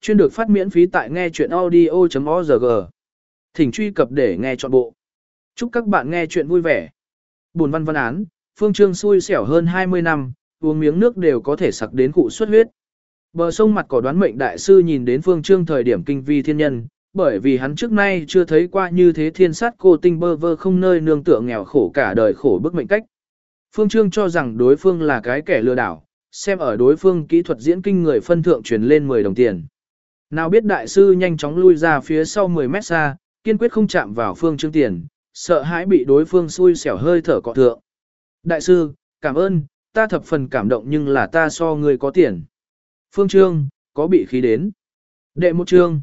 chuyên được phát miễn phí tại nghe chuyện audio.org. Thỉnh truy cập để nghe trọn bộ. Chúc các bạn nghe chuyện vui vẻ. Buồn văn văn án, Phương Trương xui xẻo hơn 20 năm, uống miếng nước đều có thể sặc đến cụ xuất huyết. Bờ sông mặt cỏ đoán mệnh đại sư nhìn đến Phương Trương thời điểm kinh vi thiên nhân, bởi vì hắn trước nay chưa thấy qua như thế thiên sát cô tinh bơ vơ không nơi nương tựa nghèo khổ cả đời khổ bức mệnh cách. Phương Trương cho rằng đối phương là cái kẻ lừa đảo, xem ở đối phương kỹ thuật diễn kinh người phân thượng truyền lên 10 đồng tiền. Nào biết đại sư nhanh chóng lui ra phía sau 10 mét xa, kiên quyết không chạm vào Phương Trương tiền, sợ hãi bị đối phương xui xẻo hơi thở cọ thượng. Đại sư, cảm ơn, ta thập phần cảm động nhưng là ta so người có tiền. Phương Trương, có bị khí đến. Đệ một trương.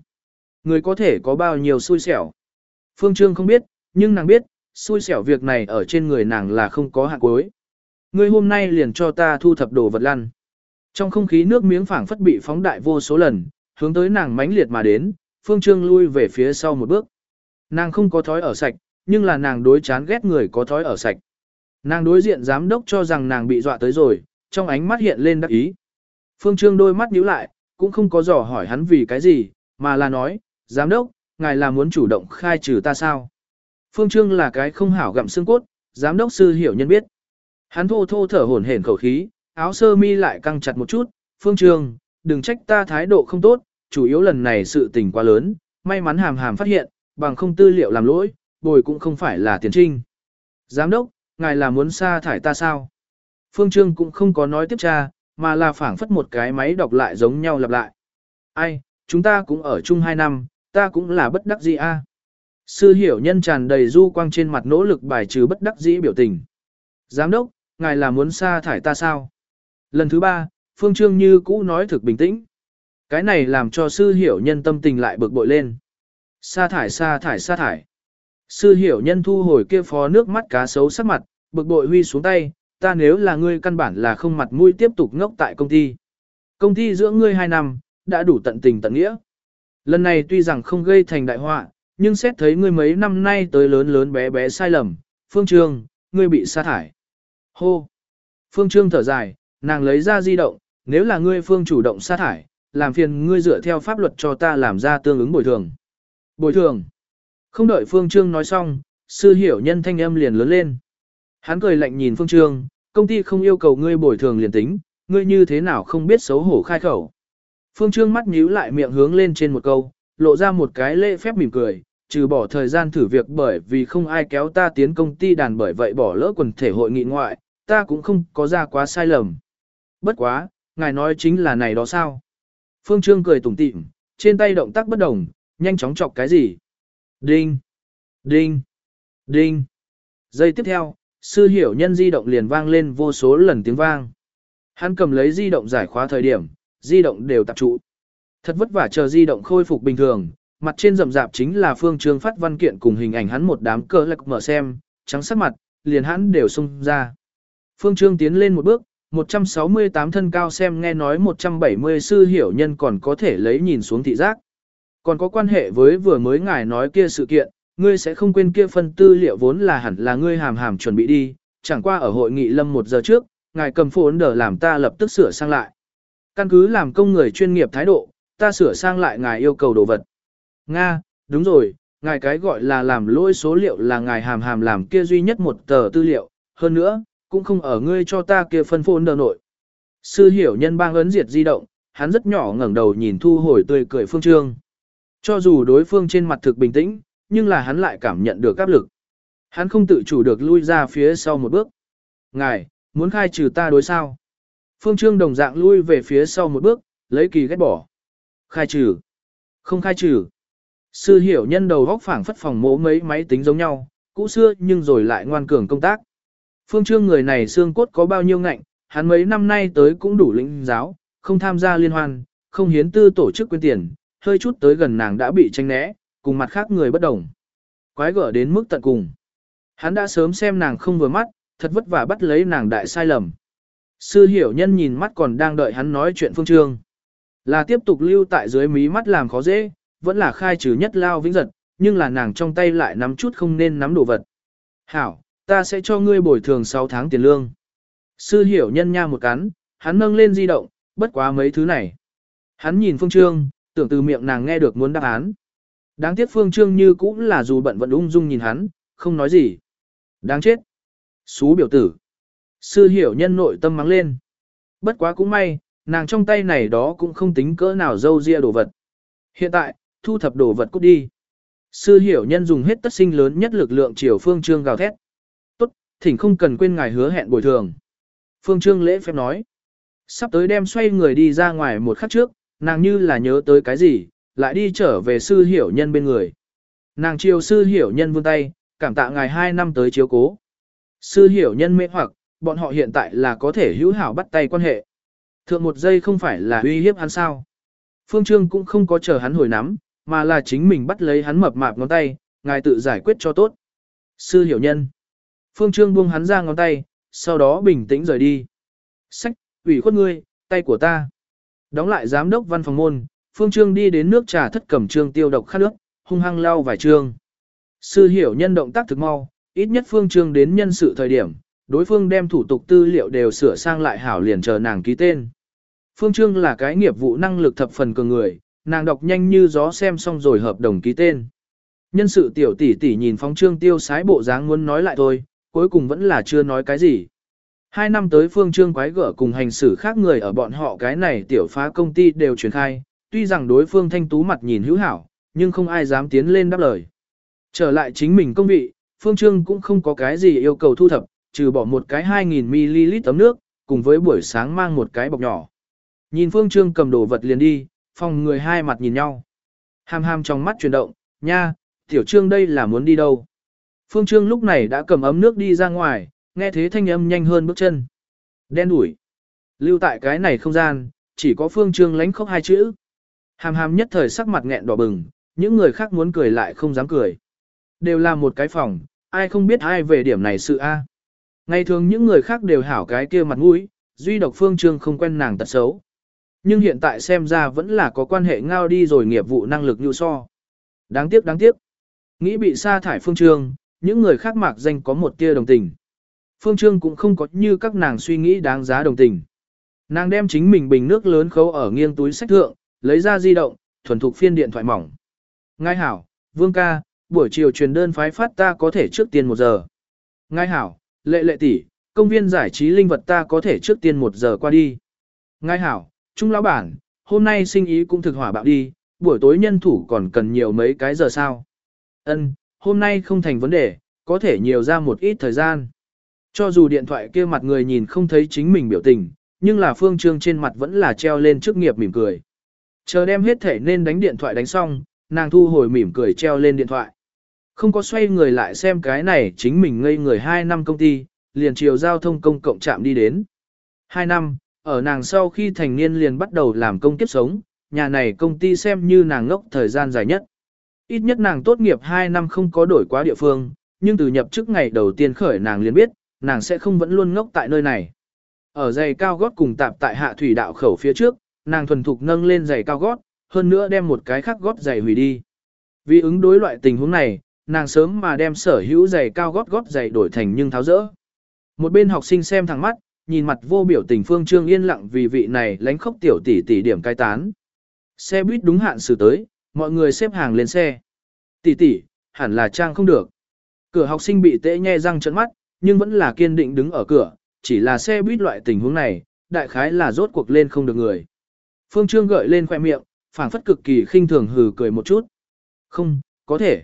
Người có thể có bao nhiêu xui xẻo. Phương Trương không biết, nhưng nàng biết, xui xẻo việc này ở trên người nàng là không có hạn cuối. Ngươi hôm nay liền cho ta thu thập đồ vật lăn. Trong không khí nước miếng phảng phất bị phóng đại vô số lần, hướng tới nàng mãnh liệt mà đến, Phương Trương lui về phía sau một bước. Nàng không có thói ở sạch, nhưng là nàng đối chán ghét người có thói ở sạch. Nàng đối diện giám đốc cho rằng nàng bị dọa tới rồi, trong ánh mắt hiện lên đắc ý. Phương Trương đôi mắt nhíu lại, cũng không có dò hỏi hắn vì cái gì, mà là nói, giám đốc, ngài là muốn chủ động khai trừ ta sao? Phương Trương là cái không hảo gặm xương cốt, giám đốc sư hiểu nhân biết. Hắn thô thô thở hổn hển khẩu khí, áo sơ mi lại căng chặt một chút, Phương Trương, đừng trách ta thái độ không tốt, chủ yếu lần này sự tình quá lớn, may mắn hàm hàm phát hiện, bằng không tư liệu làm lỗi, bồi cũng không phải là tiền trinh. Giám đốc, ngài là muốn sa thải ta sao? Phương Trương cũng không có nói tiếp tra, mà là phảng phất một cái máy đọc lại giống nhau lặp lại. Ai, chúng ta cũng ở chung hai năm, ta cũng là bất đắc dĩ a. Sư hiểu nhân tràn đầy du quang trên mặt nỗ lực bài trừ bất đắc dĩ biểu tình. Giám đốc, ngài là muốn sa thải ta sao? Lần thứ ba, Phương Trương như cũ nói thực bình tĩnh. Cái này làm cho sư hiểu nhân tâm tình lại bực bội lên. Sa thải sa thải sa thải. Sư hiểu nhân thu hồi kia phó nước mắt cá sấu sắc mặt, bực bội huy xuống tay, ta nếu là ngươi căn bản là không mặt mũi tiếp tục ngốc tại công ty. Công ty giữa ngươi hai năm, đã đủ tận tình tận nghĩa. Lần này tuy rằng không gây thành đại họa, nhưng xét thấy ngươi mấy năm nay tới lớn lớn bé bé sai lầm, Phương Trương, ngươi bị sa thải. Hô! Phương Trương thở dài, nàng lấy ra di động, nếu là ngươi Phương chủ động sa thải, làm phiền ngươi dựa theo pháp luật cho ta làm ra tương ứng bồi thường. Bồi thường! Không đợi Phương Trương nói xong, sư hiểu nhân thanh âm liền lớn lên. Hắn cười lạnh nhìn Phương Trương, công ty không yêu cầu ngươi bồi thường liền tính, ngươi như thế nào không biết xấu hổ khai khẩu. Phương Trương mắt nhíu lại miệng hướng lên trên một câu, lộ ra một cái lễ phép mỉm cười, trừ bỏ thời gian thử việc bởi vì không ai kéo ta tiến công ty đàn bởi vậy bỏ lỡ quần thể hội nghị ngoại, ta cũng không có ra quá sai lầm. Bất quá, ngài nói chính là này đó sao? Phương Trương cười tủm tỉm, trên tay động tác bất đồng, nhanh chóng chọc cái gì? Đinh! Đinh! Đinh! Giây tiếp theo, sư hiểu nhân di động liền vang lên vô số lần tiếng vang. Hắn cầm lấy di động giải khóa thời điểm, di động đều tập trụ. Thật vất vả chờ di động khôi phục bình thường, mặt trên rậm rạp chính là phương trương phát văn kiện cùng hình ảnh hắn một đám cờ lạc mở xem, trắng sắc mặt, liền hắn đều xung ra. Phương trương tiến lên một bước, 168 thân cao xem nghe nói 170 sư hiểu nhân còn có thể lấy nhìn xuống thị giác. Còn có quan hệ với vừa mới ngài nói kia sự kiện, ngươi sẽ không quên kia phân tư liệu vốn là hẳn là ngươi hàm hàm chuẩn bị đi, chẳng qua ở hội nghị lâm một giờ trước, ngài cầm phốn đờ làm ta lập tức sửa sang lại. Căn cứ làm công người chuyên nghiệp thái độ, ta sửa sang lại ngài yêu cầu đồ vật. Nga, đúng rồi, ngài cái gọi là làm lỗi số liệu là ngài hàm hàm làm kia duy nhất một tờ tư liệu, hơn nữa, cũng không ở ngươi cho ta kia phân phôn đờ nội. Sư hiểu nhân bang ấn diệt di động, hắn rất nhỏ ngẩng đầu nhìn thu hồi tươi cười phương trương. Cho dù đối phương trên mặt thực bình tĩnh, nhưng là hắn lại cảm nhận được áp lực. Hắn không tự chủ được lui ra phía sau một bước. Ngài, muốn khai trừ ta đối sao? Phương Trương đồng dạng lui về phía sau một bước, lấy kỳ ghét bỏ. Khai trừ. Không khai trừ. Sư hiểu nhân đầu góc phảng phất phòng mỗ mấy máy tính giống nhau, cũ xưa nhưng rồi lại ngoan cường công tác. Phương Trương người này xương cốt có bao nhiêu ngạnh, hắn mấy năm nay tới cũng đủ lĩnh giáo, không tham gia liên hoan, không hiến tư tổ chức quyên tiền, hơi chút tới gần nàng đã bị tranh né, cùng mặt khác người bất đồng. Quái gở đến mức tận cùng. Hắn đã sớm xem nàng không vừa mắt, thật vất vả bắt lấy nàng đại sai lầm. Sư hiểu nhân nhìn mắt còn đang đợi hắn nói chuyện phương trương. Là tiếp tục lưu tại dưới mí mắt làm khó dễ, vẫn là khai trừ nhất lao vĩnh giật, nhưng là nàng trong tay lại nắm chút không nên nắm đồ vật. Hảo, ta sẽ cho ngươi bồi thường 6 tháng tiền lương. Sư hiểu nhân nha một cắn, hắn nâng lên di động, bất quá mấy thứ này. Hắn nhìn phương trương, Tưởng từ miệng nàng nghe được muốn đáp án. Đáng tiếc Phương Trương như cũng là dù bận vẫn ung dung nhìn hắn, không nói gì. Đáng chết. Xú biểu tử. Sư hiểu nhân nội tâm mắng lên. Bất quá cũng may, nàng trong tay này đó cũng không tính cỡ nào dâu ria đồ vật. Hiện tại, thu thập đồ vật cút đi. Sư hiểu nhân dùng hết tất sinh lớn nhất lực lượng chiều Phương Trương gào thét. Thỉnh không cần quên ngài hứa hẹn bồi thường. Phương Trương lễ phép nói. Sắp tới đem xoay người đi ra ngoài một khắc trước, nàng như là nhớ tới cái gì, lại đi trở về sư hiểu nhân bên người. Nàng chiều sư hiểu nhân vươn tay, cảm tạ ngài hai năm tới chiếu cố. Sư hiểu nhân mê hoặc, bọn họ hiện tại là có thể hữu hảo bắt tay quan hệ. Thượng một giây không phải là uy hiếp hắn sao. Phương Trương cũng không có chờ hắn hồi nắm, mà là chính mình bắt lấy hắn mập mạp ngón tay, ngài tự giải quyết cho tốt. Sư hiểu nhân. Phương Trương buông hắn ra ngón tay, sau đó bình tĩnh rời đi. Sách, ủy khuất ngươi, tay của ta. Đóng lại giám đốc văn phòng môn, Phương Trương đi đến nước trà thất cầm trương tiêu độc khát nước, hung hăng lau vài trương. Sư hiểu nhân động tác thực mau, ít nhất Phương Trương đến nhân sự thời điểm, đối phương đem thủ tục tư liệu đều sửa sang lại hảo liền chờ nàng ký tên. Phương Trương là cái nghiệp vụ năng lực thập phần cường người, nàng đọc nhanh như gió xem xong rồi hợp đồng ký tên. Nhân sự tiểu tỷ tỷ nhìn phóng trương tiêu sái bộ dáng muốn nói lại thôi, cuối cùng vẫn là chưa nói cái gì. Hai năm tới phương trương quái gở cùng hành xử khác người ở bọn họ cái này tiểu phá công ty đều truyền khai, tuy rằng đối phương thanh tú mặt nhìn hữu hảo, nhưng không ai dám tiến lên đáp lời. Trở lại chính mình công vị, phương trương cũng không có cái gì yêu cầu thu thập, trừ bỏ một cái 2.000ml tấm nước, cùng với buổi sáng mang một cái bọc nhỏ. Nhìn phương trương cầm đồ vật liền đi, phòng người hai mặt nhìn nhau. Hàm hàm trong mắt chuyển động, nha, tiểu trương đây là muốn đi đâu. Phương trương lúc này đã cầm ấm nước đi ra ngoài, nghe thế thanh âm nhanh hơn bước chân. Đen đuổi Lưu tại cái này không gian, chỉ có phương trương lánh khóc hai chữ. Hàm hàm nhất thời sắc mặt nghẹn đỏ bừng, những người khác muốn cười lại không dám cười. Đều là một cái phòng, ai không biết ai về điểm này sự a. Ngày thường những người khác đều hảo cái kia mặt mũi, duy độc phương trương không quen nàng tật xấu. Nhưng hiện tại xem ra vẫn là có quan hệ ngao đi rồi nghiệp vụ năng lực như so. Đáng tiếc đáng tiếc. Nghĩ bị sa thải phương trương, những người khác mạc danh có một tia đồng tình. Phương trương cũng không có như các nàng suy nghĩ đáng giá đồng tình. Nàng đem chính mình bình nước lớn khấu ở nghiêng túi sách thượng, lấy ra di động, thuần thục phiên điện thoại mỏng. Ngai hảo, vương ca, buổi chiều truyền đơn phái phát ta có thể trước tiên một giờ. Ngai hảo, lệ lệ tỷ, công viên giải trí linh vật ta có thể trước tiên một giờ qua đi. Ngai hảo, Trung lão bản, hôm nay sinh ý cũng thực hỏa bạo đi, buổi tối nhân thủ còn cần nhiều mấy cái giờ sao. Ân, hôm nay không thành vấn đề, có thể nhiều ra một ít thời gian. Cho dù điện thoại kia mặt người nhìn không thấy chính mình biểu tình, nhưng là phương trương trên mặt vẫn là treo lên chức nghiệp mỉm cười. Chờ đem hết thể nên đánh điện thoại đánh xong, nàng thu hồi mỉm cười treo lên điện thoại. Không có xoay người lại xem cái này chính mình ngây người 2 năm công ty, liền chiều giao thông công cộng chạm đi đến. 2 năm, ở nàng sau khi thành niên liền bắt đầu làm công tiếp sống, nhà này công ty xem như nàng ngốc thời gian dài nhất. Ít nhất nàng tốt nghiệp 2 năm không có đổi quá địa phương, nhưng từ nhập chức ngày đầu tiên khởi nàng liền biết, nàng sẽ không vẫn luôn ngốc tại nơi này. Ở giày cao gót cùng tạp tại hạ thủy đạo khẩu phía trước, nàng thuần thục nâng lên giày cao gót, hơn nữa đem một cái khác gót giày hủy đi. Vì ứng đối loại tình huống này, nàng sớm mà đem sở hữu giày cao gót gót giày đổi thành nhưng tháo rỡ. Một bên học sinh xem thẳng mắt, nhìn mặt vô biểu tình Phương Trương yên lặng vì vị này lánh khóc tiểu tỷ tỷ điểm cai tán. Xe buýt đúng hạn xử tới, mọi người xếp hàng lên xe. Tỷ tỷ, hẳn là trang không được. Cửa học sinh bị tễ nhe răng trợn mắt, nhưng vẫn là kiên định đứng ở cửa, chỉ là xe buýt loại tình huống này, đại khái là rốt cuộc lên không được người. Phương Trương gợi lên khoẻ miệng, phảng phất cực kỳ khinh thường hừ cười một chút. Không, có thể.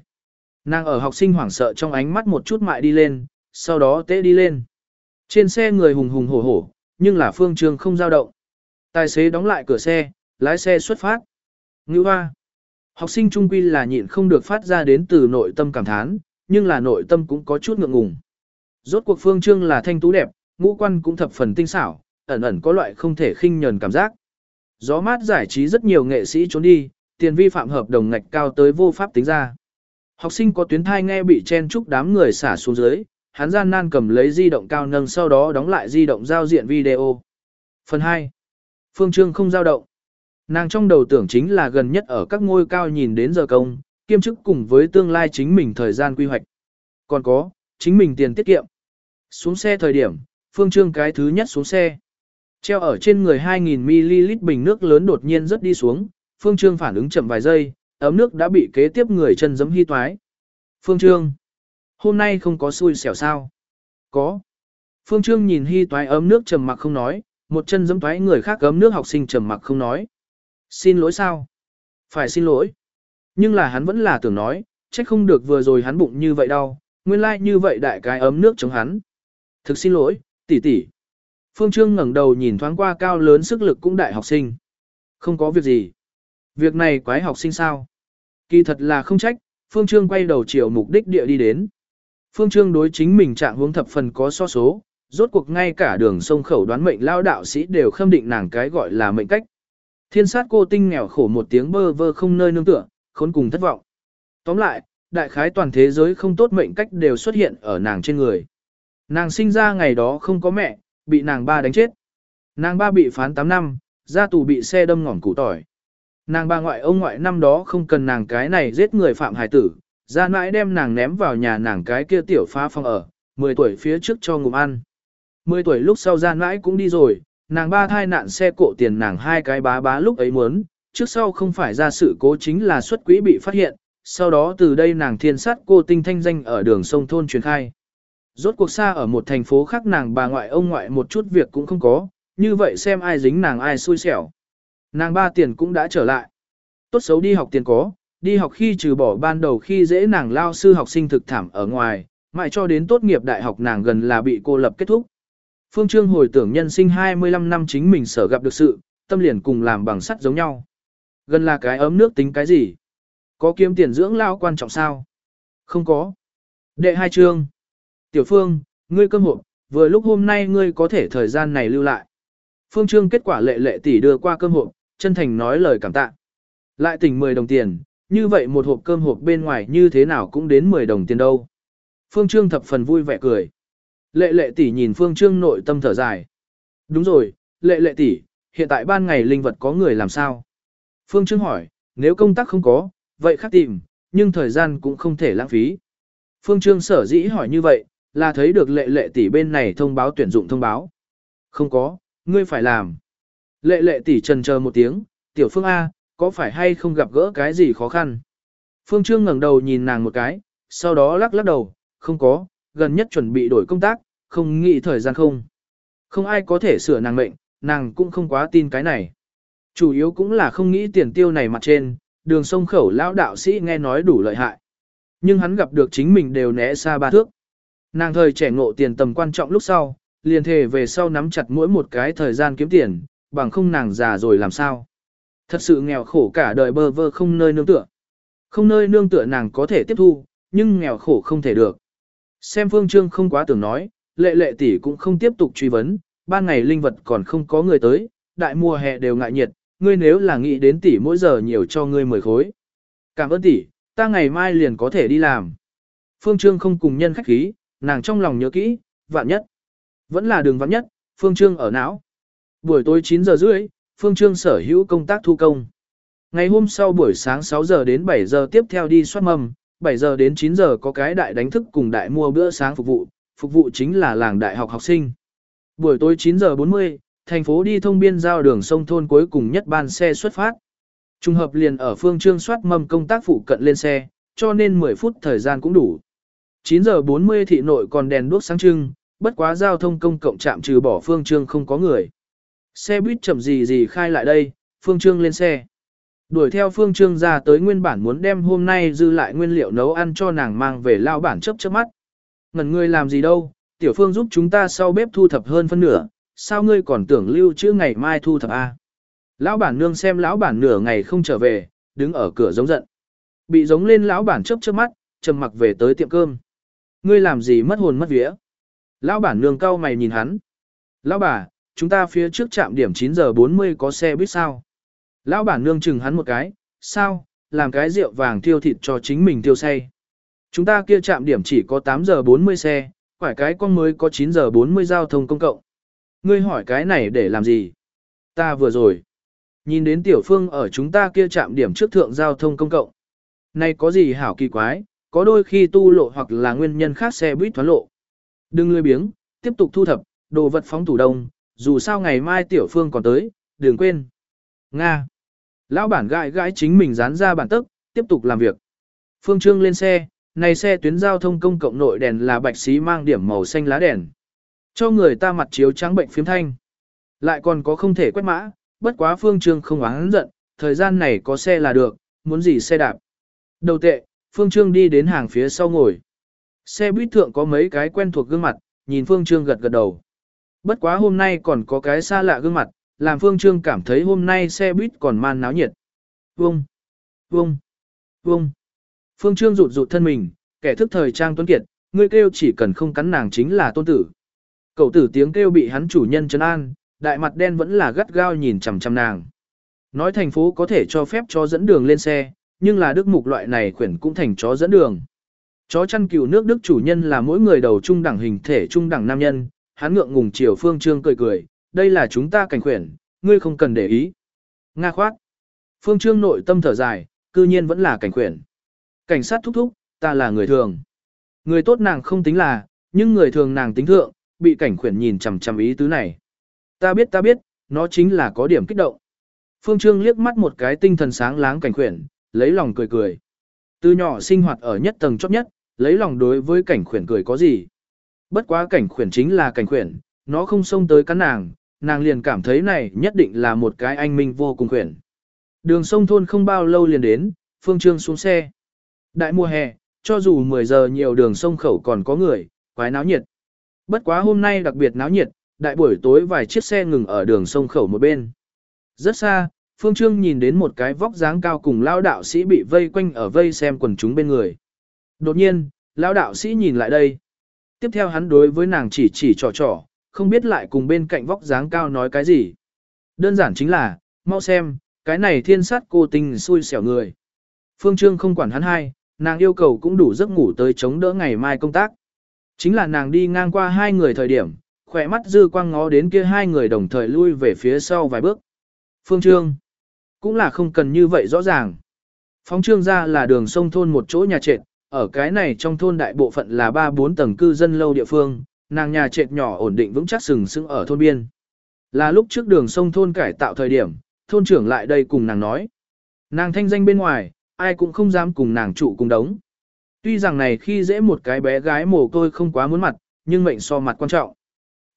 Nàng ở học sinh hoảng sợ trong ánh mắt một chút mại đi lên, sau đó tễ đi lên. Trên xe người hùng hùng hổ hổ, nhưng là phương trương không dao động. Tài xế đóng lại cửa xe, lái xe xuất phát. Ngữ hoa. Học sinh trung quy là nhịn không được phát ra đến từ nội tâm cảm thán, nhưng là nội tâm cũng có chút ngượng ngùng. Rốt cuộc phương trương là thanh tú đẹp, ngũ quan cũng thập phần tinh xảo, ẩn ẩn có loại không thể khinh nhờn cảm giác. Gió mát giải trí rất nhiều nghệ sĩ trốn đi, tiền vi phạm hợp đồng ngạch cao tới vô pháp tính ra. Học sinh có tuyến thai nghe bị chen chúc đám người xả xuống dưới, hắn gian nan cầm lấy di động cao nâng sau đó đóng lại di động giao diện video. Phần 2. Phương Trương không giao động. Nàng trong đầu tưởng chính là gần nhất ở các ngôi cao nhìn đến giờ công, kiêm chức cùng với tương lai chính mình thời gian quy hoạch. Còn có, chính mình tiền tiết kiệm. Xuống xe thời điểm, Phương Trương cái thứ nhất xuống xe. Treo ở trên người 2.000ml bình nước lớn đột nhiên rớt đi xuống, Phương Trương phản ứng chậm vài giây, ấm nước đã bị kế tiếp người chân giấm hy toái. Phương Trương, hôm nay không có xui xẻo sao? Có. Phương Trương nhìn hy toái ấm nước trầm mặc không nói, một chân giấm toái người khác ấm nước học sinh trầm mặc không nói. Xin lỗi sao? Phải xin lỗi. Nhưng là hắn vẫn là tưởng nói, trách không được vừa rồi hắn bụng như vậy đau, nguyên lai like như vậy đại cái ấm nước chống hắn. Thực xin lỗi, tỷ tỷ. Phương Trương ngẩng đầu nhìn thoáng qua cao lớn sức lực cũng đại học sinh. Không có việc gì. Việc này quái học sinh sao? Kỳ thật là không trách, Phương Trương quay đầu chiều mục đích địa đi đến. Phương Trương đối chính mình trạng hướng thập phần có so số, rốt cuộc ngay cả đường sông khẩu đoán mệnh lao đạo sĩ đều khâm định nàng cái gọi là mệnh cách. Thiên sát cô tinh nghèo khổ một tiếng bơ vơ không nơi nương tựa, khốn cùng thất vọng. Tóm lại, đại khái toàn thế giới không tốt mệnh cách đều xuất hiện ở nàng trên người. Nàng sinh ra ngày đó không có mẹ, bị nàng ba đánh chết. Nàng ba bị phán 8 năm, ra tù bị xe đâm ngỏm củ tỏi. Nàng ba ngoại ông ngoại năm đó không cần nàng cái này giết người phạm hài tử, ra mãi đem nàng ném vào nhà nàng cái kia tiểu phá phòng ở, 10 tuổi phía trước cho ngụm ăn. 10 tuổi lúc sau ra mãi cũng đi rồi, nàng ba thai nạn xe cộ tiền nàng hai cái bá bá lúc ấy muốn, trước sau không phải ra sự cố chính là xuất quỹ bị phát hiện, sau đó từ đây nàng thiên sát cô tinh thanh danh ở đường sông thôn truyền khai. Rốt cuộc xa ở một thành phố khác nàng bà ngoại ông ngoại một chút việc cũng không có, như vậy xem ai dính nàng ai xui xẻo. Nàng ba tiền cũng đã trở lại. Tốt xấu đi học tiền có, đi học khi trừ bỏ ban đầu khi dễ nàng lao sư học sinh thực thảm ở ngoài, mãi cho đến tốt nghiệp đại học nàng gần là bị cô lập kết thúc. Phương Trương hồi tưởng nhân sinh 25 năm chính mình sở gặp được sự, tâm liền cùng làm bằng sắt giống nhau. Gần là cái ấm nước tính cái gì? Có kiếm tiền dưỡng lao quan trọng sao? Không có. Đệ hai chương. Tiểu Phương, ngươi cơm hộp, vừa lúc hôm nay ngươi có thể thời gian này lưu lại. Phương Trương kết quả lệ lệ tỷ đưa qua cơm hộp, chân thành nói lời cảm tạ. Lại tỉnh 10 đồng tiền, như vậy một hộp cơm hộp bên ngoài như thế nào cũng đến 10 đồng tiền đâu. Phương Trương thập phần vui vẻ cười. Lệ lệ tỷ nhìn Phương Trương nội tâm thở dài. Đúng rồi, lệ lệ tỷ, hiện tại ban ngày linh vật có người làm sao? Phương Trương hỏi, nếu công tác không có, vậy khác tìm, nhưng thời gian cũng không thể lãng phí. Phương Trương sở dĩ hỏi như vậy, là thấy được lệ lệ tỷ bên này thông báo tuyển dụng thông báo. Không có, ngươi phải làm. Lệ lệ tỷ trần chờ một tiếng, tiểu Phương A, có phải hay không gặp gỡ cái gì khó khăn? Phương Trương ngẩng đầu nhìn nàng một cái, sau đó lắc lắc đầu, không có, gần nhất chuẩn bị đổi công tác, không nghĩ thời gian không. Không ai có thể sửa nàng mệnh, nàng cũng không quá tin cái này. Chủ yếu cũng là không nghĩ tiền tiêu này mặt trên, đường sông khẩu lão đạo sĩ nghe nói đủ lợi hại. Nhưng hắn gặp được chính mình đều né xa ba thước. Nàng thời trẻ ngộ tiền tầm quan trọng lúc sau, liền thề về sau nắm chặt mỗi một cái thời gian kiếm tiền, bằng không nàng già rồi làm sao. Thật sự nghèo khổ cả đời bơ vơ không nơi nương tựa. Không nơi nương tựa nàng có thể tiếp thu, nhưng nghèo khổ không thể được. Xem phương trương không quá tưởng nói, lệ lệ tỷ cũng không tiếp tục truy vấn, ban ngày linh vật còn không có người tới, đại mùa hè đều ngại nhiệt, ngươi nếu là nghĩ đến tỷ mỗi giờ nhiều cho ngươi mười khối. Cảm ơn tỷ, ta ngày mai liền có thể đi làm. Phương Trương không cùng nhân khách khí, nàng trong lòng nhớ kỹ, vạn nhất. Vẫn là đường vạn nhất, Phương Trương ở não. Buổi tối 9 giờ rưỡi, Phương Trương sở hữu công tác thu công. Ngày hôm sau buổi sáng 6 giờ đến 7 giờ tiếp theo đi soát mầm, 7 giờ đến 9 giờ có cái đại đánh thức cùng đại mua bữa sáng phục vụ, phục vụ chính là làng đại học học sinh. Buổi tối 9 giờ 40, thành phố đi thông biên giao đường sông thôn cuối cùng nhất ban xe xuất phát. Trung hợp liền ở phương trương soát mầm công tác phụ cận lên xe, cho nên 10 phút thời gian cũng đủ. 9 giờ 40 thị nội còn đèn đuốc sáng trưng, bất quá giao thông công cộng trạm trừ bỏ phương trương không có người. Xe buýt chậm gì gì khai lại đây, phương trương lên xe. Đuổi theo phương trương ra tới nguyên bản muốn đem hôm nay dư lại nguyên liệu nấu ăn cho nàng mang về lao bản chấp chớp mắt. Ngần ngươi làm gì đâu, tiểu phương giúp chúng ta sau bếp thu thập hơn phân nửa, sao ngươi còn tưởng lưu trữ ngày mai thu thập a? Lão bản nương xem lão bản nửa ngày không trở về, đứng ở cửa giống giận. Bị giống lên lão bản chớp chớp mắt, trầm mặc về tới tiệm cơm. Ngươi làm gì mất hồn mất vía? Lão bản nương cau mày nhìn hắn. Lão bà, chúng ta phía trước trạm điểm 9 giờ 40 có xe buýt sao? Lão bản nương chừng hắn một cái, sao, làm cái rượu vàng tiêu thịt cho chính mình tiêu say. Chúng ta kia trạm điểm chỉ có 8 giờ 40 xe, quải cái con mới có 9 giờ 40 giao thông công cộng. Ngươi hỏi cái này để làm gì? Ta vừa rồi. Nhìn đến tiểu phương ở chúng ta kia trạm điểm trước thượng giao thông công cộng. Này có gì hảo kỳ quái, có đôi khi tu lộ hoặc là nguyên nhân khác xe buýt thoát lộ. Đừng lười biếng, tiếp tục thu thập, đồ vật phóng tủ đông, dù sao ngày mai tiểu phương còn tới, đừng quên. Nga. Lão bản gãi gãi chính mình dán ra bản tức, tiếp tục làm việc. Phương Trương lên xe, này xe tuyến giao thông công cộng nội đèn là bạch xí mang điểm màu xanh lá đèn. Cho người ta mặt chiếu trắng bệnh phiếm thanh. Lại còn có không thể quét mã, bất quá Phương Trương không oán giận, thời gian này có xe là được, muốn gì xe đạp. Đầu tệ, Phương Trương đi đến hàng phía sau ngồi. Xe buýt thượng có mấy cái quen thuộc gương mặt, nhìn Phương Trương gật gật đầu. Bất quá hôm nay còn có cái xa lạ gương mặt, làm Phương Trương cảm thấy hôm nay xe buýt còn man náo nhiệt. Vông, vông, vông. Phương Trương rụt rụt thân mình, kẻ thức thời trang tuấn kiệt, người kêu chỉ cần không cắn nàng chính là tôn tử. Cậu tử tiếng kêu bị hắn chủ nhân trấn an, đại mặt đen vẫn là gắt gao nhìn chằm chằm nàng. Nói thành phố có thể cho phép cho dẫn đường lên xe, nhưng là đức mục loại này khuyển cũng thành chó dẫn đường. Chó chăn cừu nước đức chủ nhân là mỗi người đầu trung đẳng hình thể trung đẳng nam nhân, hắn ngượng ngùng chiều phương trương cười cười, đây là chúng ta cảnh khuyển, ngươi không cần để ý. Nga khoát. Phương trương nội tâm thở dài, cư nhiên vẫn là cảnh khuyển. Cảnh sát thúc thúc, ta là người thường. Người tốt nàng không tính là, nhưng người thường nàng tính thượng, bị cảnh khuyển nhìn chằm chằm ý tứ này. Ta biết ta biết, nó chính là có điểm kích động. Phương Trương liếc mắt một cái tinh thần sáng láng cảnh khuyển, lấy lòng cười cười. Từ nhỏ sinh hoạt ở nhất tầng chóp nhất, lấy lòng đối với cảnh khuyển cười có gì. Bất quá cảnh khuyển chính là cảnh khuyển, nó không xông tới cắn nàng, nàng liền cảm thấy này nhất định là một cái anh minh vô cùng khuyển. Đường sông thôn không bao lâu liền đến, Phương Trương xuống xe. Đại mùa hè, cho dù 10 giờ nhiều đường sông khẩu còn có người, quái náo nhiệt. Bất quá hôm nay đặc biệt náo nhiệt, đại buổi tối vài chiếc xe ngừng ở đường sông khẩu một bên. Rất xa, Phương Trương nhìn đến một cái vóc dáng cao cùng lao đạo sĩ bị vây quanh ở vây xem quần chúng bên người. Đột nhiên, lao đạo sĩ nhìn lại đây. Tiếp theo hắn đối với nàng chỉ chỉ trò trò, không biết lại cùng bên cạnh vóc dáng cao nói cái gì. Đơn giản chính là, mau xem, cái này thiên sát cô tình xui xẻo người. Phương Trương không quản hắn hai, nàng yêu cầu cũng đủ giấc ngủ tới chống đỡ ngày mai công tác. Chính là nàng đi ngang qua hai người thời điểm, khỏe mắt dư quang ngó đến kia hai người đồng thời lui về phía sau vài bước. Phương Trương, cũng là không cần như vậy rõ ràng. Phóng trương ra là đường sông thôn một chỗ nhà trệt, ở cái này trong thôn đại bộ phận là 3-4 tầng cư dân lâu địa phương, nàng nhà trệt nhỏ ổn định vững chắc sừng sững ở thôn biên. Là lúc trước đường sông thôn cải tạo thời điểm, thôn trưởng lại đây cùng nàng nói. Nàng thanh danh bên ngoài, ai cũng không dám cùng nàng trụ cùng đống. Tuy rằng này khi dễ một cái bé gái mồ côi không quá muốn mặt, nhưng mệnh so mặt quan trọng.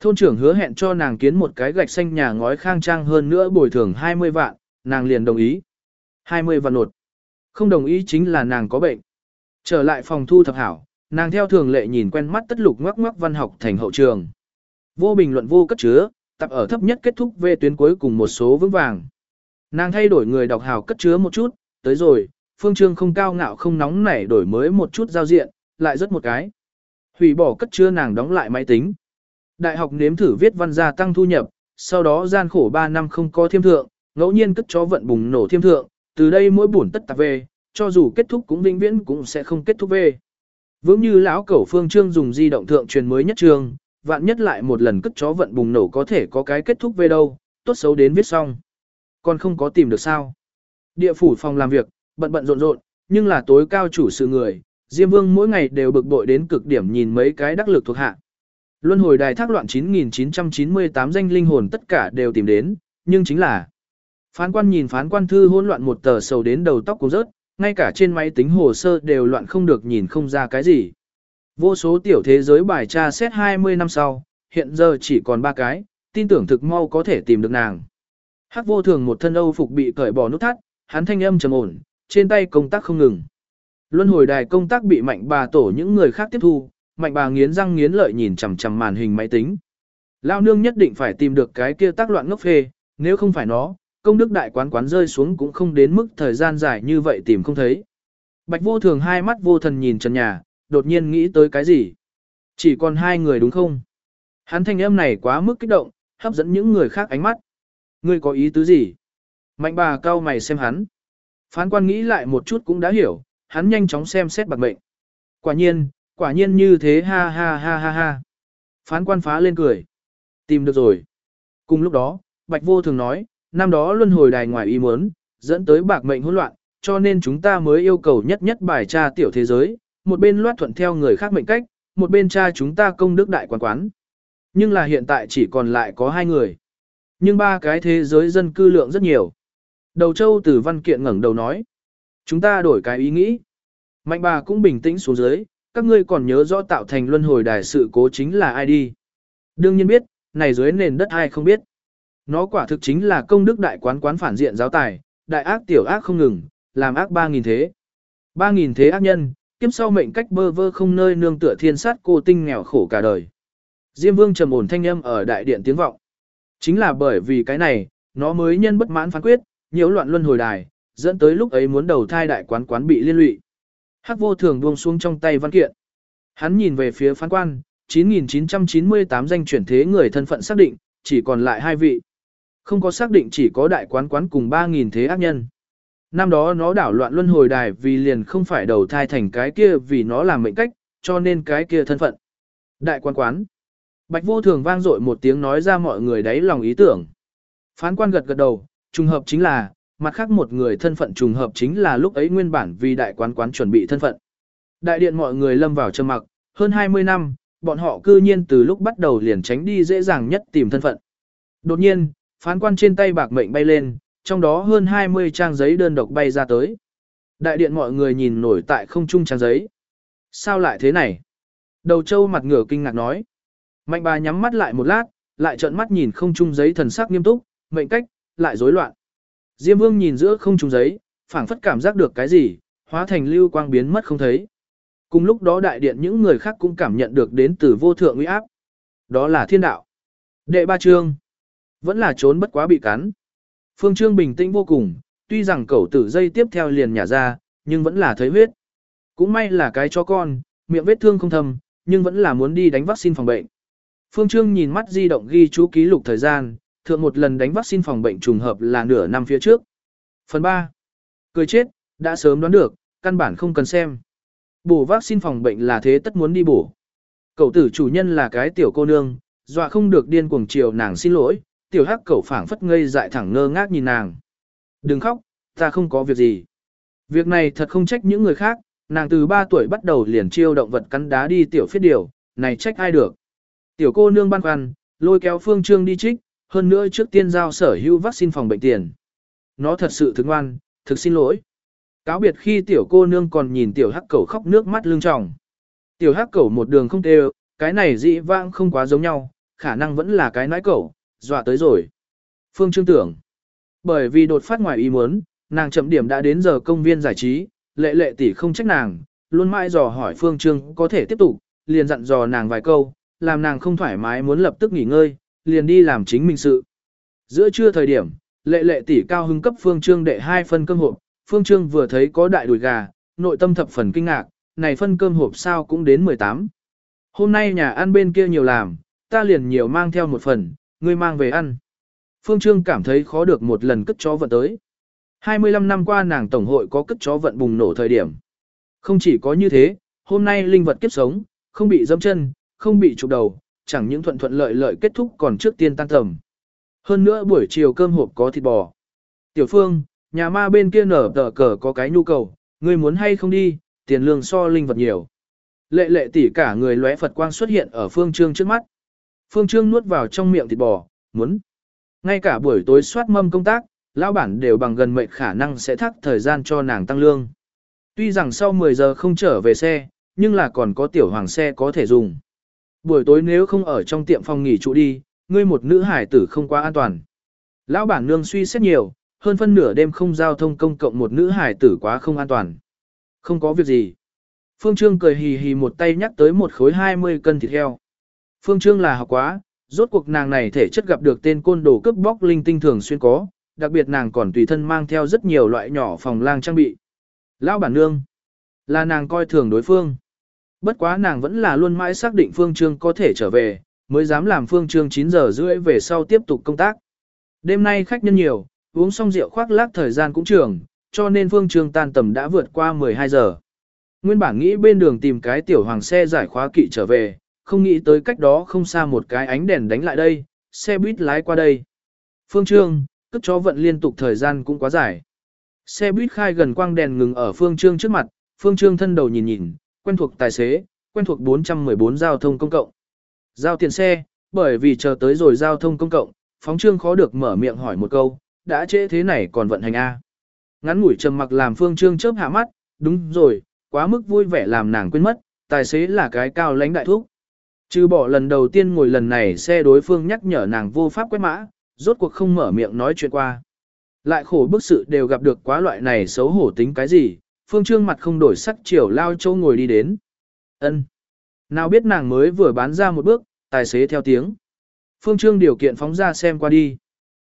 Thôn trưởng hứa hẹn cho nàng kiến một cái gạch xanh nhà ngói khang trang hơn nữa bồi thường 20 vạn, nàng liền đồng ý. 20 vạn nột. Không đồng ý chính là nàng có bệnh. Trở lại phòng thu thập hảo, nàng theo thường lệ nhìn quen mắt tất lục ngoắc ngoắc văn học thành hậu trường. Vô bình luận vô cất chứa, tập ở thấp nhất kết thúc về tuyến cuối cùng một số vững vàng. Nàng thay đổi người đọc hào cất chứa một chút, tới rồi, phương trương không cao ngạo không nóng nảy đổi mới một chút giao diện, lại rất một cái. Hủy bỏ cất chứa nàng đóng lại máy tính. Đại học nếm thử viết văn gia tăng thu nhập, sau đó gian khổ 3 năm không có thiêm thượng, ngẫu nhiên cất chó vận bùng nổ thiêm thượng, từ đây mỗi buồn tất tạp về, cho dù kết thúc cũng vĩnh viễn cũng sẽ không kết thúc về. Vững như lão cẩu phương trương dùng di động thượng truyền mới nhất trường, vạn nhất lại một lần cất chó vận bùng nổ có thể có cái kết thúc về đâu, tốt xấu đến viết xong. Còn không có tìm được sao. Địa phủ phòng làm việc, bận bận rộn rộn, nhưng là tối cao chủ sự người, Diêm Vương mỗi ngày đều bực bội đến cực điểm nhìn mấy cái đắc lực thuộc hạ. Luân hồi đài thác loạn 9998 danh linh hồn tất cả đều tìm đến, nhưng chính là Phán quan nhìn phán quan thư hỗn loạn một tờ sầu đến đầu tóc cũng rớt, ngay cả trên máy tính hồ sơ đều loạn không được nhìn không ra cái gì. Vô số tiểu thế giới bài tra xét 20 năm sau, hiện giờ chỉ còn ba cái, tin tưởng thực mau có thể tìm được nàng. Hắc vô thường một thân âu phục bị cởi bỏ nút thắt, hắn thanh âm trầm ổn, trên tay công tác không ngừng. Luân hồi đài công tác bị mạnh bà tổ những người khác tiếp thu, mạnh bà nghiến răng nghiến lợi nhìn chằm chằm màn hình máy tính. Lao nương nhất định phải tìm được cái kia tác loạn ngốc phê, nếu không phải nó, công đức đại quán quán rơi xuống cũng không đến mức thời gian dài như vậy tìm không thấy. Bạch vô thường hai mắt vô thần nhìn trần nhà, đột nhiên nghĩ tới cái gì? Chỉ còn hai người đúng không? Hắn thanh âm này quá mức kích động, hấp dẫn những người khác ánh mắt. Ngươi có ý tứ gì? Mạnh bà cao mày xem hắn. Phán quan nghĩ lại một chút cũng đã hiểu, hắn nhanh chóng xem xét bạc mệnh. Quả nhiên, quả nhiên như thế ha ha ha ha ha. Phán quan phá lên cười. Tìm được rồi. Cùng lúc đó, Bạch Vô thường nói, năm đó luân hồi đài ngoài ý muốn, dẫn tới bạc mệnh hỗn loạn, cho nên chúng ta mới yêu cầu nhất nhất bài tra tiểu thế giới, một bên loát thuận theo người khác mệnh cách, một bên tra chúng ta công đức đại quán quán. Nhưng là hiện tại chỉ còn lại có hai người. Nhưng ba cái thế giới dân cư lượng rất nhiều. Đầu châu từ văn kiện ngẩng đầu nói. Chúng ta đổi cái ý nghĩ. Mạnh bà cũng bình tĩnh xuống dưới, các ngươi còn nhớ rõ tạo thành luân hồi đài sự cố chính là ai đi. Đương nhiên biết, này dưới nền đất ai không biết. Nó quả thực chính là công đức đại quán quán phản diện giáo tài, đại ác tiểu ác không ngừng, làm ác ba nghìn thế. ba nghìn thế ác nhân, kiếp sau mệnh cách bơ vơ không nơi nương tựa thiên sát cô tinh nghèo khổ cả đời. Diêm vương trầm ổn thanh âm ở đại điện tiếng vọng. Chính là bởi vì cái này, nó mới nhân bất mãn phán quyết, nhiễu loạn luân hồi đài, dẫn tới lúc ấy muốn đầu thai đại quán quán bị liên lụy. Hắc vô thường buông xuống trong tay văn kiện. Hắn nhìn về phía phán quan, 9.998 danh chuyển thế người thân phận xác định, chỉ còn lại hai vị. Không có xác định chỉ có đại quán quán cùng 3.000 thế ác nhân. Năm đó nó đảo loạn luân hồi đài vì liền không phải đầu thai thành cái kia vì nó làm mệnh cách, cho nên cái kia thân phận. Đại quán quán. Bạch vô thường vang dội một tiếng nói ra mọi người đáy lòng ý tưởng. Phán quan gật gật đầu, trùng hợp chính là, mặt khác một người thân phận trùng hợp chính là lúc ấy nguyên bản vì đại quán quán chuẩn bị thân phận. Đại điện mọi người lâm vào trầm mặc, hơn 20 năm, bọn họ cư nhiên từ lúc bắt đầu liền tránh đi dễ dàng nhất tìm thân phận. Đột nhiên, phán quan trên tay bạc mệnh bay lên, trong đó hơn 20 trang giấy đơn độc bay ra tới. Đại điện mọi người nhìn nổi tại không trung trang giấy. Sao lại thế này? Đầu châu mặt ngửa kinh ngạc nói. Mạnh bà nhắm mắt lại một lát, lại trợn mắt nhìn không trung giấy thần sắc nghiêm túc, mệnh cách, lại rối loạn. Diêm vương nhìn giữa không trung giấy, phảng phất cảm giác được cái gì, hóa thành lưu quang biến mất không thấy. Cùng lúc đó đại điện những người khác cũng cảm nhận được đến từ vô thượng uy áp. Đó là thiên đạo. Đệ ba chương. Vẫn là trốn bất quá bị cắn. Phương Trương bình tĩnh vô cùng, tuy rằng cẩu tử dây tiếp theo liền nhả ra, nhưng vẫn là thấy huyết. Cũng may là cái chó con, miệng vết thương không thâm, nhưng vẫn là muốn đi đánh vaccine phòng bệnh. Phương Trương nhìn mắt di động ghi chú ký lục thời gian, thượng một lần đánh vaccine phòng bệnh trùng hợp là nửa năm phía trước. Phần 3. Cười chết, đã sớm đoán được, căn bản không cần xem. Bổ vaccine phòng bệnh là thế tất muốn đi bổ. Cậu tử chủ nhân là cái tiểu cô nương, dọa không được điên cuồng chiều nàng xin lỗi, tiểu hắc Cẩu phảng phất ngây dại thẳng ngơ ngác nhìn nàng. Đừng khóc, ta không có việc gì. Việc này thật không trách những người khác, nàng từ 3 tuổi bắt đầu liền chiêu động vật cắn đá đi tiểu phiết điều, này trách ai được. Tiểu cô nương băn khoăn, lôi kéo phương trương đi trích, hơn nữa trước tiên giao sở hữu vaccine phòng bệnh tiền. Nó thật sự thức ngoan, thực xin lỗi. Cáo biệt khi tiểu cô nương còn nhìn tiểu hắc cẩu khóc nước mắt lưng tròng. Tiểu hắc cẩu một đường không tê cái này dị vãng không quá giống nhau, khả năng vẫn là cái nãi cẩu, dọa tới rồi. Phương Trương tưởng, bởi vì đột phát ngoài ý muốn, nàng chậm điểm đã đến giờ công viên giải trí, lệ lệ tỷ không trách nàng, luôn mãi dò hỏi Phương Trương có thể tiếp tục, liền dặn dò nàng vài câu, làm nàng không thoải mái muốn lập tức nghỉ ngơi, liền đi làm chính mình sự. Giữa trưa thời điểm, lệ lệ tỷ cao hứng cấp Phương Trương đệ hai phân cơm hộp, Phương Trương vừa thấy có đại đùi gà, nội tâm thập phần kinh ngạc, này phân cơm hộp sao cũng đến 18. Hôm nay nhà ăn bên kia nhiều làm, ta liền nhiều mang theo một phần, ngươi mang về ăn. Phương Trương cảm thấy khó được một lần cất chó vận tới. 25 năm qua nàng tổng hội có cất chó vận bùng nổ thời điểm. Không chỉ có như thế, hôm nay linh vật kiếp sống, không bị dâm chân, không bị trục đầu, chẳng những thuận thuận lợi lợi kết thúc còn trước tiên tan tầm. Hơn nữa buổi chiều cơm hộp có thịt bò. Tiểu Phương, nhà ma bên kia nở tờ cờ có cái nhu cầu, ngươi muốn hay không đi, tiền lương so linh vật nhiều. Lệ lệ tỷ cả người lóe Phật quang xuất hiện ở Phương Trương trước mắt. Phương Trương nuốt vào trong miệng thịt bò, muốn. Ngay cả buổi tối soát mâm công tác, lão bản đều bằng gần mệnh khả năng sẽ thắc thời gian cho nàng tăng lương. Tuy rằng sau 10 giờ không trở về xe, nhưng là còn có tiểu hoàng xe có thể dùng. Buổi tối nếu không ở trong tiệm phòng nghỉ trụ đi, ngươi một nữ hải tử không quá an toàn. Lão bản nương suy xét nhiều, hơn phân nửa đêm không giao thông công cộng một nữ hải tử quá không an toàn. Không có việc gì. Phương Trương cười hì hì một tay nhắc tới một khối 20 cân thịt heo. Phương Trương là học quá, rốt cuộc nàng này thể chất gặp được tên côn đồ cướp bóc linh tinh thường xuyên có, đặc biệt nàng còn tùy thân mang theo rất nhiều loại nhỏ phòng lang trang bị. Lão bản nương, là nàng coi thường đối phương. Bất quá nàng vẫn là luôn mãi xác định Phương Trương có thể trở về, mới dám làm Phương Trương 9 giờ rưỡi về sau tiếp tục công tác. Đêm nay khách nhân nhiều, uống xong rượu khoác lác thời gian cũng trường, cho nên Phương Trương tan tầm đã vượt qua 12 giờ. Nguyên bản nghĩ bên đường tìm cái tiểu hoàng xe giải khóa kỵ trở về, không nghĩ tới cách đó không xa một cái ánh đèn đánh lại đây, xe buýt lái qua đây. Phương Trương, cất chó vận liên tục thời gian cũng quá dài. Xe buýt khai gần quang đèn ngừng ở Phương Trương trước mặt, Phương Trương thân đầu nhìn nhìn, quen thuộc tài xế, quen thuộc 414 giao thông công cộng. Giao tiền xe, bởi vì chờ tới rồi giao thông công cộng, phóng trương khó được mở miệng hỏi một câu, đã trễ thế này còn vận hành A. Ngắn ngủi trầm mặc làm Phương Trương chớp hạ mắt, đúng rồi, quá mức vui vẻ làm nàng quên mất, tài xế là cái cao lãnh đại thúc. Trừ bỏ lần đầu tiên ngồi lần này xe đối phương nhắc nhở nàng vô pháp quét mã, rốt cuộc không mở miệng nói chuyện qua. Lại khổ bức sự đều gặp được quá loại này xấu hổ tính cái gì, Phương Trương mặt không đổi sắc chiều lao châu ngồi đi đến. ân Nào biết nàng mới vừa bán ra một bước, tài xế theo tiếng. Phương Trương điều kiện phóng ra xem qua đi.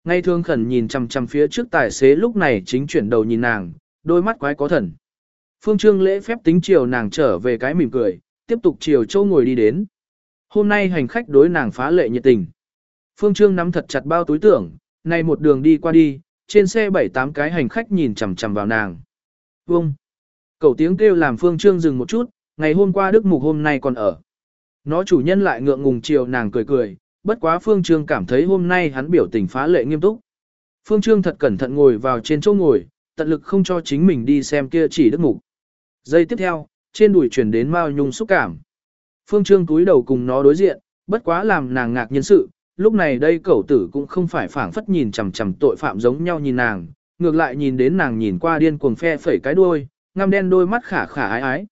Ngay thương khẩn nhìn chằm chằm phía trước tài xế lúc này chính chuyển đầu nhìn nàng, đôi mắt quái có thần. Phương Trương lễ phép tính chiều nàng trở về cái mỉm cười, tiếp tục chiều châu ngồi đi đến. Hôm nay hành khách đối nàng phá lệ nhiệt tình. Phương Trương nắm thật chặt bao túi tưởng, này một đường đi qua đi, trên xe bảy tám cái hành khách nhìn chằm chằm vào nàng. Vông! Cậu tiếng kêu làm Phương Trương dừng một chút, ngày hôm qua Đức Mục hôm nay còn ở. Nó chủ nhân lại ngượng ngùng chiều nàng cười cười, bất quá Phương Trương cảm thấy hôm nay hắn biểu tình phá lệ nghiêm túc. Phương Trương thật cẩn thận ngồi vào trên chỗ ngồi, tận lực không cho chính mình đi xem kia chỉ Đức Mục. Giây tiếp theo, trên đùi chuyển đến Mao Nhung xúc cảm. Phương Trương túi đầu cùng nó đối diện, bất quá làm nàng ngạc nhiên sự, lúc này đây cẩu tử cũng không phải phảng phất nhìn chằm chằm tội phạm giống nhau nhìn nàng, ngược lại nhìn đến nàng nhìn qua điên cuồng phe phẩy cái đuôi, ngăm đen đôi mắt khả khả ái ái.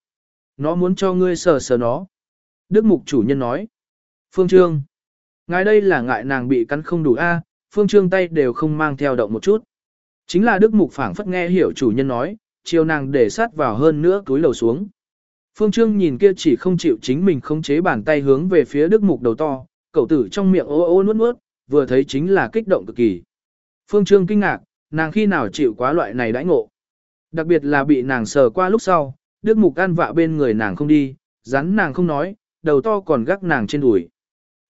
Nó muốn cho ngươi sờ sờ nó. Đức mục chủ nhân nói. Phương Trương. Ngài đây là ngại nàng bị cắn không đủ a, Phương Trương tay đều không mang theo động một chút. Chính là Đức mục phảng phất nghe hiểu chủ nhân nói, chiều nàng để sát vào hơn nữa túi lầu xuống. Phương Trương nhìn kia chỉ không chịu chính mình không chế bàn tay hướng về phía Đức Mục đầu to, cậu tử trong miệng ô ô nuốt nuốt, vừa thấy chính là kích động cực kỳ. Phương Trương kinh ngạc, nàng khi nào chịu quá loại này đãi ngộ. Đặc biệt là bị nàng sờ qua lúc sau, Đức Mục ăn vạ bên người nàng không đi, rắn nàng không nói, đầu to còn gác nàng trên đùi.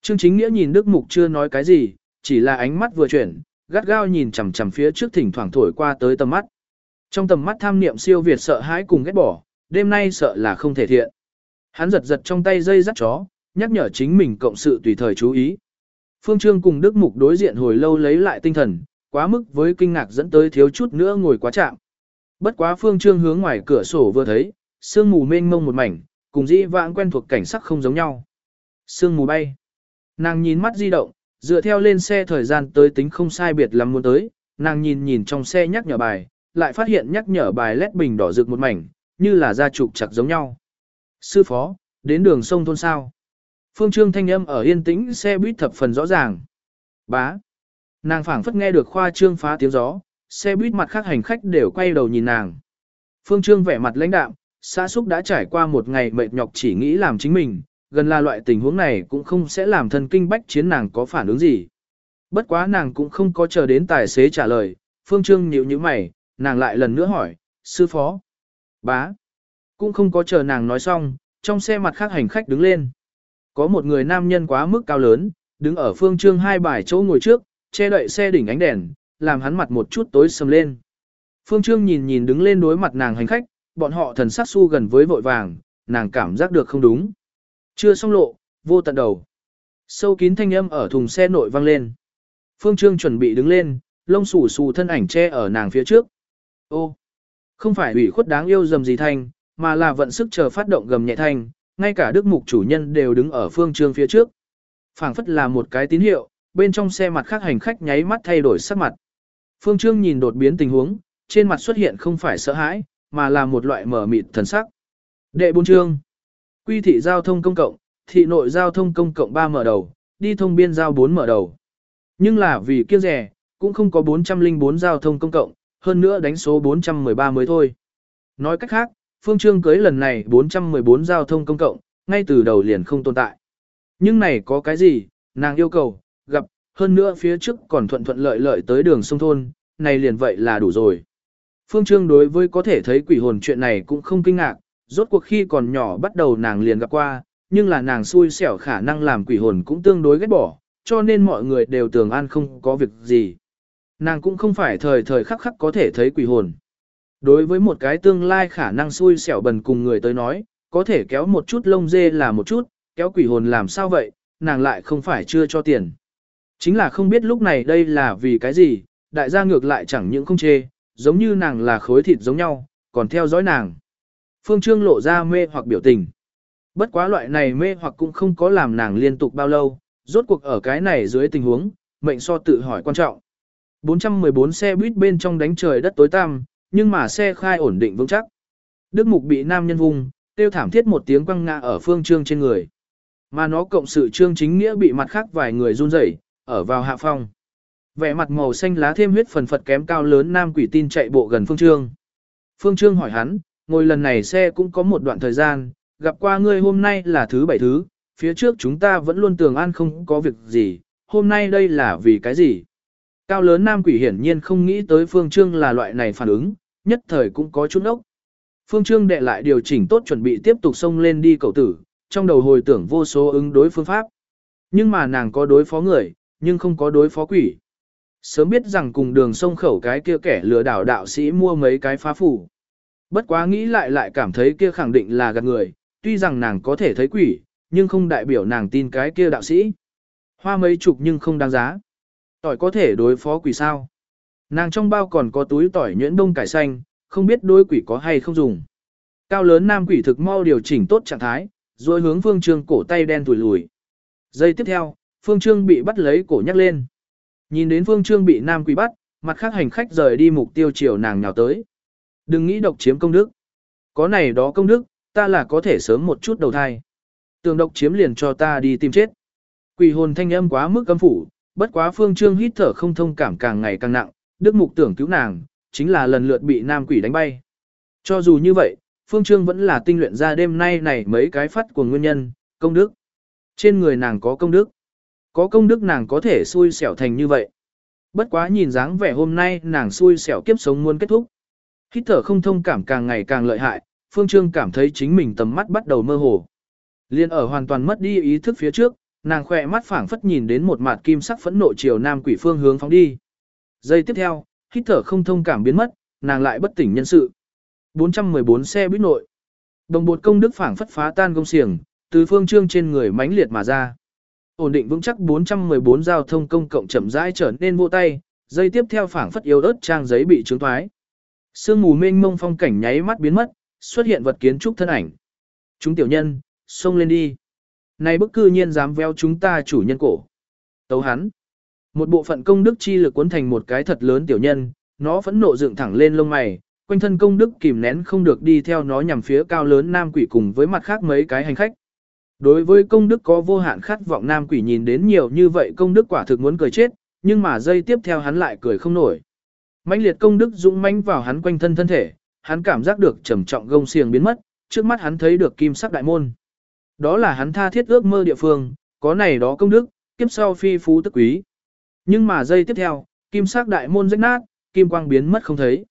Trương Chính Nghĩa nhìn Đức Mục chưa nói cái gì, chỉ là ánh mắt vừa chuyển, gắt gao nhìn chằm chằm phía trước thỉnh thoảng thổi qua tới tầm mắt. Trong tầm mắt tham niệm siêu việt sợ hãi cùng ghét bỏ, đêm nay sợ là không thể thiện. Hắn giật giật trong tay dây dắt chó, nhắc nhở chính mình cộng sự tùy thời chú ý. Phương Trương cùng Đức Mục đối diện hồi lâu lấy lại tinh thần, quá mức với kinh ngạc dẫn tới thiếu chút nữa ngồi quá chạm. Bất quá Phương Trương hướng ngoài cửa sổ vừa thấy, sương mù mênh mông một mảnh, cùng dĩ vãng quen thuộc cảnh sắc không giống nhau. Sương mù bay. Nàng nhìn mắt di động, dựa theo lên xe thời gian tới tính không sai biệt lắm muốn tới, nàng nhìn nhìn trong xe nhắc nhở bài, lại phát hiện nhắc nhở bài lét bình đỏ rực một mảnh, như là da trục chặt giống nhau. Sư phó, đến đường sông thôn sao. Phương Trương thanh âm ở yên tĩnh xe buýt thập phần rõ ràng. Bá. Nàng phảng phất nghe được khoa trương phá tiếng gió, xe buýt mặt khác hành khách đều quay đầu nhìn nàng. Phương Trương vẻ mặt lãnh đạm, xã xúc đã trải qua một ngày mệt nhọc chỉ nghĩ làm chính mình, gần là loại tình huống này cũng không sẽ làm thân kinh bách chiến nàng có phản ứng gì. Bất quá nàng cũng không có chờ đến tài xế trả lời, Phương Trương nhíu nhíu mày, nàng lại lần nữa hỏi, sư phó. Bá. Cũng không có chờ nàng nói xong, trong xe mặt khác hành khách đứng lên. Có một người nam nhân quá mức cao lớn, đứng ở phương trương hai bài chỗ ngồi trước, che đậy xe đỉnh ánh đèn, làm hắn mặt một chút tối sầm lên. Phương trương nhìn nhìn đứng lên đối mặt nàng hành khách, bọn họ thần sắc su gần với vội vàng, nàng cảm giác được không đúng. Chưa xong lộ, vô tận đầu. Sâu kín thanh âm ở thùng xe nội vang lên. Phương Trương chuẩn bị đứng lên, lông xù xù thân ảnh che ở nàng phía trước. Ô, không phải ủy khuất đáng yêu dầm gì thanh, mà là vận sức chờ phát động gầm nhẹ thanh, ngay cả đức mục chủ nhân đều đứng ở phương trương phía trước. phảng phất là một cái tín hiệu, bên trong xe mặt khác hành khách nháy mắt thay đổi sắc mặt. Phương trương nhìn đột biến tình huống, trên mặt xuất hiện không phải sợ hãi, mà là một loại mở mịt thần sắc. Đệ bốn chương. Quy thị giao thông công cộng, thị nội giao thông công cộng 3 mở đầu, đi thông biên giao 4 mở đầu. Nhưng là vì kiêng rẻ, cũng không có 404 giao thông công cộng, hơn nữa đánh số 413 mới thôi. Nói cách khác, phương trương cưới lần này 414 giao thông công cộng, ngay từ đầu liền không tồn tại. Nhưng này có cái gì, nàng yêu cầu, gặp, hơn nữa phía trước còn thuận thuận lợi lợi tới đường sông thôn, này liền vậy là đủ rồi. Phương Trương đối với có thể thấy quỷ hồn chuyện này cũng không kinh ngạc, rốt cuộc khi còn nhỏ bắt đầu nàng liền gặp qua, nhưng là nàng xui xẻo khả năng làm quỷ hồn cũng tương đối ghét bỏ, cho nên mọi người đều tưởng an không có việc gì. Nàng cũng không phải thời thời khắc khắc có thể thấy quỷ hồn. Đối với một cái tương lai khả năng xui xẻo bần cùng người tới nói, có thể kéo một chút lông dê là một chút, kéo quỷ hồn làm sao vậy, nàng lại không phải chưa cho tiền. Chính là không biết lúc này đây là vì cái gì, đại gia ngược lại chẳng những không chê, giống như nàng là khối thịt giống nhau, còn theo dõi nàng. Phương Trương lộ ra mê hoặc biểu tình. Bất quá loại này mê hoặc cũng không có làm nàng liên tục bao lâu, rốt cuộc ở cái này dưới tình huống, mệnh so tự hỏi quan trọng. 414 xe buýt bên trong đánh trời đất tối tăm, nhưng mà xe khai ổn định vững chắc. Đức Mục bị nam nhân vùng, tiêu thảm thiết một tiếng quăng ngã ở phương trương trên người. Mà nó cộng sự trương chính nghĩa bị mặt khác vài người run rẩy, ở vào hạ phong. Vẻ mặt màu xanh lá thêm huyết phần phật kém cao lớn nam quỷ tin chạy bộ gần phương trương. Phương trương hỏi hắn, ngồi lần này xe cũng có một đoạn thời gian, gặp qua ngươi hôm nay là thứ bảy thứ, phía trước chúng ta vẫn luôn tường an không có việc gì, hôm nay đây là vì cái gì? Cao lớn nam quỷ hiển nhiên không nghĩ tới phương trương là loại này phản ứng, nhất thời cũng có chút ốc. Phương trương đệ lại điều chỉnh tốt chuẩn bị tiếp tục xông lên đi cầu tử, trong đầu hồi tưởng vô số ứng đối phương pháp. Nhưng mà nàng có đối phó người, nhưng không có đối phó quỷ. Sớm biết rằng cùng đường sông khẩu cái kia kẻ lừa đảo đạo sĩ mua mấy cái phá phủ. Bất quá nghĩ lại lại cảm thấy kia khẳng định là gạt người, tuy rằng nàng có thể thấy quỷ, nhưng không đại biểu nàng tin cái kia đạo sĩ. Hoa mấy chục nhưng không đáng giá. Tỏi có thể đối phó quỷ sao. Nàng trong bao còn có túi tỏi nhuyễn đông cải xanh, không biết đối quỷ có hay không dùng. Cao lớn nam quỷ thực mau điều chỉnh tốt trạng thái, rồi hướng phương trương cổ tay đen tùi lùi. Giây tiếp theo, phương trương bị bắt lấy cổ nhắc lên. Nhìn đến phương trương bị nam quỷ bắt, mặt khác hành khách rời đi mục tiêu chiều nàng nhào tới. Đừng nghĩ độc chiếm công đức. Có này đó công đức, ta là có thể sớm một chút đầu thai. Tường độc chiếm liền cho ta đi tìm chết. Quỷ hồn thanh âm quá mức cấm phủ, bất quá phương trương hít thở không thông cảm càng ngày càng nặng, đức mục tưởng cứu nàng, chính là lần lượt bị nam quỷ đánh bay. Cho dù như vậy, phương trương vẫn là tinh luyện ra đêm nay này mấy cái phát của nguyên nhân, công đức. Trên người nàng có công đức. Có công đức nàng có thể xui xẻo thành như vậy. Bất quá nhìn dáng vẻ hôm nay nàng xui xẻo kiếp sống muốn kết thúc. Hít thở không thông cảm càng ngày càng lợi hại, Phương Trương cảm thấy chính mình tầm mắt bắt đầu mơ hồ. Liên ở hoàn toàn mất đi ý thức phía trước, nàng khỏe mắt phảng phất nhìn đến một mặt kim sắc phẫn nộ chiều nam quỷ phương hướng phóng đi. Giây tiếp theo, hít thở không thông cảm biến mất, nàng lại bất tỉnh nhân sự. 414 xe buýt nội. Đồng bột công đức phảng phất phá tan công xiềng, từ phương trương trên người mãnh liệt mà ra. Ổn định vững chắc 414 giao thông công cộng chậm rãi trở nên vô tay, dây tiếp theo phảng phất yếu ớt trang giấy bị trướng thoái. Sương mù mênh mông phong cảnh nháy mắt biến mất, xuất hiện vật kiến trúc thân ảnh. Chúng tiểu nhân, xông lên đi. Này bức cư nhiên dám veo chúng ta chủ nhân cổ. Tấu hắn. Một bộ phận công đức chi lực cuốn thành một cái thật lớn tiểu nhân, nó phẫn nộ dựng thẳng lên lông mày, quanh thân công đức kìm nén không được đi theo nó nhằm phía cao lớn nam quỷ cùng với mặt khác mấy cái hành khách. Đối với công đức có vô hạn khát vọng nam quỷ nhìn đến nhiều như vậy công đức quả thực muốn cười chết, nhưng mà giây tiếp theo hắn lại cười không nổi. mãnh liệt công đức dũng mãnh vào hắn quanh thân thân thể, hắn cảm giác được trầm trọng gông xiềng biến mất, trước mắt hắn thấy được kim sắc đại môn. Đó là hắn tha thiết ước mơ địa phương, có này đó công đức, kiếp sau phi phú tức quý. Nhưng mà giây tiếp theo, kim sắc đại môn rách nát, kim quang biến mất không thấy.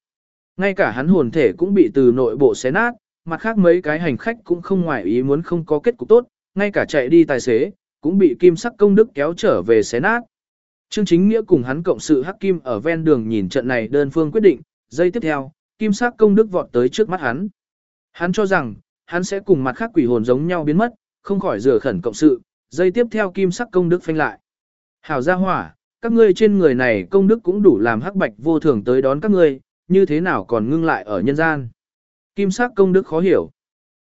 Ngay cả hắn hồn thể cũng bị từ nội bộ xé nát, mặt khác mấy cái hành khách cũng không ngoài ý muốn không có kết cục tốt, ngay cả chạy đi tài xế, cũng bị kim sắc công đức kéo trở về xé nát. Trương Chính Nghĩa cùng hắn cộng sự hắc kim ở ven đường nhìn trận này đơn phương quyết định, giây tiếp theo, kim sắc công đức vọt tới trước mắt hắn. Hắn cho rằng, hắn sẽ cùng mặt khác quỷ hồn giống nhau biến mất, không khỏi rửa khẩn cộng sự, Dây tiếp theo kim sắc công đức phanh lại. Hảo gia hỏa, các ngươi trên người này công đức cũng đủ làm hắc bạch vô thường tới đón các ngươi, như thế nào còn ngưng lại ở nhân gian. Kim sắc công đức khó hiểu.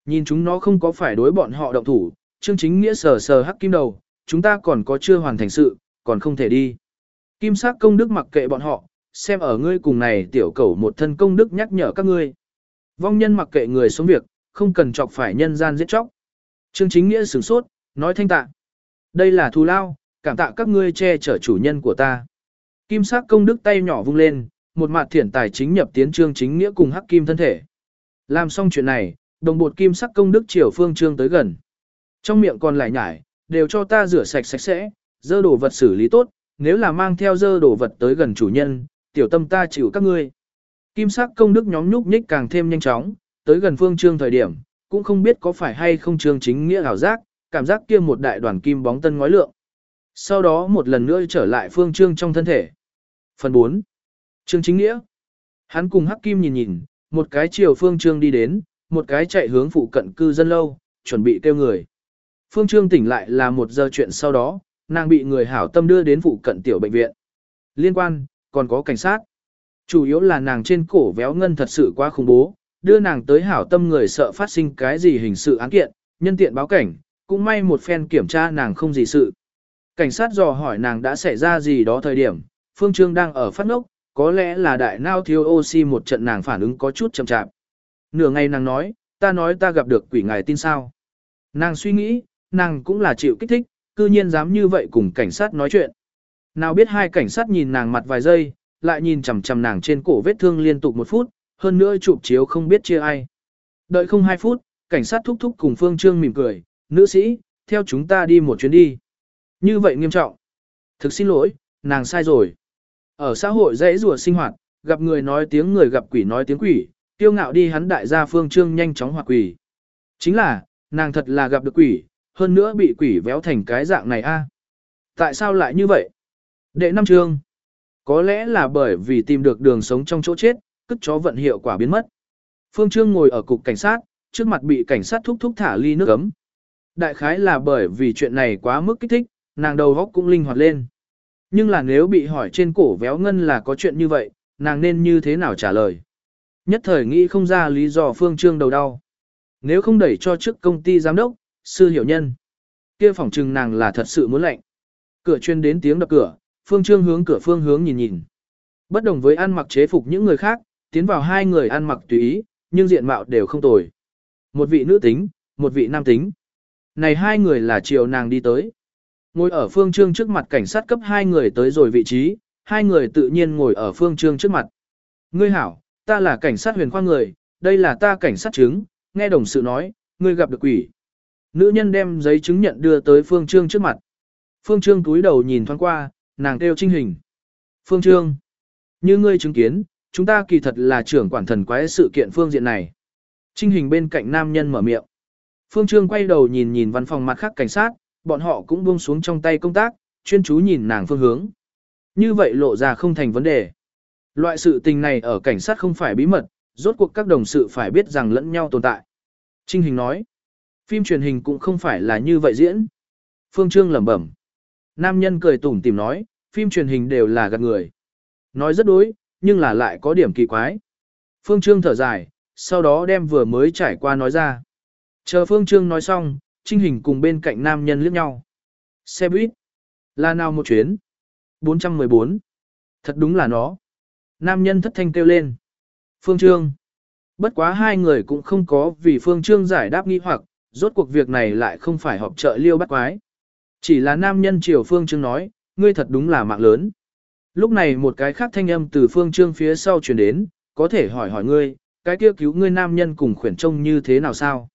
Nhìn chúng nó không có phải đối bọn họ động thủ, chương chính nghĩa sờ sờ hắc kim đầu, chúng ta còn có chưa hoàn thành sự, còn không thể đi. Kim sắc công đức mặc kệ bọn họ, xem ở ngươi cùng này tiểu cầu một thân công đức nhắc nhở các ngươi. Vong nhân mặc kệ người xuống việc, không cần chọc phải nhân gian giết chóc. Trương chính nghĩa sửng sốt, nói thanh tạ. Đây là thù lao, cảm tạ các ngươi che chở chủ nhân của ta. Kim sắc công đức tay nhỏ vung lên, một mặt thiển tài chính nhập tiến trương chính nghĩa cùng hắc kim thân thể. Làm xong chuyện này, đồng bột kim sắc công đức chiều phương trương tới gần. Trong miệng còn lại nhải, đều cho ta rửa sạch sạch sẽ, dơ đồ vật xử lý tốt, nếu là mang theo dơ đồ vật tới gần chủ nhân, tiểu tâm ta chịu các ngươi. Kim sắc công đức nhóm nhúc nhích càng thêm nhanh chóng, tới gần phương trương thời điểm, cũng không biết có phải hay không trương chính nghĩa ảo giác, cảm giác kia một đại đoàn kim bóng tân ngói lượng. Sau đó một lần nữa trở lại phương trương trong thân thể. Phần 4. Trương chính nghĩa. Hắn cùng hắc kim nhìn nhìn, một cái chiều phương trương đi đến, một cái chạy hướng phụ cận cư dân lâu, chuẩn bị kêu người. Phương trương tỉnh lại là một giờ chuyện sau đó, nàng bị người hảo tâm đưa đến phụ cận tiểu bệnh viện. Liên quan, còn có cảnh sát. Chủ yếu là nàng trên cổ véo ngân thật sự quá khủng bố, đưa nàng tới hảo tâm người sợ phát sinh cái gì hình sự án kiện, nhân tiện báo cảnh, cũng may một phen kiểm tra nàng không gì sự. Cảnh sát dò hỏi nàng đã xảy ra gì đó thời điểm, Phương Trương đang ở phát ngốc, có lẽ là đại nao thiếu oxy một trận nàng phản ứng có chút chậm chạp. Nửa ngày nàng nói, ta nói ta gặp được quỷ ngài tin sao. Nàng suy nghĩ, nàng cũng là chịu kích thích, cư nhiên dám như vậy cùng cảnh sát nói chuyện. Nào biết hai cảnh sát nhìn nàng mặt vài giây, lại nhìn chằm chằm nàng trên cổ vết thương liên tục một phút, hơn nữa chụp chiếu không biết chia ai. Đợi không hai phút, cảnh sát thúc thúc cùng Phương Trương mỉm cười, nữ sĩ, theo chúng ta đi một chuyến đi. Như vậy nghiêm trọng. Thực xin lỗi, nàng sai rồi. Ở xã hội dễ rùa sinh hoạt, gặp người nói tiếng người gặp quỷ nói tiếng quỷ, tiêu ngạo đi hắn đại gia Phương Trương nhanh chóng hoặc quỷ. Chính là, nàng thật là gặp được quỷ, hơn nữa bị quỷ véo thành cái dạng này a. Tại sao lại như vậy? Đệ năm chương. Có lẽ là bởi vì tìm được đường sống trong chỗ chết, cất chó vận hiệu quả biến mất. Phương Trương ngồi ở cục cảnh sát, trước mặt bị cảnh sát thúc thúc thả ly nước ấm. Đại khái là bởi vì chuyện này quá mức kích thích, nàng đầu góc cũng linh hoạt lên. Nhưng là nếu bị hỏi trên cổ véo ngân là có chuyện như vậy, nàng nên như thế nào trả lời? Nhất thời nghĩ không ra lý do Phương Trương đầu đau. Nếu không đẩy cho trước công ty giám đốc, sư hiểu nhân. kia phỏng trừng nàng là thật sự muốn lệnh. Cửa chuyên đến tiếng đập cửa, Phương Trương hướng cửa phương hướng nhìn nhìn. Bất đồng với ăn mặc chế phục những người khác, tiến vào hai người ăn mặc tùy ý, nhưng diện mạo đều không tồi. Một vị nữ tính, một vị nam tính. Này hai người là chiều nàng đi tới. Ngồi ở phương trương trước mặt cảnh sát cấp hai người tới rồi vị trí, hai người tự nhiên ngồi ở phương trương trước mặt. Ngươi hảo, ta là cảnh sát huyền khoa người, đây là ta cảnh sát chứng, nghe đồng sự nói, ngươi gặp được quỷ. Nữ nhân đem giấy chứng nhận đưa tới phương trương trước mặt. Phương trương túi đầu nhìn thoáng qua, nàng kêu trinh hình. Phương trương, như ngươi chứng kiến, chúng ta kỳ thật là trưởng quản thần quái sự kiện phương diện này. Trinh hình bên cạnh nam nhân mở miệng. Phương Trương quay đầu nhìn nhìn văn phòng mặt khác cảnh sát, bọn họ cũng buông xuống trong tay công tác, chuyên chú nhìn nàng phương hướng. Như vậy lộ ra không thành vấn đề. Loại sự tình này ở cảnh sát không phải bí mật, rốt cuộc các đồng sự phải biết rằng lẫn nhau tồn tại. Trinh Hình nói, phim truyền hình cũng không phải là như vậy diễn. Phương Trương lẩm bẩm. Nam nhân cười tủm tìm nói, phim truyền hình đều là gạt người. Nói rất đối, nhưng là lại có điểm kỳ quái. Phương Trương thở dài, sau đó đem vừa mới trải qua nói ra. Chờ Phương Trương nói xong, Trinh Hình cùng bên cạnh nam nhân liếc nhau. Xe buýt. Là nào một chuyến? 414. Thật đúng là nó. Nam nhân thất thanh kêu lên. Phương Trương. Bất quá hai người cũng không có vì Phương Trương giải đáp nghi hoặc, rốt cuộc việc này lại không phải họp trợ liêu bắt quái. Chỉ là nam nhân chiều Phương Trương nói, ngươi thật đúng là mạng lớn. Lúc này một cái khác thanh âm từ Phương Trương phía sau truyền đến, có thể hỏi hỏi ngươi, cái kia cứu ngươi nam nhân cùng khuyển trông như thế nào sao?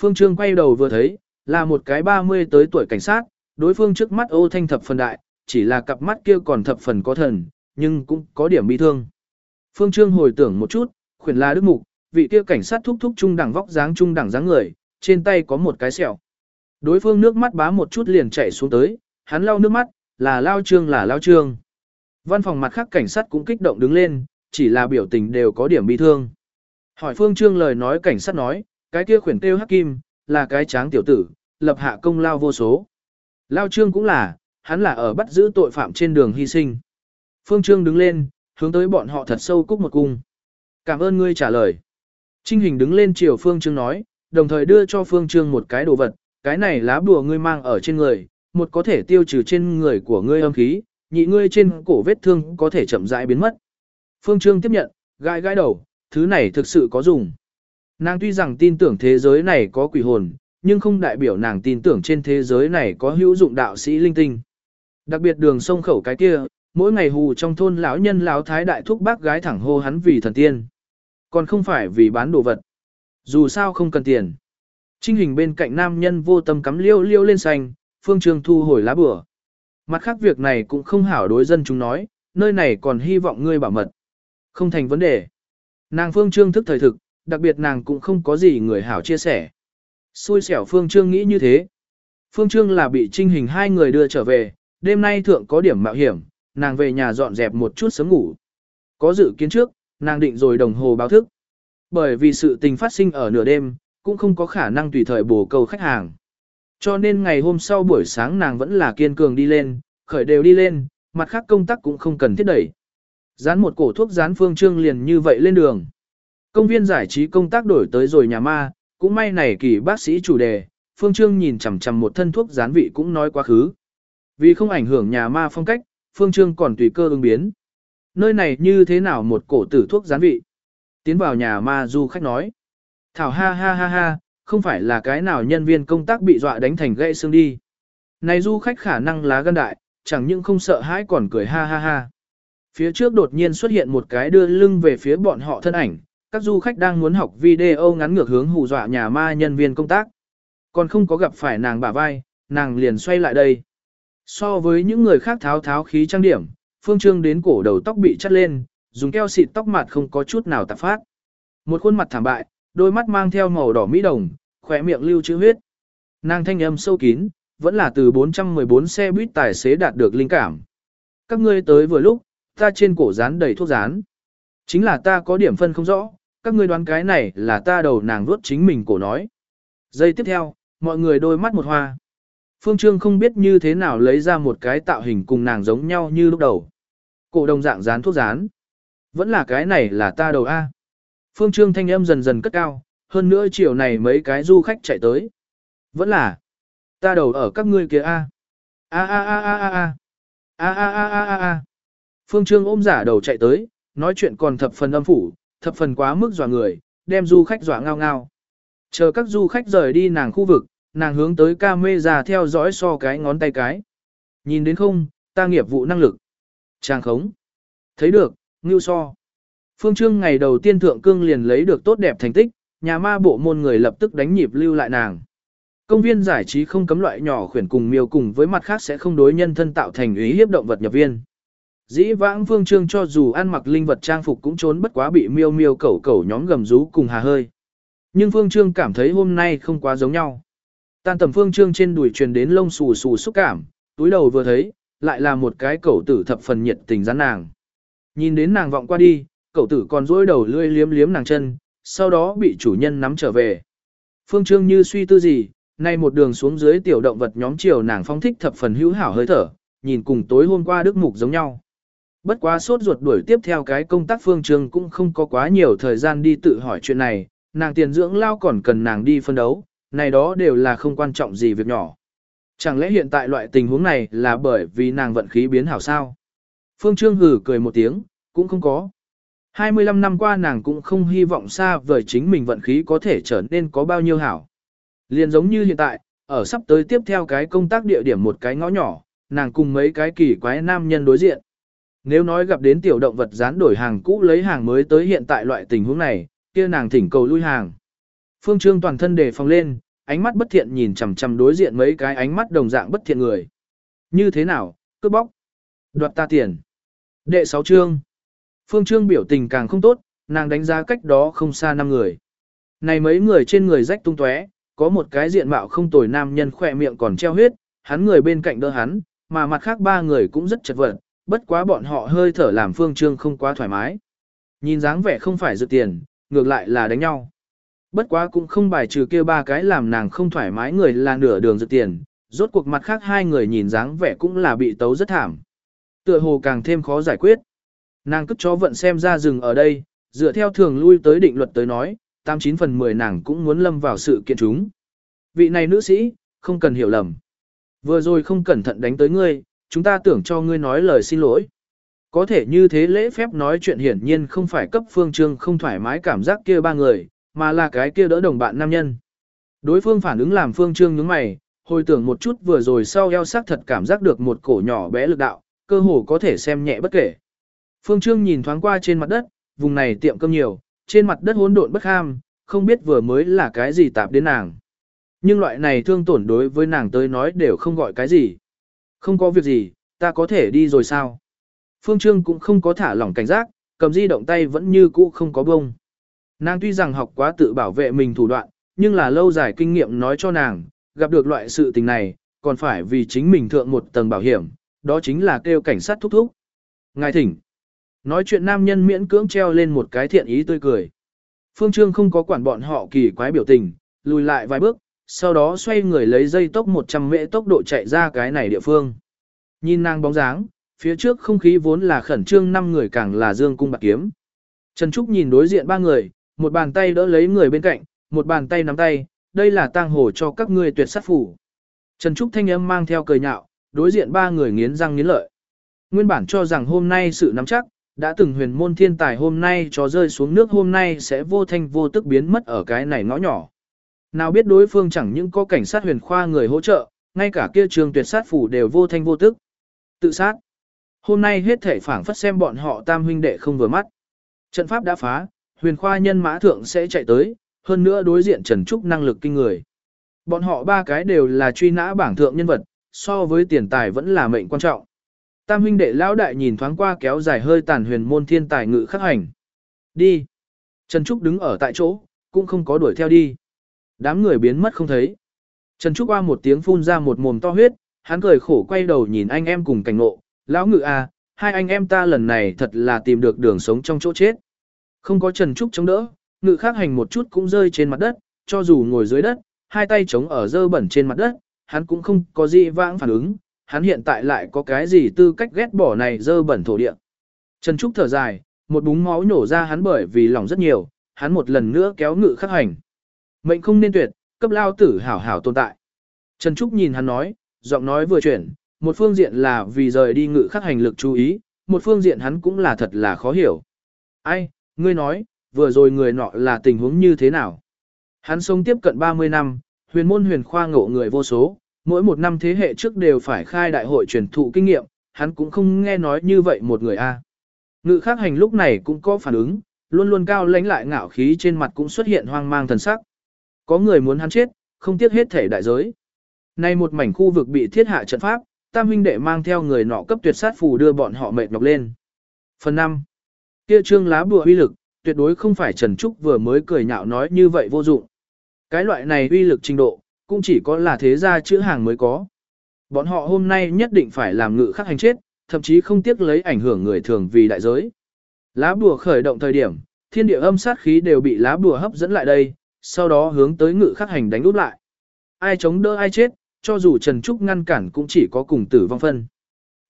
Phương Trương quay đầu vừa thấy, là một cái 30 tới tuổi cảnh sát, đối phương trước mắt ô thanh thập phần đại, chỉ là cặp mắt kia còn thập phần có thần, nhưng cũng có điểm bi thương. Phương Trương hồi tưởng một chút, khuyển là đức mục, vị kia cảnh sát thúc thúc trung đẳng vóc dáng trung đẳng dáng người, trên tay có một cái sẹo. Đối phương nước mắt bá một chút liền chảy xuống tới, hắn lau nước mắt, là lao trương là lao trương. Văn phòng mặt khác cảnh sát cũng kích động đứng lên, chỉ là biểu tình đều có điểm bi thương. Hỏi Phương Trương lời nói cảnh sát nói, cái kia khuyển tiêu hắc kim, là cái tráng tiểu tử, lập hạ công lao vô số. Lao Trương cũng là, hắn là ở bắt giữ tội phạm trên đường hy sinh. Phương Trương đứng lên, hướng tới bọn họ thật sâu cúc một cung. Cảm ơn ngươi trả lời. Trinh Hình đứng lên chiều Phương Trương nói, đồng thời đưa cho Phương Trương một cái đồ vật, cái này lá bùa ngươi mang ở trên người, một có thể tiêu trừ trên người của ngươi âm khí, nhị ngươi trên cổ vết thương có thể chậm rãi biến mất. Phương Trương tiếp nhận, gãi gãi đầu, thứ này thực sự có dùng. Nàng tuy rằng tin tưởng thế giới này có quỷ hồn, nhưng không đại biểu nàng tin tưởng trên thế giới này có hữu dụng đạo sĩ linh tinh. Đặc biệt đường sông khẩu cái kia, mỗi ngày hù trong thôn lão nhân lão thái đại thúc bác gái thẳng hô hắn vì thần tiên. Còn không phải vì bán đồ vật. Dù sao không cần tiền. Trinh hình bên cạnh nam nhân vô tâm cắm liêu liêu lên xanh, phương trường thu hồi lá bửa. Mặt khác việc này cũng không hảo đối dân chúng nói, nơi này còn hy vọng ngươi bảo mật. Không thành vấn đề. Nàng phương trương thức thời thực, đặc biệt nàng cũng không có gì người hảo chia sẻ. Xui xẻo phương trương nghĩ như thế. Phương trương là bị trinh hình hai người đưa trở về, đêm nay thượng có điểm mạo hiểm, nàng về nhà dọn dẹp một chút sớm ngủ. Có dự kiến trước, nàng định rồi đồng hồ báo thức. Bởi vì sự tình phát sinh ở nửa đêm, cũng không có khả năng tùy thời bổ cầu khách hàng. Cho nên ngày hôm sau buổi sáng nàng vẫn là kiên cường đi lên, khởi đều đi lên, mặt khác công tác cũng không cần thiết đẩy. Dán một cổ thuốc dán phương trương liền như vậy lên đường. Công viên giải trí công tác đổi tới rồi nhà ma, cũng may này kỳ bác sĩ chủ đề, phương trương nhìn chằm chằm một thân thuốc dán vị cũng nói quá khứ. Vì không ảnh hưởng nhà ma phong cách, Phương Trương còn tùy cơ ứng biến. Nơi này như thế nào một cổ tử thuốc dán vị. Tiến vào nhà ma du khách nói. Thảo ha ha ha ha, không phải là cái nào nhân viên công tác bị dọa đánh thành gãy xương đi. Này du khách khả năng lá gan đại, chẳng những không sợ hãi còn cười ha ha ha. Phía trước đột nhiên xuất hiện một cái đưa lưng về phía bọn họ thân ảnh, các du khách đang muốn học video ngắn ngược hướng hù dọa nhà ma nhân viên công tác. Còn không có gặp phải nàng bả vai, nàng liền xoay lại đây. So với những người khác tháo tháo khí trang điểm, phương trương đến cổ đầu tóc bị chắt lên, dùng keo xịt tóc mặt không có chút nào tạp phát. Một khuôn mặt thảm bại, đôi mắt mang theo màu đỏ mỹ đồng, khỏe miệng lưu chữ huyết. Nàng thanh âm sâu kín, vẫn là từ 414 xe buýt tài xế đạt được linh cảm. Các ngươi tới vừa lúc, ta trên cổ dán đầy thuốc dán. Chính là ta có điểm phân không rõ, các ngươi đoán cái này là ta đầu nàng vuốt chính mình cổ nói. Giây tiếp theo, mọi người đôi mắt một hoa. Phương Trương không biết như thế nào lấy ra một cái tạo hình cùng nàng giống nhau như lúc đầu. Cổ đồng dạng dán thuốc dán. Vẫn là cái này là ta đầu A. Phương Trương thanh âm dần dần cất cao, hơn nữa chiều này mấy cái du khách chạy tới. Vẫn là, ta đầu ở các ngươi kia A. A a a a a a. A a a a a a. Phương Trương ôm giả đầu chạy tới, nói chuyện còn thập phần âm phủ, thập phần quá mức dọa người, đem du khách dọa ngao ngao. Chờ các du khách rời đi nàng khu vực, nàng hướng tới ca mê ra theo dõi so cái ngón tay cái. Nhìn đến không, ta nghiệp vụ năng lực. Trang khống. Thấy được, ngưu so. Phương Trương ngày đầu tiên thượng cương liền lấy được tốt đẹp thành tích, nhà ma bộ môn người lập tức đánh nhịp lưu lại nàng. Công viên giải trí không cấm loại nhỏ khuyển cùng miêu cùng với mặt khác sẽ không đối nhân thân tạo thành ý hiếp động vật nhập viên. Dĩ vãng Phương Trương cho dù ăn mặc linh vật trang phục cũng trốn bất quá bị miêu miêu cẩu cẩu nhóm gầm rú cùng hà hơi. Nhưng Phương Trương cảm thấy hôm nay không quá giống nhau. Tan tầm Phương Trương trên đùi truyền đến lông xù xù xúc cảm, túi đầu vừa thấy, lại là một cái cẩu tử thập phần nhiệt tình rắn nàng. Nhìn đến nàng vọng qua đi, cậu tử còn dối đầu lươi liếm liếm nàng chân, sau đó bị chủ nhân nắm trở về. Phương Trương như suy tư gì, nay một đường xuống dưới tiểu động vật nhóm chiều nàng phong thích thập phần hữu hảo hơi thở, nhìn cùng tối hôm qua đức mục giống nhau. Bất quá sốt ruột đuổi tiếp theo cái công tác Phương Trương cũng không có quá nhiều thời gian đi tự hỏi chuyện này, nàng tiền dưỡng lao còn cần nàng đi phân đấu, này đó đều là không quan trọng gì việc nhỏ. Chẳng lẽ hiện tại loại tình huống này là bởi vì nàng vận khí biến hảo sao? Phương Trương hử cười một tiếng, cũng không có. 25 năm qua nàng cũng không hy vọng xa vời chính mình vận khí có thể trở nên có bao nhiêu hảo. Liền giống như hiện tại, ở sắp tới tiếp theo cái công tác địa điểm một cái ngõ nhỏ, nàng cùng mấy cái kỳ quái nam nhân đối diện. Nếu nói gặp đến tiểu động vật dán đổi hàng cũ lấy hàng mới tới hiện tại loại tình huống này, kia nàng thỉnh cầu lui hàng. Phương Trương toàn thân đề phòng lên, ánh mắt bất thiện nhìn chằm chằm đối diện mấy cái ánh mắt đồng dạng bất thiện người. Như thế nào, cướp bóc, đoạt ta tiền. Đệ sáu chương. Phương Trương biểu tình càng không tốt, nàng đánh giá cách đó không xa năm người. Này mấy người trên người rách tung tóe, có một cái diện mạo không tồi nam nhân khỏe miệng còn treo huyết, hắn người bên cạnh đỡ hắn, mà mặt khác ba người cũng rất chật vật, bất quá bọn họ hơi thở làm Phương Trương không quá thoải mái. Nhìn dáng vẻ không phải dự tiền, ngược lại là đánh nhau. Bất quá cũng không bài trừ kia ba cái làm nàng không thoải mái người là nửa đường dự tiền, rốt cuộc mặt khác hai người nhìn dáng vẻ cũng là bị tấu rất thảm. Tựa hồ càng thêm khó giải quyết. Nàng cất cho vận xem ra rừng ở đây, dựa theo thường lui tới định luật tới nói, 89 phần 10 nàng cũng muốn lâm vào sự kiện chúng. Vị này nữ sĩ, không cần hiểu lầm. Vừa rồi không cẩn thận đánh tới ngươi, chúng ta tưởng cho ngươi nói lời xin lỗi. Có thể như thế lễ phép nói chuyện hiển nhiên không phải cấp phương trương không thoải mái cảm giác kia ba người, mà là cái kia đỡ đồng bạn nam nhân. Đối phương phản ứng làm phương trương nhướng mày, hồi tưởng một chút vừa rồi sau eo sắc thật cảm giác được một cổ nhỏ bé lực đạo, cơ hồ có thể xem nhẹ bất kể. Phương Trương nhìn thoáng qua trên mặt đất, vùng này tiệm cơm nhiều, trên mặt đất hỗn độn bất ham, không biết vừa mới là cái gì tạp đến nàng. Nhưng loại này thương tổn đối với nàng tới nói đều không gọi cái gì. Không có việc gì, ta có thể đi rồi sao? Phương Trương cũng không có thả lỏng cảnh giác, cầm di động tay vẫn như cũ không có bông. Nàng tuy rằng học quá tự bảo vệ mình thủ đoạn, nhưng là lâu dài kinh nghiệm nói cho nàng, gặp được loại sự tình này, còn phải vì chính mình thượng một tầng bảo hiểm, đó chính là kêu cảnh sát thúc thúc. Ngài thỉnh. Nói chuyện nam nhân miễn cưỡng treo lên một cái thiện ý tươi cười. Phương Trương không có quản bọn họ kỳ quái biểu tình, lùi lại vài bước, sau đó xoay người lấy dây tốc 100 mễ tốc độ chạy ra cái này địa phương. Nhìn nàng bóng dáng, phía trước không khí vốn là khẩn trương năm người càng là dương cung bạc kiếm. Trần Trúc nhìn đối diện ba người, một bàn tay đỡ lấy người bên cạnh, một bàn tay nắm tay, đây là tang hồ cho các ngươi tuyệt sát phủ. Trần Trúc thanh âm mang theo cười nhạo, đối diện ba người nghiến răng nghiến lợi. Nguyên bản cho rằng hôm nay sự nắm chắc, đã từng huyền môn thiên tài hôm nay cho rơi xuống nước hôm nay sẽ vô thanh vô tức biến mất ở cái này ngõ nhỏ. Nào biết đối phương chẳng những có cảnh sát huyền khoa người hỗ trợ, ngay cả kia trường tuyệt sát phủ đều vô thanh vô tức. Tự sát. Hôm nay hết thể phảng phất xem bọn họ tam huynh đệ không vừa mắt. Trận pháp đã phá, huyền khoa nhân mã thượng sẽ chạy tới, hơn nữa đối diện Trần Trúc năng lực kinh người. Bọn họ ba cái đều là truy nã bảng thượng nhân vật, so với tiền tài vẫn là mệnh quan trọng. Tam huynh đệ lão đại nhìn thoáng qua kéo dài hơi tàn huyền môn thiên tài ngự khắc hành. Đi. Trần Trúc đứng ở tại chỗ, cũng không có đuổi theo đi. Đám người biến mất không thấy. Trần Trúc qua một tiếng phun ra một mồm to huyết, hắn cười khổ quay đầu nhìn anh em cùng cảnh ngộ. Lão ngự à, hai anh em ta lần này thật là tìm được đường sống trong chỗ chết. Không có Trần Trúc chống đỡ, ngự khắc hành một chút cũng rơi trên mặt đất, cho dù ngồi dưới đất, hai tay chống ở dơ bẩn trên mặt đất, hắn cũng không có gì vãng phản ứng, hắn hiện tại lại có cái gì tư cách ghét bỏ này dơ bẩn thổ địa. Trần Trúc thở dài, một búng máu nhổ ra hắn bởi vì lòng rất nhiều, hắn một lần nữa kéo ngự khắc hành. Mệnh không nên tuyệt, cấp lao tử hảo hảo tồn tại. Trần Trúc nhìn hắn nói, giọng nói vừa chuyển, một phương diện là vì rời đi ngự khắc hành lực chú ý, một phương diện hắn cũng là thật là khó hiểu. Ai, ngươi nói, vừa rồi người nọ là tình huống như thế nào? Hắn sống tiếp cận 30 năm, huyền môn huyền khoa ngộ người vô số, mỗi một năm thế hệ trước đều phải khai đại hội truyền thụ kinh nghiệm, hắn cũng không nghe nói như vậy một người a. Ngự khắc hành lúc này cũng có phản ứng, luôn luôn cao lãnh lại ngạo khí trên mặt cũng xuất hiện hoang mang thần sắc. Có người muốn hắn chết, không tiếc hết thể đại giới. Nay một mảnh khu vực bị thiết hạ trận pháp, tam huynh đệ mang theo người nọ cấp tuyệt sát phù đưa bọn họ mệt nhọc lên. Phần 5. Kia trương lá bùa uy lực, tuyệt đối không phải Trần Trúc vừa mới cười nhạo nói như vậy vô dụng. Cái loại này uy lực trình độ, cũng chỉ có là thế gia chữ hàng mới có. Bọn họ hôm nay nhất định phải làm ngự khắc hành chết, thậm chí không tiếc lấy ảnh hưởng người thường vì đại giới. Lá bùa khởi động thời điểm, thiên địa âm sát khí đều bị lá bùa hấp dẫn lại đây, sau đó hướng tới ngự khắc hành đánh úp lại. Ai chống đỡ ai chết, cho dù Trần Trúc ngăn cản cũng chỉ có cùng tử vong phân.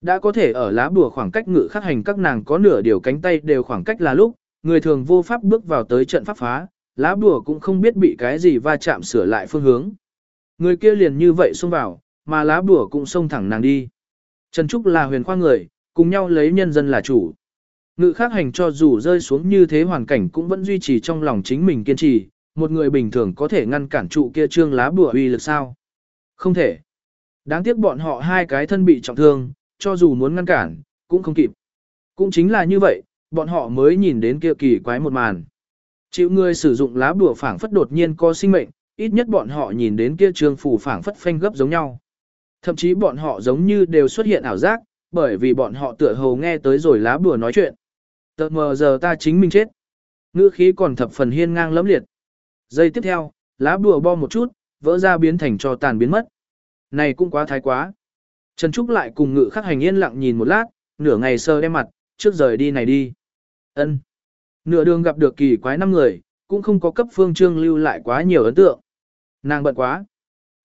Đã có thể ở lá bùa khoảng cách ngự khắc hành các nàng có nửa điều cánh tay đều khoảng cách là lúc, người thường vô pháp bước vào tới trận pháp phá, lá bùa cũng không biết bị cái gì va chạm sửa lại phương hướng. Người kia liền như vậy xông vào, mà lá bùa cũng xông thẳng nàng đi. Trần Trúc là huyền khoa người, cùng nhau lấy nhân dân là chủ. Ngự khác hành cho dù rơi xuống như thế hoàn cảnh cũng vẫn duy trì trong lòng chính mình kiên trì, một người bình thường có thể ngăn cản trụ kia trương lá bùa uy lực sao? Không thể. Đáng tiếc bọn họ hai cái thân bị trọng thương, cho dù muốn ngăn cản, cũng không kịp. Cũng chính là như vậy, bọn họ mới nhìn đến kia kỳ quái một màn. Chịu người sử dụng lá bùa phảng phất đột nhiên có sinh mệnh, ít nhất bọn họ nhìn đến kia trương phủ phảng phất phanh gấp giống nhau. Thậm chí bọn họ giống như đều xuất hiện ảo giác, bởi vì bọn họ tựa hồ nghe tới rồi lá bùa nói chuyện. Tờ mờ giờ ta chính mình chết. Ngữ khí còn thập phần hiên ngang lẫm liệt. Giây tiếp theo, lá bùa bo một chút, vỡ ra biến thành cho tàn biến mất. Này cũng quá thái quá. Trần Trúc lại cùng ngự khắc hành yên lặng nhìn một lát, nửa ngày sơ đem mặt, trước rời đi này đi. ân Nửa đường gặp được kỳ quái năm người, cũng không có cấp phương trương lưu lại quá nhiều ấn tượng. Nàng bận quá.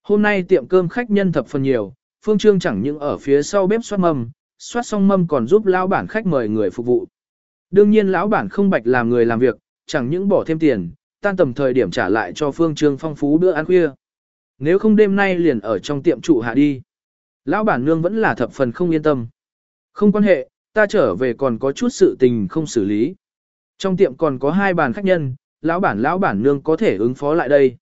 Hôm nay tiệm cơm khách nhân thập phần nhiều, phương trương chẳng những ở phía sau bếp xoát mâm, xoát xong mâm còn giúp lão bản khách mời người phục vụ. Đương nhiên lão bản không bạch làm người làm việc, chẳng những bỏ thêm tiền, tan tầm thời điểm trả lại cho phương trương phong phú bữa ăn khuya. Nếu không đêm nay liền ở trong tiệm trụ hạ đi. Lão bản nương vẫn là thập phần không yên tâm. Không quan hệ, ta trở về còn có chút sự tình không xử lý. Trong tiệm còn có hai bàn khách nhân, lão bản lão bản nương có thể ứng phó lại đây.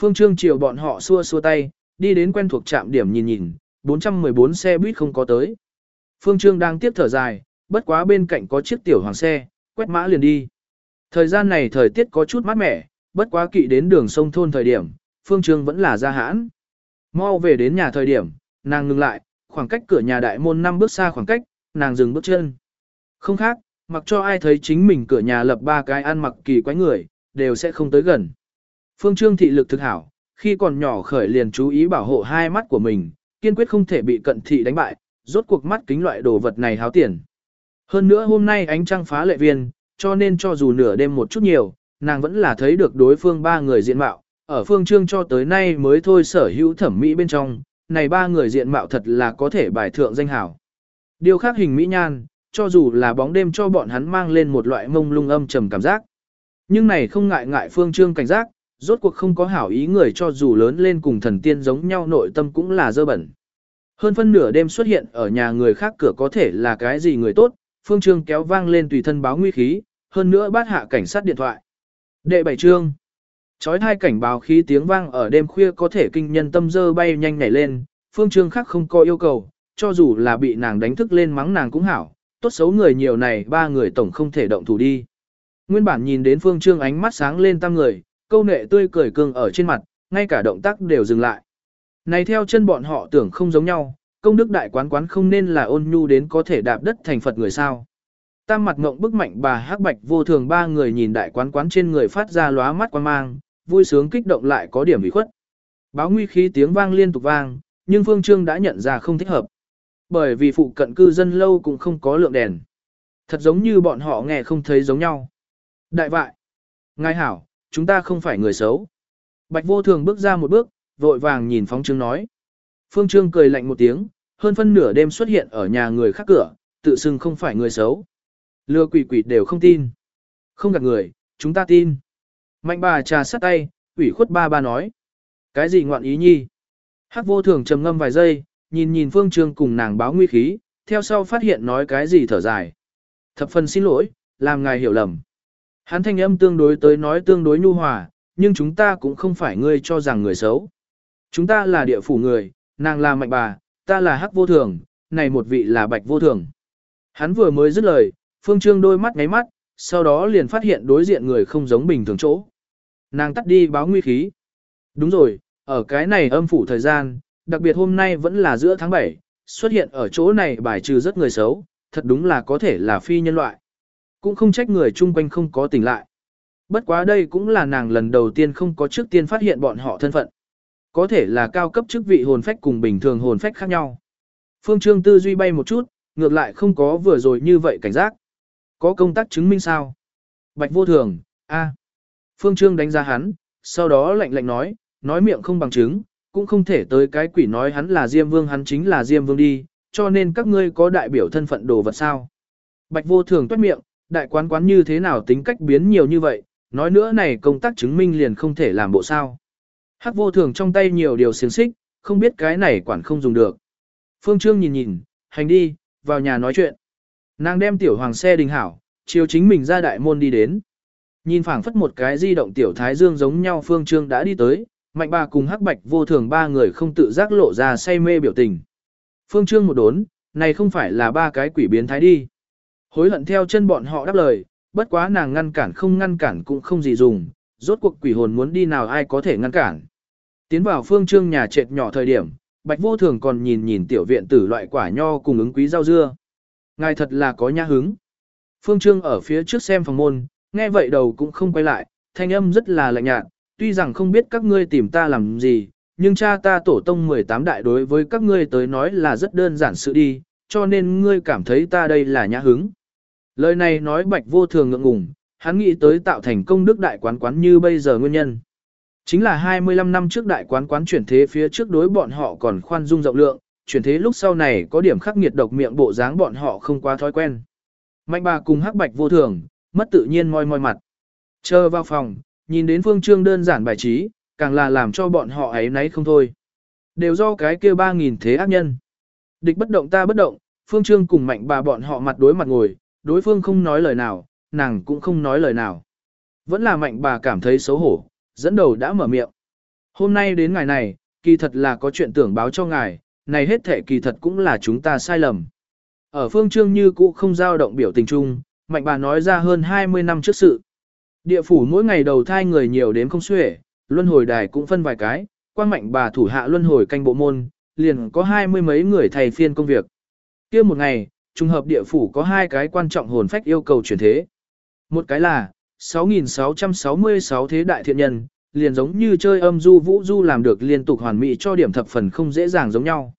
Phương Trương chiều bọn họ xua xua tay, đi đến quen thuộc trạm điểm nhìn nhìn, 414 xe buýt không có tới. Phương Trương đang tiếp thở dài, bất quá bên cạnh có chiếc tiểu hoàng xe, quét mã liền đi. Thời gian này thời tiết có chút mát mẻ, bất quá kỵ đến đường sông thôn thời điểm, Phương Trương vẫn là ra hãn. Mau về đến nhà thời điểm, nàng ngừng lại, khoảng cách cửa nhà đại môn năm bước xa khoảng cách, nàng dừng bước chân. Không khác, mặc cho ai thấy chính mình cửa nhà lập ba cái ăn mặc kỳ quái người, đều sẽ không tới gần. Phương Trương thị lực thực hảo, khi còn nhỏ khởi liền chú ý bảo hộ hai mắt của mình, kiên quyết không thể bị cận thị đánh bại, rốt cuộc mắt kính loại đồ vật này háo tiền. Hơn nữa hôm nay ánh trăng phá lệ viên, cho nên cho dù nửa đêm một chút nhiều, nàng vẫn là thấy được đối phương ba người diện mạo, ở phương trương cho tới nay mới thôi sở hữu thẩm mỹ bên trong, này ba người diện mạo thật là có thể bài thượng danh hảo. Điều khác hình mỹ nhan, cho dù là bóng đêm cho bọn hắn mang lên một loại mông lung âm trầm cảm giác. Nhưng này không ngại ngại phương trương cảnh giác, rốt cuộc không có hảo ý người cho dù lớn lên cùng thần tiên giống nhau nội tâm cũng là dơ bẩn. Hơn phân nửa đêm xuất hiện ở nhà người khác cửa có thể là cái gì người tốt, Phương Trương kéo vang lên tùy thân báo nguy khí, hơn nữa bắt hạ cảnh sát điện thoại. Đệ bảy trương. Chói hai cảnh báo khí tiếng vang ở đêm khuya có thể kinh nhân tâm dơ bay nhanh nhảy lên, Phương Trương khác không có yêu cầu, cho dù là bị nàng đánh thức lên mắng nàng cũng hảo, tốt xấu người nhiều này ba người tổng không thể động thủ đi. Nguyên bản nhìn đến Phương Trương ánh mắt sáng lên tăng người, câu nệ tươi cười cường ở trên mặt, ngay cả động tác đều dừng lại. Này theo chân bọn họ tưởng không giống nhau, công đức đại quán quán không nên là ôn nhu đến có thể đạp đất thành Phật người sao. Tam mặt ngộng bức mạnh bà hắc bạch vô thường ba người nhìn đại quán quán trên người phát ra lóa mắt quan mang, vui sướng kích động lại có điểm bị khuất. Báo nguy khí tiếng vang liên tục vang, nhưng Phương Trương đã nhận ra không thích hợp. Bởi vì phụ cận cư dân lâu cũng không có lượng đèn. Thật giống như bọn họ nghe không thấy giống nhau. Đại vại. Ngài hảo, chúng ta không phải người xấu. Bạch vô thường bước ra một bước, vội vàng nhìn phóng trương nói. Phương Trương cười lạnh một tiếng, hơn phân nửa đêm xuất hiện ở nhà người khác cửa, tự xưng không phải người xấu. Lừa quỷ quỷ đều không tin. Không gạt người, chúng ta tin. Mạnh bà trà sắt tay, quỷ khuất ba ba nói. Cái gì ngoạn ý nhi? Hắc vô thường trầm ngâm vài giây, nhìn nhìn Phương Trương cùng nàng báo nguy khí, theo sau phát hiện nói cái gì thở dài. Thập phần xin lỗi, làm ngài hiểu lầm. Hắn thanh âm tương đối tới nói tương đối nhu hòa, nhưng chúng ta cũng không phải ngươi cho rằng người xấu. Chúng ta là địa phủ người, nàng là mạnh bà, ta là hắc vô thường, này một vị là bạch vô thường. Hắn vừa mới dứt lời, Phương Trương đôi mắt ngáy mắt, sau đó liền phát hiện đối diện người không giống bình thường chỗ. Nàng tắt đi báo nguy khí. Đúng rồi, ở cái này âm phủ thời gian, đặc biệt hôm nay vẫn là giữa tháng 7, xuất hiện ở chỗ này bài trừ rất người xấu, thật đúng là có thể là phi nhân loại. Cũng không trách người chung quanh không có tỉnh lại. Bất quá đây cũng là nàng lần đầu tiên không có trước tiên phát hiện bọn họ thân phận. Có thể là cao cấp chức vị hồn phách cùng bình thường hồn phách khác nhau. Phương Trương tư duy bay một chút, ngược lại không có vừa rồi như vậy cảnh giác. Có công tác chứng minh sao? Bạch vô thường, a. Phương Trương đánh giá hắn, sau đó lạnh lạnh nói, nói miệng không bằng chứng, cũng không thể tới cái quỷ nói hắn là Diêm Vương hắn chính là Diêm Vương đi, cho nên các ngươi có đại biểu thân phận đồ vật sao. Bạch vô thường toát miệng, đại quán quán như thế nào tính cách biến nhiều như vậy, nói nữa này công tác chứng minh liền không thể làm bộ sao. Hắc vô thường trong tay nhiều điều xiềng xích, không biết cái này quản không dùng được. Phương Trương nhìn nhìn, hành đi, vào nhà nói chuyện. Nàng đem tiểu hoàng xe đình hảo, chiều chính mình ra đại môn đi đến. Nhìn phảng phất một cái di động tiểu thái dương giống nhau Phương Trương đã đi tới, mạnh bà cùng hắc bạch vô thường ba người không tự giác lộ ra say mê biểu tình. Phương Trương một đốn, này không phải là ba cái quỷ biến thái đi. Hối hận theo chân bọn họ đáp lời, bất quá nàng ngăn cản không ngăn cản cũng không gì dùng, rốt cuộc quỷ hồn muốn đi nào ai có thể ngăn cản. Tiến vào phương trương nhà trệt nhỏ thời điểm, bạch vô thường còn nhìn nhìn tiểu viện tử loại quả nho cùng ứng quý rau dưa. Ngài thật là có nhã hứng. Phương trương ở phía trước xem phòng môn, nghe vậy đầu cũng không quay lại, thanh âm rất là lạnh nhạt, tuy rằng không biết các ngươi tìm ta làm gì, nhưng cha ta tổ tông 18 đại đối với các ngươi tới nói là rất đơn giản sự đi, cho nên ngươi cảm thấy ta đây là nhã hứng. Lời này nói bạch vô thường ngượng ngùng, hắn nghĩ tới tạo thành công đức đại quán quán như bây giờ nguyên nhân. Chính là 25 năm trước đại quán quán chuyển thế phía trước đối bọn họ còn khoan dung rộng lượng, chuyển thế lúc sau này có điểm khắc nghiệt độc miệng bộ dáng bọn họ không quá thói quen. Mạnh bà cùng hắc bạch vô thường, mất tự nhiên moi moi mặt. Chờ vào phòng, nhìn đến phương trương đơn giản bài trí, càng là làm cho bọn họ ấy nấy không thôi. Đều do cái kia 3.000 thế ác nhân. Địch bất động ta bất động, phương trương cùng mạnh bà bọn họ mặt đối mặt ngồi, đối phương không nói lời nào, nàng cũng không nói lời nào. Vẫn là mạnh bà cảm thấy xấu hổ, dẫn đầu đã mở miệng. Hôm nay đến ngày này, kỳ thật là có chuyện tưởng báo cho ngài, này hết thể kỳ thật cũng là chúng ta sai lầm. Ở phương trương như cũ không giao động biểu tình chung, mạnh bà nói ra hơn 20 năm trước sự. Địa phủ mỗi ngày đầu thai người nhiều đến không xuể, luân hồi đài cũng phân vài cái, quang mạnh bà thủ hạ luân hồi canh bộ môn, liền có hai mươi mấy người thầy phiên công việc. kia một ngày, trùng hợp địa phủ có hai cái quan trọng hồn phách yêu cầu chuyển thế. Một cái là 6.666 thế đại thiện nhân, liền giống như chơi âm du vũ du làm được liên tục hoàn mỹ cho điểm thập phần không dễ dàng giống nhau.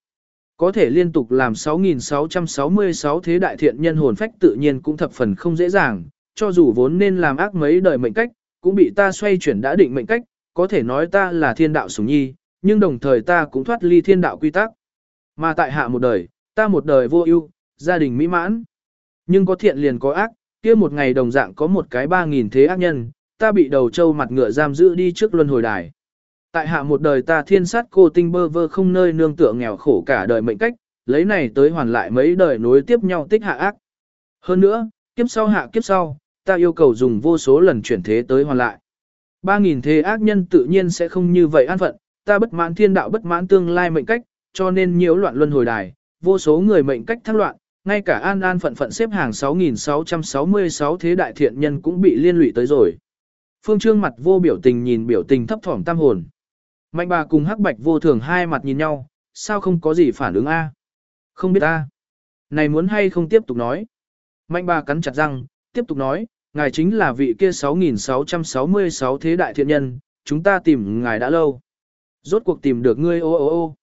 Có thể liên tục làm 6.666 thế đại thiện nhân hồn phách tự nhiên cũng thập phần không dễ dàng, cho dù vốn nên làm ác mấy đời mệnh cách, cũng bị ta xoay chuyển đã định mệnh cách, có thể nói ta là thiên đạo sủng nhi, nhưng đồng thời ta cũng thoát ly thiên đạo quy tắc. Mà tại hạ một đời, ta một đời vô ưu, gia đình mỹ mãn. Nhưng có thiện liền có ác, kia một ngày đồng dạng có một cái ba nghìn thế ác nhân, ta bị đầu trâu mặt ngựa giam giữ đi trước luân hồi đài. Tại hạ một đời ta thiên sát cô tinh bơ vơ không nơi nương tựa nghèo khổ cả đời mệnh cách, lấy này tới hoàn lại mấy đời nối tiếp nhau tích hạ ác. Hơn nữa, kiếp sau hạ kiếp sau, ta yêu cầu dùng vô số lần chuyển thế tới hoàn lại. Ba nghìn thế ác nhân tự nhiên sẽ không như vậy an phận, ta bất mãn thiên đạo bất mãn tương lai mệnh cách, cho nên nhiễu loạn luân hồi đài, vô số người mệnh cách thác loạn, ngay cả an an phận phận xếp hàng 6.666 thế đại thiện nhân cũng bị liên lụy tới rồi. Phương Trương mặt vô biểu tình nhìn biểu tình thấp thỏm tam hồn. Mạnh bà cùng hắc bạch vô thường hai mặt nhìn nhau, sao không có gì phản ứng a? Không biết a. Này muốn hay không tiếp tục nói. Mạnh bà cắn chặt răng, tiếp tục nói, ngài chính là vị kia 6.666 thế đại thiện nhân, chúng ta tìm ngài đã lâu. Rốt cuộc tìm được ngươi ô ô ô.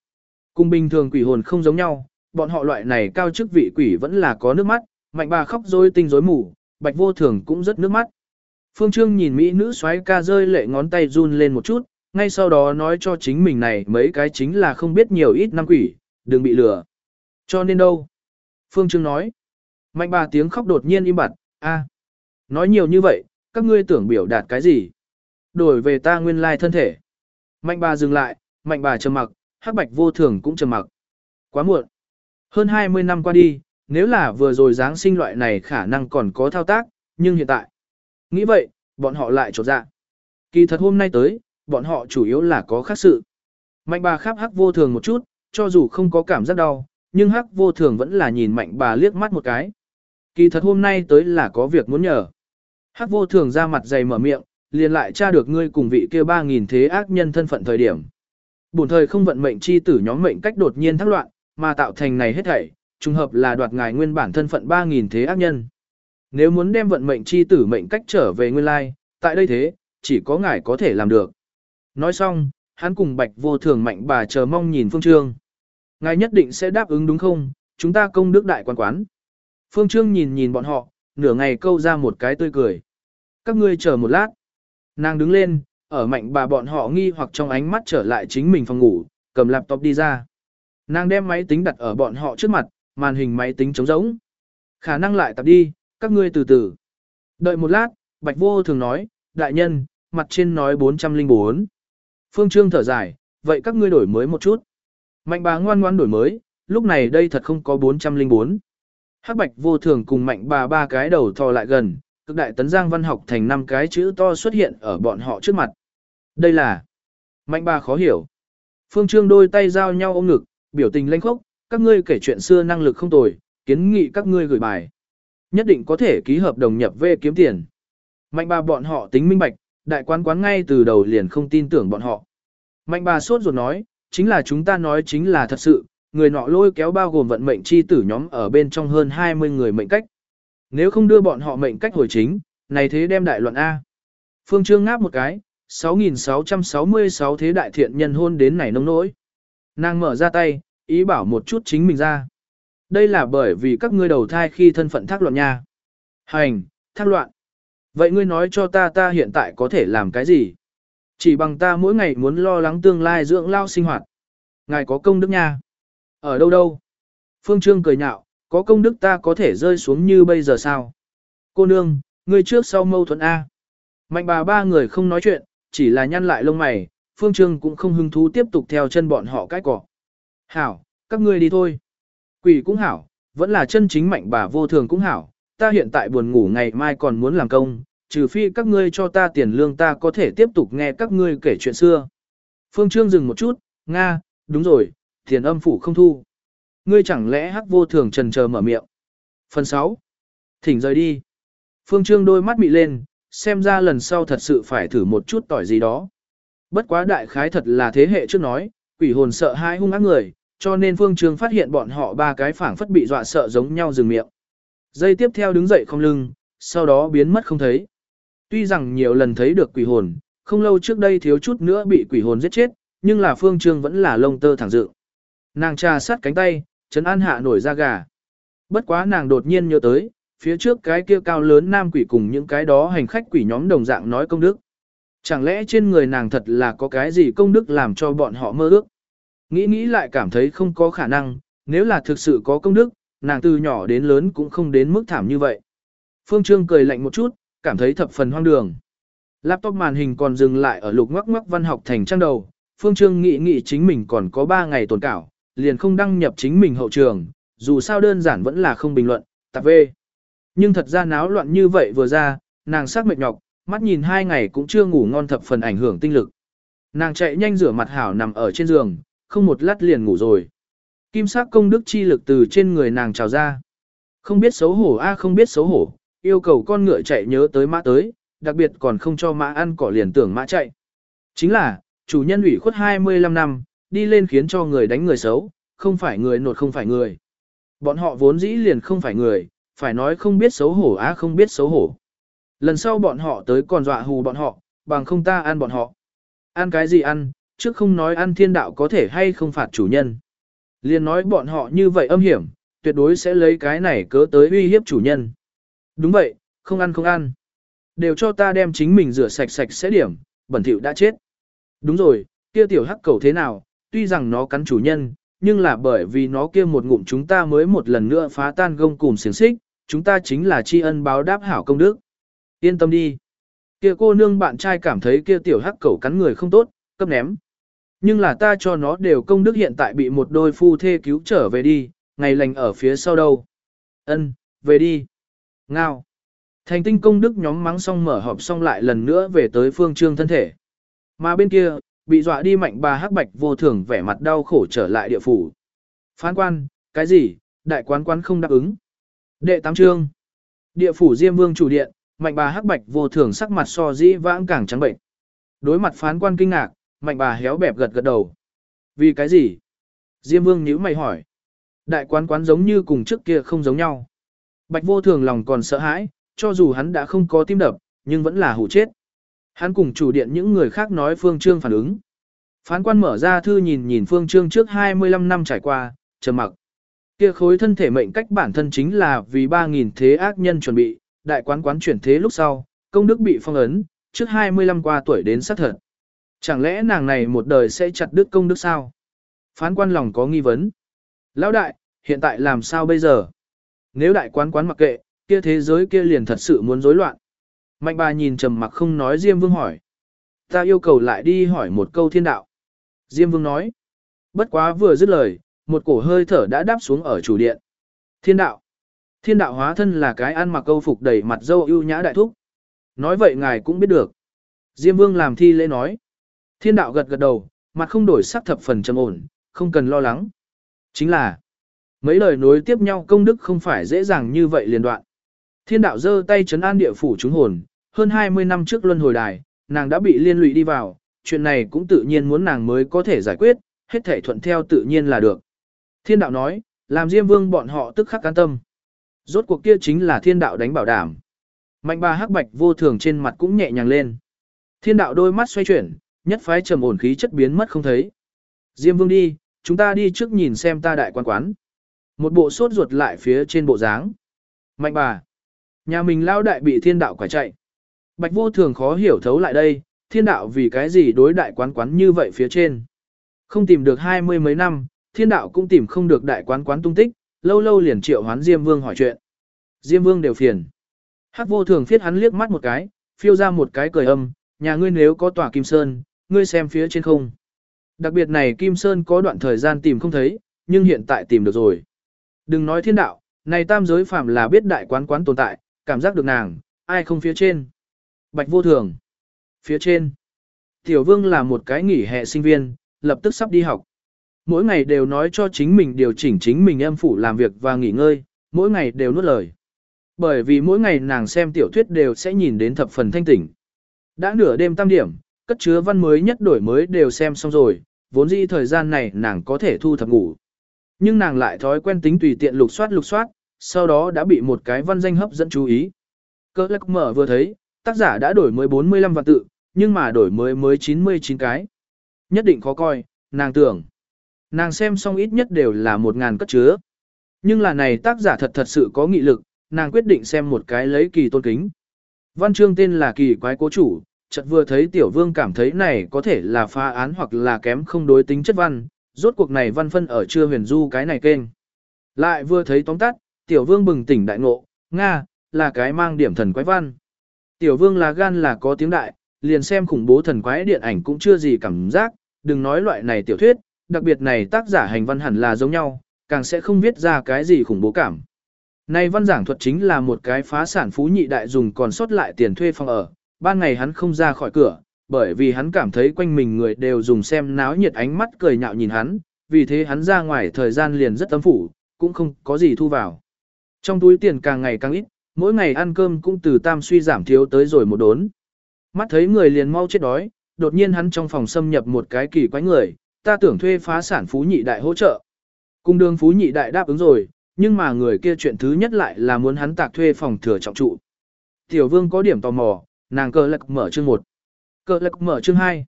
Cùng bình thường quỷ hồn không giống nhau, bọn họ loại này cao chức vị quỷ vẫn là có nước mắt, mạnh bà khóc rối tinh rối mù, bạch vô thường cũng rất nước mắt. Phương Trương nhìn mỹ nữ xoáy ca rơi lệ ngón tay run lên một chút, ngay sau đó nói cho chính mình này mấy cái chính là không biết nhiều ít năm quỷ, đừng bị lừa. Cho nên đâu? Phương Trương nói. Mạnh bà tiếng khóc đột nhiên im bặt, a, Nói nhiều như vậy, các ngươi tưởng biểu đạt cái gì? Đổi về ta nguyên lai thân thể. Mạnh bà dừng lại, mạnh bà trầm mặc, hắc bạch vô thường cũng trầm mặc. Quá muộn. Hơn 20 năm qua đi, nếu là vừa rồi Giáng sinh loại này khả năng còn có thao tác, nhưng hiện tại. Nghĩ vậy, bọn họ lại trột dạ. Kỳ thật hôm nay tới, bọn họ chủ yếu là có khác sự. Mạnh bà khắp hắc vô thường một chút, cho dù không có cảm giác đau, nhưng hắc vô thường vẫn là nhìn mạnh bà liếc mắt một cái. Kỳ thật hôm nay tới là có việc muốn nhờ. Hắc vô thường ra mặt dày mở miệng, liền lại tra được ngươi cùng vị kia ba nghìn thế ác nhân thân phận thời điểm. Bổn thời không vận mệnh chi tử nhóm mệnh cách đột nhiên thắc loạn, mà tạo thành này hết thảy, trùng hợp là đoạt ngài nguyên bản thân phận 3.000 thế ác nhân. Nếu muốn đem vận mệnh chi tử mệnh cách trở về nguyên lai, tại đây thế, chỉ có ngài có thể làm được. Nói xong, hắn cùng bạch vô thường mạnh bà chờ mong nhìn Phương Trương. Ngài nhất định sẽ đáp ứng đúng không, chúng ta công đức đại quan quán. Phương Trương nhìn nhìn bọn họ, nửa ngày câu ra một cái tươi cười. Các ngươi chờ một lát. Nàng đứng lên, ở mạnh bà bọn họ nghi hoặc trong ánh mắt trở lại chính mình phòng ngủ, cầm laptop đi ra. Nàng đem máy tính đặt ở bọn họ trước mặt, màn hình máy tính trống rỗng. Khả năng lại tập đi, các ngươi từ từ. Đợi một lát, Bạch Vô thường nói, đại nhân, mặt trên nói 404. Phương Trương thở dài, vậy các ngươi đổi mới một chút. Mạnh bà ngoan ngoan đổi mới, lúc này đây thật không có 404. Hắc Bạch Vô thường cùng mạnh bà ba cái đầu thò lại gần, cực đại tấn giang văn học thành năm cái chữ to xuất hiện ở bọn họ trước mặt. Đây là mạnh bà khó hiểu. Phương Trương đôi tay giao nhau ôm ngực, biểu tình lanh khốc, các ngươi kể chuyện xưa năng lực không tồi, kiến nghị các ngươi gửi bài. Nhất định có thể ký hợp đồng nhập về kiếm tiền. Mạnh bà bọn họ tính minh bạch, đại quán quán ngay từ đầu liền không tin tưởng bọn họ. Mạnh bà sốt ruột nói, chính là chúng ta nói chính là thật sự, người nọ lôi kéo bao gồm vận mệnh chi tử nhóm ở bên trong hơn 20 người mệnh cách. Nếu không đưa bọn họ mệnh cách hồi chính, này thế đem đại luận A. Phương Trương ngáp một cái, 6.666 thế đại thiện nhân hôn đến này nông nỗi. Nàng mở ra tay, ý bảo một chút chính mình ra. Đây là bởi vì các ngươi đầu thai khi thân phận thác loạn nha. Hành, thác loạn. Vậy ngươi nói cho ta ta hiện tại có thể làm cái gì? Chỉ bằng ta mỗi ngày muốn lo lắng tương lai dưỡng lao sinh hoạt. Ngài có công đức nha. Ở đâu đâu? Phương Trương cười nhạo, có công đức ta có thể rơi xuống như bây giờ sao? Cô nương, ngươi trước sau mâu thuẫn A. Mạnh bà ba người không nói chuyện, chỉ là nhăn lại lông mày, Phương Trương cũng không hứng thú tiếp tục theo chân bọn họ cái cỏ. Hảo, các ngươi đi thôi. Quỷ cũng hảo, vẫn là chân chính mạnh bà vô thường cũng hảo, ta hiện tại buồn ngủ ngày mai còn muốn làm công, trừ phi các ngươi cho ta tiền lương ta có thể tiếp tục nghe các ngươi kể chuyện xưa. Phương Trương dừng một chút, Nga, đúng rồi, tiền âm phủ không thu. Ngươi chẳng lẽ hắc vô thường trần chờ mở miệng. Phần 6. Thỉnh rời đi. Phương Trương đôi mắt bị lên, xem ra lần sau thật sự phải thử một chút tỏi gì đó. Bất quá đại khái thật là thế hệ trước nói, quỷ hồn sợ hai hung ác người, cho nên Phương Trương phát hiện bọn họ ba cái phảng phất bị dọa sợ giống nhau dừng miệng. Dây tiếp theo đứng dậy không lưng, sau đó biến mất không thấy. Tuy rằng nhiều lần thấy được quỷ hồn, không lâu trước đây thiếu chút nữa bị quỷ hồn giết chết, nhưng là Phương Trương vẫn là lông tơ thẳng dự. Nàng trà sát cánh tay, chấn an hạ nổi da gà. Bất quá nàng đột nhiên nhớ tới, phía trước cái kia cao lớn nam quỷ cùng những cái đó hành khách quỷ nhóm đồng dạng nói công đức. Chẳng lẽ trên người nàng thật là có cái gì công đức làm cho bọn họ mơ ước? Nghĩ nghĩ lại cảm thấy không có khả năng, nếu là thực sự có công đức, nàng từ nhỏ đến lớn cũng không đến mức thảm như vậy. Phương Trương cười lạnh một chút, cảm thấy thập phần hoang đường. Laptop màn hình còn dừng lại ở lục ngoắc ngoắc văn học thành trang đầu, Phương Trương nghĩ nghĩ chính mình còn có 3 ngày tồn cảo, liền không đăng nhập chính mình hậu trường, dù sao đơn giản vẫn là không bình luận, tạp về. Nhưng thật ra náo loạn như vậy vừa ra, nàng sắc mệt nhọc, mắt nhìn hai ngày cũng chưa ngủ ngon thập phần ảnh hưởng tinh lực. Nàng chạy nhanh rửa mặt hảo nằm ở trên giường, không một lát liền ngủ rồi. Kim sắc công đức chi lực từ trên người nàng trào ra. Không biết xấu hổ a không biết xấu hổ, yêu cầu con ngựa chạy nhớ tới mã tới, đặc biệt còn không cho mã ăn cỏ liền tưởng mã chạy. Chính là, chủ nhân ủy khuất 25 năm, đi lên khiến cho người đánh người xấu, không phải người nột không phải người. Bọn họ vốn dĩ liền không phải người, phải nói không biết xấu hổ á không biết xấu hổ. Lần sau bọn họ tới còn dọa hù bọn họ, bằng không ta ăn bọn họ. Ăn cái gì ăn, trước không nói ăn thiên đạo có thể hay không phạt chủ nhân. Liền nói bọn họ như vậy âm hiểm, tuyệt đối sẽ lấy cái này cớ tới uy hiếp chủ nhân. Đúng vậy, không ăn không ăn. Đều cho ta đem chính mình rửa sạch sạch sẽ điểm, bẩn thỉu đã chết. Đúng rồi, kia tiểu hắc cầu thế nào, tuy rằng nó cắn chủ nhân, nhưng là bởi vì nó kia một ngụm chúng ta mới một lần nữa phá tan gông cùm xiềng xích, chúng ta chính là tri ân báo đáp hảo công đức. Yên tâm đi. Kia cô nương bạn trai cảm thấy kia tiểu hắc cẩu cắn người không tốt, cấp ném. Nhưng là ta cho nó đều công đức hiện tại bị một đôi phu thê cứu trở về đi, ngày lành ở phía sau đâu. Ân, về đi. Ngao. Thành tinh công đức nhóm mắng xong mở họp xong lại lần nữa về tới phương trương thân thể. Mà bên kia, bị dọa đi mạnh bà hắc bạch vô thường vẻ mặt đau khổ trở lại địa phủ. Phán quan, cái gì, đại quán quán không đáp ứng. Đệ tám trương. Địa phủ Diêm Vương chủ điện, mạnh bà hắc bạch vô thường sắc mặt so dĩ vãng càng trắng bệnh. Đối mặt phán quan kinh ngạc, mạnh bà héo bẹp gật gật đầu. Vì cái gì? Diêm Vương nhíu mày hỏi. Đại quán quán giống như cùng trước kia không giống nhau. Bạch vô thường lòng còn sợ hãi, cho dù hắn đã không có tim đập, nhưng vẫn là hủ chết. Hắn cùng chủ điện những người khác nói Phương Trương phản ứng. Phán quan mở ra thư nhìn nhìn Phương Trương trước 25 năm trải qua, trầm mặc. Kia khối thân thể mệnh cách bản thân chính là vì 3.000 thế ác nhân chuẩn bị, đại quán quán chuyển thế lúc sau, công đức bị phong ấn, trước 25 qua tuổi đến xác thật. Chẳng lẽ nàng này một đời sẽ chặt đứt công đức sao? Phán quan lòng có nghi vấn. Lão đại, hiện tại làm sao bây giờ? Nếu đại quán quán mặc kệ, kia thế giới kia liền thật sự muốn rối loạn. Mạnh bà nhìn trầm mặc không nói Diêm Vương hỏi. Ta yêu cầu lại đi hỏi một câu thiên đạo. Diêm Vương nói. Bất quá vừa dứt lời, một cổ hơi thở đã đáp xuống ở chủ điện. Thiên đạo. Thiên đạo hóa thân là cái ăn mặc câu phục đầy mặt dâu ưu nhã đại thúc. Nói vậy ngài cũng biết được. Diêm Vương làm thi lễ nói. Thiên đạo gật gật đầu, mặt không đổi sắc thập phần trầm ổn, không cần lo lắng. Chính là, mấy lời nối tiếp nhau công đức không phải dễ dàng như vậy liền đoạn. Thiên đạo giơ tay chấn an địa phủ chúng hồn, hơn 20 năm trước luân hồi đài, nàng đã bị liên lụy đi vào, chuyện này cũng tự nhiên muốn nàng mới có thể giải quyết, hết thể thuận theo tự nhiên là được. Thiên đạo nói, làm Diêm Vương bọn họ tức khắc an tâm. Rốt cuộc kia chính là thiên đạo đánh bảo đảm. Mạnh bà hắc bạch vô thường trên mặt cũng nhẹ nhàng lên. Thiên đạo đôi mắt xoay chuyển, nhất phái trầm ổn khí chất biến mất không thấy. Diêm Vương đi, chúng ta đi trước nhìn xem ta đại quan quán. Một bộ sốt ruột lại phía trên bộ dáng. Mạnh bà. Nhà mình lao đại bị thiên đạo quả chạy. Bạch vô thường khó hiểu thấu lại đây, thiên đạo vì cái gì đối đại quán quán như vậy phía trên. Không tìm được hai mươi mấy năm, thiên đạo cũng tìm không được đại quán quán tung tích, lâu lâu liền triệu hoán Diêm Vương hỏi chuyện. Diêm Vương đều phiền. Hắc vô thường phiết hắn liếc mắt một cái, phiêu ra một cái cười âm, nhà ngươi nếu có tòa kim sơn, ngươi xem phía trên không. Đặc biệt này kim sơn có đoạn thời gian tìm không thấy, nhưng hiện tại tìm được rồi. Đừng nói thiên đạo, này tam giới phạm là biết đại quán quán tồn tại, cảm giác được nàng, ai không phía trên. Bạch vô thường. Phía trên. Tiểu vương là một cái nghỉ hè sinh viên, lập tức sắp đi học. Mỗi ngày đều nói cho chính mình điều chỉnh chính mình em phủ làm việc và nghỉ ngơi, mỗi ngày đều nuốt lời. Bởi vì mỗi ngày nàng xem tiểu thuyết đều sẽ nhìn đến thập phần thanh tỉnh. Đã nửa đêm tam điểm, cất chứa văn mới nhất đổi mới đều xem xong rồi, vốn dĩ thời gian này nàng có thể thu thập ngủ. Nhưng nàng lại thói quen tính tùy tiện lục soát lục soát, sau đó đã bị một cái văn danh hấp dẫn chú ý. Cơ lắc mở vừa thấy, tác giả đã đổi mới 45 vạn tự, nhưng mà đổi mới mới 99 cái. Nhất định khó coi, nàng tưởng. Nàng xem xong ít nhất đều là một ngàn cất chứa. Nhưng là này tác giả thật thật sự có nghị lực, nàng quyết định xem một cái lấy kỳ tôn kính. Văn chương tên là kỳ quái cố chủ, chợt vừa thấy tiểu vương cảm thấy này có thể là phá án hoặc là kém không đối tính chất văn, rốt cuộc này văn phân ở chưa huyền du cái này kênh. Lại vừa thấy tóm tắt, tiểu vương bừng tỉnh đại ngộ, Nga, là cái mang điểm thần quái văn. Tiểu vương là gan là có tiếng đại, liền xem khủng bố thần quái điện ảnh cũng chưa gì cảm giác, đừng nói loại này tiểu thuyết, đặc biệt này tác giả hành văn hẳn là giống nhau, càng sẽ không viết ra cái gì khủng bố cảm. Này văn giảng thuật chính là một cái phá sản phú nhị đại dùng còn sót lại tiền thuê phòng ở, ban ngày hắn không ra khỏi cửa, bởi vì hắn cảm thấy quanh mình người đều dùng xem náo nhiệt ánh mắt cười nhạo nhìn hắn, vì thế hắn ra ngoài thời gian liền rất tấm phủ, cũng không có gì thu vào. Trong túi tiền càng ngày càng ít, mỗi ngày ăn cơm cũng từ tam suy giảm thiếu tới rồi một đốn. Mắt thấy người liền mau chết đói, đột nhiên hắn trong phòng xâm nhập một cái kỳ quái người, ta tưởng thuê phá sản phú nhị đại hỗ trợ. Cung đường phú nhị đại đáp ứng rồi, nhưng mà người kia chuyện thứ nhất lại là muốn hắn tạc thuê phòng thừa trọng trụ. Tiểu vương có điểm tò mò, nàng cờ lạc mở chương 1. Cờ lạc mở chương 2.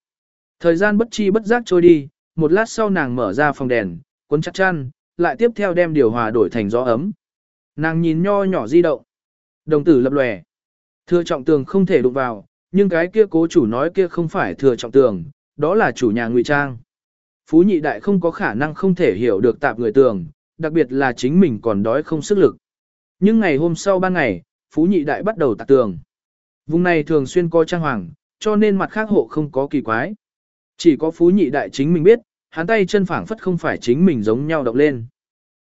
Thời gian bất chi bất giác trôi đi, một lát sau nàng mở ra phòng đèn, cuốn chặt chăn, lại tiếp theo đem điều hòa đổi thành gió ấm. Nàng nhìn nho nhỏ di động. Đồng tử lập lòe. Thừa trọng tường không thể đụng vào, nhưng cái kia cố chủ nói kia không phải thừa trọng tường, đó là chủ nhà ngụy trang. Phú nhị đại không có khả năng không thể hiểu được tạp người tường, đặc biệt là chính mình còn đói không sức lực. Nhưng ngày hôm sau ban ngày, Phú nhị đại bắt đầu tạc tường. Vùng này thường xuyên có trang hoàng, cho nên mặt khác hộ không có kỳ quái. Chỉ có Phú nhị đại chính mình biết, hắn tay chân phảng phất không phải chính mình giống nhau động lên.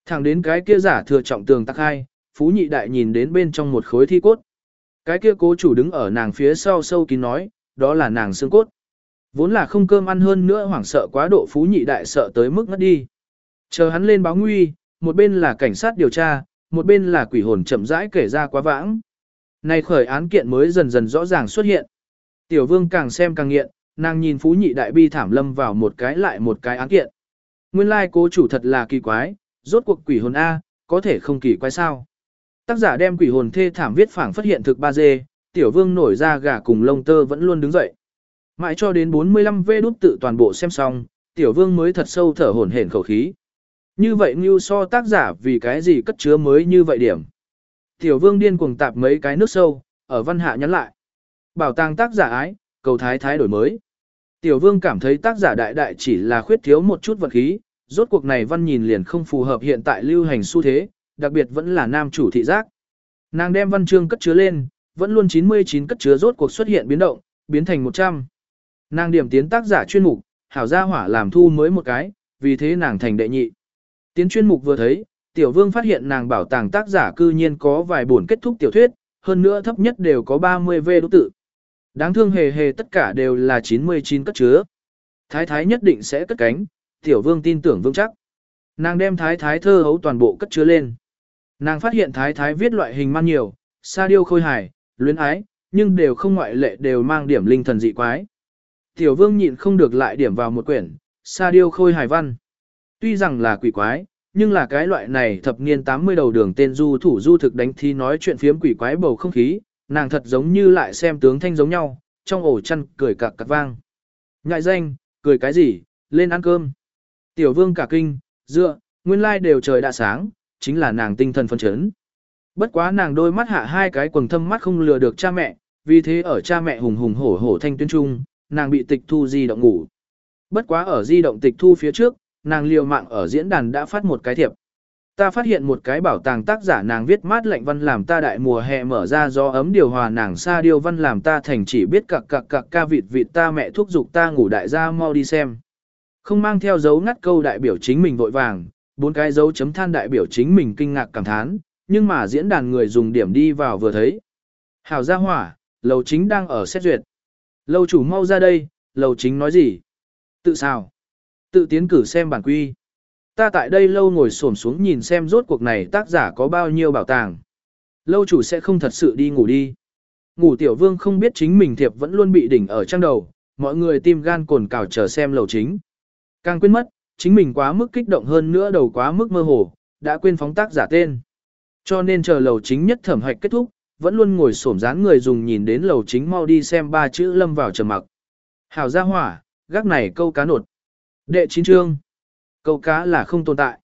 Thẳng đến cái kia giả thừa trọng tường tắc hai, Phú nhị đại nhìn đến bên trong một khối thi cốt. Cái kia cố chủ đứng ở nàng phía sau sâu kín nói, đó là nàng xương cốt. Vốn là không cơm ăn hơn nữa hoảng sợ quá độ Phú nhị đại sợ tới mức ngất đi. Chờ hắn lên báo nguy, một bên là cảnh sát điều tra, một bên là quỷ hồn chậm rãi kể ra quá vãng. Này khởi án kiện mới dần dần rõ ràng xuất hiện. Tiểu vương càng xem càng nghiện, nàng nhìn phú nhị đại bi thảm lâm vào một cái lại một cái án kiện. Nguyên lai like cố chủ thật là kỳ quái, rốt cuộc quỷ hồn A, có thể không kỳ quái sao. Tác giả đem quỷ hồn thê thảm viết phảng phát hiện thực 3D, tiểu vương nổi ra gà cùng lông tơ vẫn luôn đứng dậy. Mãi cho đến 45 v đút tự toàn bộ xem xong, tiểu vương mới thật sâu thở hổn hển khẩu khí. Như vậy như so tác giả vì cái gì cất chứa mới như vậy điểm. Tiểu vương điên cuồng tạp mấy cái nước sâu, ở văn hạ nhắn lại. Bảo tàng tác giả ái, cầu thái thái đổi mới. Tiểu vương cảm thấy tác giả đại đại chỉ là khuyết thiếu một chút vật khí, rốt cuộc này văn nhìn liền không phù hợp hiện tại lưu hành xu thế, đặc biệt vẫn là nam chủ thị giác. Nàng đem văn chương cất chứa lên, vẫn luôn 99 cất chứa rốt cuộc xuất hiện biến động, biến thành 100. Nàng điểm tiến tác giả chuyên mục, hảo gia hỏa làm thu mới một cái, vì thế nàng thành đệ nhị. Tiến chuyên mục vừa thấy, tiểu vương phát hiện nàng bảo tàng tác giả cư nhiên có vài buồn kết thúc tiểu thuyết, hơn nữa thấp nhất đều có 30 v đô tự. Đáng thương hề hề tất cả đều là 99 cất chứa. Thái thái nhất định sẽ cất cánh, tiểu vương tin tưởng vững chắc. Nàng đem thái thái thơ hấu toàn bộ cất chứa lên. Nàng phát hiện thái thái viết loại hình man nhiều, sa điêu khôi hài, luyến ái, nhưng đều không ngoại lệ đều mang điểm linh thần dị quái. Tiểu vương nhịn không được lại điểm vào một quyển, sa điêu khôi hài văn. Tuy rằng là quỷ quái, nhưng là cái loại này thập niên 80 đầu đường tên du thủ du thực đánh thi nói chuyện phiếm quỷ quái bầu không khí, nàng thật giống như lại xem tướng thanh giống nhau, trong ổ chăn cười cạc cạc vang. Ngại danh, cười cái gì, lên ăn cơm. Tiểu vương cả kinh, dựa, nguyên lai đều trời đã sáng, chính là nàng tinh thần phân chấn. Bất quá nàng đôi mắt hạ hai cái quần thâm mắt không lừa được cha mẹ, vì thế ở cha mẹ hùng hùng hổ hổ thanh tuyên trung, nàng bị tịch thu di động ngủ. Bất quá ở di động tịch thu phía trước, nàng liều mạng ở diễn đàn đã phát một cái thiệp. Ta phát hiện một cái bảo tàng tác giả nàng viết mát lạnh văn làm ta đại mùa hè mở ra gió ấm điều hòa nàng xa điều văn làm ta thành chỉ biết cặc cặc cặc ca vịt vịt ta mẹ thúc giục ta ngủ đại gia mau đi xem. Không mang theo dấu ngắt câu đại biểu chính mình vội vàng, bốn cái dấu chấm than đại biểu chính mình kinh ngạc cảm thán, nhưng mà diễn đàn người dùng điểm đi vào vừa thấy. Hảo gia hỏa, lầu chính đang ở xét duyệt. Lầu chủ mau ra đây, lầu chính nói gì? Tự sao? Tự tiến cử xem bản quy. Ta tại đây lâu ngồi xổm xuống nhìn xem rốt cuộc này tác giả có bao nhiêu bảo tàng. Lâu chủ sẽ không thật sự đi ngủ đi. Ngủ tiểu vương không biết chính mình thiệp vẫn luôn bị đỉnh ở trang đầu, mọi người tim gan cồn cào chờ xem lầu chính. Càng quên mất, chính mình quá mức kích động hơn nữa đầu quá mức mơ hồ, đã quên phóng tác giả tên. Cho nên chờ lầu chính nhất thẩm hạch kết thúc, vẫn luôn ngồi xổm dán người dùng nhìn đến lầu chính mau đi xem ba chữ lâm vào trầm mặc. Hảo gia hỏa, gác này câu cá nột. Đệ chín chương. Câu cá là không tồn tại.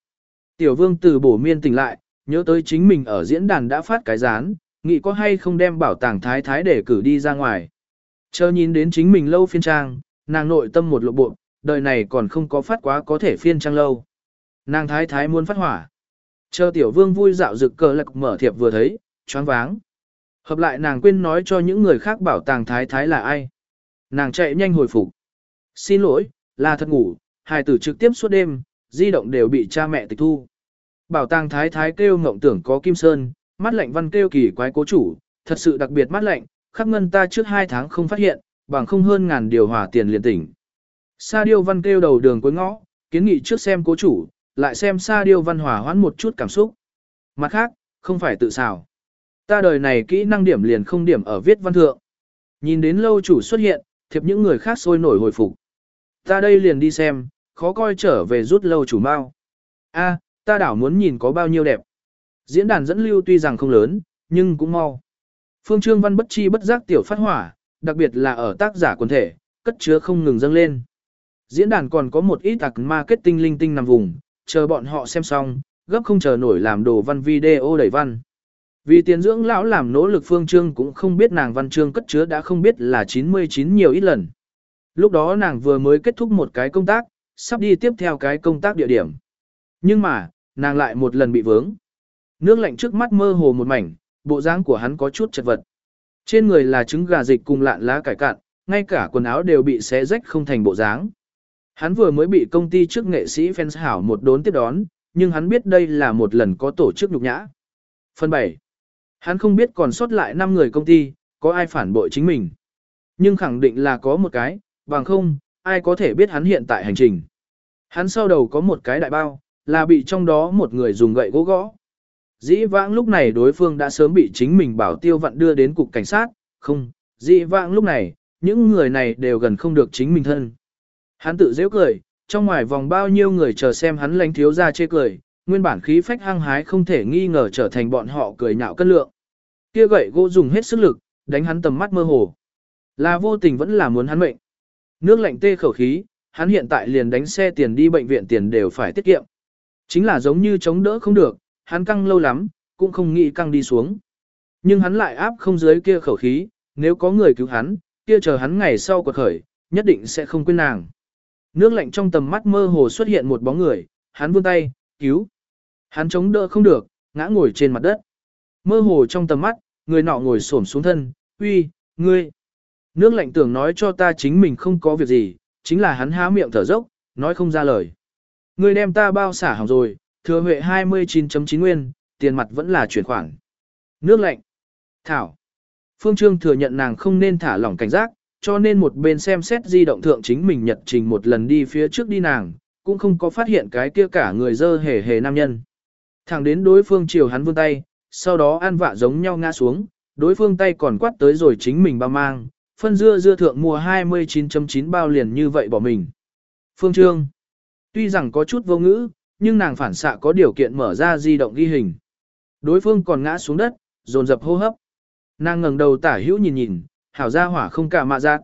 Tiểu vương từ bổ miên tỉnh lại, nhớ tới chính mình ở diễn đàn đã phát cái dán nghĩ có hay không đem bảo tàng thái thái để cử đi ra ngoài. Chờ nhìn đến chính mình lâu phiên trang, nàng nội tâm một lộ bộ, đời này còn không có phát quá có thể phiên trang lâu. Nàng thái thái muốn phát hỏa. Chờ tiểu vương vui dạo rực cờ lạc mở thiệp vừa thấy, choáng váng. Hợp lại nàng quên nói cho những người khác bảo tàng thái thái là ai. Nàng chạy nhanh hồi phục. Xin lỗi, là thật ngủ, hài tử trực tiếp suốt đêm, di động đều bị cha mẹ tịch thu. Bảo tàng thái thái kêu ngộng tưởng có kim sơn, mắt lạnh văn kêu kỳ quái cố chủ, thật sự đặc biệt mắt lạnh, khắc ngân ta trước hai tháng không phát hiện, bằng không hơn ngàn điều hòa tiền liền tỉnh. Sa điêu văn kêu đầu đường cuối ngõ, kiến nghị trước xem cố chủ, lại xem sa điêu văn hòa hoãn một chút cảm xúc. Mặt khác, không phải tự xào. Ta đời này kỹ năng điểm liền không điểm ở viết văn thượng. Nhìn đến lâu chủ xuất hiện, thiệp những người khác sôi nổi hồi phục. Ta đây liền đi xem, khó coi trở về rút lâu chủ mau. A, ta đảo muốn nhìn có bao nhiêu đẹp. Diễn đàn dẫn lưu tuy rằng không lớn, nhưng cũng mau. Phương Trương Văn bất chi bất giác tiểu phát hỏa, đặc biệt là ở tác giả quần thể, cất chứa không ngừng dâng lên. Diễn đàn còn có một ít tạc marketing linh tinh nằm vùng, chờ bọn họ xem xong, gấp không chờ nổi làm đồ văn video đẩy văn. Vì tiền dưỡng lão làm nỗ lực Phương Trương cũng không biết nàng văn chương cất chứa đã không biết là 99 nhiều ít lần. Lúc đó nàng vừa mới kết thúc một cái công tác, sắp đi tiếp theo cái công tác địa điểm. Nhưng mà, nàng lại một lần bị vướng. Nước lạnh trước mắt mơ hồ một mảnh, bộ dáng của hắn có chút chật vật. Trên người là trứng gà dịch cùng lạn lá cải cạn, ngay cả quần áo đều bị xé rách không thành bộ dáng. Hắn vừa mới bị công ty trước nghệ sĩ fans hảo một đốn tiếp đón, nhưng hắn biết đây là một lần có tổ chức nhục nhã. Phần 7. Hắn không biết còn sót lại 5 người công ty, có ai phản bội chính mình. Nhưng khẳng định là có một cái, bằng không, ai có thể biết hắn hiện tại hành trình. Hắn sau đầu có một cái đại bao, là bị trong đó một người dùng gậy gỗ gõ. Dĩ vãng lúc này đối phương đã sớm bị chính mình bảo tiêu vặn đưa đến cục cảnh sát, không, dĩ vãng lúc này, những người này đều gần không được chính mình thân. Hắn tự dễ cười, trong ngoài vòng bao nhiêu người chờ xem hắn lánh thiếu ra chê cười, nguyên bản khí phách hăng hái không thể nghi ngờ trở thành bọn họ cười nhạo cân lượng. Kia gậy gỗ dùng hết sức lực, đánh hắn tầm mắt mơ hồ. Là vô tình vẫn là muốn hắn mệnh. Nước lạnh tê khẩu khí, hắn hiện tại liền đánh xe tiền đi bệnh viện tiền đều phải tiết kiệm. Chính là giống như chống đỡ không được, hắn căng lâu lắm, cũng không nghĩ căng đi xuống. Nhưng hắn lại áp không dưới kia khẩu khí, nếu có người cứu hắn, kia chờ hắn ngày sau quật khởi, nhất định sẽ không quên nàng. Nước lạnh trong tầm mắt mơ hồ xuất hiện một bóng người, hắn vươn tay, cứu. Hắn chống đỡ không được, ngã ngồi trên mặt đất. Mơ hồ trong tầm mắt, người nọ ngồi xổm xuống thân, uy, ngươi. Nước lạnh tưởng nói cho ta chính mình không có việc gì, chính là hắn há miệng thở dốc, nói không ra lời. Ngươi đem ta bao xả hỏng rồi, thừa huệ 29.9 nguyên, tiền mặt vẫn là chuyển khoản. Nước lạnh. Thảo. Phương Trương thừa nhận nàng không nên thả lỏng cảnh giác, cho nên một bên xem xét di động thượng chính mình nhật trình một lần đi phía trước đi nàng, cũng không có phát hiện cái kia cả người dơ hề hề nam nhân. Thẳng đến đối phương chiều hắn vươn tay, sau đó an vạ giống nhau ngã xuống, đối phương tay còn quát tới rồi chính mình bao mang, phân dưa dưa thượng mua 29.9 bao liền như vậy bỏ mình. Phương Trương, tuy rằng có chút vô ngữ, nhưng nàng phản xạ có điều kiện mở ra di động ghi hình. Đối phương còn ngã xuống đất, dồn dập hô hấp. Nàng ngẩng đầu tả hữu nhìn nhìn, hảo gia hỏa không cả mạ giác.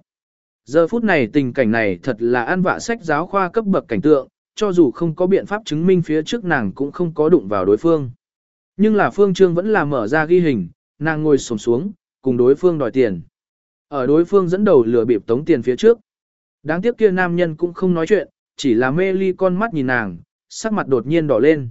Giờ phút này tình cảnh này thật là an vạ sách giáo khoa cấp bậc cảnh tượng, cho dù không có biện pháp chứng minh phía trước nàng cũng không có đụng vào đối phương. Nhưng là phương trương vẫn là mở ra ghi hình, nàng ngồi sổng xuống, cùng đối phương đòi tiền. Ở đối phương dẫn đầu lừa bịp tống tiền phía trước. Đáng tiếc kia nam nhân cũng không nói chuyện, chỉ là mê ly con mắt nhìn nàng, sắc mặt đột nhiên đỏ lên.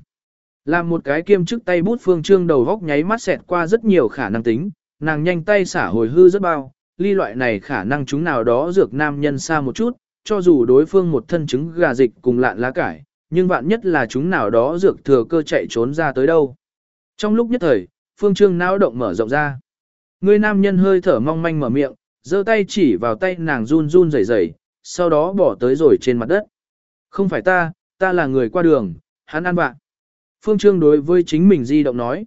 Làm một cái kiêm chức tay bút phương trương đầu góc nháy mắt xẹt qua rất nhiều khả năng tính, nàng nhanh tay xả hồi hư rất bao, ly loại này khả năng chúng nào đó dược nam nhân xa một chút, cho dù đối phương một thân trứng gà dịch cùng lạn lá cải, nhưng vạn nhất là chúng nào đó dược thừa cơ chạy trốn ra tới đâu. Trong lúc nhất thời, phương trương não động mở rộng ra. Người nam nhân hơi thở mong manh mở miệng, giơ tay chỉ vào tay nàng run run rẩy rẩy, sau đó bỏ tới rồi trên mặt đất. Không phải ta, ta là người qua đường, hắn ăn bạn. Phương Trương đối với chính mình di động nói.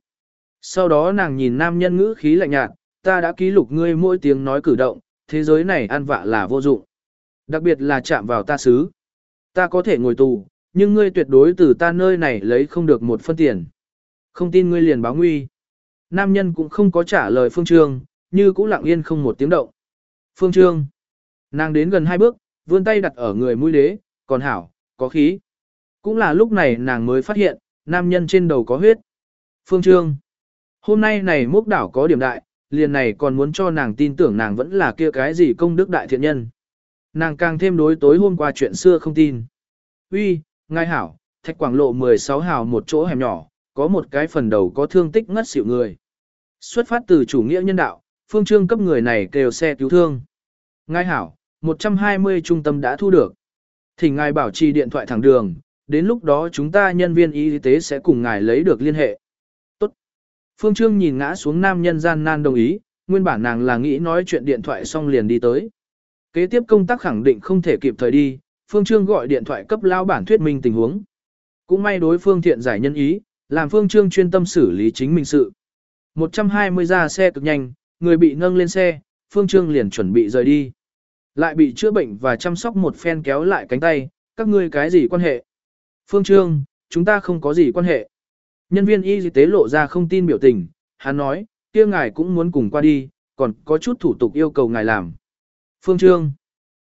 Sau đó nàng nhìn nam nhân ngữ khí lạnh nhạt, ta đã ký lục ngươi mỗi tiếng nói cử động, thế giới này ăn vạ là vô dụng. Đặc biệt là chạm vào ta xứ. Ta có thể ngồi tù, nhưng ngươi tuyệt đối từ ta nơi này lấy không được một phân tiền. Không tin ngươi liền báo nguy. Nam nhân cũng không có trả lời Phương Trương, như cũng lặng yên không một tiếng động. Phương Trương. Nàng đến gần hai bước, vươn tay đặt ở người mũi đế, còn hảo, có khí. Cũng là lúc này nàng mới phát hiện, nam nhân trên đầu có huyết. Phương Trương. Hôm nay này mốc đảo có điểm đại, liền này còn muốn cho nàng tin tưởng nàng vẫn là kia cái gì công đức đại thiện nhân. Nàng càng thêm đối tối hôm qua chuyện xưa không tin. Uy, ngài hảo, thạch quảng lộ 16 hào một chỗ hẻm nhỏ, có một cái phần đầu có thương tích ngất xỉu người. Xuất phát từ chủ nghĩa nhân đạo, phương trương cấp người này kêu xe cứu thương. Ngài hảo, 120 trung tâm đã thu được. Thỉnh ngài bảo trì điện thoại thẳng đường, đến lúc đó chúng ta nhân viên y tế sẽ cùng ngài lấy được liên hệ. Tốt. Phương Trương nhìn ngã xuống nam nhân gian nan đồng ý, nguyên bản nàng là nghĩ nói chuyện điện thoại xong liền đi tới. Kế tiếp công tác khẳng định không thể kịp thời đi, Phương Trương gọi điện thoại cấp lao bản thuyết minh tình huống. Cũng may đối phương thiện giải nhân ý, làm Phương Trương chuyên tâm xử lý chính mình sự. 120 ra xe cực nhanh, người bị nâng lên xe, Phương Trương liền chuẩn bị rời đi. Lại bị chữa bệnh và chăm sóc một phen kéo lại cánh tay, các ngươi cái gì quan hệ? Phương Trương, chúng ta không có gì quan hệ. Nhân viên y tế lộ ra không tin biểu tình, hắn nói, kia ngài cũng muốn cùng qua đi, còn có chút thủ tục yêu cầu ngài làm. Phương Trương,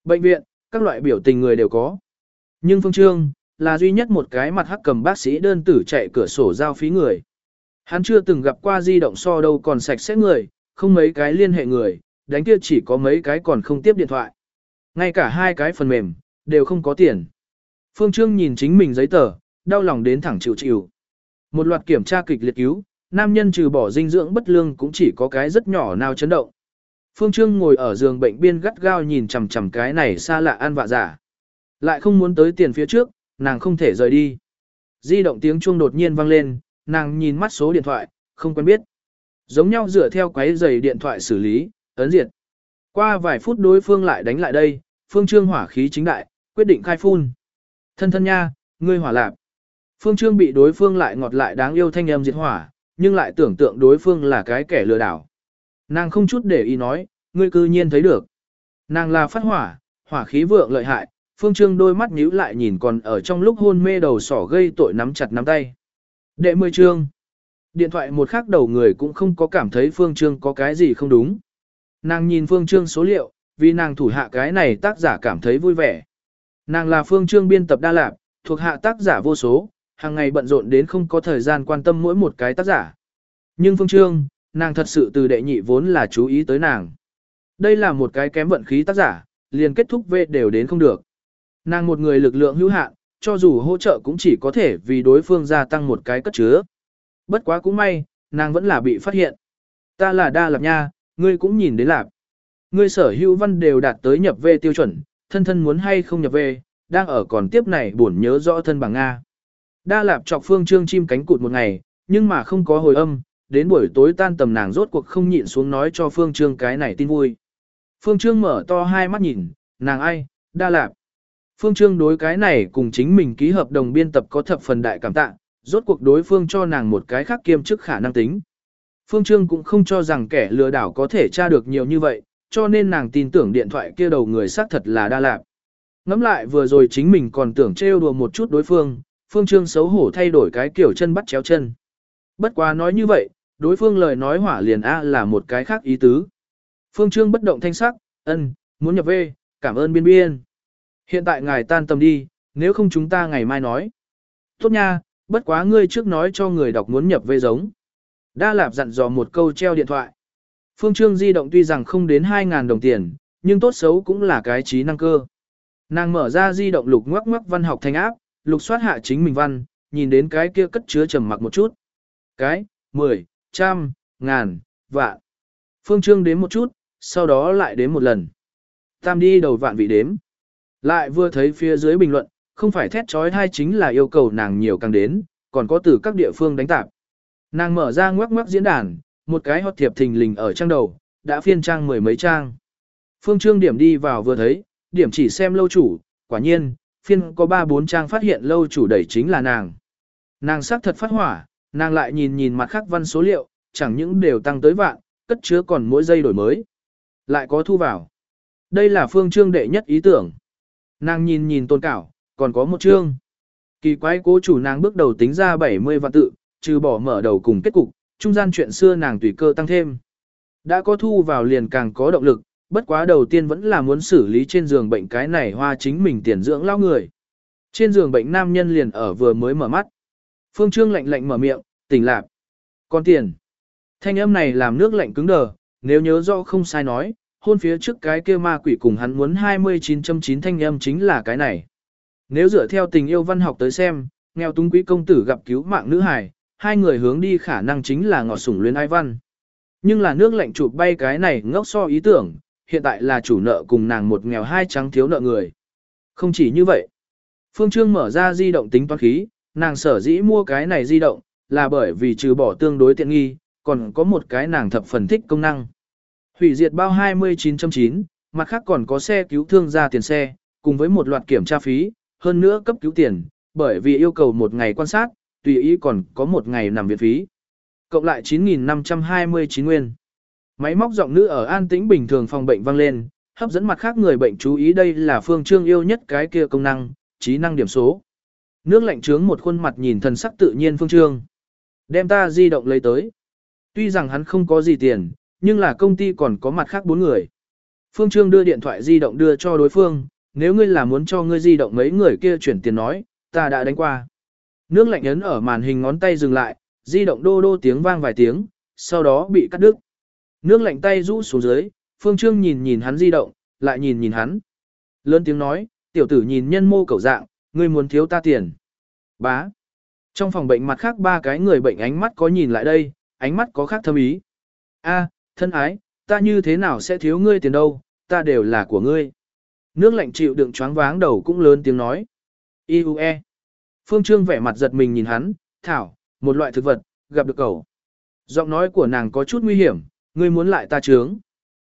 bệnh viện, các loại biểu tình người đều có. Nhưng Phương Trương, là duy nhất một cái mặt hắc cầm bác sĩ đơn tử chạy cửa sổ giao phí người. Hắn chưa từng gặp qua di động so đâu còn sạch sẽ người, không mấy cái liên hệ người, đánh kia chỉ có mấy cái còn không tiếp điện thoại. Ngay cả hai cái phần mềm, đều không có tiền. Phương Trương nhìn chính mình giấy tờ, đau lòng đến thẳng chịu chịu. Một loạt kiểm tra kịch liệt cứu, nam nhân trừ bỏ dinh dưỡng bất lương cũng chỉ có cái rất nhỏ nào chấn động. Phương Trương ngồi ở giường bệnh biên gắt gao nhìn chằm chằm cái này xa lạ an vạ giả. Lại không muốn tới tiền phía trước, nàng không thể rời đi. Di động tiếng chuông đột nhiên vang lên, nàng nhìn mắt số điện thoại, không quen biết. Giống nhau dựa theo quấy giày điện thoại xử lý, ấn diệt. Qua vài phút đối phương lại đánh lại đây, Phương Trương hỏa khí chính đại, quyết định khai phun. Thân thân nha, ngươi hỏa lạc. Phương Trương bị đối phương lại ngọt lại đáng yêu thanh em diệt hỏa, nhưng lại tưởng tượng đối phương là cái kẻ lừa đảo. Nàng không chút để ý nói, ngươi cư nhiên thấy được. Nàng là phát hỏa, hỏa khí vượng lợi hại, Phương Trương đôi mắt nhíu lại nhìn còn ở trong lúc hôn mê đầu sỏ gây tội nắm chặt nắm tay. Đệ mười trương. Điện thoại một khắc đầu người cũng không có cảm thấy Phương Trương có cái gì không đúng. Nàng nhìn Phương Trương số liệu, vì nàng thủ hạ cái này tác giả cảm thấy vui vẻ. Nàng là Phương Trương biên tập đa lạp, thuộc hạ tác giả vô số, hàng ngày bận rộn đến không có thời gian quan tâm mỗi một cái tác giả. Nhưng Phương Trương, nàng thật sự từ đệ nhị vốn là chú ý tới nàng. Đây là một cái kém vận khí tác giả, liền kết thúc về đều đến không được. Nàng một người lực lượng hữu hạn, cho dù hỗ trợ cũng chỉ có thể vì đối phương gia tăng một cái cất chứa. Bất quá cũng may, nàng vẫn là bị phát hiện. Ta là đa lạp nha, ngươi cũng nhìn đến lạp. Ngươi sở hữu văn đều đạt tới nhập về tiêu chuẩn, thân thân muốn hay không nhập về, đang ở còn tiếp này buồn nhớ rõ thân bằng Nga. Đa lạp chọc phương trương chim cánh cụt một ngày, nhưng mà không có hồi âm, đến buổi tối tan tầm nàng rốt cuộc không nhịn xuống nói cho phương trương cái này tin vui. Phương trương mở to hai mắt nhìn, nàng ai, đa lạp. Phương trương đối cái này cùng chính mình ký hợp đồng biên tập có thập phần đại cảm tạ, rốt cuộc đối phương cho nàng một cái khác kiêm chức khả năng tính. Phương Trương cũng không cho rằng kẻ lừa đảo có thể tra được nhiều như vậy, cho nên nàng tin tưởng điện thoại kia đầu người xác thật là đa lạp. Ngắm lại vừa rồi chính mình còn tưởng trêu đùa một chút đối phương, Phương Trương xấu hổ thay đổi cái kiểu chân bắt chéo chân. Bất quá nói như vậy, đối phương lời nói hỏa liền A là một cái khác ý tứ. Phương Trương bất động thanh sắc, ân, muốn nhập về, cảm ơn biên biên. Hiện tại ngài tan tầm đi, nếu không chúng ta ngày mai nói. Tốt nha, bất quá ngươi trước nói cho người đọc muốn nhập về giống. Đa Lạp dặn dò một câu treo điện thoại. Phương Trương di động tuy rằng không đến 2.000 đồng tiền, nhưng tốt xấu cũng là cái trí năng cơ. Nàng mở ra di động lục ngoắc ngoắc văn học thành áp, lục soát hạ chính mình văn, nhìn đến cái kia cất chứa trầm mặc một chút. Cái, mười, trăm, ngàn, vạn. Phương Trương đếm một chút, sau đó lại đếm một lần. Tam đi đầu vạn vị đếm. Lại vừa thấy phía dưới bình luận, không phải thét trói hay chính là yêu cầu nàng nhiều càng đến, còn có từ các địa phương đánh tạp. Nàng mở ra ngoắc ngoắc diễn đàn, một cái hot thiệp thình lình ở trang đầu, đã phiên trang mười mấy trang. Phương Trương điểm đi vào vừa thấy, điểm chỉ xem lâu chủ, quả nhiên, phiên có ba bốn trang phát hiện lâu chủ đẩy chính là nàng. Nàng sắc thật phát hỏa, nàng lại nhìn nhìn mặt khác văn số liệu, chẳng những đều tăng tới vạn, cất chứa còn mỗi giây đổi mới. Lại có thu vào. Đây là phương trương đệ nhất ý tưởng. Nàng nhìn nhìn tôn cảo, còn có một chương. Kỳ quái cố chủ nàng bước đầu tính ra 70 vạn tự, trừ bỏ mở đầu cùng kết cục, trung gian chuyện xưa nàng tùy cơ tăng thêm. Đã có thu vào liền càng có động lực, bất quá đầu tiên vẫn là muốn xử lý trên giường bệnh cái này hoa chính mình tiền dưỡng lao người. Trên giường bệnh nam nhân liền ở vừa mới mở mắt. Phương Trương lạnh lạnh mở miệng, tỉnh lạc. Con tiền. Thanh âm này làm nước lạnh cứng đờ, nếu nhớ rõ không sai nói, hôn phía trước cái kia ma quỷ cùng hắn muốn 29.9 thanh âm chính là cái này. Nếu dựa theo tình yêu văn học tới xem, nghèo túng quý công tử gặp cứu mạng nữ hài, hai người hướng đi khả năng chính là ngọt sủng luyến ai văn. Nhưng là nước lạnh chụp bay cái này ngốc so ý tưởng, hiện tại là chủ nợ cùng nàng một nghèo hai trắng thiếu nợ người. Không chỉ như vậy. Phương Trương mở ra di động tính toán khí, nàng sở dĩ mua cái này di động, là bởi vì trừ bỏ tương đối tiện nghi, còn có một cái nàng thập phần thích công năng. Hủy diệt bao 29.9, mặt khác còn có xe cứu thương ra tiền xe, cùng với một loạt kiểm tra phí, hơn nữa cấp cứu tiền, bởi vì yêu cầu một ngày quan sát, tùy ý còn có một ngày nằm viện phí. Cộng lại 9.529 nguyên. Máy móc giọng nữ ở an tĩnh bình thường phòng bệnh vang lên, hấp dẫn mặt khác người bệnh chú ý đây là phương trương yêu nhất cái kia công năng, trí năng điểm số. Nước lạnh trướng một khuôn mặt nhìn thần sắc tự nhiên phương trương. Đem ta di động lấy tới. Tuy rằng hắn không có gì tiền, nhưng là công ty còn có mặt khác bốn người. Phương Trương đưa điện thoại di động đưa cho đối phương, nếu ngươi là muốn cho ngươi di động mấy người kia chuyển tiền nói, ta đã đánh qua. Nước lạnh ấn ở màn hình ngón tay dừng lại, di động đô đô tiếng vang vài tiếng, sau đó bị cắt đứt. Nước lạnh tay rũ xuống dưới, Phương Trương nhìn nhìn hắn di động, lại nhìn nhìn hắn. Lớn tiếng nói, tiểu tử nhìn nhân mô cầu dạng, ngươi muốn thiếu ta tiền. Bá. Trong phòng bệnh mặt khác ba cái người bệnh ánh mắt có nhìn lại đây, ánh mắt có khác thâm ý. A, thân ái, ta như thế nào sẽ thiếu ngươi tiền đâu, ta đều là của ngươi. Nước lạnh chịu đựng choáng váng đầu cũng lớn tiếng nói. Iue. Phương Trương vẻ mặt giật mình nhìn hắn, thảo, một loại thực vật, gặp được cậu. Giọng nói của nàng có chút nguy hiểm, ngươi muốn lại ta trướng.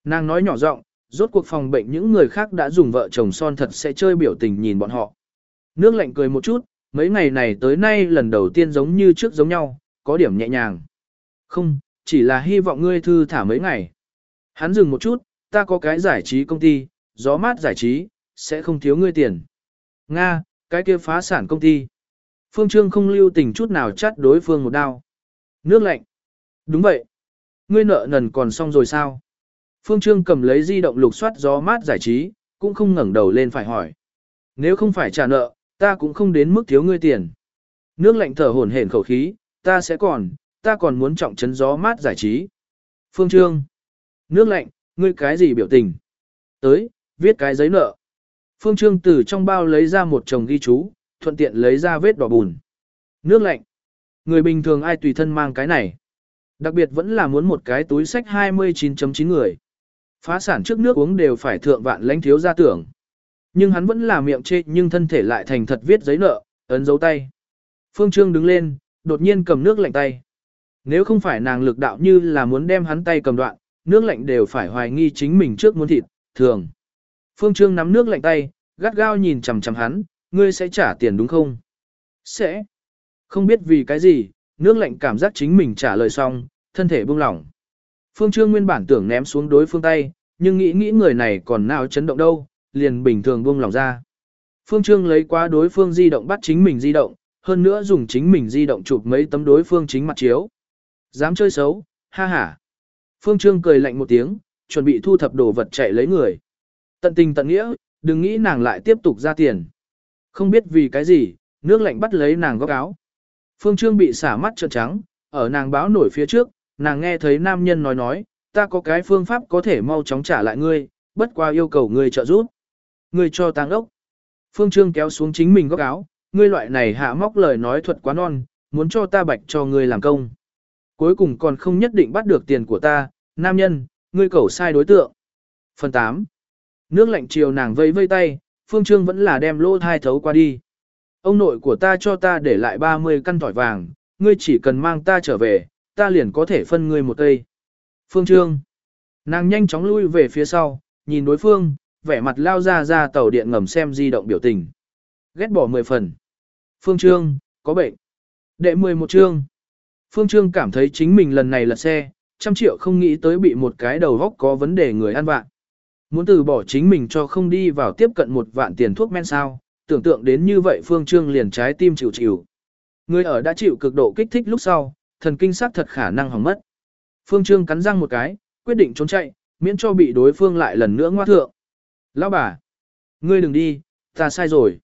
Nàng nói nhỏ giọng, rốt cuộc phòng bệnh những người khác đã dùng vợ chồng son thật sẽ chơi biểu tình nhìn bọn họ. Nước lạnh cười một chút, mấy ngày này tới nay lần đầu tiên giống như trước giống nhau, có điểm nhẹ nhàng. Không, chỉ là hy vọng ngươi thư thả mấy ngày. Hắn dừng một chút, ta có cái giải trí công ty, gió mát giải trí, sẽ không thiếu ngươi tiền. Nga, cái kia phá sản công ty. Phương Trương không lưu tình chút nào chắt đối phương một đao. Nước lạnh. Đúng vậy. Ngươi nợ nần còn xong rồi sao? Phương Trương cầm lấy di động lục soát gió mát giải trí, cũng không ngẩng đầu lên phải hỏi. Nếu không phải trả nợ, ta cũng không đến mức thiếu ngươi tiền. Nước lạnh thở hổn hển khẩu khí, ta sẽ còn, ta còn muốn trọng trấn gió mát giải trí. Phương Trương. Nước lạnh, ngươi cái gì biểu tình? Tới, viết cái giấy nợ. Phương Trương từ trong bao lấy ra một chồng ghi chú, thuận tiện lấy ra vết đỏ bùn. Nước lạnh. Người bình thường ai tùy thân mang cái này. Đặc biệt vẫn là muốn một cái túi sách 29.9 người. Phá sản trước nước uống đều phải thượng vạn lãnh thiếu ra tưởng. Nhưng hắn vẫn là miệng chê nhưng thân thể lại thành thật viết giấy nợ, ấn dấu tay. Phương Trương đứng lên, đột nhiên cầm nước lạnh tay. Nếu không phải nàng lực đạo như là muốn đem hắn tay cầm đoạn, nước lạnh đều phải hoài nghi chính mình trước muốn thịt, thường. Phương Trương nắm nước lạnh tay, gắt gao nhìn chằm chằm hắn, ngươi sẽ trả tiền đúng không? Sẽ. Không biết vì cái gì, nước lạnh cảm giác chính mình trả lời xong, thân thể buông lỏng. Phương Trương nguyên bản tưởng ném xuống đối phương tay, nhưng nghĩ nghĩ người này còn nào chấn động đâu, liền bình thường buông lỏng ra. Phương Trương lấy qua đối phương di động bắt chính mình di động, hơn nữa dùng chính mình di động chụp mấy tấm đối phương chính mặt chiếu. Dám chơi xấu, ha ha. Phương Trương cười lạnh một tiếng, chuẩn bị thu thập đồ vật chạy lấy người. Tận tình tận nghĩa, đừng nghĩ nàng lại tiếp tục ra tiền. Không biết vì cái gì, nước lạnh bắt lấy nàng góc áo. Phương Trương bị xả mắt trợn trắng, ở nàng báo nổi phía trước, nàng nghe thấy nam nhân nói nói, ta có cái phương pháp có thể mau chóng trả lại ngươi, bất qua yêu cầu ngươi trợ giúp. Ngươi cho tang ốc. Phương Trương kéo xuống chính mình góc áo, ngươi loại này hạ móc lời nói thuật quá non, muốn cho ta bạch cho ngươi làm công. Cuối cùng còn không nhất định bắt được tiền của ta, nam nhân, ngươi cầu sai đối tượng. Phần 8. Nước lạnh chiều nàng vây vây tay, Phương Trương vẫn là đem lô thai thấu qua đi. Ông nội của ta cho ta để lại 30 căn tỏi vàng, ngươi chỉ cần mang ta trở về, ta liền có thể phân ngươi một cây. Phương Trương. Nàng nhanh chóng lui về phía sau, nhìn đối phương, vẻ mặt lao ra ra tàu điện ngầm xem di động biểu tình. Ghét bỏ 10 phần. Phương Trương, có bệnh. Đệ 11 chương. Phương Trương cảm thấy chính mình lần này lật xe, trăm triệu không nghĩ tới bị một cái đầu góc có vấn đề người ăn vạn. Muốn từ bỏ chính mình cho không đi vào tiếp cận một vạn tiền thuốc men sao, tưởng tượng đến như vậy Phương Trương liền trái tim chịu chịu. Người ở đã chịu cực độ kích thích lúc sau, thần kinh sắc thật khả năng hỏng mất. Phương Trương cắn răng một cái, quyết định trốn chạy, miễn cho bị đối phương lại lần nữa ngoa thượng. Lão bà, ngươi đừng đi, ta sai rồi.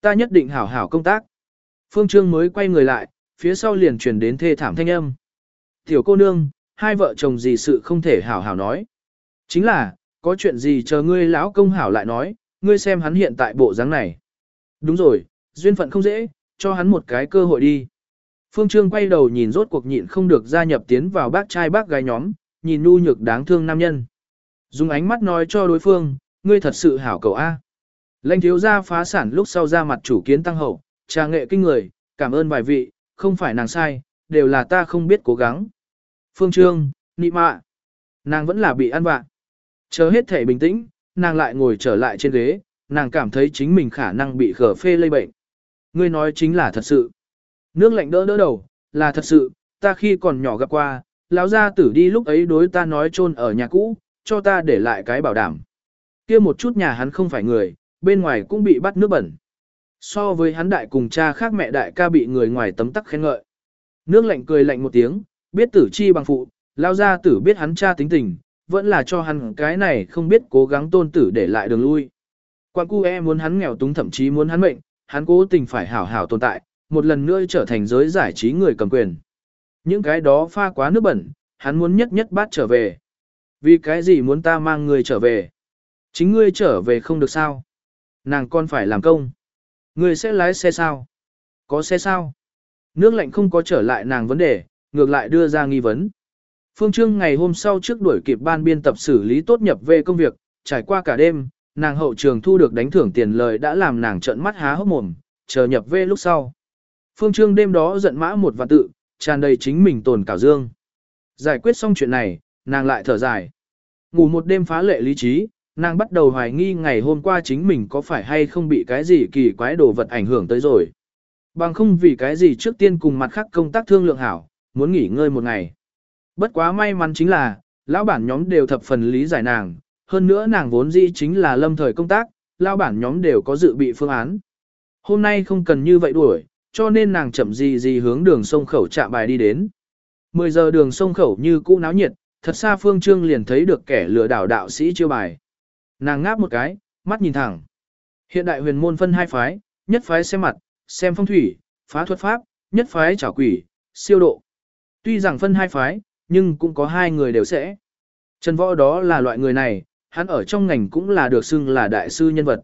Ta nhất định hảo hảo công tác. Phương Trương mới quay người lại, phía sau liền truyền đến thê thảm thanh âm. Tiểu cô nương, hai vợ chồng gì sự không thể hảo hảo nói. Chính là, có chuyện gì chờ ngươi lão công hảo lại nói, ngươi xem hắn hiện tại bộ dáng này. Đúng rồi, duyên phận không dễ, cho hắn một cái cơ hội đi. Phương Trương quay đầu nhìn rốt cuộc nhịn không được gia nhập tiến vào bác trai bác gái nhóm, nhìn nu nhược đáng thương nam nhân. Dùng ánh mắt nói cho đối phương, ngươi thật sự hảo cầu A. Lệnh thiếu gia phá sản lúc sau ra mặt chủ kiến tăng hậu, trà nghệ kinh người, cảm ơn vài vị, không phải nàng sai, đều là ta không biết cố gắng. Phương Trương, nị mạ. Nàng vẫn là bị ăn vạ. Chờ hết thể bình tĩnh, nàng lại ngồi trở lại trên ghế, nàng cảm thấy chính mình khả năng bị khở phê lây bệnh. Ngươi nói chính là thật sự. Nước lạnh đỡ đỡ đầu, là thật sự, ta khi còn nhỏ gặp qua, lão gia tử đi lúc ấy đối ta nói chôn ở nhà cũ, cho ta để lại cái bảo đảm. kia một chút nhà hắn không phải người, bên ngoài cũng bị bắt nước bẩn. So với hắn đại cùng cha khác mẹ đại ca bị người ngoài tấm tắc khen ngợi. Nước lạnh cười lạnh một tiếng, biết tử chi bằng phụ, lao ra tử biết hắn cha tính tình, vẫn là cho hắn cái này không biết cố gắng tôn tử để lại đường lui. Quan cu e muốn hắn nghèo túng thậm chí muốn hắn mệnh, hắn cố tình phải hảo hảo tồn tại, một lần nữa trở thành giới giải trí người cầm quyền. Những cái đó pha quá nước bẩn, hắn muốn nhất nhất bát trở về. Vì cái gì muốn ta mang người trở về? Chính ngươi trở về không được sao? Nàng con phải làm công. Ngươi sẽ lái xe sao? Có xe sao? Nước lạnh không có trở lại nàng vấn đề, ngược lại đưa ra nghi vấn. Phương Trương ngày hôm sau trước đuổi kịp ban biên tập xử lý tốt nhập về công việc, trải qua cả đêm, nàng hậu trường thu được đánh thưởng tiền lời đã làm nàng trợn mắt há hốc mồm, chờ nhập về lúc sau. Phương Trương đêm đó giận mã một vạn tự, tràn đầy chính mình tồn cảo dương. Giải quyết xong chuyện này, nàng lại thở dài. Ngủ một đêm phá lệ lý trí, nàng bắt đầu hoài nghi ngày hôm qua chính mình có phải hay không bị cái gì kỳ quái đồ vật ảnh hưởng tới rồi. Bằng không vì cái gì trước tiên cùng mặt khác công tác thương lượng hảo, muốn nghỉ ngơi một ngày. Bất quá may mắn chính là, lão bản nhóm đều thập phần lý giải nàng, hơn nữa nàng vốn dĩ chính là lâm thời công tác, lão bản nhóm đều có dự bị phương án. Hôm nay không cần như vậy đuổi, cho nên nàng chậm gì gì hướng đường sông khẩu chạm bài đi đến. 10 giờ đường sông khẩu như cũ náo nhiệt, thật xa Phương Trương liền thấy được kẻ lừa đảo đạo sĩ chiêu bài. Nàng ngáp một cái, mắt nhìn thẳng. Hiện đại huyền môn phân hai phái, nhất phái xem mặt, xem phong thủy, phá thuật pháp, nhất phái trả quỷ, siêu độ. Tuy rằng phân hai phái, nhưng cũng có hai người đều sẽ. Trần Võ đó là loại người này, hắn ở trong ngành cũng là được xưng là đại sư nhân vật.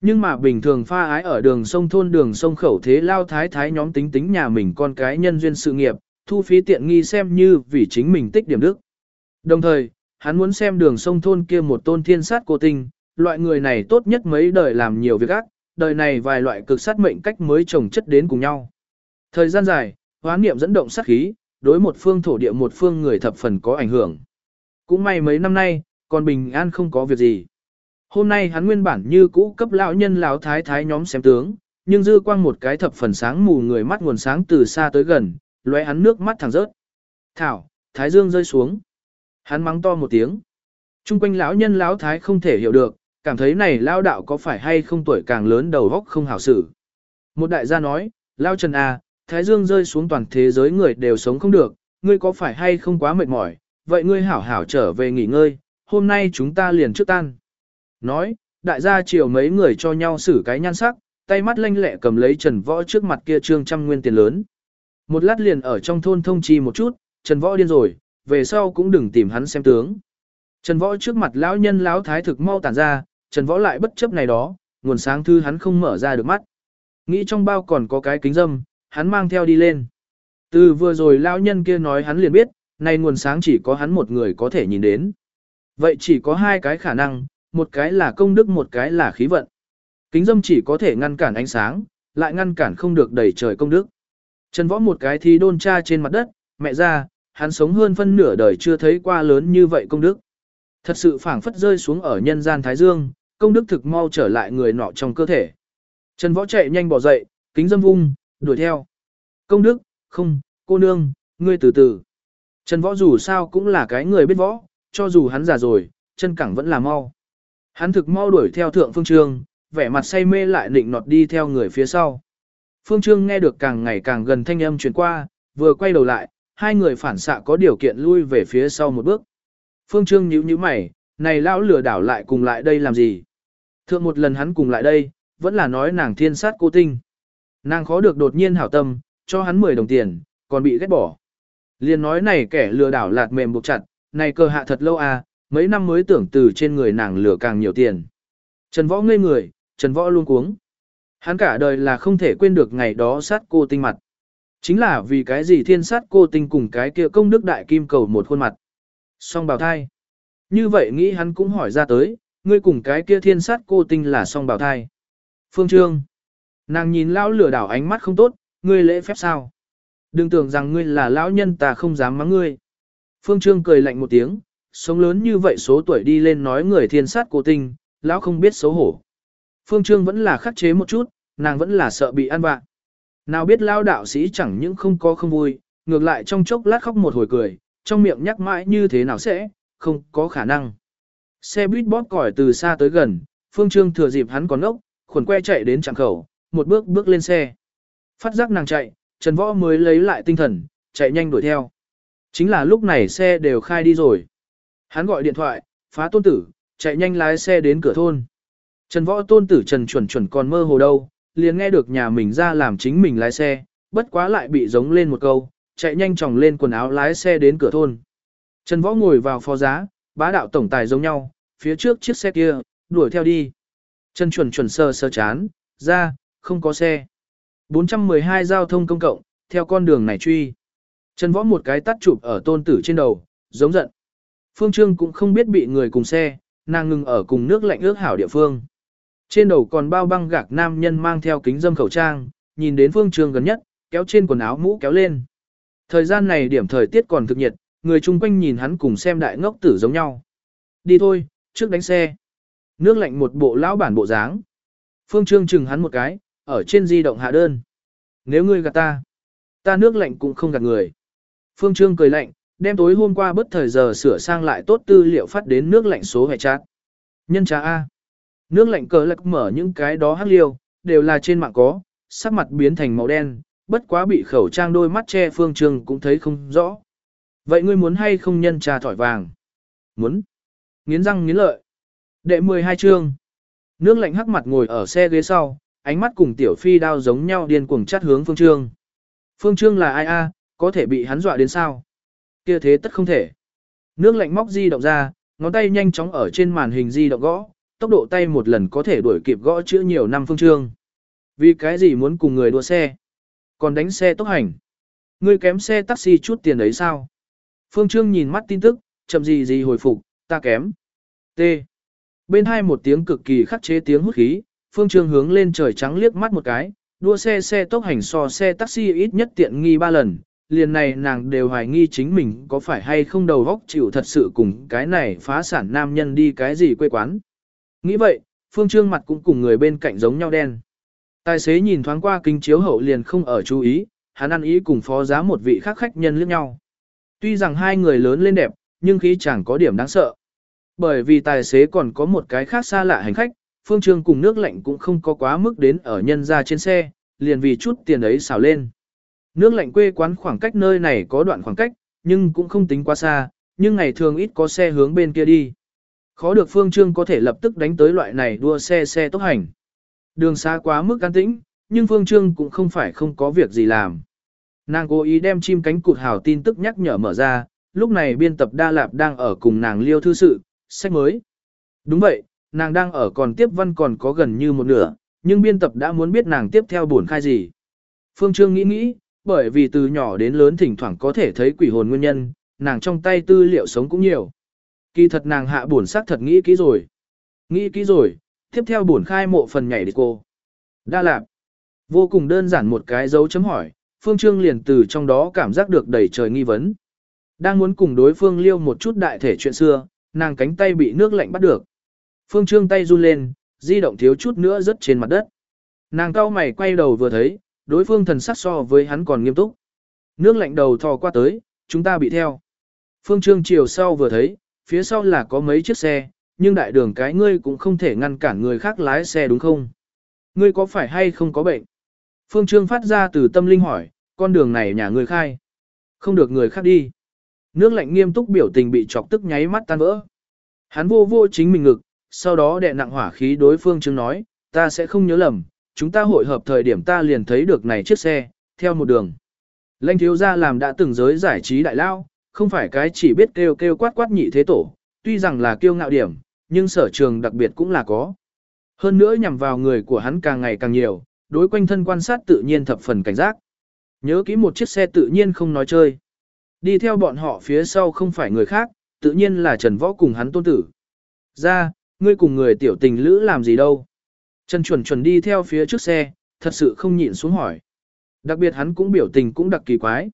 Nhưng mà bình thường pha ái ở đường sông thôn đường sông khẩu thế lao thái thái nhóm tính tính nhà mình con cái nhân duyên sự nghiệp, thu phí tiện nghi xem như vì chính mình tích điểm đức. Đồng thời, hắn muốn xem đường sông thôn kia một tôn thiên sát cô tinh, loại người này tốt nhất mấy đời làm nhiều việc ác, đời này vài loại cực sát mệnh cách mới trồng chất đến cùng nhau. Thời gian dài, hóa niệm dẫn động sát khí, đối một phương thổ địa một phương người thập phần có ảnh hưởng. Cũng may mấy năm nay, còn bình an không có việc gì. Hôm nay hắn nguyên bản như cũ cấp lão nhân lão thái thái nhóm xem tướng, nhưng dư quang một cái thập phần sáng mù người mắt nguồn sáng từ xa tới gần, lóe hắn nước mắt thẳng rớt. Thảo, thái dương rơi xuống. Hắn mắng to một tiếng. Trung quanh lão nhân lão thái không thể hiểu được, cảm thấy này lao đạo có phải hay không tuổi càng lớn đầu góc không hảo xử. Một đại gia nói, lao trần à, thái dương rơi xuống toàn thế giới người đều sống không được, ngươi có phải hay không quá mệt mỏi, vậy ngươi hảo hảo trở về nghỉ ngơi, hôm nay chúng ta liền trước tan. Nói, đại gia chiều mấy người cho nhau xử cái nhan sắc, tay mắt lanh lẹ cầm lấy Trần Võ trước mặt kia trương trăm nguyên tiền lớn. Một lát liền ở trong thôn thông chi một chút, Trần Võ điên rồi, về sau cũng đừng tìm hắn xem tướng. Trần Võ trước mặt lão nhân lão thái thực mau tản ra, Trần Võ lại bất chấp này đó, nguồn sáng thư hắn không mở ra được mắt. Nghĩ trong bao còn có cái kính dâm, hắn mang theo đi lên. Từ vừa rồi lão nhân kia nói hắn liền biết, này nguồn sáng chỉ có hắn một người có thể nhìn đến. Vậy chỉ có hai cái khả năng, một cái là công đức một cái là khí vận. Kính dâm chỉ có thể ngăn cản ánh sáng, lại ngăn cản không được đẩy trời công đức. Trần Võ một cái thì đôn cha trên mặt đất, mẹ ra, hắn sống hơn phân nửa đời chưa thấy qua lớn như vậy công đức. Thật sự phảng phất rơi xuống ở nhân gian Thái Dương, công đức thực mau trở lại người nọ trong cơ thể. Trần Võ chạy nhanh bỏ dậy, kính dâm vung, đuổi theo. Công đức, không, cô nương, ngươi từ từ. Trần Võ dù sao cũng là cái người biết võ, cho dù hắn già rồi, chân cẳng vẫn là mau. Hắn thực mau đuổi theo thượng phương trương, vẻ mặt say mê lại định nọt đi theo người phía sau. Phương Trương nghe được càng ngày càng gần thanh âm truyền qua, vừa quay đầu lại, hai người phản xạ có điều kiện lui về phía sau một bước. Phương Trương nhíu nhíu mày, này lão lừa đảo lại cùng lại đây làm gì? Thượng một lần hắn cùng lại đây, vẫn là nói nàng thiên sát cô tinh. Nàng khó được đột nhiên hảo tâm, cho hắn 10 đồng tiền, còn bị ghét bỏ. Liên nói này kẻ lừa đảo lạt mềm buộc chặt, này cơ hạ thật lâu à, mấy năm mới tưởng từ trên người nàng lừa càng nhiều tiền. Trần Võ ngây người, Trần Võ luôn cuống. Hắn cả đời là không thể quên được ngày đó sát cô tinh mặt. Chính là vì cái gì thiên sát cô tinh cùng cái kia công đức đại kim cầu một khuôn mặt. Song bào thai. Như vậy nghĩ hắn cũng hỏi ra tới, ngươi cùng cái kia thiên sát cô tinh là song bào thai. Phương Trương. Nàng nhìn lão lửa đảo ánh mắt không tốt, ngươi lễ phép sao? Đừng tưởng rằng ngươi là lão nhân ta không dám mắng ngươi. Phương Trương cười lạnh một tiếng, sống lớn như vậy số tuổi đi lên nói người thiên sát cô tinh, lão không biết xấu hổ. Phương Trương vẫn là khắc chế một chút, nàng vẫn là sợ bị ăn bạn. Nào biết lao đạo sĩ chẳng những không có không vui, ngược lại trong chốc lát khóc một hồi cười, trong miệng nhắc mãi như thế nào sẽ, không có khả năng. Xe buýt bóp còi từ xa tới gần, Phương Trương thừa dịp hắn còn ốc, khuẩn que chạy đến trạm khẩu, một bước bước lên xe. Phát giác nàng chạy, Trần Võ mới lấy lại tinh thần, chạy nhanh đuổi theo. Chính là lúc này xe đều khai đi rồi. Hắn gọi điện thoại, phá tôn tử, chạy nhanh lái xe đến cửa thôn. Trần Võ tôn tử Trần chuẩn chuẩn còn mơ hồ đâu, liền nghe được nhà mình ra làm chính mình lái xe, bất quá lại bị giống lên một câu, chạy nhanh chóng lên quần áo lái xe đến cửa thôn. Trần Võ ngồi vào phó giá, bá đạo tổng tài giống nhau, phía trước chiếc xe kia, đuổi theo đi. Trần chuẩn chuẩn sơ sơ chán, ra, không có xe. 412 giao thông công cộng, theo con đường này truy. Trần Võ một cái tắt chụp ở tôn tử trên đầu, giống giận. Phương Trương cũng không biết bị người cùng xe, nàng ngừng ở cùng nước lạnh ước hảo địa phương. Trên đầu còn bao băng gạc nam nhân mang theo kính dâm khẩu trang, nhìn đến Phương Trương gần nhất, kéo trên quần áo mũ kéo lên. Thời gian này điểm thời tiết còn thực nhiệt, người chung quanh nhìn hắn cùng xem đại ngốc tử giống nhau. Đi thôi, trước đánh xe. Nước lạnh một bộ lão bản bộ dáng. Phương Trương chừng hắn một cái, ở trên di động hạ đơn. Nếu ngươi gạt ta, ta nước lạnh cũng không gạt người. Phương Trương cười lạnh, đem tối hôm qua bất thời giờ sửa sang lại tốt tư liệu phát đến nước lạnh số hệ chat. Nhân trà A. Nước lạnh cờ lạc mở những cái đó hắc liêu, đều là trên mạng có, sắc mặt biến thành màu đen, bất quá bị khẩu trang đôi mắt che phương trường cũng thấy không rõ. Vậy ngươi muốn hay không nhân trà thỏi vàng? Muốn. Nghiến răng nghiến lợi. Đệ 12 chương. Nước lạnh hắc mặt ngồi ở xe ghế sau, ánh mắt cùng tiểu phi đao giống nhau điên cuồng chát hướng phương trương. Phương trương là ai a, có thể bị hắn dọa đến sao? Kia thế tất không thể. Nước lạnh móc di động ra, ngón tay nhanh chóng ở trên màn hình di động gõ, tốc độ tay một lần có thể đuổi kịp gõ chữ nhiều năm phương trương. Vì cái gì muốn cùng người đua xe? Còn đánh xe tốc hành. Ngươi kém xe taxi chút tiền đấy sao? Phương Trương nhìn mắt tin tức, chậm gì gì hồi phục, ta kém. T. Bên hai một tiếng cực kỳ khắc chế tiếng hút khí, Phương Trương hướng lên trời trắng liếc mắt một cái, đua xe xe tốc hành so xe taxi ít nhất tiện nghi ba lần, liền này nàng đều hoài nghi chính mình có phải hay không đầu góc chịu thật sự cùng cái này phá sản nam nhân đi cái gì quê quán. Nghĩ vậy, Phương Trương mặt cũng cùng người bên cạnh giống nhau đen. Tài xế nhìn thoáng qua kính chiếu hậu liền không ở chú ý, hắn ăn ý cùng phó giá một vị khác khách nhân liếc nhau. Tuy rằng hai người lớn lên đẹp, nhưng khí chẳng có điểm đáng sợ. Bởi vì tài xế còn có một cái khác xa lạ hành khách, Phương Trương cùng nước lạnh cũng không có quá mức đến ở nhân ra trên xe, liền vì chút tiền ấy xào lên. Nước lạnh quê quán khoảng cách nơi này có đoạn khoảng cách, nhưng cũng không tính quá xa, nhưng ngày thường ít có xe hướng bên kia đi. Khó được Phương Trương có thể lập tức đánh tới loại này đua xe xe tốc hành. Đường xa quá mức an tĩnh, nhưng Phương Trương cũng không phải không có việc gì làm. Nàng cố ý đem chim cánh cụt hào tin tức nhắc nhở mở ra, lúc này biên tập Đa Lạp đang ở cùng nàng liêu thư sự, sách mới. Đúng vậy, nàng đang ở còn tiếp văn còn có gần như một nửa, nhưng biên tập đã muốn biết nàng tiếp theo buồn khai gì. Phương Trương nghĩ nghĩ, bởi vì từ nhỏ đến lớn thỉnh thoảng có thể thấy quỷ hồn nguyên nhân, nàng trong tay tư liệu sống cũng nhiều. Kỳ thật nàng hạ buồn sắc thật nghĩ kỹ rồi. Nghĩ kỹ rồi, tiếp theo buồn khai mộ phần nhảy đi cô. Đa lạp. Vô cùng đơn giản một cái dấu chấm hỏi, Phương Trương liền từ trong đó cảm giác được đầy trời nghi vấn. Đang muốn cùng đối phương liêu một chút đại thể chuyện xưa, nàng cánh tay bị nước lạnh bắt được. Phương Trương tay run lên, di động thiếu chút nữa rớt trên mặt đất. Nàng cao mày quay đầu vừa thấy, đối phương thần sắc so với hắn còn nghiêm túc. Nước lạnh đầu thò qua tới, chúng ta bị theo. Phương Trương chiều sau vừa thấy, phía sau là có mấy chiếc xe, nhưng đại đường cái ngươi cũng không thể ngăn cản người khác lái xe đúng không? Ngươi có phải hay không có bệnh? Phương Trương phát ra từ tâm linh hỏi, con đường này nhà ngươi khai. Không được người khác đi. Nước lạnh nghiêm túc biểu tình bị chọc tức nháy mắt tan vỡ. Hắn vô vô chính mình ngực, sau đó đè nặng hỏa khí đối phương Trương nói, ta sẽ không nhớ lầm, chúng ta hội hợp thời điểm ta liền thấy được này chiếc xe, theo một đường. Lênh thiếu gia làm đã từng giới giải trí đại lao, không phải cái chỉ biết kêu kêu quát quát nhị thế tổ, tuy rằng là kiêu ngạo điểm, nhưng sở trường đặc biệt cũng là có. Hơn nữa nhằm vào người của hắn càng ngày càng nhiều, đối quanh thân quan sát tự nhiên thập phần cảnh giác. Nhớ kỹ một chiếc xe tự nhiên không nói chơi. Đi theo bọn họ phía sau không phải người khác, tự nhiên là Trần Võ cùng hắn tôn tử. Ra, ngươi cùng người tiểu tình lữ làm gì đâu. Trần chuẩn chuẩn đi theo phía trước xe, thật sự không nhịn xuống hỏi. Đặc biệt hắn cũng biểu tình cũng đặc kỳ quái.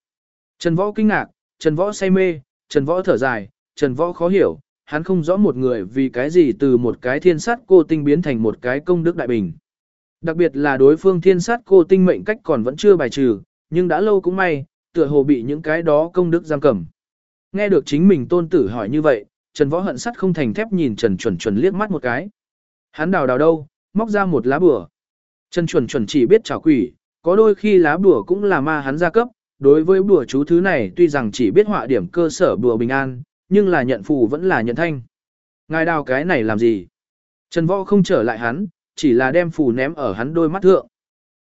Trần Võ kinh ngạc, Trần Võ say mê, Trần Võ thở dài, Trần Võ khó hiểu, hắn không rõ một người vì cái gì từ một cái thiên sát cô tinh biến thành một cái công đức đại bình. Đặc biệt là đối phương thiên sát cô tinh mệnh cách còn vẫn chưa bài trừ, nhưng đã lâu cũng may, tựa hồ bị những cái đó công đức giam cầm. Nghe được chính mình tôn tử hỏi như vậy, Trần Võ hận sắt không thành thép nhìn Trần Chuẩn Chuẩn liếc mắt một cái. Hắn đào đào đâu, móc ra một lá bùa. Trần Chuẩn Chuẩn chỉ biết chảo quỷ, có đôi khi lá bùa cũng là ma hắn gia cấp, đối với bùa chú thứ này tuy rằng chỉ biết họa điểm cơ sở bùa bình an, nhưng là nhận phù vẫn là nhận thanh. Ngài đào cái này làm gì? Trần Võ không trở lại hắn, chỉ là đem phù ném ở hắn đôi mắt thượng.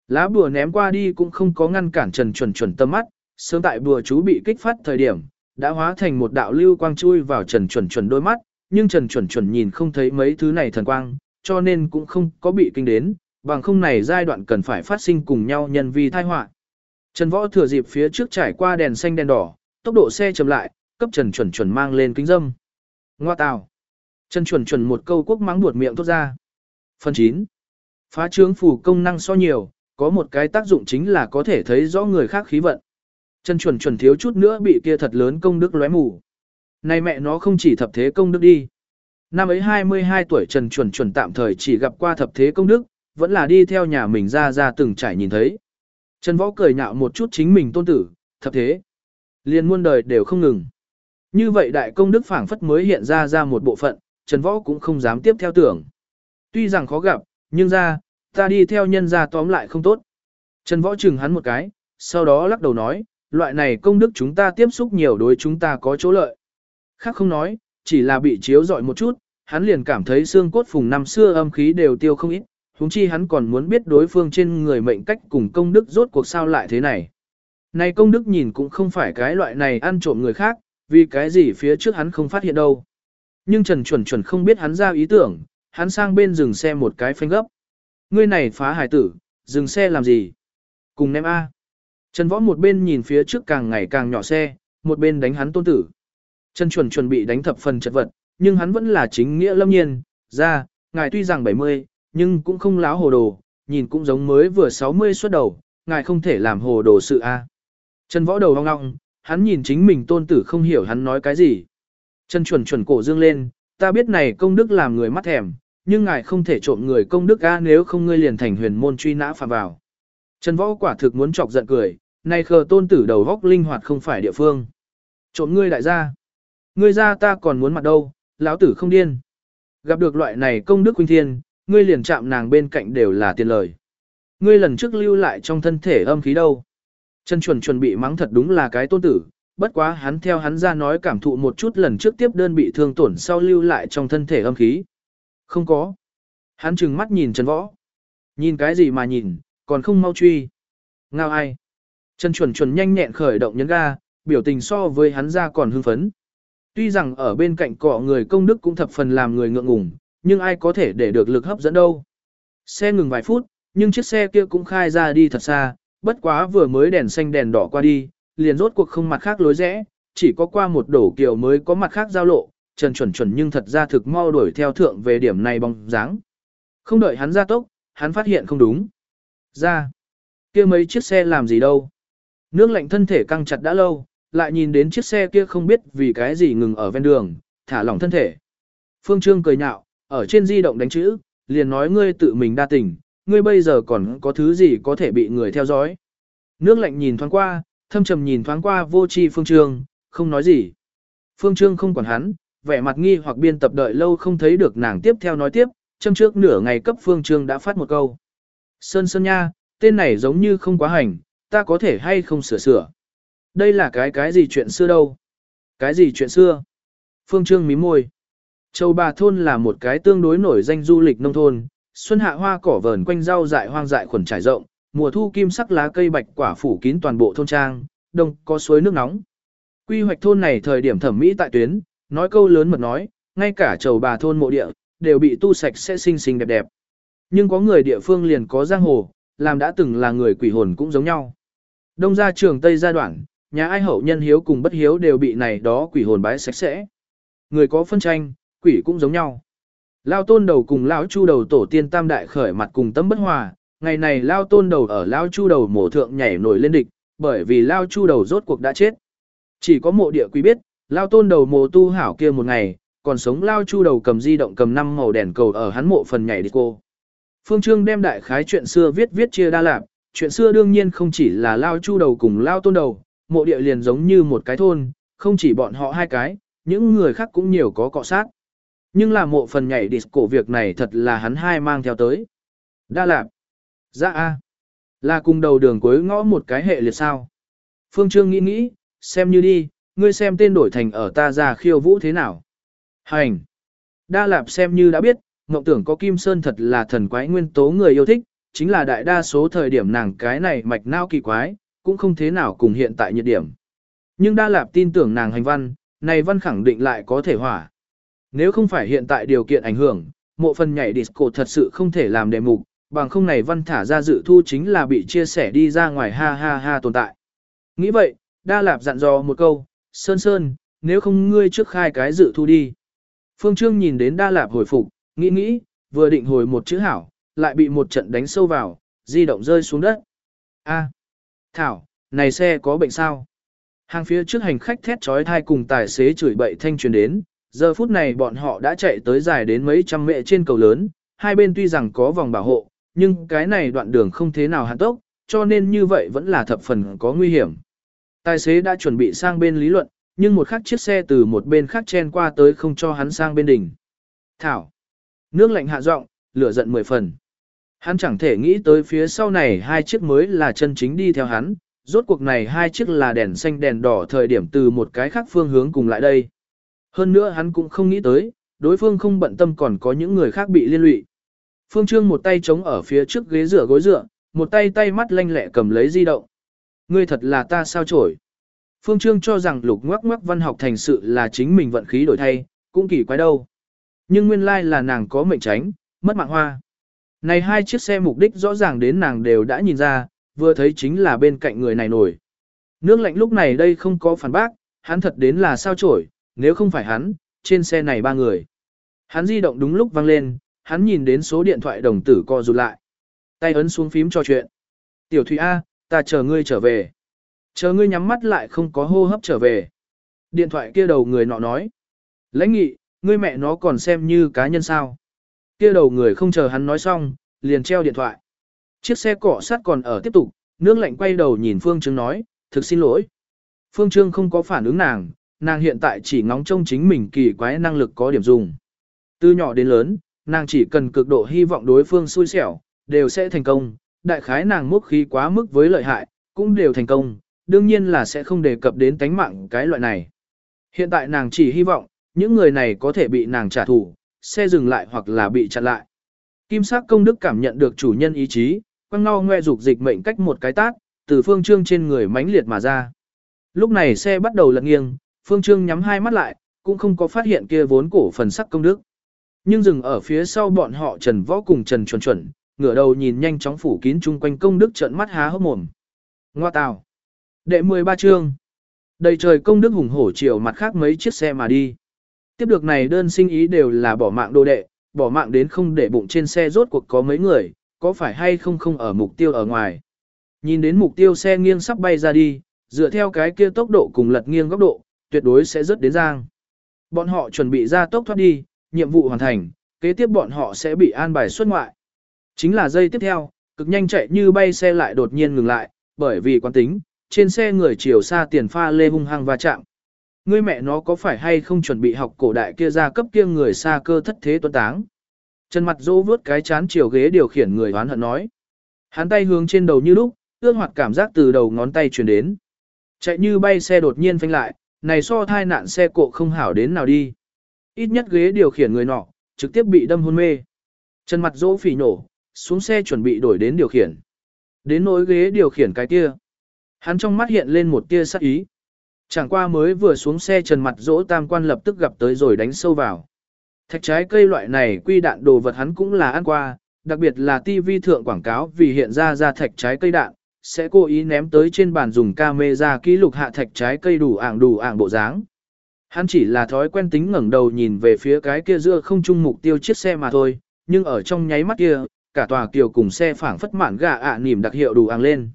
Lá bùa ném qua đi cũng không có ngăn cản Trần Chuẩn Chuẩn tâm mắt, sớm tại bùa chú bị kích phát thời điểm, đã hóa thành một đạo lưu quang chui vào Trần Chuẩn Chuẩn đôi mắt, nhưng Trần Chuẩn Chuẩn nhìn không thấy mấy thứ này thần quang, cho nên cũng không có bị kinh đến, bằng không này giai đoạn cần phải phát sinh cùng nhau nhân vi thai họa. Trần Võ thừa dịp phía trước trải qua đèn xanh đèn đỏ, tốc độ xe chậm lại, cấp Trần Chuẩn Chuẩn mang lên kính dâm. Ngoa tào. Trần Chuẩn Chuẩn một câu quốc mắng buột miệng thốt ra. Phần 9. Phá trướng phù công năng so nhiều, có một cái tác dụng chính là có thể thấy rõ người khác khí vận. Trần Chuẩn Chuẩn thiếu chút nữa bị kia thật lớn công đức lóe mù. Này mẹ nó không chỉ thập thế công đức đi. Năm ấy 22 tuổi Trần Chuẩn Chuẩn tạm thời chỉ gặp qua thập thế công đức, vẫn là đi theo nhà mình ra ra từng trải nhìn thấy. Trần Võ cười nhạo một chút chính mình tôn tử, thập thế. Liên muôn đời đều không ngừng. Như vậy đại công đức phảng phất mới hiện ra ra một bộ phận, Trần Võ cũng không dám tiếp theo tưởng. Tuy rằng khó gặp, nhưng ra, ta đi theo nhân ra tóm lại không tốt. Trần Võ chừng hắn một cái, sau đó lắc đầu nói, loại này công đức chúng ta tiếp xúc nhiều đối chúng ta có chỗ lợi. Khác không nói, chỉ là bị chiếu dọi một chút, hắn liền cảm thấy xương cốt phùng năm xưa âm khí đều tiêu không ít, huống chi hắn còn muốn biết đối phương trên người mệnh cách cùng công đức rốt cuộc sao lại thế này. Này công đức nhìn cũng không phải cái loại này ăn trộm người khác, vì cái gì phía trước hắn không phát hiện đâu. Nhưng Trần Chuẩn Chuẩn không biết hắn ra ý tưởng, hắn sang bên dừng xe một cái phanh gấp. Ngươi này phá hải tử, dừng xe làm gì? Cùng ném A. Trần Võ một bên nhìn phía trước càng ngày càng nhỏ xe, một bên đánh hắn tôn tử. Trần Chuẩn chuẩn bị đánh thập phần chật vật, nhưng hắn vẫn là chính nghĩa lâm nhiên, ra, ngài tuy rằng 70, nhưng cũng không láo hồ đồ, nhìn cũng giống mới vừa 60 xuất đầu, ngài không thể làm hồ đồ sự a. Trần Võ đầu hoang ngọng, hắn nhìn chính mình tôn tử không hiểu hắn nói cái gì. Trần Chuẩn chuẩn cổ dương lên, ta biết này công đức làm người mắt thèm, nhưng ngài không thể trộm người công đức a nếu không ngươi liền thành huyền môn truy nã phạm vào. Trần Võ quả thực muốn chọc giận cười, này khờ tôn tử đầu góc linh hoạt không phải địa phương. Trộm ngươi đại gia. Ngươi ra ta còn muốn mặt đâu, lão tử không điên. Gặp được loại này công đức huynh thiên, ngươi liền chạm nàng bên cạnh đều là tiền lời. Ngươi lần trước lưu lại trong thân thể âm khí đâu. Trần chuẩn chuẩn bị mắng thật đúng là cái tôn tử, bất quá hắn theo hắn ra nói cảm thụ một chút lần trước tiếp đơn bị thương tổn sau lưu lại trong thân thể âm khí. Không có. Hắn trừng mắt nhìn Trần Võ. Nhìn cái gì mà nhìn, còn không mau truy. Ngao ai? Trần chuẩn chuẩn nhanh nhẹn khởi động nhấn ga, biểu tình so với hắn ra còn hưng phấn. Tuy rằng ở bên cạnh cọ người công đức cũng thập phần làm người ngượng ngùng, nhưng ai có thể để được lực hấp dẫn đâu. Xe ngừng vài phút, nhưng chiếc xe kia cũng khai ra đi thật xa, bất quá vừa mới đèn xanh đèn đỏ qua đi, liền rốt cuộc không mặt khác lối rẽ, chỉ có qua một đổ kiều mới có mặt khác giao lộ, trần chuẩn chuẩn nhưng thật ra thực mau đuổi theo thượng về điểm này bóng dáng. Không đợi hắn ra tốc, hắn phát hiện không đúng. Ra, kia mấy chiếc xe làm gì đâu. Nước lạnh thân thể căng chặt đã lâu, lại nhìn đến chiếc xe kia không biết vì cái gì ngừng ở ven đường, thả lỏng thân thể. Phương Trương cười nhạo, ở trên di động đánh chữ, liền nói ngươi tự mình đa tình, ngươi bây giờ còn có thứ gì có thể bị người theo dõi. Nước lạnh nhìn thoáng qua, thâm trầm nhìn thoáng qua vô tri Phương Trương, không nói gì. Phương Trương không quản hắn, vẻ mặt nghi hoặc biên tập đợi lâu không thấy được nàng tiếp theo nói tiếp, châm trước nửa ngày cấp Phương Trương đã phát một câu. Sơn Sơn Nha, tên này giống như không quá hành, ta có thể hay không sửa sửa. Đây là cái cái gì chuyện xưa đâu? Cái gì chuyện xưa? Phương Trương mím môi. Châu Bà Thôn là một cái tương đối nổi danh du lịch nông thôn, xuân hạ hoa cỏ vờn quanh rau dại hoang dại khuẩn trải rộng, mùa thu kim sắc lá cây bạch quả phủ kín toàn bộ thôn trang, đông có suối nước nóng. Quy hoạch thôn này thời điểm thẩm mỹ tại tuyến, nói câu lớn mật nói, ngay cả Châu Bà Thôn mộ địa, đều bị tu sạch sẽ xinh xinh đẹp đẹp. Nhưng có người địa phương liền có giang hồ, làm đã từng là người quỷ hồn cũng giống nhau. Đông ra trường Tây gia đoạn, nhà ai hậu nhân hiếu cùng bất hiếu đều bị này đó quỷ hồn bái sạch sẽ. Người có phân tranh, quỷ cũng giống nhau. Lao tôn đầu cùng lão chu đầu tổ tiên tam đại khởi mặt cùng tâm bất hòa, ngày này Lao tôn đầu ở Lao chu đầu mổ thượng nhảy nổi lên địch, bởi vì Lao chu đầu rốt cuộc đã chết. Chỉ có mộ địa quý biết, Lao tôn đầu mộ tu hảo kia một ngày, còn sống Lao chu đầu cầm di động cầm năm màu đèn cầu ở hắn mộ phần nhảy đi cô. Phương Trương đem đại khái chuyện xưa viết viết chia đa lạc, chuyện xưa đương nhiên không chỉ là Lao chu đầu cùng Lao tôn đầu, mộ địa liền giống như một cái thôn, không chỉ bọn họ hai cái, những người khác cũng nhiều có cọ sát. Nhưng là mộ phần nhảy disco việc này thật là hắn hai mang theo tới. Đa lạp. Dạ a Là cùng đầu đường cuối ngõ một cái hệ liệt sao. Phương Trương nghĩ nghĩ, xem như đi, ngươi xem tên đổi thành ở ta ra khiêu vũ thế nào. Hành. Đa lạp xem như đã biết, mộng tưởng có Kim Sơn thật là thần quái nguyên tố người yêu thích, chính là đại đa số thời điểm nàng cái này mạch nao kỳ quái, cũng không thế nào cùng hiện tại nhiệt điểm. Nhưng Đa Lạp tin tưởng nàng hành văn, này văn khẳng định lại có thể hỏa. Nếu không phải hiện tại điều kiện ảnh hưởng, mộ phần nhảy disco thật sự không thể làm đề mục, bằng không này văn thả ra dự thu chính là bị chia sẻ đi ra ngoài ha ha ha tồn tại. Nghĩ vậy, Đa Lạp dặn dò một câu, Sơn Sơn, nếu không ngươi trước khai cái dự thu đi. Phương Trương nhìn đến Đa Lạp hồi phục, nghĩ nghĩ, vừa định hồi một chữ hảo, lại bị một trận đánh sâu vào, di động rơi xuống đất. A, Thảo, này xe có bệnh sao? Hàng phía trước hành khách thét trói thai cùng tài xế chửi bậy thanh truyền đến, giờ phút này bọn họ đã chạy tới dài đến mấy trăm mệ trên cầu lớn, hai bên tuy rằng có vòng bảo hộ, nhưng cái này đoạn đường không thế nào hạn tốc, cho nên như vậy vẫn là thập phần có nguy hiểm. Tài xế đã chuẩn bị sang bên lý luận, nhưng một khắc chiếc xe từ một bên khác chen qua tới không cho hắn sang bên đỉnh. Thảo. Nước lạnh hạ giọng, lửa giận mười phần. Hắn chẳng thể nghĩ tới phía sau này hai chiếc mới là chân chính đi theo hắn, rốt cuộc này hai chiếc là đèn xanh đèn đỏ thời điểm từ một cái khác phương hướng cùng lại đây. Hơn nữa hắn cũng không nghĩ tới, đối phương không bận tâm còn có những người khác bị liên lụy. Phương Trương một tay chống ở phía trước ghế rửa gối rửa, một tay tay mắt lanh lẹ cầm lấy di động. Ngươi thật là ta sao chổi. Phương Trương cho rằng lục ngoắc ngoắc văn học thành sự là chính mình vận khí đổi thay, cũng kỳ quái đâu. Nhưng nguyên lai là nàng có mệnh tránh, mất mạng hoa. Này hai chiếc xe mục đích rõ ràng đến nàng đều đã nhìn ra, vừa thấy chính là bên cạnh người này nổi. Nước lạnh lúc này đây không có phản bác, hắn thật đến là sao chổi, nếu không phải hắn, trên xe này ba người. Hắn di động đúng lúc vang lên, hắn nhìn đến số điện thoại đồng tử co rụt lại. Tay ấn xuống phím cho chuyện. Tiểu Thủy A, ta chờ ngươi trở về. Chờ ngươi nhắm mắt lại không có hô hấp trở về. Điện thoại kia đầu người nọ nói. Lãnh nghị, ngươi mẹ nó còn xem như cá nhân sao. Kia đầu người không chờ hắn nói xong, liền treo điện thoại. Chiếc xe cọ sát còn ở tiếp tục, nước lạnh quay đầu nhìn Phương Trương nói, thực xin lỗi. Phương Trương không có phản ứng nàng, nàng hiện tại chỉ ngóng trông chính mình kỳ quái năng lực có điểm dùng. Từ nhỏ đến lớn, nàng chỉ cần cực độ hy vọng đối phương xui xẻo, đều sẽ thành công, đại khái nàng mốc khí quá mức với lợi hại, cũng đều thành công, đương nhiên là sẽ không đề cập đến tánh mạng cái loại này. Hiện tại nàng chỉ hy vọng, những người này có thể bị nàng trả thù, xe dừng lại hoặc là bị chặn lại. Kim sắc công đức cảm nhận được chủ nhân ý chí, quăng ngao ngoe dục dịch mệnh cách một cái tát, từ phương trương trên người mãnh liệt mà ra. Lúc này xe bắt đầu lật nghiêng, phương trương nhắm hai mắt lại, cũng không có phát hiện kia vốn cổ phần sắc công đức. Nhưng dừng ở phía sau bọn họ trần võ cùng trần chuẩn chuẩn, ngửa đầu nhìn nhanh chóng phủ kín chung quanh công đức trợn mắt há hốc mồm. Ngoa tào. Đệ 13 chương. Đầy trời công đức hùng hổ chiều mặt khác mấy chiếc xe mà đi. Tiếp được này đơn sinh ý đều là bỏ mạng đồ đệ, bỏ mạng đến không để bụng trên xe rốt cuộc có mấy người, có phải hay không không ở mục tiêu ở ngoài. Nhìn đến mục tiêu xe nghiêng sắp bay ra đi, dựa theo cái kia tốc độ cùng lật nghiêng góc độ, tuyệt đối sẽ rớt đến giang. Bọn họ chuẩn bị ra tốc thoát đi, nhiệm vụ hoàn thành, kế tiếp bọn họ sẽ bị an bài xuất ngoại. Chính là giây tiếp theo, cực nhanh chạy như bay xe lại đột nhiên ngừng lại, bởi vì quán tính, trên xe người chiều xa tiền pha lê hung hăng va chạm. Ngươi mẹ nó có phải hay không chuẩn bị học cổ đại kia ra cấp kia người xa cơ thất thế tuấn táng. Chân mặt dỗ vướt cái chán chiều ghế điều khiển người hoán hận nói. Hắn tay hướng trên đầu như lúc, ước hoạt cảm giác từ đầu ngón tay truyền đến. Chạy như bay xe đột nhiên phanh lại, này so thai nạn xe cộ không hảo đến nào đi. Ít nhất ghế điều khiển người nọ, trực tiếp bị đâm hôn mê. Trần mặt dỗ phỉ nổ, xuống xe chuẩn bị đổi đến điều khiển. Đến nỗi ghế điều khiển cái kia. Hắn trong mắt hiện lên một tia sắc ý. Chẳng qua mới vừa xuống xe trần mặt dỗ tam quan lập tức gặp tới rồi đánh sâu vào. Thạch trái cây loại này quy đạn đồ vật hắn cũng là ăn qua, đặc biệt là TV thượng quảng cáo vì hiện ra ra thạch trái cây đạn, sẽ cố ý ném tới trên bàn dùng camera ký lục hạ thạch trái cây đủ ảng đủ ảng bộ dáng. Hắn chỉ là thói quen tính ngẩng đầu nhìn về phía cái kia giữa không trung mục tiêu chiếc xe mà thôi, nhưng ở trong nháy mắt kia, cả tòa kiều cùng xe phảng phất mạn gà ạ à nỉm đặc hiệu đủ ảng lên.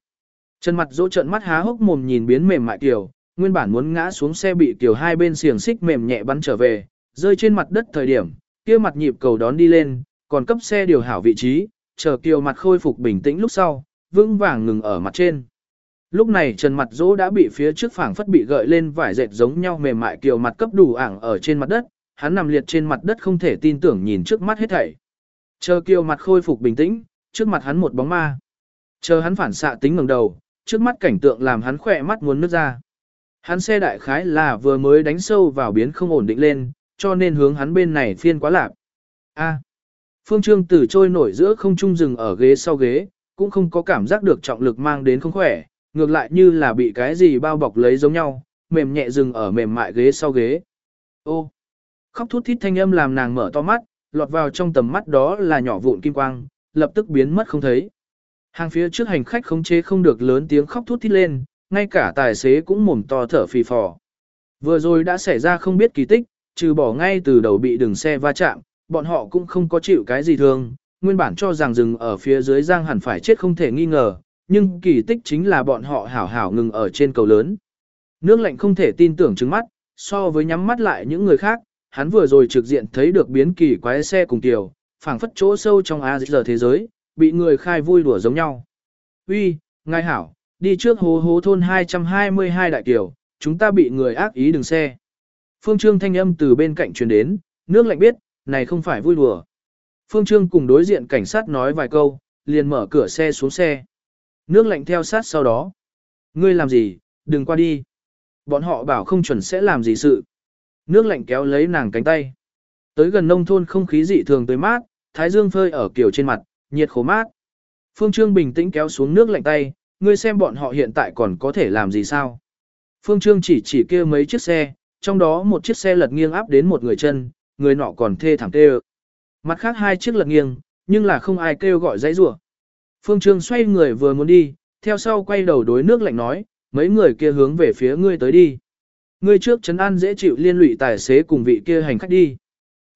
Chân mặt dỗ trận mắt há hốc mồm nhìn biến mềm mại kiều, nguyên bản muốn ngã xuống xe bị kiều hai bên xiềng xích mềm nhẹ bắn trở về, rơi trên mặt đất thời điểm, kia mặt nhịp cầu đón đi lên, còn cấp xe điều hảo vị trí, chờ kiều mặt khôi phục bình tĩnh lúc sau, vững vàng ngừng ở mặt trên. Lúc này trần mặt dỗ đã bị phía trước phảng phất bị gợi lên vải dệt giống nhau mềm mại kiều mặt cấp đủ ảng ở trên mặt đất, hắn nằm liệt trên mặt đất không thể tin tưởng nhìn trước mắt hết thảy. Chờ kiều mặt khôi phục bình tĩnh, trước mặt hắn một bóng ma. Chờ hắn phản xạ tính ngẩng đầu, trước mắt cảnh tượng làm hắn khỏe mắt muốn nước ra. Hắn xe đại khái là vừa mới đánh sâu vào biến không ổn định lên, cho nên hướng hắn bên này phiên quá lạc. A. Phương Trương từ trôi nổi giữa không trung rừng ở ghế sau ghế, cũng không có cảm giác được trọng lực mang đến không khỏe, ngược lại như là bị cái gì bao bọc lấy giống nhau, mềm nhẹ dừng ở mềm mại ghế sau ghế. Ô. Khóc thút thít thanh âm làm nàng mở to mắt, lọt vào trong tầm mắt đó là nhỏ vụn kim quang, lập tức biến mất không thấy. Hàng phía trước hành khách khống chế không được lớn tiếng khóc thút thít lên, ngay cả tài xế cũng mồm to thở phì phò. Vừa rồi đã xảy ra không biết kỳ tích, trừ bỏ ngay từ đầu bị đường xe va chạm, bọn họ cũng không có chịu cái gì thương, nguyên bản cho rằng dừng ở phía dưới giang hẳn phải chết không thể nghi ngờ, nhưng kỳ tích chính là bọn họ hảo hảo ngừng ở trên cầu lớn. Nước lạnh không thể tin tưởng trứng mắt, so với nhắm mắt lại những người khác, hắn vừa rồi trực diện thấy được biến kỳ quái xe cùng tiểu, phảng phất chỗ sâu trong A giờ thế giới, bị người khai vui đùa giống nhau. Uy, ngài hảo, đi trước hố hố thôn 222 đại tiểu, chúng ta bị người ác ý đừng xe. Phương Trương thanh âm từ bên cạnh truyền đến, nước lạnh biết, này không phải vui đùa. Phương Trương cùng đối diện cảnh sát nói vài câu, liền mở cửa xe xuống xe. Nước lạnh theo sát sau đó. Ngươi làm gì, đừng qua đi. Bọn họ bảo không chuẩn sẽ làm gì sự. Nước lạnh kéo lấy nàng cánh tay. Tới gần nông thôn không khí dị thường tới mát, thái dương phơi ở kiểu trên mặt, nhiệt khổ mát. Phương Trương bình tĩnh kéo xuống nước lạnh tay, ngươi xem bọn họ hiện tại còn có thể làm gì sao. Phương Trương chỉ chỉ kia mấy chiếc xe, trong đó một chiếc xe lật nghiêng áp đến một người chân, người nọ còn thê thảm tê Mặt khác hai chiếc lật nghiêng, nhưng là không ai kêu gọi dãy rủa. Phương Trương xoay người vừa muốn đi, theo sau quay đầu đối nước lạnh nói, mấy người kia hướng về phía ngươi tới đi. Ngươi trước chấn an dễ chịu liên lụy tài xế cùng vị kia hành khách đi.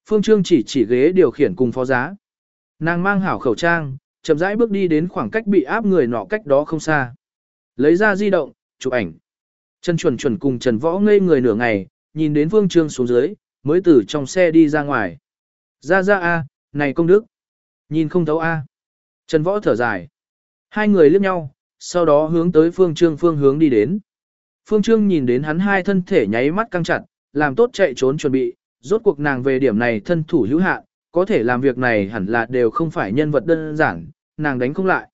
Phương Trương chỉ chỉ ghế điều khiển cùng phó giá. Nàng mang hảo khẩu trang, chậm rãi bước đi đến khoảng cách bị áp người nọ cách đó không xa. Lấy ra di động, chụp ảnh. Trần chuẩn chuẩn cùng Trần Võ ngây người nửa ngày, nhìn đến Phương Trương xuống dưới, mới từ trong xe đi ra ngoài. Ra ra a, này công đức. Nhìn không thấu a. Trần Võ thở dài. Hai người liếc nhau, sau đó hướng tới Phương Trương phương hướng đi đến. Phương Trương nhìn đến hắn hai thân thể nháy mắt căng chặt, làm tốt chạy trốn chuẩn bị, rốt cuộc nàng về điểm này thân thủ hữu hạn, có thể làm việc này hẳn là đều không phải nhân vật đơn giản, nàng đánh không lại.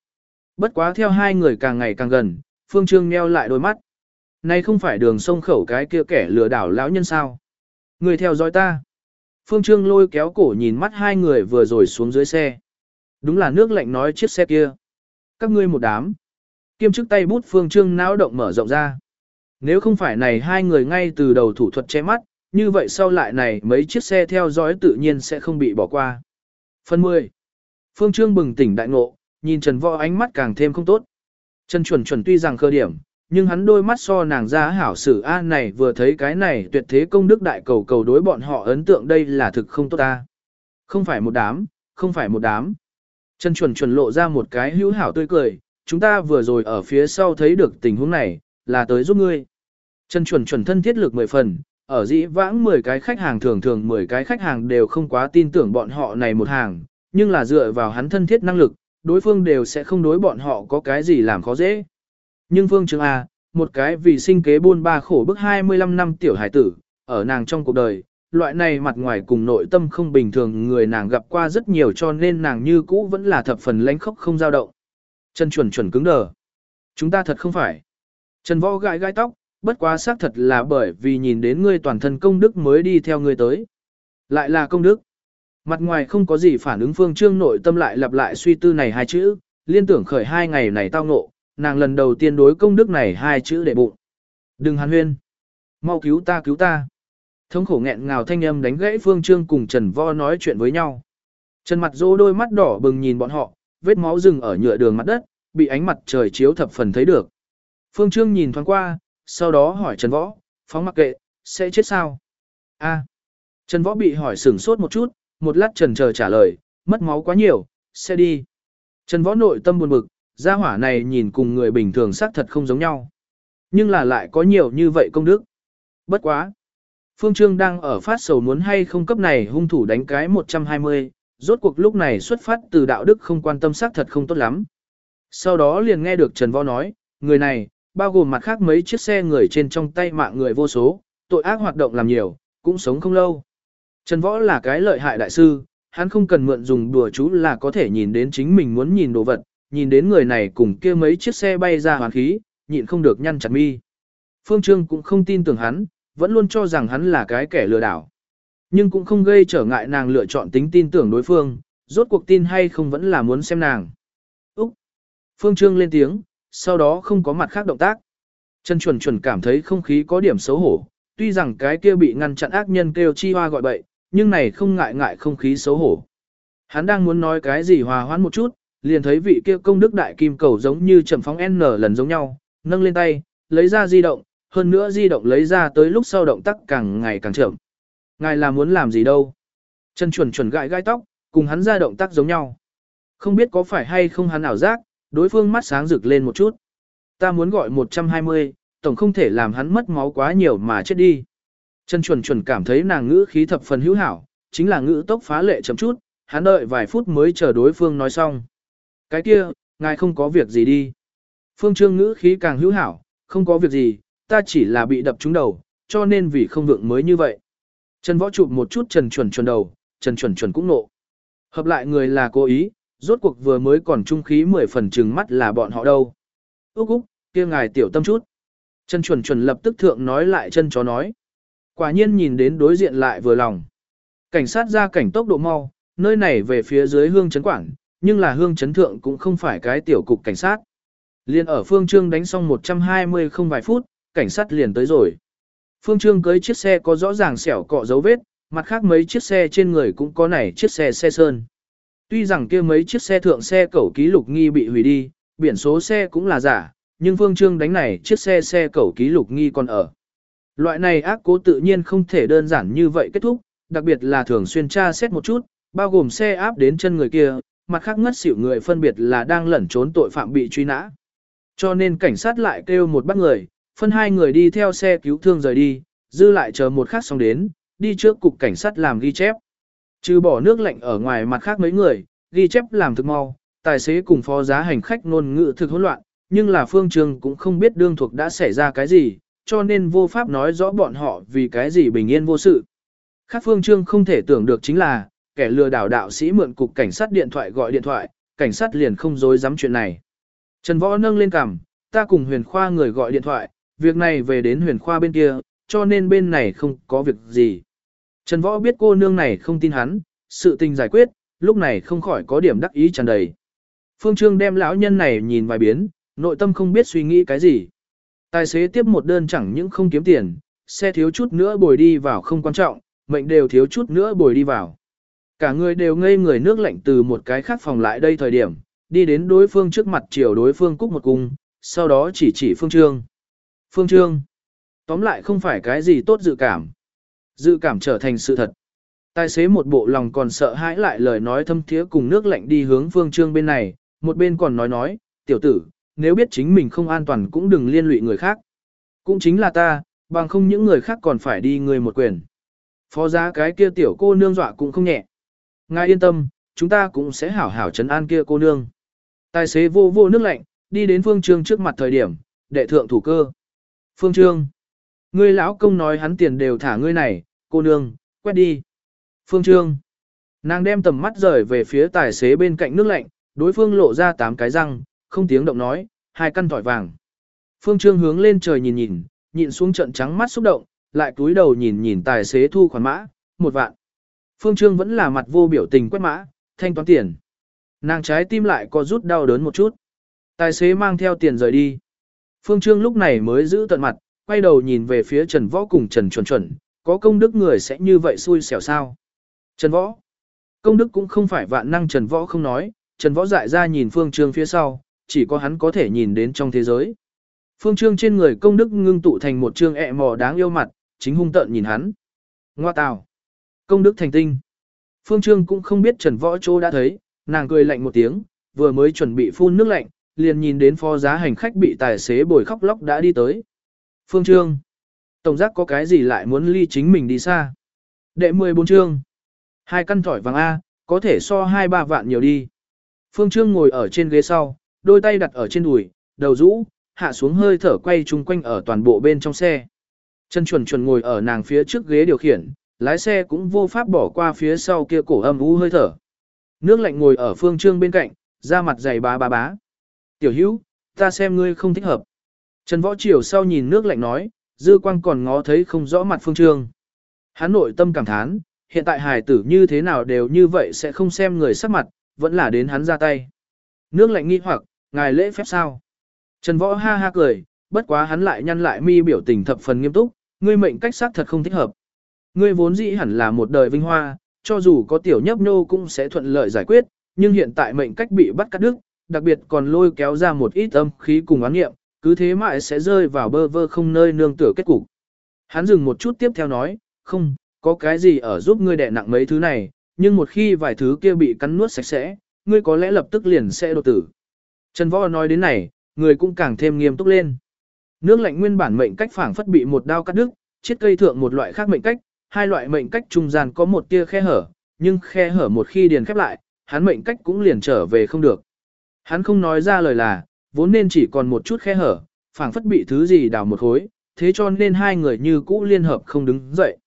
Bất quá theo hai người càng ngày càng gần, Phương Trương nheo lại đôi mắt. Này không phải đường sông khẩu cái kia kẻ lừa đảo lão nhân sao? Người theo dõi ta. Phương Trương lôi kéo cổ nhìn mắt hai người vừa rồi xuống dưới xe. Đúng là nước lạnh nói chiếc xe kia. Các ngươi một đám. Kiêm chức tay bút Phương Trương não động mở rộng ra. Nếu không phải này hai người ngay từ đầu thủ thuật che mắt, như vậy sau lại này mấy chiếc xe theo dõi tự nhiên sẽ không bị bỏ qua. Phần 10. Phương Trương bừng tỉnh đại ngộ, nhìn Trần Võ ánh mắt càng thêm không tốt. Trần chuẩn chuẩn tuy rằng cơ điểm, nhưng hắn đôi mắt so nàng ra hảo sử A này vừa thấy cái này tuyệt thế công đức đại cầu cầu đối bọn họ ấn tượng đây là thực không tốt ta. Không phải một đám, không phải một đám. chân chuẩn chuẩn lộ ra một cái hữu hảo tươi cười, chúng ta vừa rồi ở phía sau thấy được tình huống này, là tới giúp ngươi. chân chuẩn chuẩn thân thiết lực 10 phần, ở dĩ vãng 10 cái khách hàng thường thường 10 cái khách hàng đều không quá tin tưởng bọn họ này một hàng, nhưng là dựa vào hắn thân thiết năng lực, đối phương đều sẽ không đối bọn họ có cái gì làm khó dễ. Nhưng Phương Trương A, một cái vì sinh kế buôn ba khổ bức 25 năm tiểu hải tử, ở nàng trong cuộc đời, loại này mặt ngoài cùng nội tâm không bình thường người nàng gặp qua rất nhiều cho nên nàng như cũ vẫn là thập phần lãnh khốc không dao động. Chân chuẩn chuẩn cứng đờ. Chúng ta thật không phải. Trần võ gãi gai tóc, bất quá xác thật là bởi vì nhìn đến ngươi toàn thân công đức mới đi theo ngươi tới. Lại là công đức. Mặt ngoài không có gì phản ứng phương trương nội tâm lại lặp lại suy tư này hai chữ, liên tưởng khởi hai ngày này tao ngộ, nàng lần đầu tiên đối công đức này hai chữ để bụng. Đừng hàn huyên. Mau cứu ta cứu ta. Thống khổ nghẹn ngào thanh âm đánh gãy phương trương cùng Trần Vo nói chuyện với nhau. Trần mặt dỗ đôi mắt đỏ bừng nhìn bọn họ, vết máu rừng ở nhựa đường mặt đất, bị ánh mặt trời chiếu thập phần thấy được. Phương Trương nhìn thoáng qua, sau đó hỏi Trần Võ, phóng mặc kệ, sẽ chết sao? A. Trần Võ bị hỏi sửng sốt một chút, một lát trần chờ trả lời, mất máu quá nhiều, sẽ đi. Trần Võ nội tâm buồn bực, gia hỏa này nhìn cùng người bình thường xác thật không giống nhau. Nhưng là lại có nhiều như vậy công đức. Bất quá. Phương Trương đang ở phát sầu muốn hay không cấp này hung thủ đánh cái 120, rốt cuộc lúc này xuất phát từ đạo đức không quan tâm xác thật không tốt lắm. Sau đó liền nghe được Trần Võ nói, người này, bao gồm mặt khác mấy chiếc xe người trên trong tay mạng người vô số, tội ác hoạt động làm nhiều, cũng sống không lâu. Trần Võ là cái lợi hại đại sư, hắn không cần mượn dùng đùa chú là có thể nhìn đến chính mình muốn nhìn đồ vật, nhìn đến người này cùng kia mấy chiếc xe bay ra hoàn khí, nhịn không được nhăn chặt mi. Phương Trương cũng không tin tưởng hắn, vẫn luôn cho rằng hắn là cái kẻ lừa đảo. Nhưng cũng không gây trở ngại nàng lựa chọn tính tin tưởng đối phương, rốt cuộc tin hay không vẫn là muốn xem nàng. Úc! Phương Trương lên tiếng, sau đó không có mặt khác động tác. Trần chuẩn chuẩn cảm thấy không khí có điểm xấu hổ, tuy rằng cái kia bị ngăn chặn ác nhân kêu chi hoa gọi bậy, nhưng này không ngại ngại không khí xấu hổ. Hắn đang muốn nói cái gì hòa hoãn một chút, liền thấy vị kia công đức đại kim cầu giống như trầm phóng N lần giống nhau, nâng lên tay, lấy ra di động, hơn nữa di động lấy ra tới lúc sau động tác càng ngày càng chậm. Ngài là muốn làm gì đâu? chân chuẩn chuẩn gãi gai tóc, cùng hắn ra động tác giống nhau. Không biết có phải hay không hắn ảo giác, đối phương mắt sáng rực lên một chút. Ta muốn gọi 120, tổng không thể làm hắn mất máu quá nhiều mà chết đi. chân chuẩn chuẩn cảm thấy nàng ngữ khí thập phần hữu hảo, chính là ngữ tốc phá lệ chậm chút, hắn đợi vài phút mới chờ đối phương nói xong. Cái kia, ngài không có việc gì đi. Phương Trương ngữ khí càng hữu hảo, không có việc gì, ta chỉ là bị đập trúng đầu, cho nên vì không vượng mới như vậy. Trần Võ chụp một chút Trần Chuẩn Chuẩn đầu, Trần Chuẩn Chuẩn cũng nộ. Hợp lại người là cố ý, rốt cuộc vừa mới còn trung khí mười phần trừng mắt là bọn họ đâu. Úc Úc, kia ngài tiểu tâm chút. Trần Chuẩn Chuẩn lập tức thượng nói lại chân chó nói. Quả nhiên nhìn đến đối diện lại vừa lòng. Cảnh sát ra cảnh tốc độ mau, nơi này về phía dưới hương chấn quảng, nhưng là hương chấn thượng cũng không phải cái tiểu cục cảnh sát. Liên ở phương trương đánh xong 120 không vài phút, cảnh sát liền tới rồi. Phương trương cưới chiếc xe có rõ ràng xẻo cọ dấu vết, mặt khác mấy chiếc xe trên người cũng có này chiếc xe xe sơn. Tuy rằng kia mấy chiếc xe thượng xe cẩu ký lục nghi bị hủy đi, biển số xe cũng là giả, nhưng phương trương đánh này chiếc xe xe cẩu ký lục nghi còn ở. Loại này ác cố tự nhiên không thể đơn giản như vậy kết thúc, đặc biệt là thường xuyên tra xét một chút, bao gồm xe áp đến chân người kia, mặt khác ngất xỉu người phân biệt là đang lẩn trốn tội phạm bị truy nã. Cho nên cảnh sát lại kêu một bắt người, phân hai người đi theo xe cứu thương rời đi, dư lại chờ một khác xong đến, đi trước cục cảnh sát làm ghi chép. Trừ bỏ nước lạnh ở ngoài mặt khác mấy người, ghi chép làm thực mau, tài xế cùng phó giá hành khách ngôn ngữ thực hỗn loạn, nhưng là phương trường cũng không biết đương thuộc đã xảy ra cái gì, cho nên vô pháp nói rõ bọn họ vì cái gì bình yên vô sự. Khác phương trương không thể tưởng được chính là, kẻ lừa đảo đạo sĩ mượn cục cảnh sát điện thoại gọi điện thoại, cảnh sát liền không dối dám chuyện này. Trần Võ nâng lên cằm, ta cùng huyền khoa người gọi điện thoại, việc này về đến huyền khoa bên kia, cho nên bên này không có việc gì. Trần Võ biết cô nương này không tin hắn, sự tình giải quyết, lúc này không khỏi có điểm đắc ý tràn đầy. Phương Trương đem lão nhân này nhìn vài biến, nội tâm không biết suy nghĩ cái gì. Tài xế tiếp một đơn chẳng những không kiếm tiền, xe thiếu chút nữa bồi đi vào không quan trọng, mệnh đều thiếu chút nữa bồi đi vào. Cả người đều ngây người nước lạnh từ một cái khác phòng lại đây thời điểm, đi đến đối phương trước mặt chiều đối phương cúc một cung, sau đó chỉ chỉ Phương Trương. Phương Trương. Tóm lại không phải cái gì tốt dự cảm. Dự cảm trở thành sự thật. Tài xế một bộ lòng còn sợ hãi lại lời nói thâm thiế cùng nước lạnh đi hướng Phương Trương bên này, một bên còn nói nói, tiểu tử, nếu biết chính mình không an toàn cũng đừng liên lụy người khác. Cũng chính là ta, bằng không những người khác còn phải đi người một quyền. Phó giá cái kia tiểu cô nương dọa cũng không nhẹ. Ngài yên tâm, chúng ta cũng sẽ hảo hảo chấn an kia cô nương. Tài xế vô vô nước lạnh, đi đến Phương Trương trước mặt thời điểm, đệ thượng thủ cơ. Phương Trương, ngươi lão công nói hắn tiền đều thả ngươi này, cô nương, quét đi. Phương Trương, nàng đem tầm mắt rời về phía tài xế bên cạnh nước lạnh, đối phương lộ ra tám cái răng, không tiếng động nói, hai căn tỏi vàng. Phương Trương hướng lên trời nhìn nhìn, nhìn xuống trận trắng mắt xúc động, lại cúi đầu nhìn nhìn tài xế thu khoản mã, một vạn. Phương Trương vẫn là mặt vô biểu tình quét mã, thanh toán tiền. Nàng trái tim lại có rút đau đớn một chút. Tài xế mang theo tiền rời đi. Phương Trương lúc này mới giữ tận mặt, quay đầu nhìn về phía Trần Võ cùng Trần Chuẩn Chuẩn, có công đức người sẽ như vậy xui xẻo sao. Trần Võ. Công đức cũng không phải vạn năng Trần Võ không nói, Trần Võ dại ra nhìn Phương Trương phía sau, chỉ có hắn có thể nhìn đến trong thế giới. Phương Trương trên người công đức ngưng tụ thành một trương ẹ mò đáng yêu mặt, chính hung tợn nhìn hắn. Ngoa tào. Công đức thành tinh. Phương Trương cũng không biết Trần Võ Châu đã thấy, nàng cười lạnh một tiếng, vừa mới chuẩn bị phun nước lạnh, liền nhìn đến phó giá hành khách bị tài xế bồi khóc lóc đã đi tới. Phương Trương. Tổng giác có cái gì lại muốn ly chính mình đi xa. Đệ 14 chương. Hai căn thỏi vàng A, có thể so hai ba vạn nhiều đi. Phương Trương ngồi ở trên ghế sau, đôi tay đặt ở trên đùi, đầu rũ, hạ xuống hơi thở quay chung quanh ở toàn bộ bên trong xe. Chân chuẩn chuẩn ngồi ở nàng phía trước ghế điều khiển, lái xe cũng vô pháp bỏ qua phía sau kia cổ âm u hơi thở. Nước lạnh ngồi ở phương trương bên cạnh, da mặt dày bá bá bá. Tiểu hữu, ta xem ngươi không thích hợp. Trần Võ Triều sau nhìn nước lạnh nói, dư quang còn ngó thấy không rõ mặt phương trương. Hắn nội tâm cảm thán, hiện tại hài tử như thế nào đều như vậy sẽ không xem người sắc mặt, vẫn là đến hắn ra tay. Nước lạnh nghi hoặc, ngài lễ phép sao? Trần Võ ha ha cười, bất quá hắn lại nhăn lại mi biểu tình thập phần nghiêm túc, ngươi mệnh cách xác thật không thích hợp. Ngươi vốn dĩ hẳn là một đời vinh hoa, cho dù có tiểu nhấp nô cũng sẽ thuận lợi giải quyết, nhưng hiện tại mệnh cách bị bắt cắt đứt, đặc biệt còn lôi kéo ra một ít âm khí cùng oán nghiệm, cứ thế mãi sẽ rơi vào bơ vơ không nơi nương tựa kết cục. Hắn dừng một chút tiếp theo nói, không, có cái gì ở giúp ngươi đè nặng mấy thứ này, nhưng một khi vài thứ kia bị cắn nuốt sạch sẽ, ngươi có lẽ lập tức liền sẽ đột tử. Trần Võ nói đến này, người cũng càng thêm nghiêm túc lên. Nước lạnh nguyên bản mệnh cách phảng phất bị một đao cắt đứt, chiết cây thượng một loại khác mệnh cách, hai loại mệnh cách trung gian có một tia khe hở, nhưng khe hở một khi điền khép lại, hắn mệnh cách cũng liền trở về không được. Hắn không nói ra lời là, vốn nên chỉ còn một chút khe hở, phảng phất bị thứ gì đào một khối, thế cho nên hai người như cũ liên hợp không đứng dậy.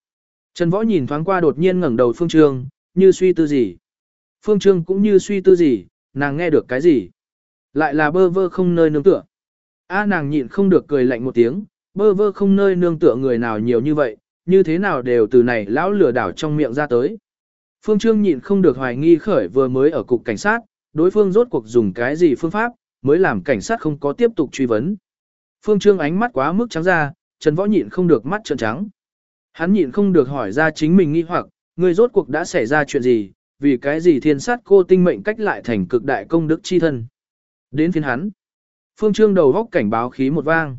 Trần Võ nhìn thoáng qua đột nhiên ngẩng đầu Phương Trương, như suy tư gì. Phương Trương cũng như suy tư gì, nàng nghe được cái gì. Lại là bơ vơ không nơi nương tựa. A nàng nhịn không được cười lạnh một tiếng, bơ vơ không nơi nương tựa người nào nhiều như vậy, như thế nào đều từ này lão lừa đảo trong miệng ra tới. Phương Trương nhịn không được hoài nghi khởi vừa mới ở cục cảnh sát, đối phương rốt cuộc dùng cái gì phương pháp, mới làm cảnh sát không có tiếp tục truy vấn. Phương Trương ánh mắt quá mức trắng ra, Trần Võ nhịn không được mắt trợn trắng. Hắn nhịn không được hỏi ra chính mình nghi hoặc, người rốt cuộc đã xảy ra chuyện gì, vì cái gì thiên sát cô tinh mệnh cách lại thành cực đại công đức chi thân. Đến phiên hắn. Phương Trương đầu góc cảnh báo khí một vang.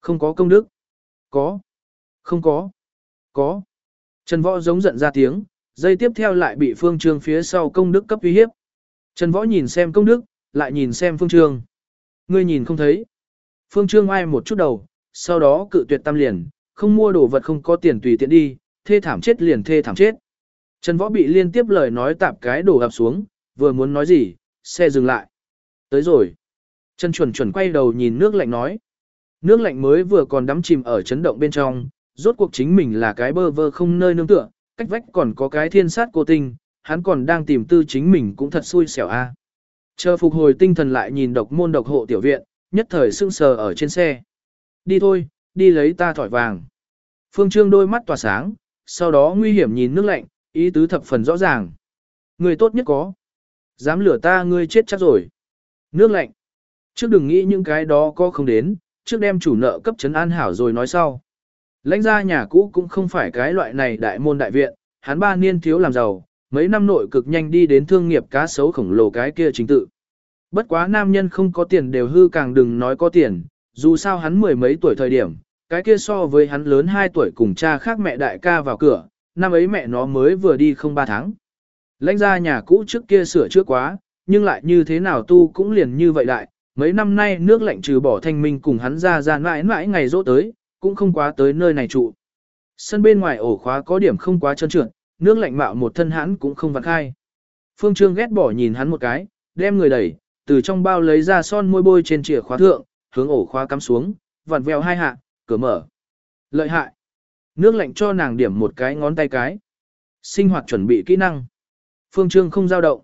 Không có công đức. Có. Không có. Có. Trần Võ giống giận ra tiếng, dây tiếp theo lại bị Phương Trương phía sau công đức cấp uy hiếp. Trần Võ nhìn xem công đức, lại nhìn xem Phương Trương. Ngươi nhìn không thấy. Phương Trương ai một chút đầu, sau đó cự tuyệt tam liền, không mua đồ vật không có tiền tùy tiện đi, thê thảm chết liền thê thảm chết. Trần Võ bị liên tiếp lời nói tạp cái đổ ập xuống, vừa muốn nói gì, xe dừng lại. Tới rồi. Trần chuẩn chuẩn quay đầu nhìn nước lạnh nói. Nước lạnh mới vừa còn đắm chìm ở chấn động bên trong, rốt cuộc chính mình là cái bơ vơ không nơi nương tựa, cách vách còn có cái thiên sát cô tinh, hắn còn đang tìm tư chính mình cũng thật xui xẻo a. Chờ phục hồi tinh thần lại nhìn độc môn độc hộ tiểu viện, nhất thời sưng sờ ở trên xe. Đi thôi, đi lấy ta thỏi vàng. Phương Trương đôi mắt tỏa sáng, sau đó nguy hiểm nhìn nước lạnh, ý tứ thập phần rõ ràng. Người tốt nhất có. Dám lửa ta ngươi chết chắc rồi. Nước lạnh. Trước đừng nghĩ những cái đó có không đến, trước đem chủ nợ cấp chấn an hảo rồi nói sau. Lãnh gia nhà cũ cũng không phải cái loại này đại môn đại viện, hắn ba niên thiếu làm giàu, mấy năm nội cực nhanh đi đến thương nghiệp cá sấu khổng lồ cái kia chính tự. Bất quá nam nhân không có tiền đều hư càng đừng nói có tiền, dù sao hắn mười mấy tuổi thời điểm, cái kia so với hắn lớn 2 tuổi cùng cha khác mẹ đại ca vào cửa, năm ấy mẹ nó mới vừa đi không 3 tháng. Lãnh gia nhà cũ trước kia sửa trước quá, nhưng lại như thế nào tu cũng liền như vậy lại, mấy năm nay nước lạnh trừ bỏ thanh minh cùng hắn ra ra mãi mãi ngày rỗ tới, cũng không quá tới nơi này trụ. Sân bên ngoài ổ khóa có điểm không quá trơn trượt, nước lạnh mạo một thân hắn cũng không vặn khai. Phương Trương ghét bỏ nhìn hắn một cái, đem người đẩy, từ trong bao lấy ra son môi bôi trên chìa khóa thượng, hướng ổ khóa cắm xuống, vặn vèo hai hạ, cửa mở. Lợi hại. Nước lạnh cho nàng điểm một cái ngón tay cái. Sinh hoạt chuẩn bị kỹ năng. Phương Trương không giao động.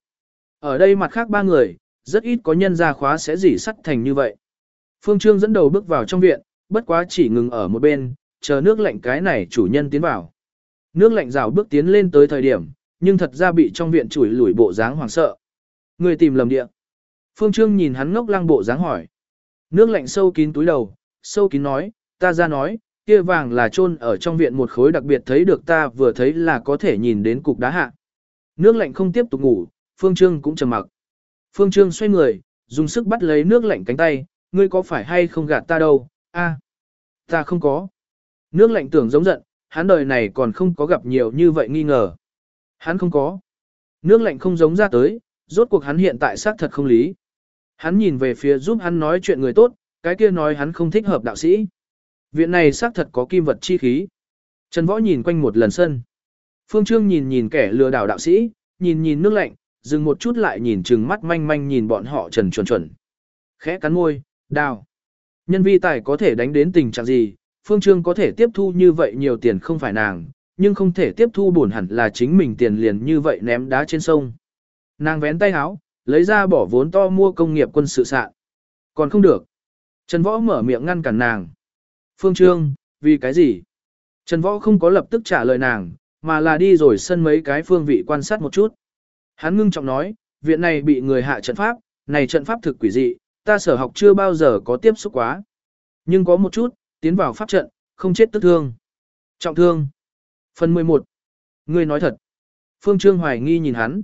Ở đây mặt khác ba người, rất ít có nhân ra khóa sẽ dỉ sắt thành như vậy. Phương Trương dẫn đầu bước vào trong viện, bất quá chỉ ngừng ở một bên, chờ nước lạnh cái này chủ nhân tiến vào. Nước lạnh rào bước tiến lên tới thời điểm, nhưng thật ra bị trong viện chủi lủi bộ dáng hoảng sợ. Người tìm lầm địa. Phương Trương nhìn hắn ngốc lăng bộ dáng hỏi. Nước lạnh sâu kín túi đầu, sâu kín nói, ta ra nói, kia vàng là chôn ở trong viện một khối đặc biệt thấy được ta vừa thấy là có thể nhìn đến cục đá hạ. Nước lạnh không tiếp tục ngủ, Phương Trương cũng trầm mặc. Phương Trương xoay người, dùng sức bắt lấy nước lạnh cánh tay, ngươi có phải hay không gạt ta đâu, a, ta không có. Nước lạnh tưởng giống giận, hắn đời này còn không có gặp nhiều như vậy nghi ngờ. Hắn không có. Nước lạnh không giống ra tới, rốt cuộc hắn hiện tại xác thật không lý. Hắn nhìn về phía giúp hắn nói chuyện người tốt, cái kia nói hắn không thích hợp đạo sĩ. Viện này xác thật có kim vật chi khí. Trần Võ nhìn quanh một lần sân. Phương Trương nhìn nhìn kẻ lừa đảo đạo sĩ, nhìn nhìn nước lạnh, dừng một chút lại nhìn chừng mắt manh manh nhìn bọn họ trần chuẩn chuẩn. Khẽ cắn môi, đào. Nhân vi tài có thể đánh đến tình trạng gì, Phương Trương có thể tiếp thu như vậy nhiều tiền không phải nàng, nhưng không thể tiếp thu buồn hẳn là chính mình tiền liền như vậy ném đá trên sông. Nàng vén tay áo, lấy ra bỏ vốn to mua công nghiệp quân sự sạn. Còn không được. Trần Võ mở miệng ngăn cản nàng. Phương Trương, vì cái gì? Trần Võ không có lập tức trả lời nàng, mà là đi rồi sân mấy cái phương vị quan sát một chút. Hắn ngưng trọng nói, viện này bị người hạ trận pháp, này trận pháp thực quỷ dị, ta sở học chưa bao giờ có tiếp xúc quá. Nhưng có một chút, tiến vào pháp trận, không chết tức thương. Trọng thương. Phần 11. Ngươi nói thật. Phương Trương hoài nghi nhìn hắn.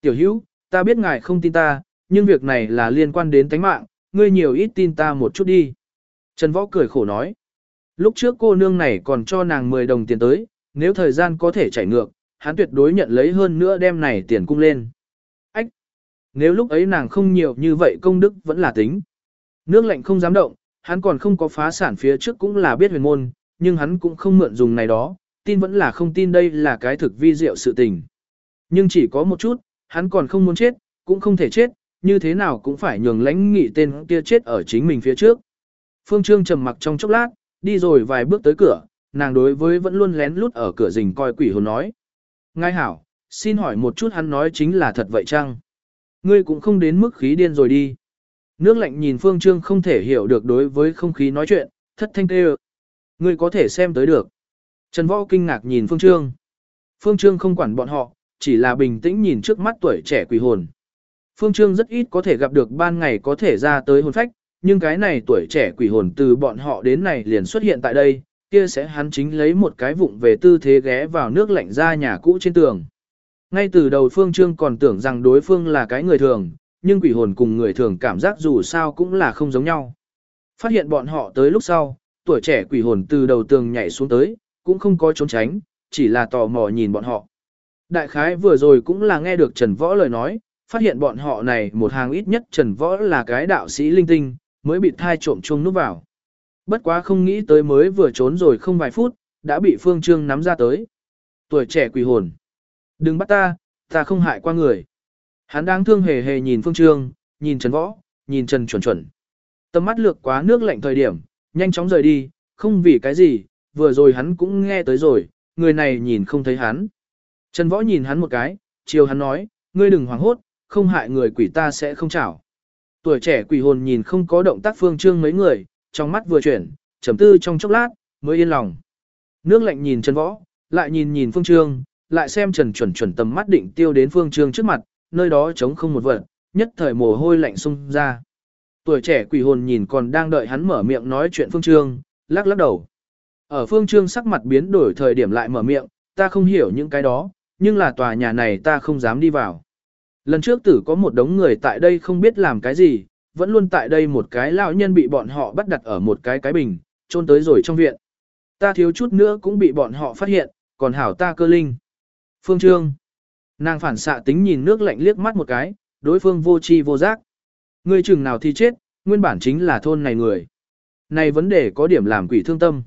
Tiểu hữu, ta biết ngài không tin ta, nhưng việc này là liên quan đến tánh mạng, ngươi nhiều ít tin ta một chút đi. Trần Võ cười khổ nói. Lúc trước cô nương này còn cho nàng 10 đồng tiền tới, nếu thời gian có thể chảy ngược, hắn tuyệt đối nhận lấy hơn nữa đem này tiền cung lên. Nếu lúc ấy nàng không nhiều như vậy công đức vẫn là tính. Nước lạnh không dám động, hắn còn không có phá sản phía trước cũng là biết huyền môn, nhưng hắn cũng không mượn dùng này đó, tin vẫn là không tin đây là cái thực vi diệu sự tình. Nhưng chỉ có một chút, hắn còn không muốn chết, cũng không thể chết, như thế nào cũng phải nhường lãnh nghị tên kia chết ở chính mình phía trước. Phương Trương trầm mặc trong chốc lát, đi rồi vài bước tới cửa, nàng đối với vẫn luôn lén lút ở cửa rình coi quỷ hồn nói. Ngài hảo, xin hỏi một chút hắn nói chính là thật vậy chăng? Ngươi cũng không đến mức khí điên rồi đi. Nước lạnh nhìn Phương Trương không thể hiểu được đối với không khí nói chuyện, thất thanh kêu. Ngươi có thể xem tới được. Trần Võ kinh ngạc nhìn Phương Trương. Phương Trương không quản bọn họ, chỉ là bình tĩnh nhìn trước mắt tuổi trẻ quỷ hồn. Phương Trương rất ít có thể gặp được ban ngày có thể ra tới hồn phách, nhưng cái này tuổi trẻ quỷ hồn từ bọn họ đến này liền xuất hiện tại đây, kia sẽ hắn chính lấy một cái vụng về tư thế ghé vào nước lạnh ra nhà cũ trên tường. Ngay từ đầu Phương Trương còn tưởng rằng đối phương là cái người thường, nhưng quỷ hồn cùng người thường cảm giác dù sao cũng là không giống nhau. Phát hiện bọn họ tới lúc sau, tuổi trẻ quỷ hồn từ đầu tường nhảy xuống tới, cũng không có trốn tránh, chỉ là tò mò nhìn bọn họ. Đại khái vừa rồi cũng là nghe được Trần Võ lời nói, phát hiện bọn họ này một hàng ít nhất Trần Võ là cái đạo sĩ linh tinh, mới bị thai trộm chuông núp vào. Bất quá không nghĩ tới mới vừa trốn rồi không vài phút, đã bị Phương Trương nắm ra tới. Tuổi trẻ quỷ hồn. Đừng bắt ta, ta không hại qua người. Hắn đang thương hề hề nhìn Phương Trương, nhìn Trần Võ, nhìn Trần chuẩn chuẩn. Tầm mắt lược quá nước lạnh thời điểm, nhanh chóng rời đi, không vì cái gì, vừa rồi hắn cũng nghe tới rồi, người này nhìn không thấy hắn. Trần Võ nhìn hắn một cái, chiều hắn nói, ngươi đừng hoảng hốt, không hại người quỷ ta sẽ không chảo. Tuổi trẻ quỷ hồn nhìn không có động tác phương trương mấy người, trong mắt vừa chuyển, trầm tư trong chốc lát, mới yên lòng. Nước lạnh nhìn Trần Võ, lại nhìn nhìn phương trương, lại xem Trần chuẩn chuẩn tầm mắt định tiêu đến phương trương trước mặt, nơi đó trống không một vật, nhất thời mồ hôi lạnh xung ra. Tuổi trẻ quỷ hồn nhìn còn đang đợi hắn mở miệng nói chuyện phương trương, lắc lắc đầu. Ở phương trương sắc mặt biến đổi thời điểm lại mở miệng, ta không hiểu những cái đó, nhưng là tòa nhà này ta không dám đi vào. Lần trước tử có một đống người tại đây không biết làm cái gì, vẫn luôn tại đây một cái lão nhân bị bọn họ bắt đặt ở một cái cái bình, trôn tới rồi trong viện. Ta thiếu chút nữa cũng bị bọn họ phát hiện, còn hảo ta cơ linh. Phương Trương. Nàng phản xạ tính nhìn nước lạnh liếc mắt một cái, đối phương vô chi vô giác. Người chừng nào thì chết, nguyên bản chính là thôn này người. Này vấn đề có điểm làm quỷ thương tâm.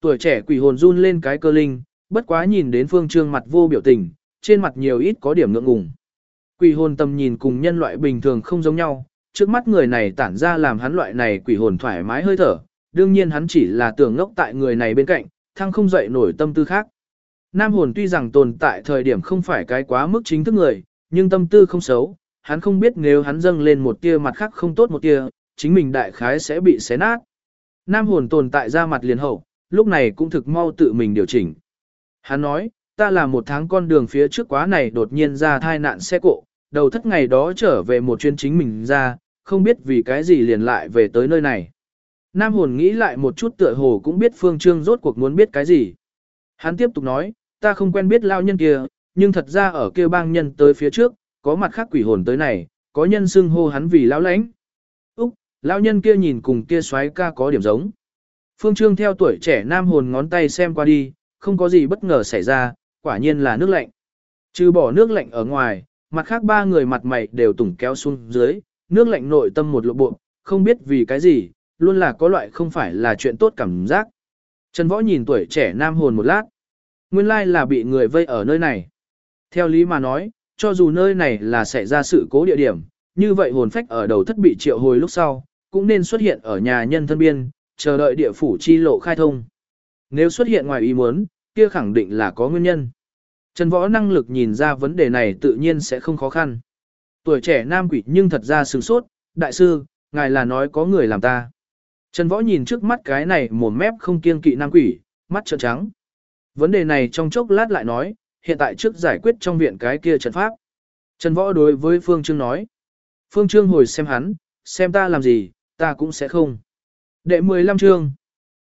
Tuổi trẻ quỷ hồn run lên cái cơ linh, bất quá nhìn đến phương trương mặt vô biểu tình, trên mặt nhiều ít có điểm ngượng ngùng. Quỷ hồn tâm nhìn cùng nhân loại bình thường không giống nhau, trước mắt người này tản ra làm hắn loại này quỷ hồn thoải mái hơi thở, đương nhiên hắn chỉ là tưởng ngốc tại người này bên cạnh, thăng không dậy nổi tâm tư khác. Nam hồn tuy rằng tồn tại thời điểm không phải cái quá mức chính thức người, nhưng tâm tư không xấu, hắn không biết nếu hắn dâng lên một tia mặt khác không tốt một tia, chính mình đại khái sẽ bị xé nát. Nam hồn tồn tại ra mặt liền hậu, lúc này cũng thực mau tự mình điều chỉnh. Hắn nói, ta là một tháng con đường phía trước quá này đột nhiên ra thai nạn xe cộ, đầu thất ngày đó trở về một chuyến chính mình ra, không biết vì cái gì liền lại về tới nơi này. Nam hồn nghĩ lại một chút tựa hồ cũng biết phương trương rốt cuộc muốn biết cái gì. Hắn tiếp tục nói, ta không quen biết lao nhân kia, nhưng thật ra ở kia bang nhân tới phía trước, có mặt khác quỷ hồn tới này, có nhân xưng hô hắn vì lão lãnh. Úc, lão nhân kia nhìn cùng kia xoáy ca có điểm giống. Phương Trương theo tuổi trẻ nam hồn ngón tay xem qua đi, không có gì bất ngờ xảy ra, quả nhiên là nước lạnh. Trừ bỏ nước lạnh ở ngoài, mặt khác ba người mặt mày đều tủng kéo xuống dưới, nước lạnh nội tâm một lộ bộ, không biết vì cái gì, luôn là có loại không phải là chuyện tốt cảm giác. Trần Võ nhìn tuổi trẻ nam hồn một lát. Nguyên lai là bị người vây ở nơi này. Theo lý mà nói, cho dù nơi này là xảy ra sự cố địa điểm, như vậy hồn phách ở đầu thất bị triệu hồi lúc sau, cũng nên xuất hiện ở nhà nhân thân biên, chờ đợi địa phủ chi lộ khai thông. Nếu xuất hiện ngoài ý muốn, kia khẳng định là có nguyên nhân. Trần Võ năng lực nhìn ra vấn đề này tự nhiên sẽ không khó khăn. Tuổi trẻ nam quỷ nhưng thật ra sừng sốt, đại sư, ngài là nói có người làm ta. Trần Võ nhìn trước mắt cái này mồm mép không kiên kỵ nam quỷ, mắt trợn trắng. Vấn đề này trong chốc lát lại nói, hiện tại trước giải quyết trong viện cái kia trận pháp. Trần Võ đối với Phương Trương nói. Phương Trương hồi xem hắn, xem ta làm gì, ta cũng sẽ không. Đệ 15 chương.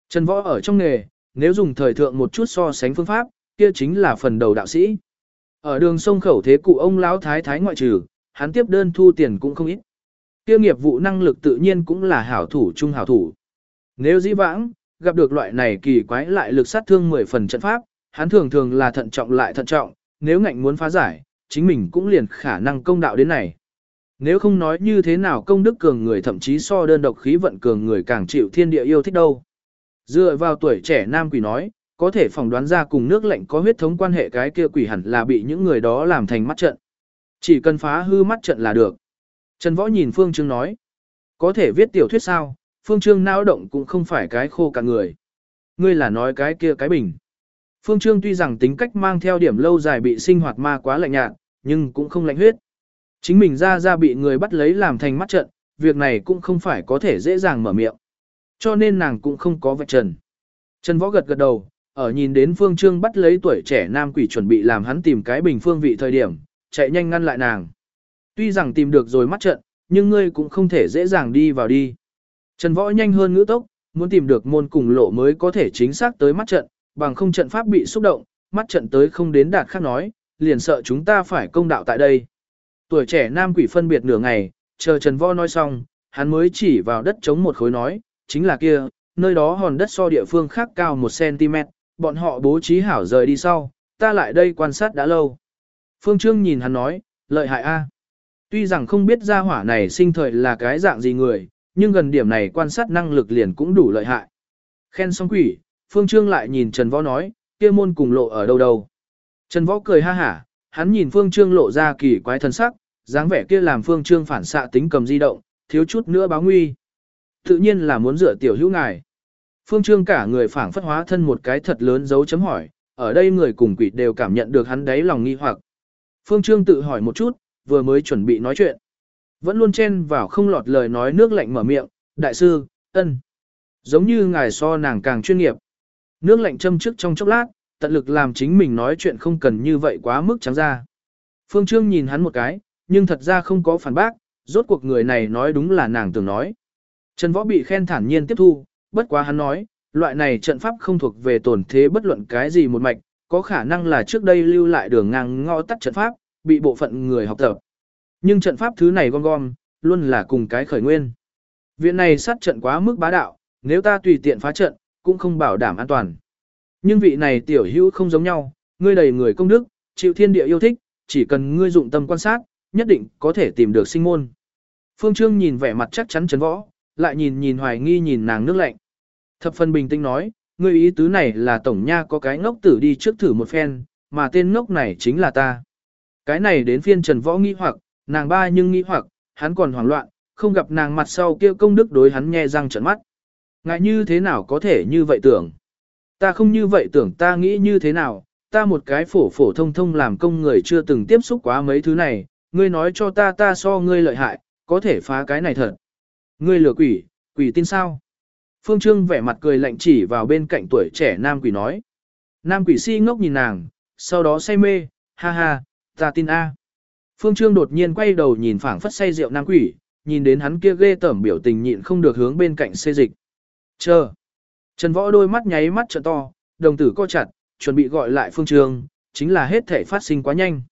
Trần Võ ở trong nghề, nếu dùng thời thượng một chút so sánh phương pháp, kia chính là phần đầu đạo sĩ. Ở đường sông khẩu thế cụ ông lão thái thái ngoại trừ, hắn tiếp đơn thu tiền cũng không ít. Kia nghiệp vụ năng lực tự nhiên cũng là hảo thủ trung hảo thủ. Nếu dĩ vãng, gặp được loại này kỳ quái lại lực sát thương 10 phần trận pháp, hắn thường thường là thận trọng lại thận trọng, nếu ngạnh muốn phá giải, chính mình cũng liền khả năng công đạo đến này. Nếu không nói như thế nào công đức cường người thậm chí so đơn độc khí vận cường người càng chịu thiên địa yêu thích đâu. Dựa vào tuổi trẻ nam quỷ nói, có thể phỏng đoán ra cùng nước lạnh có huyết thống quan hệ cái kia quỷ hẳn là bị những người đó làm thành mắt trận. Chỉ cần phá hư mắt trận là được. Trần Võ nhìn Phương Trương nói, có thể viết tiểu thuyết sao, Phương Trương nao động cũng không phải cái khô cả người. Ngươi là nói cái kia cái bình. Phương Trương tuy rằng tính cách mang theo điểm lâu dài bị sinh hoạt ma quá lạnh nhạt, nhưng cũng không lạnh huyết. Chính mình ra ra bị người bắt lấy làm thành mắt trận, việc này cũng không phải có thể dễ dàng mở miệng. Cho nên nàng cũng không có vạch trần. Trần Võ gật gật đầu, ở nhìn đến Phương Trương bắt lấy tuổi trẻ nam quỷ chuẩn bị làm hắn tìm cái bình phương vị thời điểm, chạy nhanh ngăn lại nàng. Tuy rằng tìm được rồi mắt trận, nhưng ngươi cũng không thể dễ dàng đi vào đi. Trần Võ nhanh hơn ngữ tốc, muốn tìm được môn cùng lộ mới có thể chính xác tới mắt trận, bằng không trận pháp bị xúc động, mắt trận tới không đến đạt khác nói, liền sợ chúng ta phải công đạo tại đây. Tuổi trẻ nam quỷ phân biệt nửa ngày, chờ Trần Võ nói xong, hắn mới chỉ vào đất chống một khối nói, chính là kia, nơi đó hòn đất so địa phương khác cao 1cm, bọn họ bố trí hảo rời đi sau, ta lại đây quan sát đã lâu. Phương Trương nhìn hắn nói, lợi hại a. Tuy rằng không biết gia hỏa này sinh thời là cái dạng gì người, nhưng gần điểm này quan sát năng lực liền cũng đủ lợi hại. Khen xong quỷ, Phương Trương lại nhìn Trần Võ nói, kia môn cùng lộ ở đâu đâu. Trần Võ cười ha hả, hắn nhìn Phương Trương lộ ra kỳ quái thân sắc, dáng vẻ kia làm Phương Trương phản xạ tính cầm di động, thiếu chút nữa báo nguy. Tự nhiên là muốn rửa tiểu hữu ngài. Phương Trương cả người phản phất hóa thân một cái thật lớn dấu chấm hỏi, ở đây người cùng quỷ đều cảm nhận được hắn đáy lòng nghi hoặc. Phương Trương tự hỏi một chút, vừa mới chuẩn bị nói chuyện. Vẫn luôn chen vào không lọt lời nói nước lạnh mở miệng, đại sư, ân. Giống như ngài so nàng càng chuyên nghiệp. Nước lạnh châm trước trong chốc lát, tận lực làm chính mình nói chuyện không cần như vậy quá mức trắng ra. Phương Trương nhìn hắn một cái, nhưng thật ra không có phản bác, rốt cuộc người này nói đúng là nàng tưởng nói. Trần Võ bị khen thản nhiên tiếp thu, bất quá hắn nói, loại này trận pháp không thuộc về tổn thế bất luận cái gì một mạch, có khả năng là trước đây lưu lại đường ngang ngõ tắt trận pháp, bị bộ phận người học tập. Nhưng trận pháp thứ này gom gom, luôn là cùng cái khởi nguyên. Viện này sát trận quá mức bá đạo, nếu ta tùy tiện phá trận, cũng không bảo đảm an toàn. Nhưng vị này tiểu hữu không giống nhau, ngươi đầy người công đức, chịu thiên địa yêu thích, chỉ cần ngươi dụng tâm quan sát, nhất định có thể tìm được sinh môn. Phương Trương nhìn vẻ mặt chắc chắn chấn võ, lại nhìn nhìn hoài nghi nhìn nàng nước lạnh. Thập phân bình tĩnh nói, ngươi ý tứ này là tổng nha có cái ngốc tử đi trước thử một phen, mà tên ngốc này chính là ta. Cái này đến phiên Trần Võ nghi hoặc, nàng ba nhưng nghĩ hoặc, hắn còn hoảng loạn, không gặp nàng mặt sau kia công đức đối hắn nghe răng trợn mắt. Ngại như thế nào có thể như vậy tưởng? Ta không như vậy tưởng ta nghĩ như thế nào, ta một cái phổ phổ thông thông làm công người chưa từng tiếp xúc quá mấy thứ này, ngươi nói cho ta ta so ngươi lợi hại, có thể phá cái này thật. Ngươi lừa quỷ, quỷ tin sao? Phương Trương vẻ mặt cười lạnh chỉ vào bên cạnh tuổi trẻ nam quỷ nói. Nam quỷ si ngốc nhìn nàng, sau đó say mê, ha ha, ta tin A. Phương Trương đột nhiên quay đầu nhìn phảng phất say rượu nam quỷ, nhìn đến hắn kia ghê tởm biểu tình nhịn không được hướng bên cạnh xê dịch. Chờ. Trần Võ đôi mắt nháy mắt trợ to, đồng tử co chặt, chuẩn bị gọi lại Phương Trương, chính là hết thể phát sinh quá nhanh.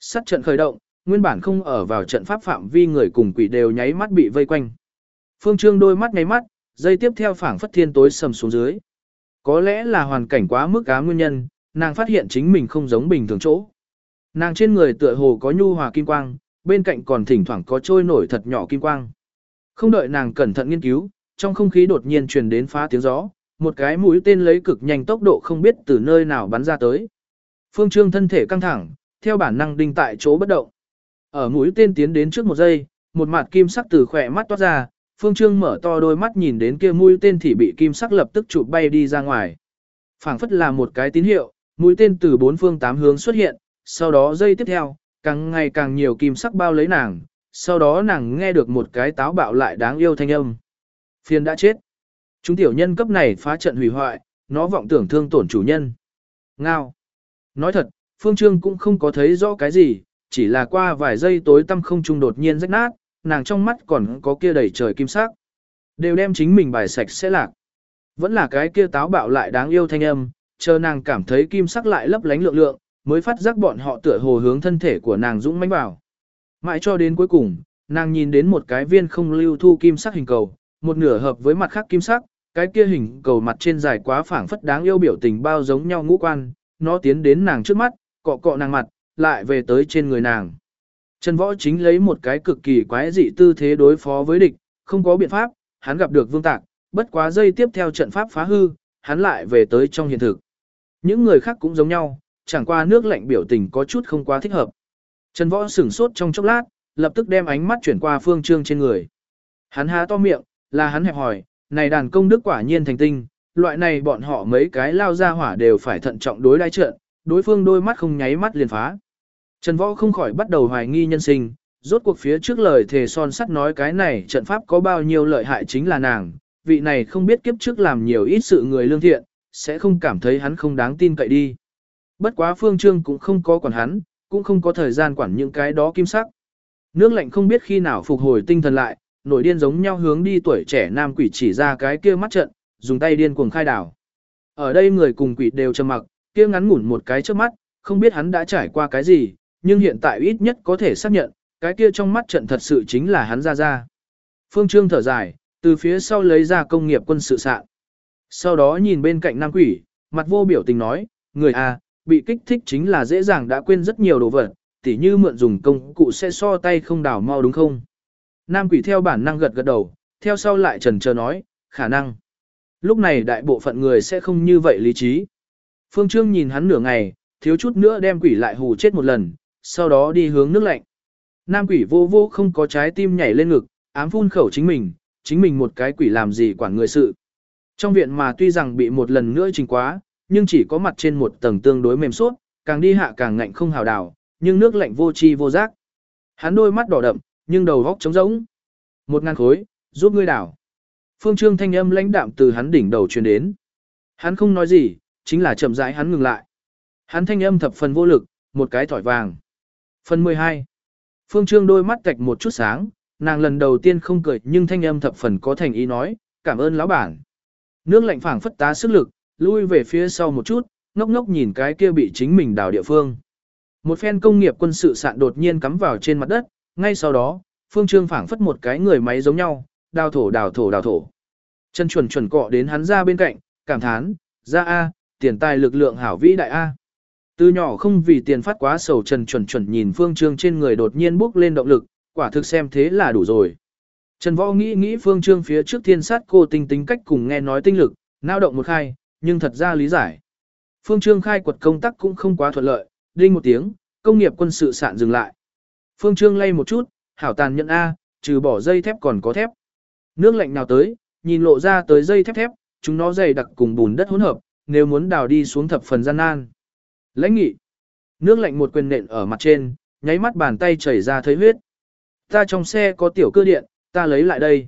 Sắt trận khởi động, nguyên bản không ở vào trận pháp phạm vi người cùng quỷ đều nháy mắt bị vây quanh. Phương Trương đôi mắt nháy mắt, dây tiếp theo phảng phất thiên tối sầm xuống dưới. Có lẽ là hoàn cảnh quá mức cá nguyên nhân, nàng phát hiện chính mình không giống bình thường chỗ. Nàng trên người tựa hồ có nhu hòa kim quang, bên cạnh còn thỉnh thoảng có trôi nổi thật nhỏ kim quang. Không đợi nàng cẩn thận nghiên cứu, trong không khí đột nhiên truyền đến phá tiếng gió, một cái mũi tên lấy cực nhanh tốc độ không biết từ nơi nào bắn ra tới. Phương Trương thân thể căng thẳng, theo bản năng đinh tại chỗ bất động. Ở mũi tên tiến đến trước một giây, một mặt kim sắc từ khỏe mắt toát ra, Phương Trương mở to đôi mắt nhìn đến kia mũi tên thì bị kim sắc lập tức chụp bay đi ra ngoài. phảng phất là một cái tín hiệu, mũi tên từ bốn phương tám hướng xuất hiện, sau đó giây tiếp theo, càng ngày càng nhiều kim sắc bao lấy nàng, sau đó nàng nghe được một cái táo bạo lại đáng yêu thanh âm. Phiền đã chết. Chúng tiểu nhân cấp này phá trận hủy hoại, nó vọng tưởng thương tổn chủ nhân. Ngao. Nói thật, Phương Trương cũng không có thấy rõ cái gì, chỉ là qua vài giây tối tăm không trung đột nhiên rách nát, nàng trong mắt còn có kia đầy trời kim sắc. Đều đem chính mình bài sạch sẽ lạc. Vẫn là cái kia táo bạo lại đáng yêu thanh âm, chờ nàng cảm thấy kim sắc lại lấp lánh lượng lượng, mới phát giác bọn họ tựa hồ hướng thân thể của nàng dũng mãnh vào. Mãi cho đến cuối cùng, nàng nhìn đến một cái viên không lưu thu kim sắc hình cầu, một nửa hợp với mặt khác kim sắc, cái kia hình cầu mặt trên dài quá phảng phất đáng yêu biểu tình bao giống nhau ngũ quan, nó tiến đến nàng trước mắt, cọ cọ nàng mặt, lại về tới trên người nàng. Trần Võ chính lấy một cái cực kỳ quái dị tư thế đối phó với địch, không có biện pháp, hắn gặp được vương tạc, bất quá giây tiếp theo trận pháp phá hư, hắn lại về tới trong hiện thực. Những người khác cũng giống nhau, chẳng qua nước lạnh biểu tình có chút không quá thích hợp. Trần Võ sửng sốt trong chốc lát, lập tức đem ánh mắt chuyển qua phương trương trên người. Hắn há to miệng, là hắn hẹp hỏi, này đàn công đức quả nhiên thành tinh, loại này bọn họ mấy cái lao ra hỏa đều phải thận trọng đối đãi trợn, đối phương đôi mắt không nháy mắt liền phá. Trần Võ không khỏi bắt đầu hoài nghi nhân sinh, rốt cuộc phía trước lời thề son sắt nói cái này trận pháp có bao nhiêu lợi hại chính là nàng, vị này không biết kiếp trước làm nhiều ít sự người lương thiện, sẽ không cảm thấy hắn không đáng tin cậy đi. Bất quá phương trương cũng không có quản hắn, cũng không có thời gian quản những cái đó kim sắc. Nước lạnh không biết khi nào phục hồi tinh thần lại, nổi điên giống nhau hướng đi tuổi trẻ nam quỷ chỉ ra cái kia mắt trận, dùng tay điên cuồng khai đảo. Ở đây người cùng quỷ đều trầm mặc, kia ngắn ngủn một cái trước mắt, không biết hắn đã trải qua cái gì, nhưng hiện tại ít nhất có thể xác nhận, cái kia trong mắt trận thật sự chính là hắn ra ra. Phương Trương thở dài, từ phía sau lấy ra công nghiệp quân sự sạn. Sau đó nhìn bên cạnh nam quỷ, mặt vô biểu tình nói, người à, bị kích thích chính là dễ dàng đã quên rất nhiều đồ vật, tỉ như mượn dùng công cụ sẽ so tay không đảo mau đúng không? Nam quỷ theo bản năng gật gật đầu, theo sau lại trần chờ nói, khả năng. Lúc này đại bộ phận người sẽ không như vậy lý trí. Phương Trương nhìn hắn nửa ngày, thiếu chút nữa đem quỷ lại hù chết một lần, sau đó đi hướng nước lạnh. Nam quỷ vô vô không có trái tim nhảy lên ngực, ám phun khẩu chính mình, chính mình một cái quỷ làm gì quản người sự. Trong viện mà tuy rằng bị một lần nữa trình quá, nhưng chỉ có mặt trên một tầng tương đối mềm suốt, càng đi hạ càng ngạnh không hào đảo, nhưng nước lạnh vô chi vô giác. Hắn đôi mắt đỏ đậm, nhưng đầu góc trống rỗng. Một ngàn khối, giúp ngươi đảo. Phương Trương thanh âm lãnh đạm từ hắn đỉnh đầu truyền đến. Hắn không nói gì, chính là chậm rãi hắn ngừng lại. Hắn thanh âm thập phần vô lực, một cái thỏi vàng. Phần 12. Phương Trương đôi mắt tạch một chút sáng, nàng lần đầu tiên không cười nhưng thanh âm thập phần có thành ý nói, cảm ơn lão bản. Nước lạnh phảng phất tá sức lực, lui về phía sau một chút, ngốc ngốc nhìn cái kia bị chính mình đào địa phương. Một phen công nghiệp quân sự sạn đột nhiên cắm vào trên mặt đất, ngay sau đó, Phương Trương phảng phất một cái người máy giống nhau, đào thổ đào thổ đào thổ. Chân chuẩn chuẩn cọ đến hắn ra bên cạnh, cảm thán, ra A, tiền tài lực lượng hảo vĩ đại A. Từ nhỏ không vì tiền phát quá sầu trần chuẩn chuẩn nhìn Phương Trương trên người đột nhiên bốc lên động lực, quả thực xem thế là đủ rồi. Trần Võ nghĩ nghĩ Phương Trương phía trước thiên sát cô tinh tính cách cùng nghe nói tinh lực, nao động một khai, nhưng thật ra lý giải. Phương Trương khai quật công tác cũng không quá thuận lợi, đinh một tiếng, công nghiệp quân sự sạn dừng lại. Phương Trương lay một chút, hảo tàn nhận A, trừ bỏ dây thép còn có thép. Nước lạnh nào tới, nhìn lộ ra tới dây thép thép, chúng nó dày đặc cùng bùn đất hỗn hợp, nếu muốn đào đi xuống thập phần gian nan. Lãnh nghị. Nước lạnh một quyền nện ở mặt trên, nháy mắt bàn tay chảy ra thấy huyết. Ta trong xe có tiểu cơ điện, ta lấy lại đây.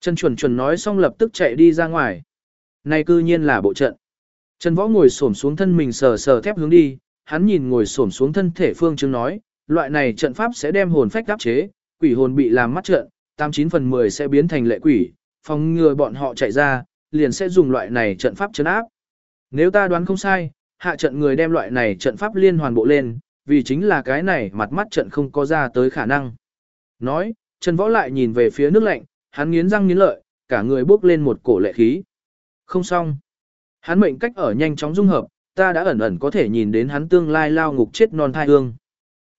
Trần chuẩn chuẩn nói xong lập tức chạy đi ra ngoài. Này cư nhiên là bộ trận. Trần võ ngồi xổm xuống thân mình sờ sờ thép hướng đi, hắn nhìn ngồi xổm xuống thân thể phương Trương nói, loại này trận pháp sẽ đem hồn phách đáp chế, quỷ hồn bị làm mắt trận, 89 phần 10 sẽ biến thành lệ quỷ, phòng ngừa bọn họ chạy ra, liền sẽ dùng loại này trận pháp chấn áp. Nếu ta đoán không sai, hạ trận người đem loại này trận pháp liên hoàn bộ lên, vì chính là cái này mặt mắt trận không có ra tới khả năng. Nói, Trần Võ lại nhìn về phía nước lạnh, hắn nghiến răng nghiến lợi, cả người bước lên một cổ lệ khí. Không xong. Hắn mệnh cách ở nhanh chóng dung hợp, ta đã ẩn ẩn có thể nhìn đến hắn tương lai lao ngục chết non thai hương.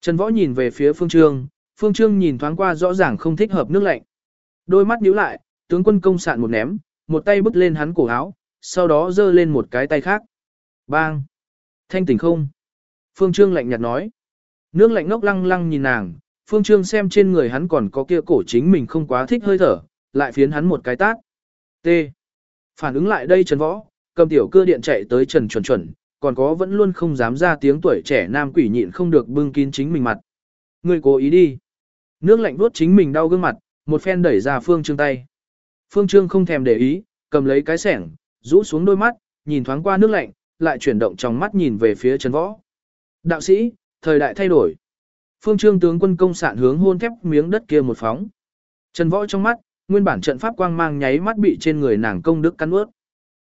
Trần Võ nhìn về phía Phương Trương, Phương Trương nhìn thoáng qua rõ ràng không thích hợp nước lạnh. Đôi mắt nhíu lại, tướng quân công sạn một ném, một tay bứt lên hắn cổ áo, sau đó giơ lên một cái tay khác. Bang! Thanh tỉnh không? Phương Trương lạnh nhạt nói. Nước lạnh ngốc lăng lăng nhìn nàng, Phương Trương xem trên người hắn còn có kia cổ chính mình không quá thích hơi thở, lại phiến hắn một cái tát. T. Phản ứng lại đây Trần Võ, cầm tiểu cơ điện chạy tới Trần chuẩn chuẩn, còn có vẫn luôn không dám ra tiếng tuổi trẻ nam quỷ nhịn không được bưng kín chính mình mặt. Người cố ý đi. Nước lạnh vuốt chính mình đau gương mặt, một phen đẩy ra Phương Trương tay. Phương Trương không thèm để ý, cầm lấy cái sẻng, rũ xuống đôi mắt, nhìn thoáng qua nước lạnh, lại chuyển động trong mắt nhìn về phía Trần Võ. Đạo sĩ, thời đại thay đổi. Phương Trương tướng quân công sạn hướng hôn thép miếng đất kia một phóng. Trần Võ trong mắt, nguyên bản trận pháp quang mang nháy mắt bị trên người nàng công đức cắn ướt.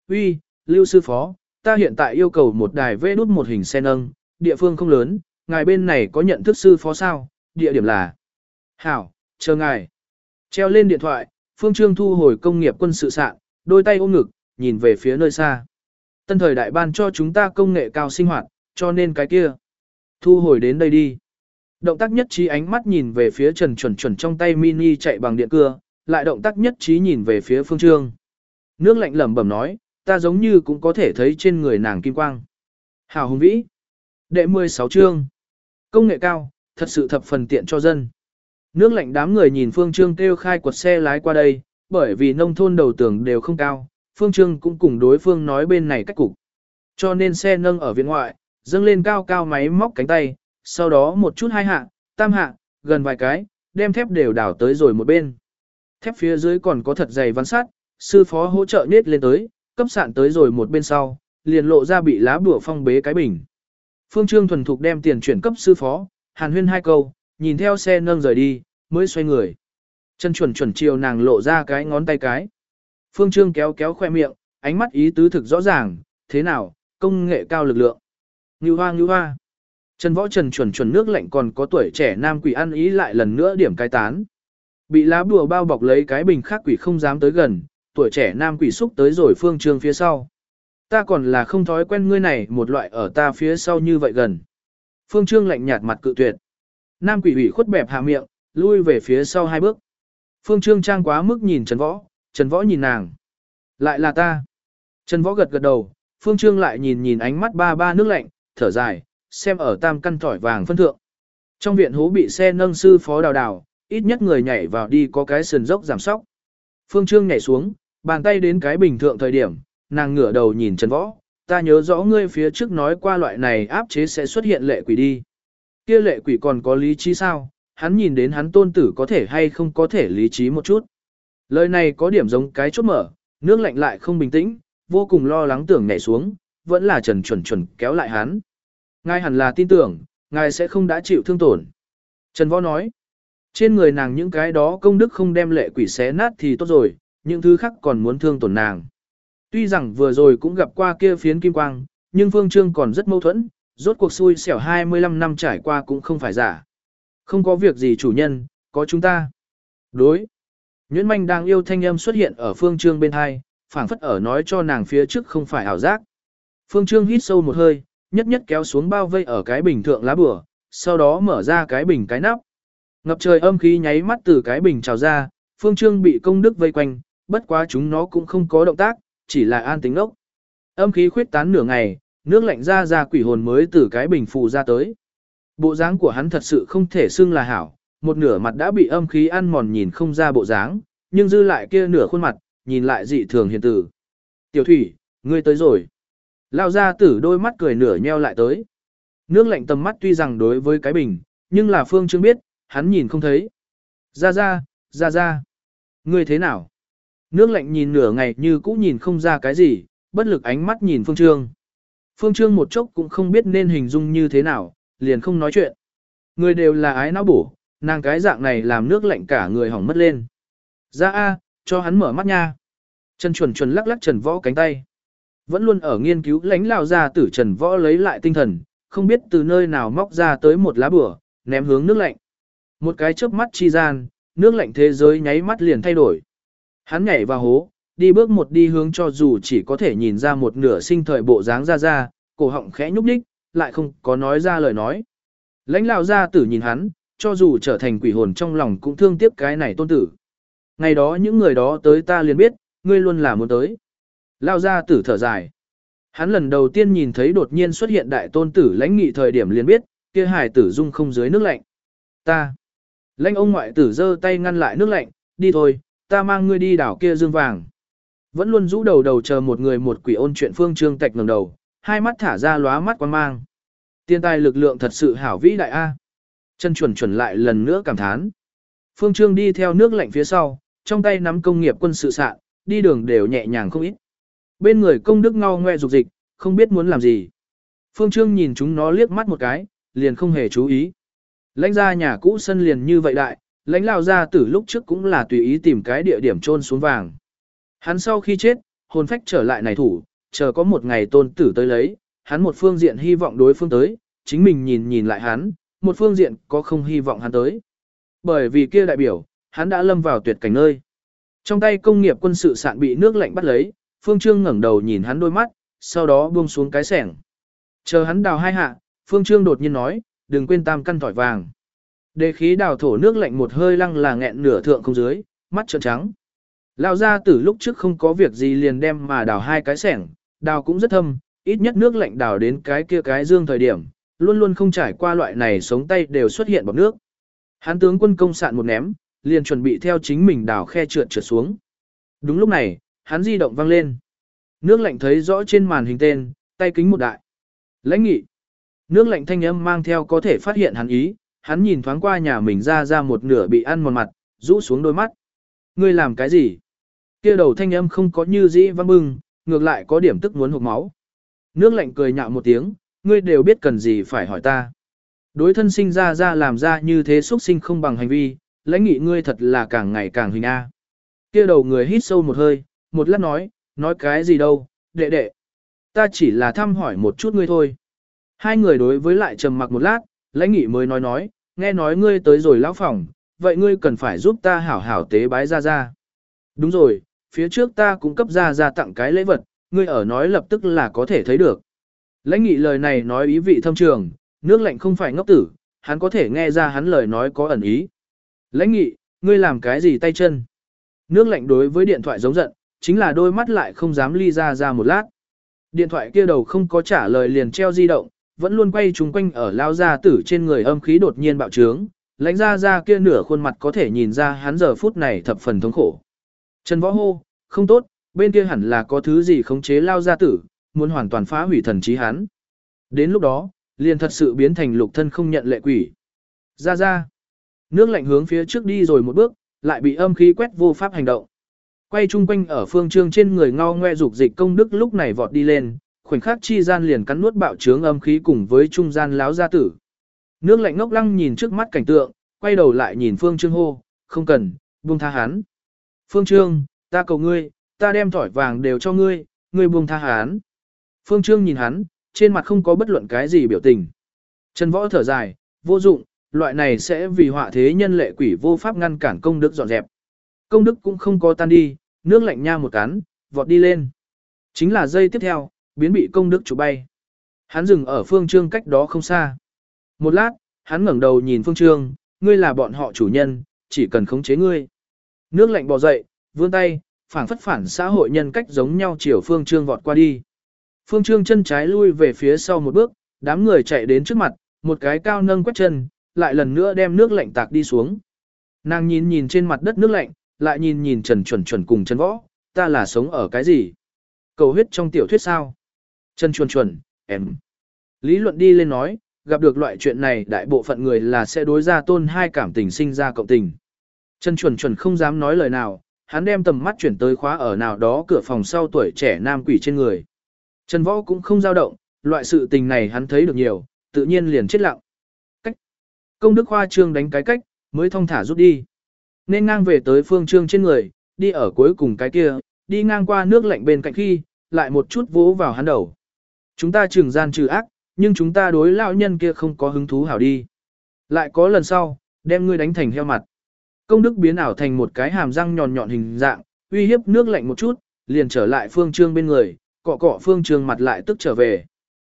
Uy, Lưu sư phó, ta hiện tại yêu cầu một đài vê đút một hình sen nâng, địa phương không lớn, ngài bên này có nhận thức sư phó sao, địa điểm là. Hảo, chờ ngài. Treo lên điện thoại, Phương Trương thu hồi công nghiệp quân sự sạn, đôi tay ôm ngực, nhìn về phía nơi xa. Tân thời đại ban cho chúng ta công nghệ cao sinh hoạt, cho nên cái kia. Thu hồi đến đây đi. Động tác nhất trí ánh mắt nhìn về phía Trần Chuẩn Chuẩn trong tay mini chạy bằng điện cưa, lại động tác nhất trí nhìn về phía Phương Trương. Nước lạnh lẩm bẩm nói, ta giống như cũng có thể thấy trên người nàng kim quang. Hào hùng vĩ. Đệ 16 chương. Công nghệ cao, thật sự thập phần tiện cho dân. Nước lạnh đám người nhìn Phương Trương kêu khai quật xe lái qua đây, bởi vì nông thôn đầu tường đều không cao, Phương Trương cũng cùng đối phương nói bên này cách cục. Cho nên xe nâng ở viện ngoại, dâng lên cao cao máy móc cánh tay, sau đó một chút hai hạ, tam hạ, gần vài cái, đem thép đều đảo tới rồi một bên. Thép phía dưới còn có thật dày ván sắt, sư phó hỗ trợ nết lên tới, cấp sạn tới rồi một bên sau, liền lộ ra bị lá bùa phong bế cái bình. Phương Trương thuần thục đem tiền chuyển cấp sư phó, hàn huyên hai câu, nhìn theo xe nâng rời đi, mới xoay người. Chân chuẩn chuẩn chiều nàng lộ ra cái ngón tay cái. Phương Trương kéo kéo khoe miệng, ánh mắt ý tứ thực rõ ràng, thế nào, công nghệ cao lực lượng. Như hoa như hoa. Trần võ trần chuẩn chuẩn nước lạnh còn có tuổi trẻ nam quỷ ăn ý lại lần nữa điểm cai tán. Bị lá bùa bao bọc lấy cái bình khác quỷ không dám tới gần, tuổi trẻ nam quỷ xúc tới rồi phương trương phía sau. Ta còn là không thói quen ngươi này một loại ở ta phía sau như vậy gần. Phương trương lạnh nhạt mặt cự tuyệt. Nam quỷ ủy khuất bẹp hạ miệng, lui về phía sau hai bước. Phương trương trang quá mức nhìn Trần võ, Trần võ nhìn nàng. Lại là ta. Trần võ gật gật đầu, phương trương lại nhìn nhìn ánh mắt ba ba nước lạnh, thở dài, xem ở tam căn tỏi vàng phân thượng. Trong viện hố bị xe nâng sư phó đào đào, ít nhất người nhảy vào đi có cái sườn dốc giảm sóc. Phương Trương nhảy xuống, bàn tay đến cái bình thượng thời điểm, nàng ngửa đầu nhìn Trần Võ, ta nhớ rõ ngươi phía trước nói qua loại này áp chế sẽ xuất hiện lệ quỷ đi. Kia lệ quỷ còn có lý trí sao, hắn nhìn đến hắn tôn tử có thể hay không có thể lý trí một chút. Lời này có điểm giống cái chốt mở, nước lạnh lại không bình tĩnh, vô cùng lo lắng tưởng nhảy xuống, vẫn là Trần chuẩn chuẩn kéo lại hắn. Ngài hẳn là tin tưởng, ngài sẽ không đã chịu thương tổn. Trần Võ nói, trên người nàng những cái đó công đức không đem lệ quỷ xé nát thì tốt rồi, những thứ khác còn muốn thương tổn nàng. Tuy rằng vừa rồi cũng gặp qua kia phiến kim quang, nhưng Phương Trương còn rất mâu thuẫn, rốt cuộc xui xẻo 25 năm trải qua cũng không phải giả. Không có việc gì chủ nhân, có chúng ta. Đối. Nguyễn Manh đang yêu thanh âm xuất hiện ở Phương Trương bên hai, phảng phất ở nói cho nàng phía trước không phải ảo giác. Phương Trương hít sâu một hơi, nhất nhất kéo xuống bao vây ở cái bình thượng lá bửa, sau đó mở ra cái bình cái nắp. Ngập trời âm khí nháy mắt từ cái bình trào ra, phương trương bị công đức vây quanh, bất quá chúng nó cũng không có động tác, chỉ là an tính ốc. Âm khí khuyết tán nửa ngày, nước lạnh ra ra quỷ hồn mới từ cái bình phù ra tới. Bộ dáng của hắn thật sự không thể xưng là hảo, một nửa mặt đã bị âm khí ăn mòn nhìn không ra bộ dáng, nhưng dư lại kia nửa khuôn mặt, nhìn lại dị thường hiền tử. Tiểu thủy, ngươi tới rồi. Lao ra tử đôi mắt cười nửa nheo lại tới. Nước lạnh tầm mắt tuy rằng đối với cái bình, nhưng là Phương Trương biết, hắn nhìn không thấy. Ra ra, ra ra. Ngươi thế nào? Nước lạnh nhìn nửa ngày như cũ nhìn không ra cái gì, bất lực ánh mắt nhìn Phương Trương. Phương Trương một chốc cũng không biết nên hình dung như thế nào, liền không nói chuyện. Người đều là ái não bổ, nàng cái dạng này làm nước lạnh cả người hỏng mất lên. Ra a, cho hắn mở mắt nha. Trần chuẩn chuẩn lắc lắc trần võ cánh tay. Vẫn luôn ở nghiên cứu lánh lao ra tử trần võ lấy lại tinh thần, không biết từ nơi nào móc ra tới một lá bửa, ném hướng nước lạnh. Một cái chớp mắt chi gian, nước lạnh thế giới nháy mắt liền thay đổi. Hắn nhảy vào hố, đi bước một đi hướng cho dù chỉ có thể nhìn ra một nửa sinh thời bộ dáng ra ra, cổ họng khẽ nhúc nhích, lại không có nói ra lời nói. Lãnh lão gia tử nhìn hắn, cho dù trở thành quỷ hồn trong lòng cũng thương tiếc cái này tôn tử. Ngày đó những người đó tới ta liền biết, ngươi luôn là muốn tới. Lao gia tử thở dài. Hắn lần đầu tiên nhìn thấy đột nhiên xuất hiện đại tôn tử lãnh nghị thời điểm liền biết, kia hải tử dung không dưới nước lạnh. Ta. Lãnh ông ngoại tử giơ tay ngăn lại nước lạnh, đi thôi, ta mang ngươi đi đảo kia dương vàng. Vẫn luôn rũ đầu đầu chờ một người một quỷ ôn chuyện phương trương tạch ngẩng đầu, hai mắt thả ra lóa mắt quan mang. Tiên tài lực lượng thật sự hảo vĩ đại A. Chân chuẩn chuẩn lại lần nữa cảm thán. Phương Trương đi theo nước lạnh phía sau, trong tay nắm công nghiệp quân sự sạn, đi đường đều nhẹ nhàng không ít. Bên người công đức ngao ngoe dục dịch, không biết muốn làm gì. Phương Trương nhìn chúng nó liếc mắt một cái, liền không hề chú ý. Lãnh ra nhà cũ sân liền như vậy đại, lãnh lao ra từ lúc trước cũng là tùy ý tìm cái địa điểm trôn xuống vàng. Hắn sau khi chết, hồn phách trở lại này thủ, chờ có một ngày tôn tử tới lấy, hắn một phương diện hy vọng đối phương tới, chính mình nhìn nhìn lại hắn, một phương diện có không hy vọng hắn tới. Bởi vì kia đại biểu, hắn đã lâm vào tuyệt cảnh nơi. Trong tay công nghiệp quân sự sạn bị nước lạnh bắt lấy, Phương Trương ngẩng đầu nhìn hắn đôi mắt, sau đó buông xuống cái sẻng. Chờ hắn đào hai hạ, Phương Trương đột nhiên nói, đừng quên tam căn tỏi vàng. Đề khí đào thổ nước lạnh một hơi lăng là nghẹn nửa thượng không dưới, mắt trợn trắng. Lão gia tử lúc trước không có việc gì liền đem mà đào hai cái sẻng, đào cũng rất thâm, ít nhất nước lạnh đào đến cái kia cái dương thời điểm, luôn luôn không trải qua loại này sống tay đều xuất hiện bọt nước. Hán tướng quân công sạn một ném, liền chuẩn bị theo chính mình đào khe trượt trượt xuống. Đúng lúc này, hắn di động vang lên. Nước lạnh thấy rõ trên màn hình tên, tay kính một đại. Lãnh nghị. Nước lạnh thanh âm mang theo có thể phát hiện hắn ý, hắn nhìn thoáng qua nhà mình ra ra một nửa bị ăn một mặt, rũ xuống đôi mắt. Ngươi làm cái gì? kia đầu thanh âm không có như dĩ văng bưng, ngược lại có điểm tức muốn hụt máu. Nước lạnh cười nhạo một tiếng, ngươi đều biết cần gì phải hỏi ta. Đối thân sinh ra ra làm ra như thế xuất sinh không bằng hành vi, lãnh nghị ngươi thật là càng ngày càng hình A. kia đầu người hít sâu một hơi, một lát nói, nói cái gì đâu, đệ đệ. Ta chỉ là thăm hỏi một chút ngươi thôi. Hai người đối với lại trầm mặc một lát, lãnh nghị mới nói nói, nghe nói ngươi tới rồi lão phòng, vậy ngươi cần phải giúp ta hảo hảo tế bái ra ra. Đúng rồi, phía trước ta cũng cấp ra ra tặng cái lễ vật, ngươi ở nói lập tức là có thể thấy được. Lãnh nghị lời này nói ý vị thâm trường, nước lạnh không phải ngốc tử, hắn có thể nghe ra hắn lời nói có ẩn ý. Lãnh nghị, ngươi làm cái gì tay chân? Nước lạnh đối với điện thoại giống giận, chính là đôi mắt lại không dám ly ra ra một lát. Điện thoại kia đầu không có trả lời liền treo di động, vẫn luôn quay trung quanh ở lao gia tử trên người âm khí đột nhiên bạo trướng, lãnh ra ra kia nửa khuôn mặt có thể nhìn ra hắn giờ phút này thập phần thống khổ. Trần võ hô, không tốt, bên kia hẳn là có thứ gì khống chế lao gia tử, muốn hoàn toàn phá hủy thần trí hắn. Đến lúc đó, liền thật sự biến thành lục thân không nhận lệ quỷ. Ra ra. Nước lạnh hướng phía trước đi rồi một bước, lại bị âm khí quét vô pháp hành động. Quay chung quanh ở phương trương trên người ngao ngoe dục dịch công đức lúc này vọt đi lên, khoảnh khắc chi gian liền cắn nuốt bạo trướng âm khí cùng với trung gian láo gia tử. Nước lạnh ngốc lăng nhìn trước mắt cảnh tượng, quay đầu lại nhìn phương trương hô, không cần, buông tha hắn. Phương trương, ta cầu ngươi, ta đem thỏi vàng đều cho ngươi, ngươi buông tha hắn. Phương Trương nhìn hắn, trên mặt không có bất luận cái gì biểu tình. Trần Võ thở dài, vô dụng, loại này sẽ vì họa thế nhân lệ quỷ vô pháp ngăn cản công đức dọn dẹp. Công đức cũng không có tan đi, nước lạnh nha một cán, vọt đi lên. Chính là dây tiếp theo, biến bị công đức chụp bay. Hắn dừng ở phương trương cách đó không xa. Một lát, hắn ngẩng đầu nhìn phương trương, ngươi là bọn họ chủ nhân, chỉ cần khống chế ngươi. Nước lạnh bò dậy, vươn tay, phản phất phản xã hội nhân cách giống nhau chiều phương trương vọt qua đi. Phương Trương chân trái lui về phía sau một bước, đám người chạy đến trước mặt, một cái cao nâng quét chân, lại lần nữa đem nước lạnh tạc đi xuống. Nàng nhìn nhìn trên mặt đất nước lạnh, lại nhìn nhìn Trần Chuẩn Chuẩn cùng Trần Võ, ta là sống ở cái gì? Cầu huyết trong tiểu thuyết sao? Trần Chuẩn Chuẩn, em. Lý luận đi lên nói, gặp được loại chuyện này đại bộ phận người là sẽ đối ra tôn hai cảm tình sinh ra cộng tình. Trần Chuẩn Chuẩn không dám nói lời nào, hắn đem tầm mắt chuyển tới khóa ở nào đó cửa phòng sau tuổi trẻ nam quỷ trên người. Trần Võ cũng không dao động, loại sự tình này hắn thấy được nhiều, tự nhiên liền chết lặng. Cách. Công đức khoa trương đánh cái cách, mới thông thả rút đi. Nên ngang về tới phương trương trên người, đi ở cuối cùng cái kia, đi ngang qua nước lạnh bên cạnh khi, lại một chút vỗ vào hắn đầu. Chúng ta trừng gian trừ ác, nhưng chúng ta đối lão nhân kia không có hứng thú hảo đi. Lại có lần sau, đem ngươi đánh thành heo mặt. Công đức biến ảo thành một cái hàm răng nhọn nhọn hình dạng, uy hiếp nước lạnh một chút, liền trở lại phương trương bên người, cọ cọ phương trương mặt lại tức trở về.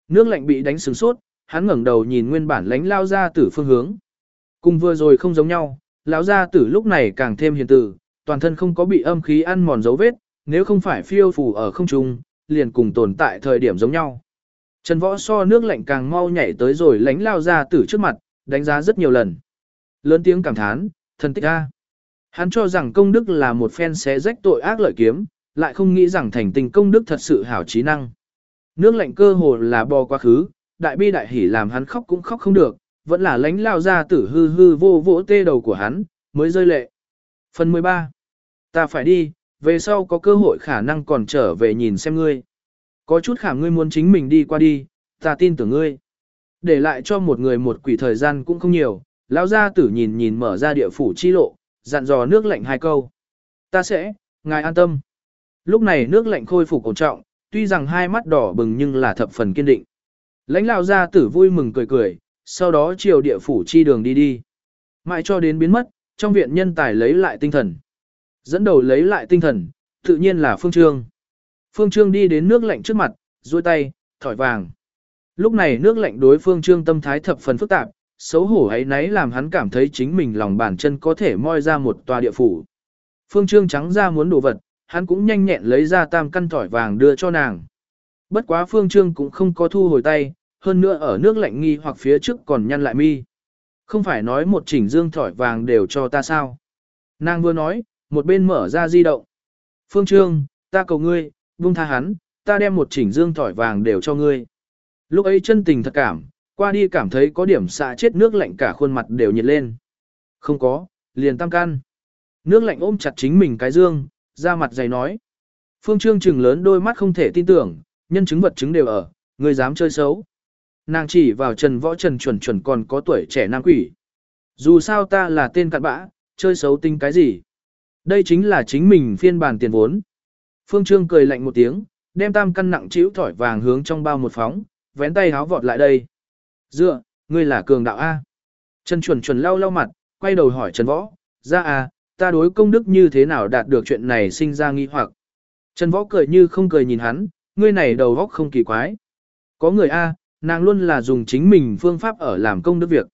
Nước lạnh bị đánh sừng sốt, hắn ngẩng đầu nhìn nguyên bản lánh lao ra tử phương hướng. Cùng vừa rồi không giống nhau, lão gia tử lúc này càng thêm hiền tử, toàn thân không có bị âm khí ăn mòn dấu vết, nếu không phải phiêu phù ở không trung, liền cùng tồn tại thời điểm giống nhau. Trần võ so nước lạnh càng mau nhảy tới rồi lánh lao ra tử trước mặt, đánh giá rất nhiều lần. Lớn tiếng cảm thán, thần tích a. Hắn cho rằng công đức là một phen xé rách tội ác lợi kiếm, lại không nghĩ rằng thành tình công đức thật sự hảo trí năng. Nước lạnh cơ hồ là bò quá khứ, đại bi đại hỉ làm hắn khóc cũng khóc không được, vẫn là lánh lao ra tử hư hư vô vỗ tê đầu của hắn, mới rơi lệ. Phần 13. Ta phải đi, về sau có cơ hội khả năng còn trở về nhìn xem ngươi. Có chút khả ngươi muốn chính mình đi qua đi, ta tin tưởng ngươi. Để lại cho một người một quỷ thời gian cũng không nhiều, lão gia tử nhìn nhìn mở ra địa phủ chi lộ, dặn dò nước lạnh hai câu. Ta sẽ, ngài an tâm. Lúc này nước lạnh khôi phục ổn trọng, tuy rằng hai mắt đỏ bừng nhưng là thập phần kiên định. Lãnh lão gia tử vui mừng cười cười, sau đó chiều địa phủ chi đường đi đi. Mãi cho đến biến mất, trong viện nhân tài lấy lại tinh thần. Dẫn đầu lấy lại tinh thần, tự nhiên là Phương Trương. Phương Trương đi đến nước lạnh trước mặt, duỗi tay, thỏi vàng. Lúc này nước lạnh đối Phương Trương tâm thái thập phần phức tạp, xấu hổ ấy nấy làm hắn cảm thấy chính mình lòng bàn chân có thể moi ra một tòa địa phủ. Phương Trương trắng ra muốn đồ vật, hắn cũng nhanh nhẹn lấy ra tam căn thỏi vàng đưa cho nàng. Bất quá Phương Trương cũng không có thu hồi tay, hơn nữa ở nước lạnh nghi hoặc phía trước còn nhăn lại mi. Không phải nói một chỉnh dương thỏi vàng đều cho ta sao. Nàng vừa nói, một bên mở ra di động. Phương Trương, ta cầu ngươi, buông tha hắn, ta đem một chỉnh dương thỏi vàng đều cho ngươi. Lúc ấy chân tình thật cảm, qua đi cảm thấy có điểm xạ chết nước lạnh cả khuôn mặt đều nhiệt lên. Không có, liền tam can. Nước lạnh ôm chặt chính mình cái dương, ra mặt dày nói. Phương Trương trừng lớn đôi mắt không thể tin tưởng, nhân chứng vật chứng đều ở, người dám chơi xấu. Nàng chỉ vào trần võ trần chuẩn chuẩn còn có tuổi trẻ nam quỷ. Dù sao ta là tên cặn bã, chơi xấu tinh cái gì. Đây chính là chính mình phiên bản tiền vốn. Phương Trương cười lạnh một tiếng, đem tam căn nặng chịu thỏi vàng hướng trong bao một phóng, vén tay háo vọt lại đây. Dựa, ngươi là cường đạo A. Trần chuẩn chuẩn lau lau mặt, quay đầu hỏi Trần Võ, ra à, ta đối công đức như thế nào đạt được chuyện này sinh ra nghi hoặc. Trần Võ cười như không cười nhìn hắn, ngươi này đầu góc không kỳ quái. Có người A, nàng luôn là dùng chính mình phương pháp ở làm công đức việc.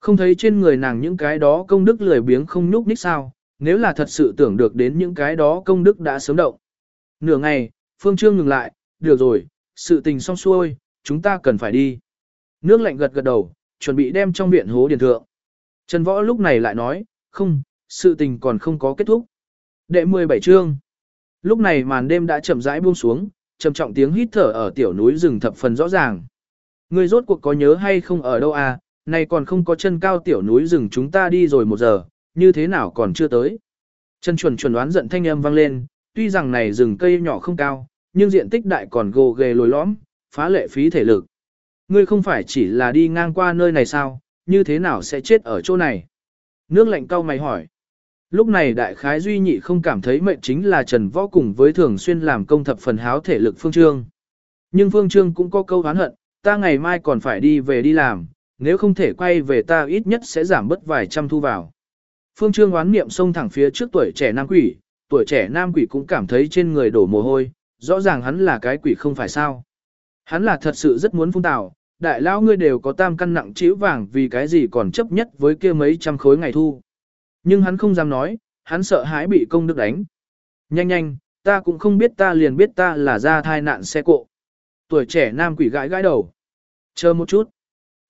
Không thấy trên người nàng những cái đó công đức lười biếng không nhúc ních sao, nếu là thật sự tưởng được đến những cái đó công đức đã sớm động. Nửa ngày, Phương Trương ngừng lại, được rồi, sự tình xong xuôi, chúng ta cần phải đi. Nước lạnh gật gật đầu, chuẩn bị đem trong viện hố điền thượng. Trần Võ lúc này lại nói, không, sự tình còn không có kết thúc. Đệ 17 chương. Lúc này màn đêm đã chậm rãi buông xuống, trầm trọng tiếng hít thở ở tiểu núi rừng thập phần rõ ràng. Người rốt cuộc có nhớ hay không ở đâu à, nay còn không có chân cao tiểu núi rừng chúng ta đi rồi một giờ, như thế nào còn chưa tới. Chân chuẩn chuẩn đoán giận thanh âm vang lên, tuy rằng này rừng cây nhỏ không cao, nhưng diện tích đại còn gồ ghề lồi lõm, phá lệ phí thể lực. Ngươi không phải chỉ là đi ngang qua nơi này sao, như thế nào sẽ chết ở chỗ này? Nước lạnh cau mày hỏi. Lúc này đại khái duy nhị không cảm thấy mệnh chính là Trần Võ cùng với thường xuyên làm công thập phần háo thể lực Phương Trương. Nhưng Phương Trương cũng có câu hán hận, ta ngày mai còn phải đi về đi làm, nếu không thể quay về ta ít nhất sẽ giảm bớt vài trăm thu vào. Phương Trương oán niệm xông thẳng phía trước tuổi trẻ nam quỷ, tuổi trẻ nam quỷ cũng cảm thấy trên người đổ mồ hôi, rõ ràng hắn là cái quỷ không phải sao. Hắn là thật sự rất muốn phun tào, đại lão ngươi đều có tam căn nặng chữ vàng vì cái gì còn chấp nhất với kia mấy trăm khối ngày thu. Nhưng hắn không dám nói, hắn sợ hãi bị công đức đánh. Nhanh nhanh, ta cũng không biết ta liền biết ta là ra thai nạn xe cộ. Tuổi trẻ nam quỷ gãi gãi đầu. Chờ một chút.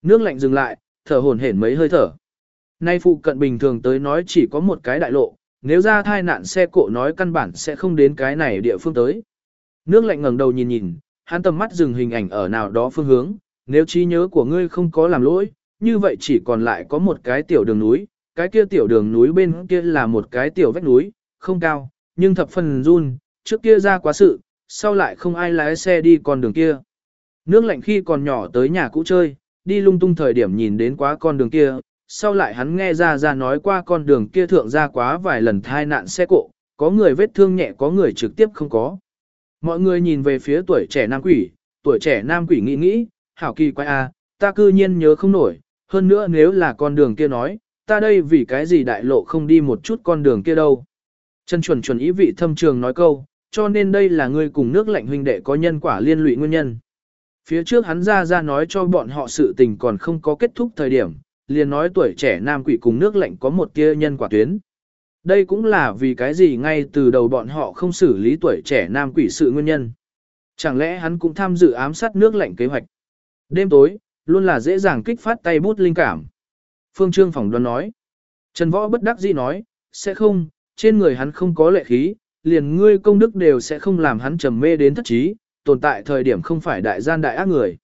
Nước lạnh dừng lại, thở hổn hển mấy hơi thở. Nay phụ cận bình thường tới nói chỉ có một cái đại lộ, nếu ra thai nạn xe cộ nói căn bản sẽ không đến cái này địa phương tới. Nước lạnh ngẩng đầu nhìn nhìn, hắn tầm mắt dừng hình ảnh ở nào đó phương hướng, nếu trí nhớ của ngươi không có làm lỗi, như vậy chỉ còn lại có một cái tiểu đường núi, cái kia tiểu đường núi bên kia là một cái tiểu vách núi, không cao, nhưng thập phần run, trước kia ra quá sự, sau lại không ai lái xe đi con đường kia. Nước lạnh khi còn nhỏ tới nhà cũ chơi, đi lung tung thời điểm nhìn đến quá con đường kia, sau lại hắn nghe ra ra nói qua con đường kia thượng ra quá vài lần thai nạn xe cộ, có người vết thương nhẹ có người trực tiếp không có. Mọi người nhìn về phía tuổi trẻ nam quỷ, tuổi trẻ nam quỷ nghĩ nghĩ, hảo kỳ quái a, à, ta cư nhiên nhớ không nổi, hơn nữa nếu là con đường kia nói, ta đây vì cái gì đại lộ không đi một chút con đường kia đâu. Chân chuẩn chuẩn ý vị thâm trường nói câu, cho nên đây là ngươi cùng nước lạnh huynh đệ có nhân quả liên lụy nguyên nhân. Phía trước hắn ra ra nói cho bọn họ sự tình còn không có kết thúc thời điểm, liền nói tuổi trẻ nam quỷ cùng nước lạnh có một tia nhân quả tuyến. Đây cũng là vì cái gì ngay từ đầu bọn họ không xử lý tuổi trẻ nam quỷ sự nguyên nhân. Chẳng lẽ hắn cũng tham dự ám sát nước lạnh kế hoạch. Đêm tối, luôn là dễ dàng kích phát tay bút linh cảm. Phương Trương phỏng đoán nói. Trần Võ bất đắc dĩ nói, sẽ không, trên người hắn không có lệ khí, liền ngươi công đức đều sẽ không làm hắn trầm mê đến thất trí, tồn tại thời điểm không phải đại gian đại ác người.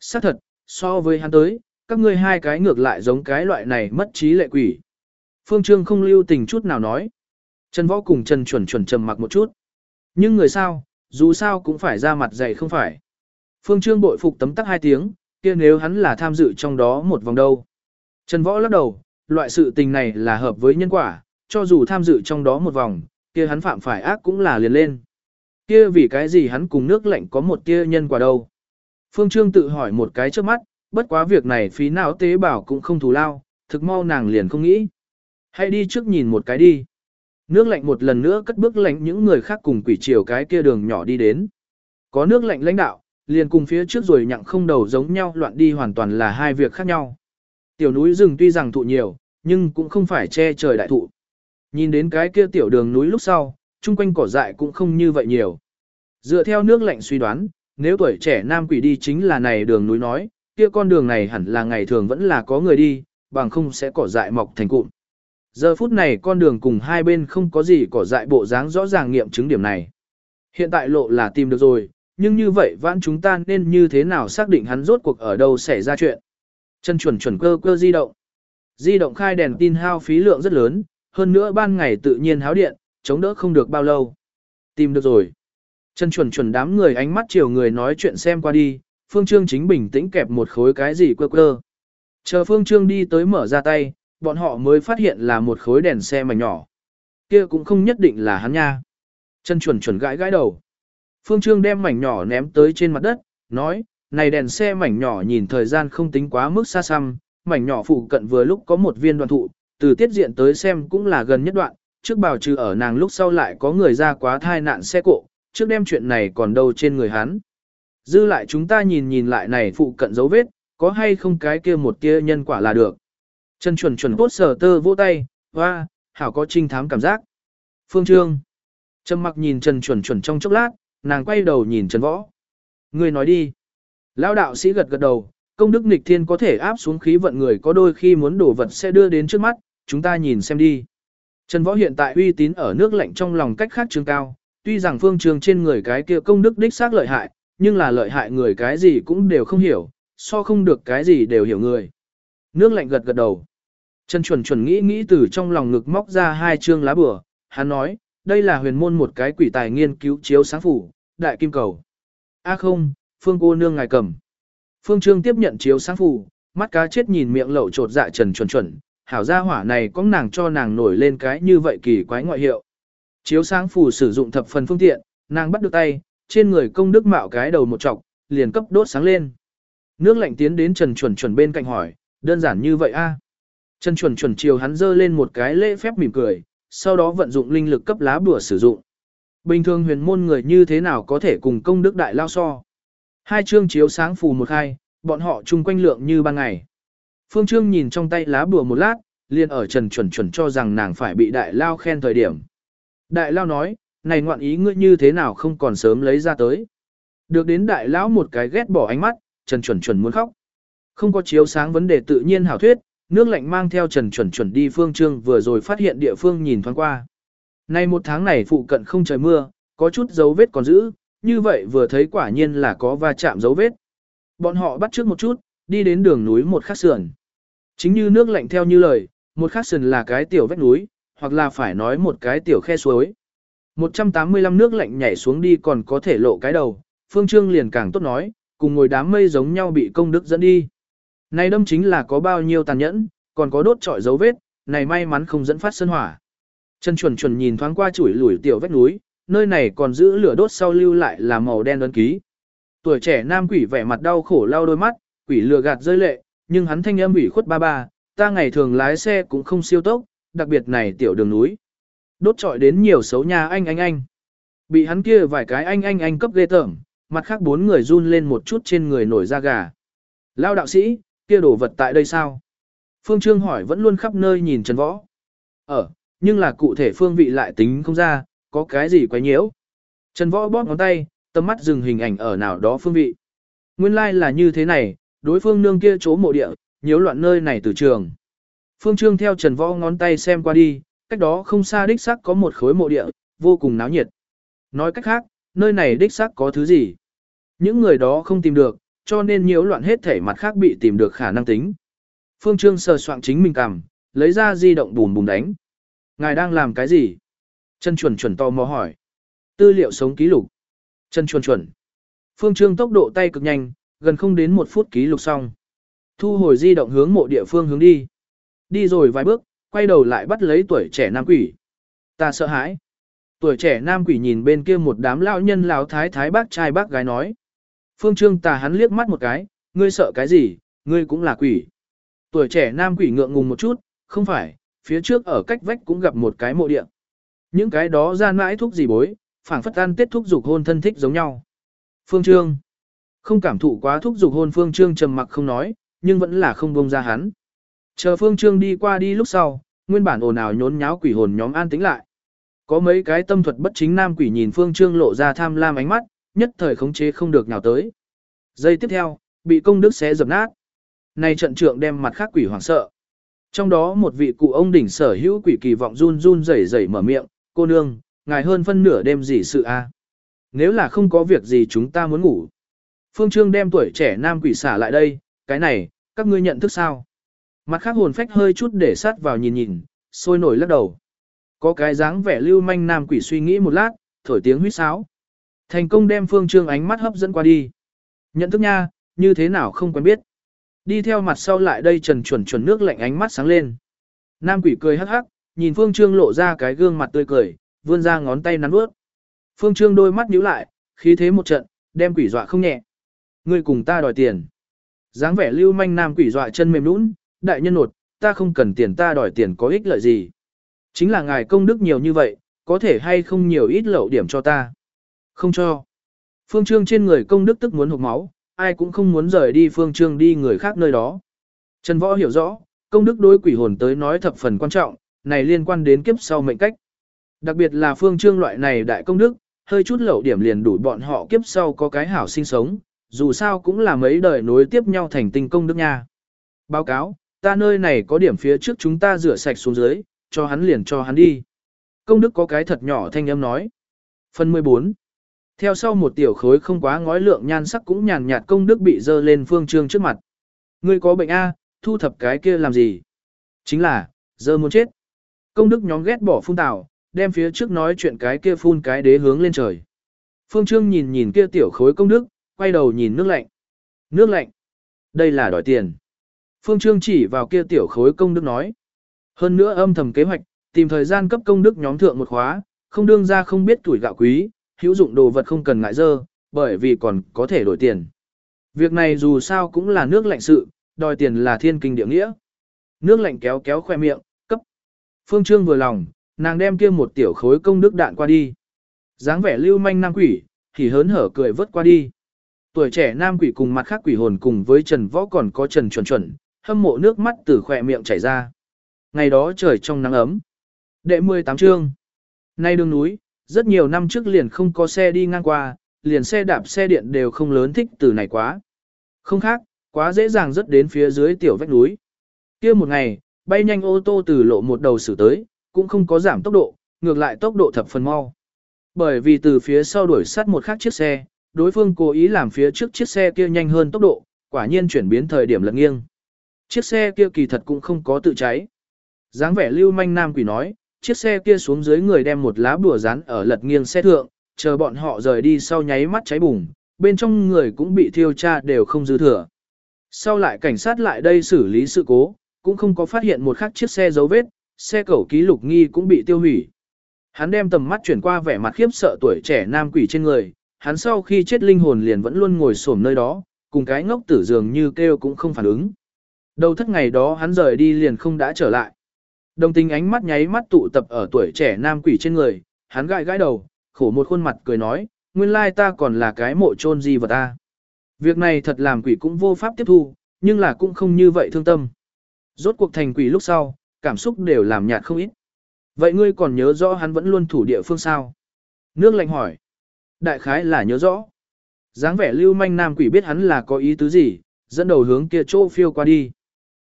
Xác thật, so với hắn tới, các ngươi hai cái ngược lại giống cái loại này mất trí lệ quỷ. Phương Trương không lưu tình chút nào nói. Trần Võ cùng Trần Chuẩn Chuẩn trầm mặc một chút. Nhưng người sao, dù sao cũng phải ra mặt dày không phải. Phương Trương bội phục tấm tắc hai tiếng, kia nếu hắn là tham dự trong đó một vòng đâu. Trần Võ lắc đầu, loại sự tình này là hợp với nhân quả, cho dù tham dự trong đó một vòng, kia hắn phạm phải ác cũng là liền lên. Kia vì cái gì hắn cùng nước lạnh có một tia nhân quả đâu. Phương Trương tự hỏi một cái trước mắt, bất quá việc này phí não tế bảo cũng không thù lao, thực mau nàng liền không nghĩ. Hãy đi trước nhìn một cái đi. Nước lạnh một lần nữa cất bước lạnh những người khác cùng quỷ chiều cái kia đường nhỏ đi đến. Có nước lạnh lãnh đạo, liền cùng phía trước rồi nhặng không đầu giống nhau loạn đi hoàn toàn là hai việc khác nhau. Tiểu núi rừng tuy rằng thụ nhiều, nhưng cũng không phải che trời đại thụ. Nhìn đến cái kia tiểu đường núi lúc sau, chung quanh cỏ dại cũng không như vậy nhiều. Dựa theo nước lạnh suy đoán, nếu tuổi trẻ nam quỷ đi chính là này đường núi nói, kia con đường này hẳn là ngày thường vẫn là có người đi, bằng không sẽ cỏ dại mọc thành cụm. Giờ phút này con đường cùng hai bên không có gì cỏ dại bộ dáng rõ ràng nghiệm chứng điểm này. Hiện tại lộ là tìm được rồi, nhưng như vậy vãn chúng ta nên như thế nào xác định hắn rốt cuộc ở đâu xảy ra chuyện. Chân chuẩn chuẩn cơ cơ di động. Di động khai đèn tin hao phí lượng rất lớn, hơn nữa ban ngày tự nhiên háo điện, chống đỡ không được bao lâu. Tìm được rồi. Chân chuẩn chuẩn đám người ánh mắt chiều người nói chuyện xem qua đi, Phương Trương chính bình tĩnh kẹp một khối cái gì quơ quơ. Chờ Phương Trương đi tới mở ra tay, bọn họ mới phát hiện là một khối đèn xe mảnh nhỏ. Kia cũng không nhất định là hắn nha. Chân chuẩn chuẩn gãi gãi đầu. Phương Trương đem mảnh nhỏ ném tới trên mặt đất, nói, này đèn xe mảnh nhỏ nhìn thời gian không tính quá mức xa xăm, mảnh nhỏ phụ cận vừa lúc có một viên đoạn thụ, từ tiết diện tới xem cũng là gần nhất đoạn, trước bảo trừ ở nàng lúc sau lại có người ra quá thai nạn xe cộ, trước đem chuyện này còn đâu trên người hắn. Dư lại chúng ta nhìn nhìn lại này phụ cận dấu vết, có hay không cái kia một kia nhân quả là được. Trần chuẩn chuẩn cốt sở tơ vỗ tay, hoa, hảo có trinh thám cảm giác. Phương Trương. Trầm mặc nhìn Trần chuẩn chuẩn trong chốc lát, nàng quay đầu nhìn Trần Võ. Người nói đi. Lão đạo sĩ gật gật đầu, công đức nghịch thiên có thể áp xuống khí vận người có đôi khi muốn đổ vật sẽ đưa đến trước mắt, chúng ta nhìn xem đi. Trần Võ hiện tại uy tín ở nước lạnh trong lòng cách khác trường cao, tuy rằng phương trường trên người cái kia công đức đích xác lợi hại, nhưng là lợi hại người cái gì cũng đều không hiểu, so không được cái gì đều hiểu người. Nước lạnh gật gật đầu. Trần chuẩn chuẩn nghĩ nghĩ từ trong lòng ngực móc ra hai chương lá bừa hắn nói, đây là huyền môn một cái quỷ tài nghiên cứu chiếu sáng phủ, đại kim cầu. A không, phương cô nương ngài cầm. Phương Trương tiếp nhận chiếu sáng phủ, mắt cá chết nhìn miệng lậu trột dạ trần chuẩn chuẩn, hảo gia hỏa này có nàng cho nàng nổi lên cái như vậy kỳ quái ngoại hiệu. Chiếu sáng phủ sử dụng thập phần phương tiện, nàng bắt được tay, trên người công đức mạo cái đầu một trọc, liền cấp đốt sáng lên. Nước lạnh tiến đến Trần Chuẩn Chuẩn bên cạnh hỏi, đơn giản như vậy a? Trần Chuẩn Chuẩn chiều hắn dơ lên một cái lễ phép mỉm cười, sau đó vận dụng linh lực cấp lá bùa sử dụng. Bình thường huyền môn người như thế nào có thể cùng công đức đại lao so? Hai chương chiếu sáng phù một hai, bọn họ chung quanh lượng như ban ngày. Phương Trương nhìn trong tay lá bùa một lát, liền ở Trần Chuẩn Chuẩn cho rằng nàng phải bị đại lao khen thời điểm. Đại lao nói, này ngoạn ý ngươi như thế nào không còn sớm lấy ra tới. Được đến đại lão một cái ghét bỏ ánh mắt, Trần Chuẩn Chuẩn muốn khóc. Không có chiếu sáng vấn đề tự nhiên hảo thuyết, nước lạnh mang theo Trần Chuẩn Chuẩn đi phương trương vừa rồi phát hiện địa phương nhìn thoáng qua. Nay một tháng này phụ cận không trời mưa, có chút dấu vết còn giữ, như vậy vừa thấy quả nhiên là có va chạm dấu vết. Bọn họ bắt trước một chút, đi đến đường núi một khắc sườn. Chính như nước lạnh theo như lời, một khắc sườn là cái tiểu vách núi, hoặc là phải nói một cái tiểu khe suối. 185 nước lạnh nhảy xuống đi còn có thể lộ cái đầu, phương trương liền càng tốt nói, cùng ngồi đám mây giống nhau bị công đức dẫn đi. Này đâm chính là có bao nhiêu tàn nhẫn, còn có đốt trọi dấu vết, này may mắn không dẫn phát sân hỏa. Chân chuẩn chuẩn nhìn thoáng qua chuỗi lủi tiểu vách núi, nơi này còn giữ lửa đốt sau lưu lại là màu đen đơn ký. Tuổi trẻ nam quỷ vẻ mặt đau khổ lau đôi mắt, quỷ lừa gạt rơi lệ, nhưng hắn thanh âm ủy khuất ba ba, ta ngày thường lái xe cũng không siêu tốc, đặc biệt này tiểu đường núi. Đốt trọi đến nhiều xấu nhà anh anh anh. Bị hắn kia vài cái anh anh anh cấp ghê tởm, mặt khác bốn người run lên một chút trên người nổi da gà. Lao đạo sĩ, kia đổ vật tại đây sao? Phương Trương hỏi vẫn luôn khắp nơi nhìn Trần Võ. Ở, nhưng là cụ thể phương vị lại tính không ra, có cái gì quấy nhiễu. Trần Võ bóp ngón tay, tầm mắt dừng hình ảnh ở nào đó phương vị. Nguyên lai like là như thế này, đối phương nương kia chỗ mộ địa, nhiễu loạn nơi này từ trường. Phương Trương theo Trần Võ ngón tay xem qua đi, cách đó không xa đích xác có một khối mộ địa, vô cùng náo nhiệt. Nói cách khác, nơi này đích xác có thứ gì. Những người đó không tìm được, cho nên nhiễu loạn hết thể mặt khác bị tìm được khả năng tính. Phương Trương sờ soạn chính mình cằm, lấy ra di động bùm bùm đánh. Ngài đang làm cái gì? Trần chuẩn chuẩn to mò hỏi. Tư liệu sống ký lục. Trần chuẩn chuẩn. Phương Trương tốc độ tay cực nhanh, gần không đến một phút ký lục xong. Thu hồi di động hướng mộ địa phương hướng đi. Đi rồi vài bước, quay đầu lại bắt lấy tuổi trẻ nam quỷ. Ta sợ hãi. Tuổi trẻ nam quỷ nhìn bên kia một đám lão nhân lão thái thái bác trai bác gái nói. Phương Trương tà hắn liếc mắt một cái, ngươi sợ cái gì, ngươi cũng là quỷ. Tuổi trẻ nam quỷ ngượng ngùng một chút, không phải, phía trước ở cách vách cũng gặp một cái mộ địa. Những cái đó gian mãi thuốc gì bối, phảng phất ăn tiết thuốc dục hôn thân thích giống nhau. Phương Trương không cảm thụ quá thuốc dục hôn Phương Trương trầm mặc không nói, nhưng vẫn là không buông ra hắn. Chờ Phương Trương đi qua đi lúc sau, nguyên bản ồn ào nhốn nháo quỷ hồn nhóm an tĩnh lại. Có mấy cái tâm thuật bất chính nam quỷ nhìn Phương Trương lộ ra tham lam ánh mắt, nhất thời khống chế không được nào tới. Giây tiếp theo, bị công đức xé dập nát. Này trận trượng đem mặt khác quỷ hoảng sợ. Trong đó một vị cụ ông đỉnh sở hữu quỷ kỳ vọng run run rẩy rẩy mở miệng, cô nương, ngài hơn phân nửa đêm gì sự a? Nếu là không có việc gì chúng ta muốn ngủ. Phương Trương đem tuổi trẻ nam quỷ xả lại đây, cái này, các ngươi nhận thức sao? Mặt khác hồn phách hơi chút để sát vào nhìn nhìn, sôi nổi lắc đầu. Có cái dáng vẻ lưu manh nam quỷ suy nghĩ một lát, thổi tiếng huýt sáo. Thành công đem Phương Trương ánh mắt hấp dẫn qua đi. Nhận thức nha, như thế nào không quen biết. Đi theo mặt sau lại đây trần chuẩn chuẩn nước lạnh ánh mắt sáng lên. Nam quỷ cười hắc hắc, nhìn Phương Trương lộ ra cái gương mặt tươi cười, vươn ra ngón tay nắn bước. Phương Trương đôi mắt nhíu lại, khí thế một trận, đem quỷ dọa không nhẹ. Ngươi cùng ta đòi tiền. dáng vẻ lưu manh nam quỷ dọa chân mềm nũng, đại nhân nột, ta không cần tiền ta đòi tiền có ích lợi gì. Chính là ngài công đức nhiều như vậy, có thể hay không nhiều ít lậu điểm cho ta. Không cho. Phương Trương trên người công đức tức muốn hụt máu, ai cũng không muốn rời đi Phương Trương đi người khác nơi đó. Trần Võ hiểu rõ, công đức đối quỷ hồn tới nói thập phần quan trọng, này liên quan đến kiếp sau mệnh cách. Đặc biệt là Phương Trương loại này đại công đức, hơi chút lậu điểm liền đủ bọn họ kiếp sau có cái hảo sinh sống, dù sao cũng là mấy đời nối tiếp nhau thành tinh công đức nha. Báo cáo, ta nơi này có điểm phía trước chúng ta rửa sạch xuống dưới, cho hắn liền cho hắn đi. Công đức có cái thật nhỏ thanh âm nói. Phần 14 Theo sau một tiểu khối không quá ngói lượng nhan sắc cũng nhàn nhạt công đức bị dơ lên phương trương trước mặt. Ngươi có bệnh A, thu thập cái kia làm gì? Chính là, dơ muốn chết. Công đức nhóm ghét bỏ phun tảo, đem phía trước nói chuyện cái kia phun cái đế hướng lên trời. Phương Trương nhìn nhìn kia tiểu khối công đức, quay đầu nhìn nước lạnh. Nước lạnh. Đây là đòi tiền. Phương Trương chỉ vào kia tiểu khối công đức nói. Hơn nữa âm thầm kế hoạch, tìm thời gian cấp công đức nhóm thượng một khóa, không đương ra không biết tuổi gạo quý, hữu dụng đồ vật không cần ngại dơ, bởi vì còn có thể đổi tiền. Việc này dù sao cũng là nước lạnh sự, đòi tiền là thiên kinh địa nghĩa. Nước lạnh kéo kéo khoe miệng, cấp. Phương Trương vừa lòng, nàng đem kia một tiểu khối công đức đạn qua đi. dáng vẻ lưu manh nam quỷ, thì hớn hở cười vớt qua đi. Tuổi trẻ nam quỷ cùng mặt khác quỷ hồn cùng với Trần Võ còn có Trần chuẩn chuẩn, hâm mộ nước mắt từ khỏe miệng chảy ra. Ngày đó trời trong nắng ấm. Đệ 18 chương. Nay đường núi, rất nhiều năm trước liền không có xe đi ngang qua, liền xe đạp xe điện đều không lớn thích từ này quá. Không khác, quá dễ dàng rất đến phía dưới tiểu vách núi. kia một ngày, bay nhanh ô tô từ lộ một đầu xử tới, cũng không có giảm tốc độ, ngược lại tốc độ thập phần mau. Bởi vì từ phía sau đuổi sát một khác chiếc xe, đối phương cố ý làm phía trước chiếc xe kia nhanh hơn tốc độ, quả nhiên chuyển biến thời điểm lật nghiêng. Chiếc xe kia kỳ thật cũng không có tự cháy. dáng vẻ lưu manh nam quỷ nói, chiếc xe kia xuống dưới người đem một lá bùa rán ở lật nghiêng xe thượng, chờ bọn họ rời đi sau nháy mắt cháy bùng, bên trong người cũng bị thiêu tra đều không dư thừa. Sau lại cảnh sát lại đây xử lý sự cố, cũng không có phát hiện một khắc chiếc xe dấu vết, xe cẩu ký lục nghi cũng bị tiêu hủy. Hắn đem tầm mắt chuyển qua vẻ mặt khiếp sợ tuổi trẻ nam quỷ trên người, hắn sau khi chết linh hồn liền vẫn luôn ngồi xổm nơi đó, cùng cái ngốc tử dường như kêu cũng không phản ứng. Đầu thất ngày đó hắn rời đi liền không đã trở lại. Đồng tình ánh mắt nháy mắt tụ tập ở tuổi trẻ nam quỷ trên người, hắn gãi gãi đầu, khổ một khuôn mặt cười nói, nguyên lai ta còn là cái mộ chôn gì vật ta. Việc này thật làm quỷ cũng vô pháp tiếp thu, nhưng là cũng không như vậy thương tâm. Rốt cuộc thành quỷ lúc sau, cảm xúc đều làm nhạt không ít. Vậy ngươi còn nhớ rõ hắn vẫn luôn thủ địa phương sao? Nước lạnh hỏi. Đại khái là nhớ rõ. dáng vẻ lưu manh nam quỷ biết hắn là có ý tứ gì, dẫn đầu hướng kia chỗ phiêu qua đi.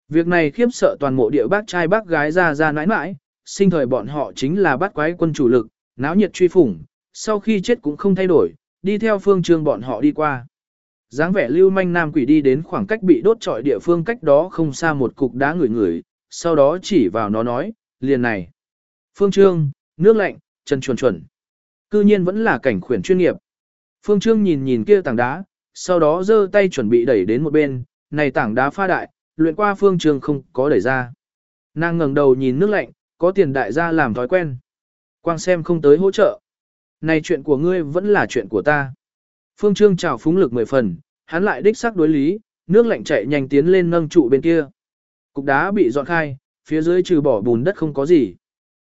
Việc này khiếp sợ toàn mộ địa bác trai bác gái ra ra nãi nãi, sinh thời bọn họ chính là bắt quái quân chủ lực, náo nhiệt truy phủng, sau khi chết cũng không thay đổi, đi theo phương trương bọn họ đi qua. dáng vẻ lưu manh nam quỷ đi đến khoảng cách bị đốt trọi địa phương cách đó không xa một cục đá ngửi ngửi, sau đó chỉ vào nó nói, liền này. Phương Trương, nước lạnh, chân chuẩn chuẩn. Cư nhiên vẫn là cảnh khuyển chuyên nghiệp. Phương Trương nhìn nhìn kia tảng đá, sau đó giơ tay chuẩn bị đẩy đến một bên, này tảng đá pha đại, luyện qua Phương Trương không có đẩy ra. Nàng ngẩng đầu nhìn nước lạnh, có tiền đại gia làm thói quen. Quang xem không tới hỗ trợ. Này chuyện của ngươi vẫn là chuyện của ta. Phương Trương chào phúng lực mười phần, hắn lại đích xác đối lý, nước lạnh chạy nhanh tiến lên nâng trụ bên kia. Cục đá bị dọn khai, phía dưới trừ bỏ bùn đất không có gì.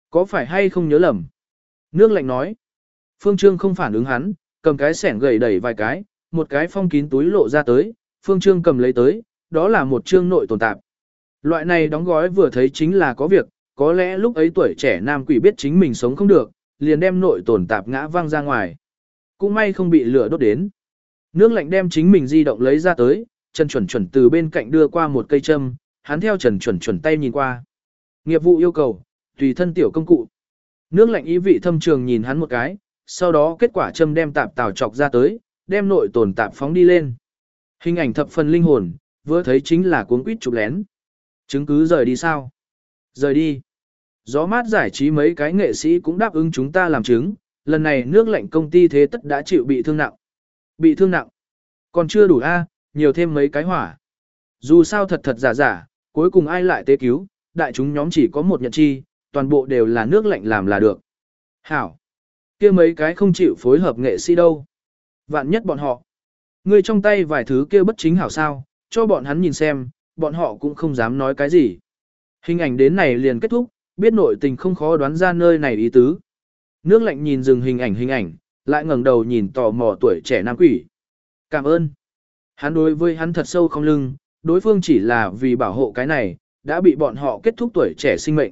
Có phải hay không nhớ lầm? Nước lạnh nói. Phương Trương không phản ứng hắn, cầm cái sẻng gầy đẩy vài cái, một cái phong kín túi lộ ra tới, Phương Trương cầm lấy tới, đó là một trương nội tồn tạp. Loại này đóng gói vừa thấy chính là có việc, có lẽ lúc ấy tuổi trẻ nam quỷ biết chính mình sống không được, liền đem nội tồn tạp ngã văng ra ngoài. Cũng may không bị lửa đốt đến. Nước lạnh đem chính mình di động lấy ra tới, chân chuẩn chuẩn từ bên cạnh đưa qua một cây châm, hắn theo trần chuẩn chuẩn tay nhìn qua. Nghiệp vụ yêu cầu, tùy thân tiểu công cụ. Nước lạnh ý vị thâm trường nhìn hắn một cái, sau đó kết quả châm đem tạp tào chọc ra tới, đem nội tồn tạp phóng đi lên. Hình ảnh thập phần linh hồn, vừa thấy chính là cuốn quýt chụp lén. Chứng cứ rời đi sao? Rời đi. Gió mát giải trí mấy cái nghệ sĩ cũng đáp ứng chúng ta làm chứng, lần này nước lạnh công ty thế tất đã chịu bị thương nặng. Bị thương nặng. Còn chưa đủ a, nhiều thêm mấy cái hỏa. Dù sao thật thật giả giả, cuối cùng ai lại tế cứu, đại chúng nhóm chỉ có một nhận chi, toàn bộ đều là nước lạnh làm là được. Hảo! kia mấy cái không chịu phối hợp nghệ sĩ đâu. Vạn nhất bọn họ. Ngươi trong tay vài thứ kia bất chính hảo sao, cho bọn hắn nhìn xem, bọn họ cũng không dám nói cái gì. Hình ảnh đến này liền kết thúc, biết nội tình không khó đoán ra nơi này ý tứ. Nước lạnh nhìn dừng hình ảnh hình ảnh, lại ngẩng đầu nhìn tò mò tuổi trẻ nam quỷ. Cảm ơn. Hắn đối với hắn thật sâu không lưng, đối phương chỉ là vì bảo hộ cái này, đã bị bọn họ kết thúc tuổi trẻ sinh mệnh.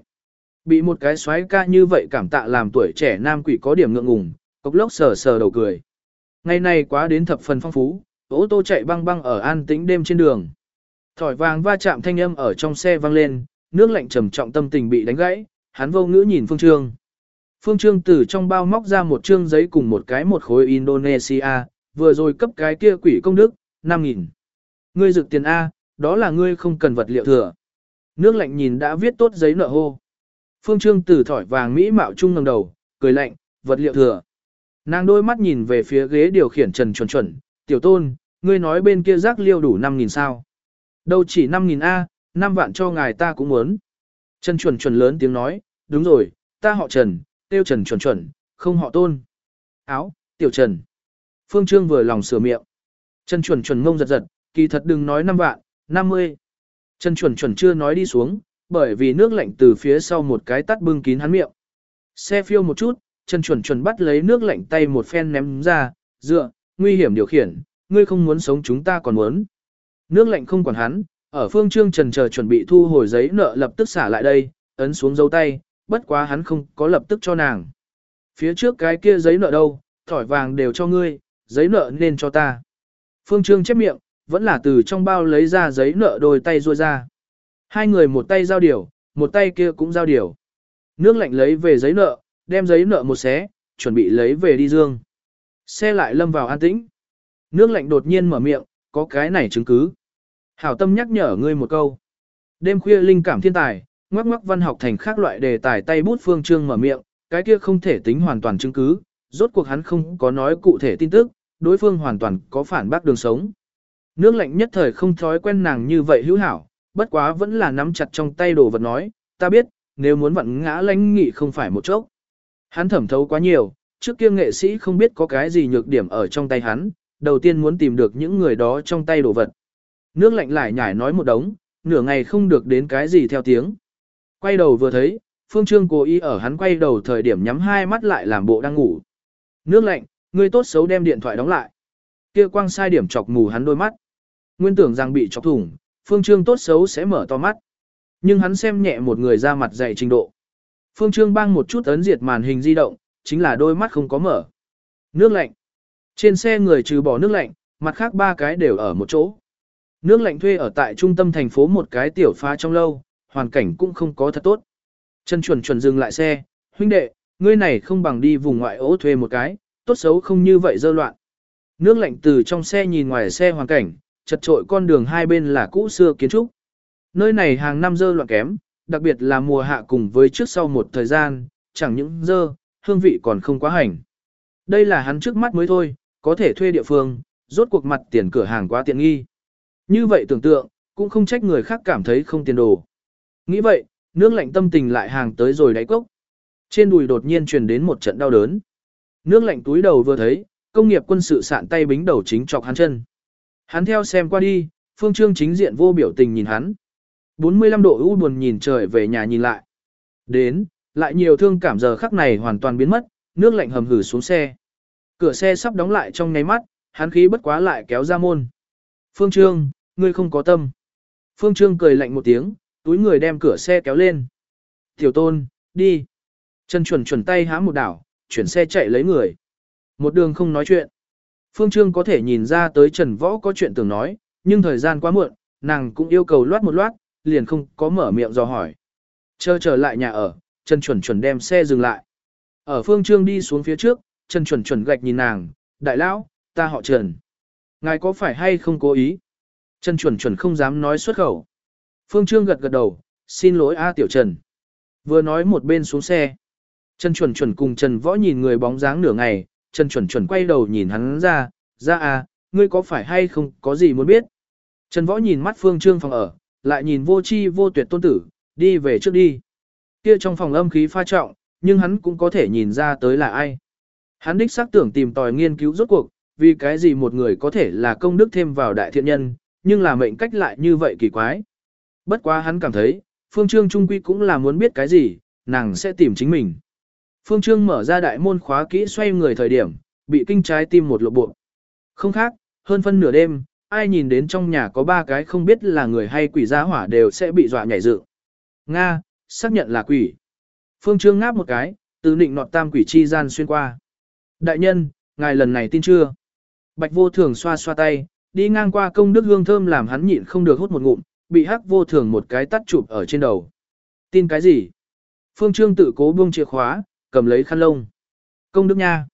Bị một cái xoáy ca như vậy cảm tạ làm tuổi trẻ nam quỷ có điểm ngượng ngùng, cốc lốc sờ sờ đầu cười. Ngày này quá đến thập phần phong phú, ô tô chạy băng băng ở an tĩnh đêm trên đường. Thỏi vàng va chạm thanh âm ở trong xe vang lên, nước lạnh trầm trọng tâm tình bị đánh gãy, hắn vô ngữ nhìn Phương Trương. Phương Trương từ trong bao móc ra một trương giấy cùng một cái một khối Indonesia, vừa rồi cấp cái kia quỷ công đức, 5.000. Ngươi dực tiền A, đó là ngươi không cần vật liệu thừa. Nước lạnh nhìn đã viết tốt giấy nợ hô. Phương Trương từ thỏi vàng Mỹ mạo trung ngẩng đầu, cười lạnh, vật liệu thừa. Nàng đôi mắt nhìn về phía ghế điều khiển trần chuẩn chuẩn, tiểu tôn, ngươi nói bên kia rác liêu đủ 5.000 sao. Đâu chỉ 5.000 A, 5 vạn cho ngài ta cũng muốn. Trần chuẩn chuẩn lớn tiếng nói, đúng rồi, ta họ Trần, tiêu Trần chuẩn chuẩn, không họ tôn. Áo, tiểu Trần. Phương Trương vừa lòng sửa miệng. Trần chuẩn chuẩn ngông giật giật, kỳ thật đừng nói 5 vạn, 50. Trần chuẩn chuẩn chưa nói đi xuống, bởi vì nước lạnh từ phía sau một cái tắt bưng kín hắn miệng. Xe phiêu một chút, Trần chuẩn chuẩn bắt lấy nước lạnh tay một phen ném ra, dựa, nguy hiểm điều khiển, ngươi không muốn sống chúng ta còn muốn. Nước lạnh không còn hắn, ở phương trương trần chờ chuẩn bị thu hồi giấy nợ lập tức xả lại đây, ấn xuống dấu tay, bất quá hắn không có lập tức cho nàng. Phía trước cái kia giấy nợ đâu, thỏi vàng đều cho ngươi, giấy nợ nên cho ta. Phương trương chép miệng, vẫn là từ trong bao lấy ra giấy nợ đôi tay ruôi ra. Hai người một tay giao điều, một tay kia cũng giao điều. Nước lạnh lấy về giấy nợ, đem giấy nợ một xé, chuẩn bị lấy về đi dương. Xe lại lâm vào an tĩnh. Nước lạnh đột nhiên mở miệng, có cái này chứng cứ. Hảo tâm nhắc nhở ngươi một câu. Đêm khuya linh cảm thiên tài, ngoắc ngoắc văn học thành khác loại đề tài tay bút phương trương mở miệng, cái kia không thể tính hoàn toàn chứng cứ, rốt cuộc hắn không có nói cụ thể tin tức, đối phương hoàn toàn có phản bác đường sống. Nước lạnh nhất thời không thói quen nàng như vậy hữu hảo, bất quá vẫn là nắm chặt trong tay đồ vật nói, ta biết, nếu muốn vặn ngã lãnh nghị không phải một chốc. Hắn thẩm thấu quá nhiều, trước kia nghệ sĩ không biết có cái gì nhược điểm ở trong tay hắn, đầu tiên muốn tìm được những người đó trong tay đồ vật. Nước lạnh lại nhải nói một đống, nửa ngày không được đến cái gì theo tiếng. Quay đầu vừa thấy, Phương Trương cố ý ở hắn quay đầu thời điểm nhắm hai mắt lại làm bộ đang ngủ. Nước lạnh, ngươi tốt xấu đem điện thoại đóng lại. Kia quang sai điểm chọc mù hắn đôi mắt. Nguyên tưởng rằng bị chọc thủng, Phương Trương tốt xấu sẽ mở to mắt. Nhưng hắn xem nhẹ một người ra mặt dày trình độ. Phương Trương bang một chút ấn diệt màn hình di động, chính là đôi mắt không có mở. Nước lạnh. Trên xe người trừ bỏ nước lạnh, mặt khác ba cái đều ở một chỗ. Nước lạnh thuê ở tại trung tâm thành phố một cái tiểu phá trong lâu, hoàn cảnh cũng không có thật tốt. Chân chuẩn chuẩn dừng lại xe, huynh đệ, ngươi này không bằng đi vùng ngoại ố thuê một cái, tốt xấu không như vậy dơ loạn. Nước lạnh từ trong xe nhìn ngoài xe hoàn cảnh, chật trội con đường hai bên là cũ xưa kiến trúc. Nơi này hàng năm dơ loạn kém, đặc biệt là mùa hạ cùng với trước sau một thời gian, chẳng những dơ, hương vị còn không quá hành. Đây là hắn trước mắt mới thôi, có thể thuê địa phương, rốt cuộc mặt tiền cửa hàng quá tiện nghi. Như vậy tưởng tượng, cũng không trách người khác cảm thấy không tiền đồ. Nghĩ vậy, nước lạnh tâm tình lại hàng tới rồi đáy cốc. Trên đùi đột nhiên truyền đến một trận đau đớn. Nước lạnh túi đầu vừa thấy, công nghiệp quân sự sạn tay bính đầu chính chọc hắn chân. Hắn theo xem qua đi, phương trương chính diện vô biểu tình nhìn hắn. 45 độ u buồn nhìn trời về nhà nhìn lại. Đến, lại nhiều thương cảm giờ khắc này hoàn toàn biến mất, nước lạnh hầm hử xuống xe. Cửa xe sắp đóng lại trong nháy mắt, hắn khí bất quá lại kéo ra môn. Phương Trương, ngươi không có tâm. Phương Trương cười lạnh một tiếng, túi người đem cửa xe kéo lên. Tiểu tôn, đi. Chân chuẩn chuẩn tay hãm một đảo, chuyển xe chạy lấy người. Một đường không nói chuyện. Phương Trương có thể nhìn ra tới Trần Võ có chuyện tưởng nói, nhưng thời gian quá muộn, nàng cũng yêu cầu loát một loát, liền không có mở miệng do hỏi. Chờ trở lại nhà ở, Trần Chuẩn Chuẩn đem xe dừng lại. Ở Phương Trương đi xuống phía trước, Trần Chuẩn Chuẩn gạch nhìn nàng, đại lão, ta họ Trần. Ngài có phải hay không cố ý? Trần Chuẩn Chuẩn không dám nói xuất khẩu. Phương Trương gật gật đầu, xin lỗi A Tiểu Trần. Vừa nói một bên xuống xe. Trần Chuẩn Chuẩn cùng Trần Võ nhìn người bóng dáng nửa ngày, Trần Chuẩn Chuẩn quay đầu nhìn hắn ra, ra à, ngươi có phải hay không có gì muốn biết? Trần Võ nhìn mắt Phương Trương phòng ở, lại nhìn vô chi vô tuyệt tôn tử, đi về trước đi. Kia trong phòng âm khí pha trọng, nhưng hắn cũng có thể nhìn ra tới là ai. Hắn đích xác tưởng tìm tòi nghiên cứu rốt cuộc, vì cái gì một người có thể là công đức thêm vào đại thiện nhân, nhưng là mệnh cách lại như vậy kỳ quái. Bất quá hắn cảm thấy, Phương Trương Trung Quy cũng là muốn biết cái gì, nàng sẽ tìm chính mình. Phương Trương mở ra đại môn khóa kỹ xoay người thời điểm, bị kinh trái tim một lộ bộ. Không khác, hơn phân nửa đêm, ai nhìn đến trong nhà có ba cái không biết là người hay quỷ gia hỏa đều sẽ bị dọa nhảy dựng. Nga, xác nhận là quỷ. Phương Trương ngáp một cái, từ định nọt tam quỷ chi gian xuyên qua. Đại nhân, ngài lần này tin chưa? Bạch vô thường xoa xoa tay, đi ngang qua công đức hương thơm làm hắn nhịn không được hút một ngụm, bị hắc vô thường một cái tắt chụp ở trên đầu. Tin cái gì? Phương Trương tự cố buông chìa khóa, cầm lấy khăn lông. Công đức nha.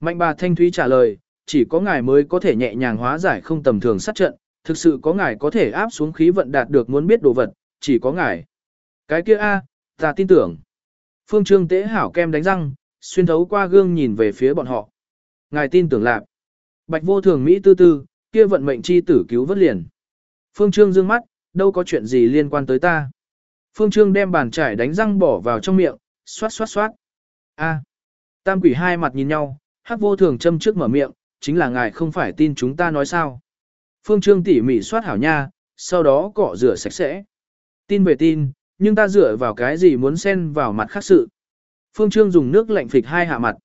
Mạnh bà Thanh Thúy trả lời, chỉ có ngài mới có thể nhẹ nhàng hóa giải không tầm thường sát trận, thực sự có ngài có thể áp xuống khí vận đạt được muốn biết đồ vật, chỉ có ngài. Cái kia a, ta tin tưởng. Phương Trương tế hảo kem đánh răng, xuyên thấu qua gương nhìn về phía bọn họ. Ngài tin tưởng lạc. Bạch vô thường Mỹ tư tư, kia vận mệnh chi tử cứu vớt liền. Phương Trương dương mắt, đâu có chuyện gì liên quan tới ta. Phương Trương đem bàn chải đánh răng bỏ vào trong miệng, xoát xoát xoát. A. Tam quỷ hai mặt nhìn nhau, hắc vô thường châm trước mở miệng, chính là ngài không phải tin chúng ta nói sao. Phương Trương tỉ mỉ xoát hảo nha, sau đó cọ rửa sạch sẽ. Tin về tin, nhưng ta dựa vào cái gì muốn xen vào mặt khác sự. Phương Trương dùng nước lạnh phịch hai hạ mặt.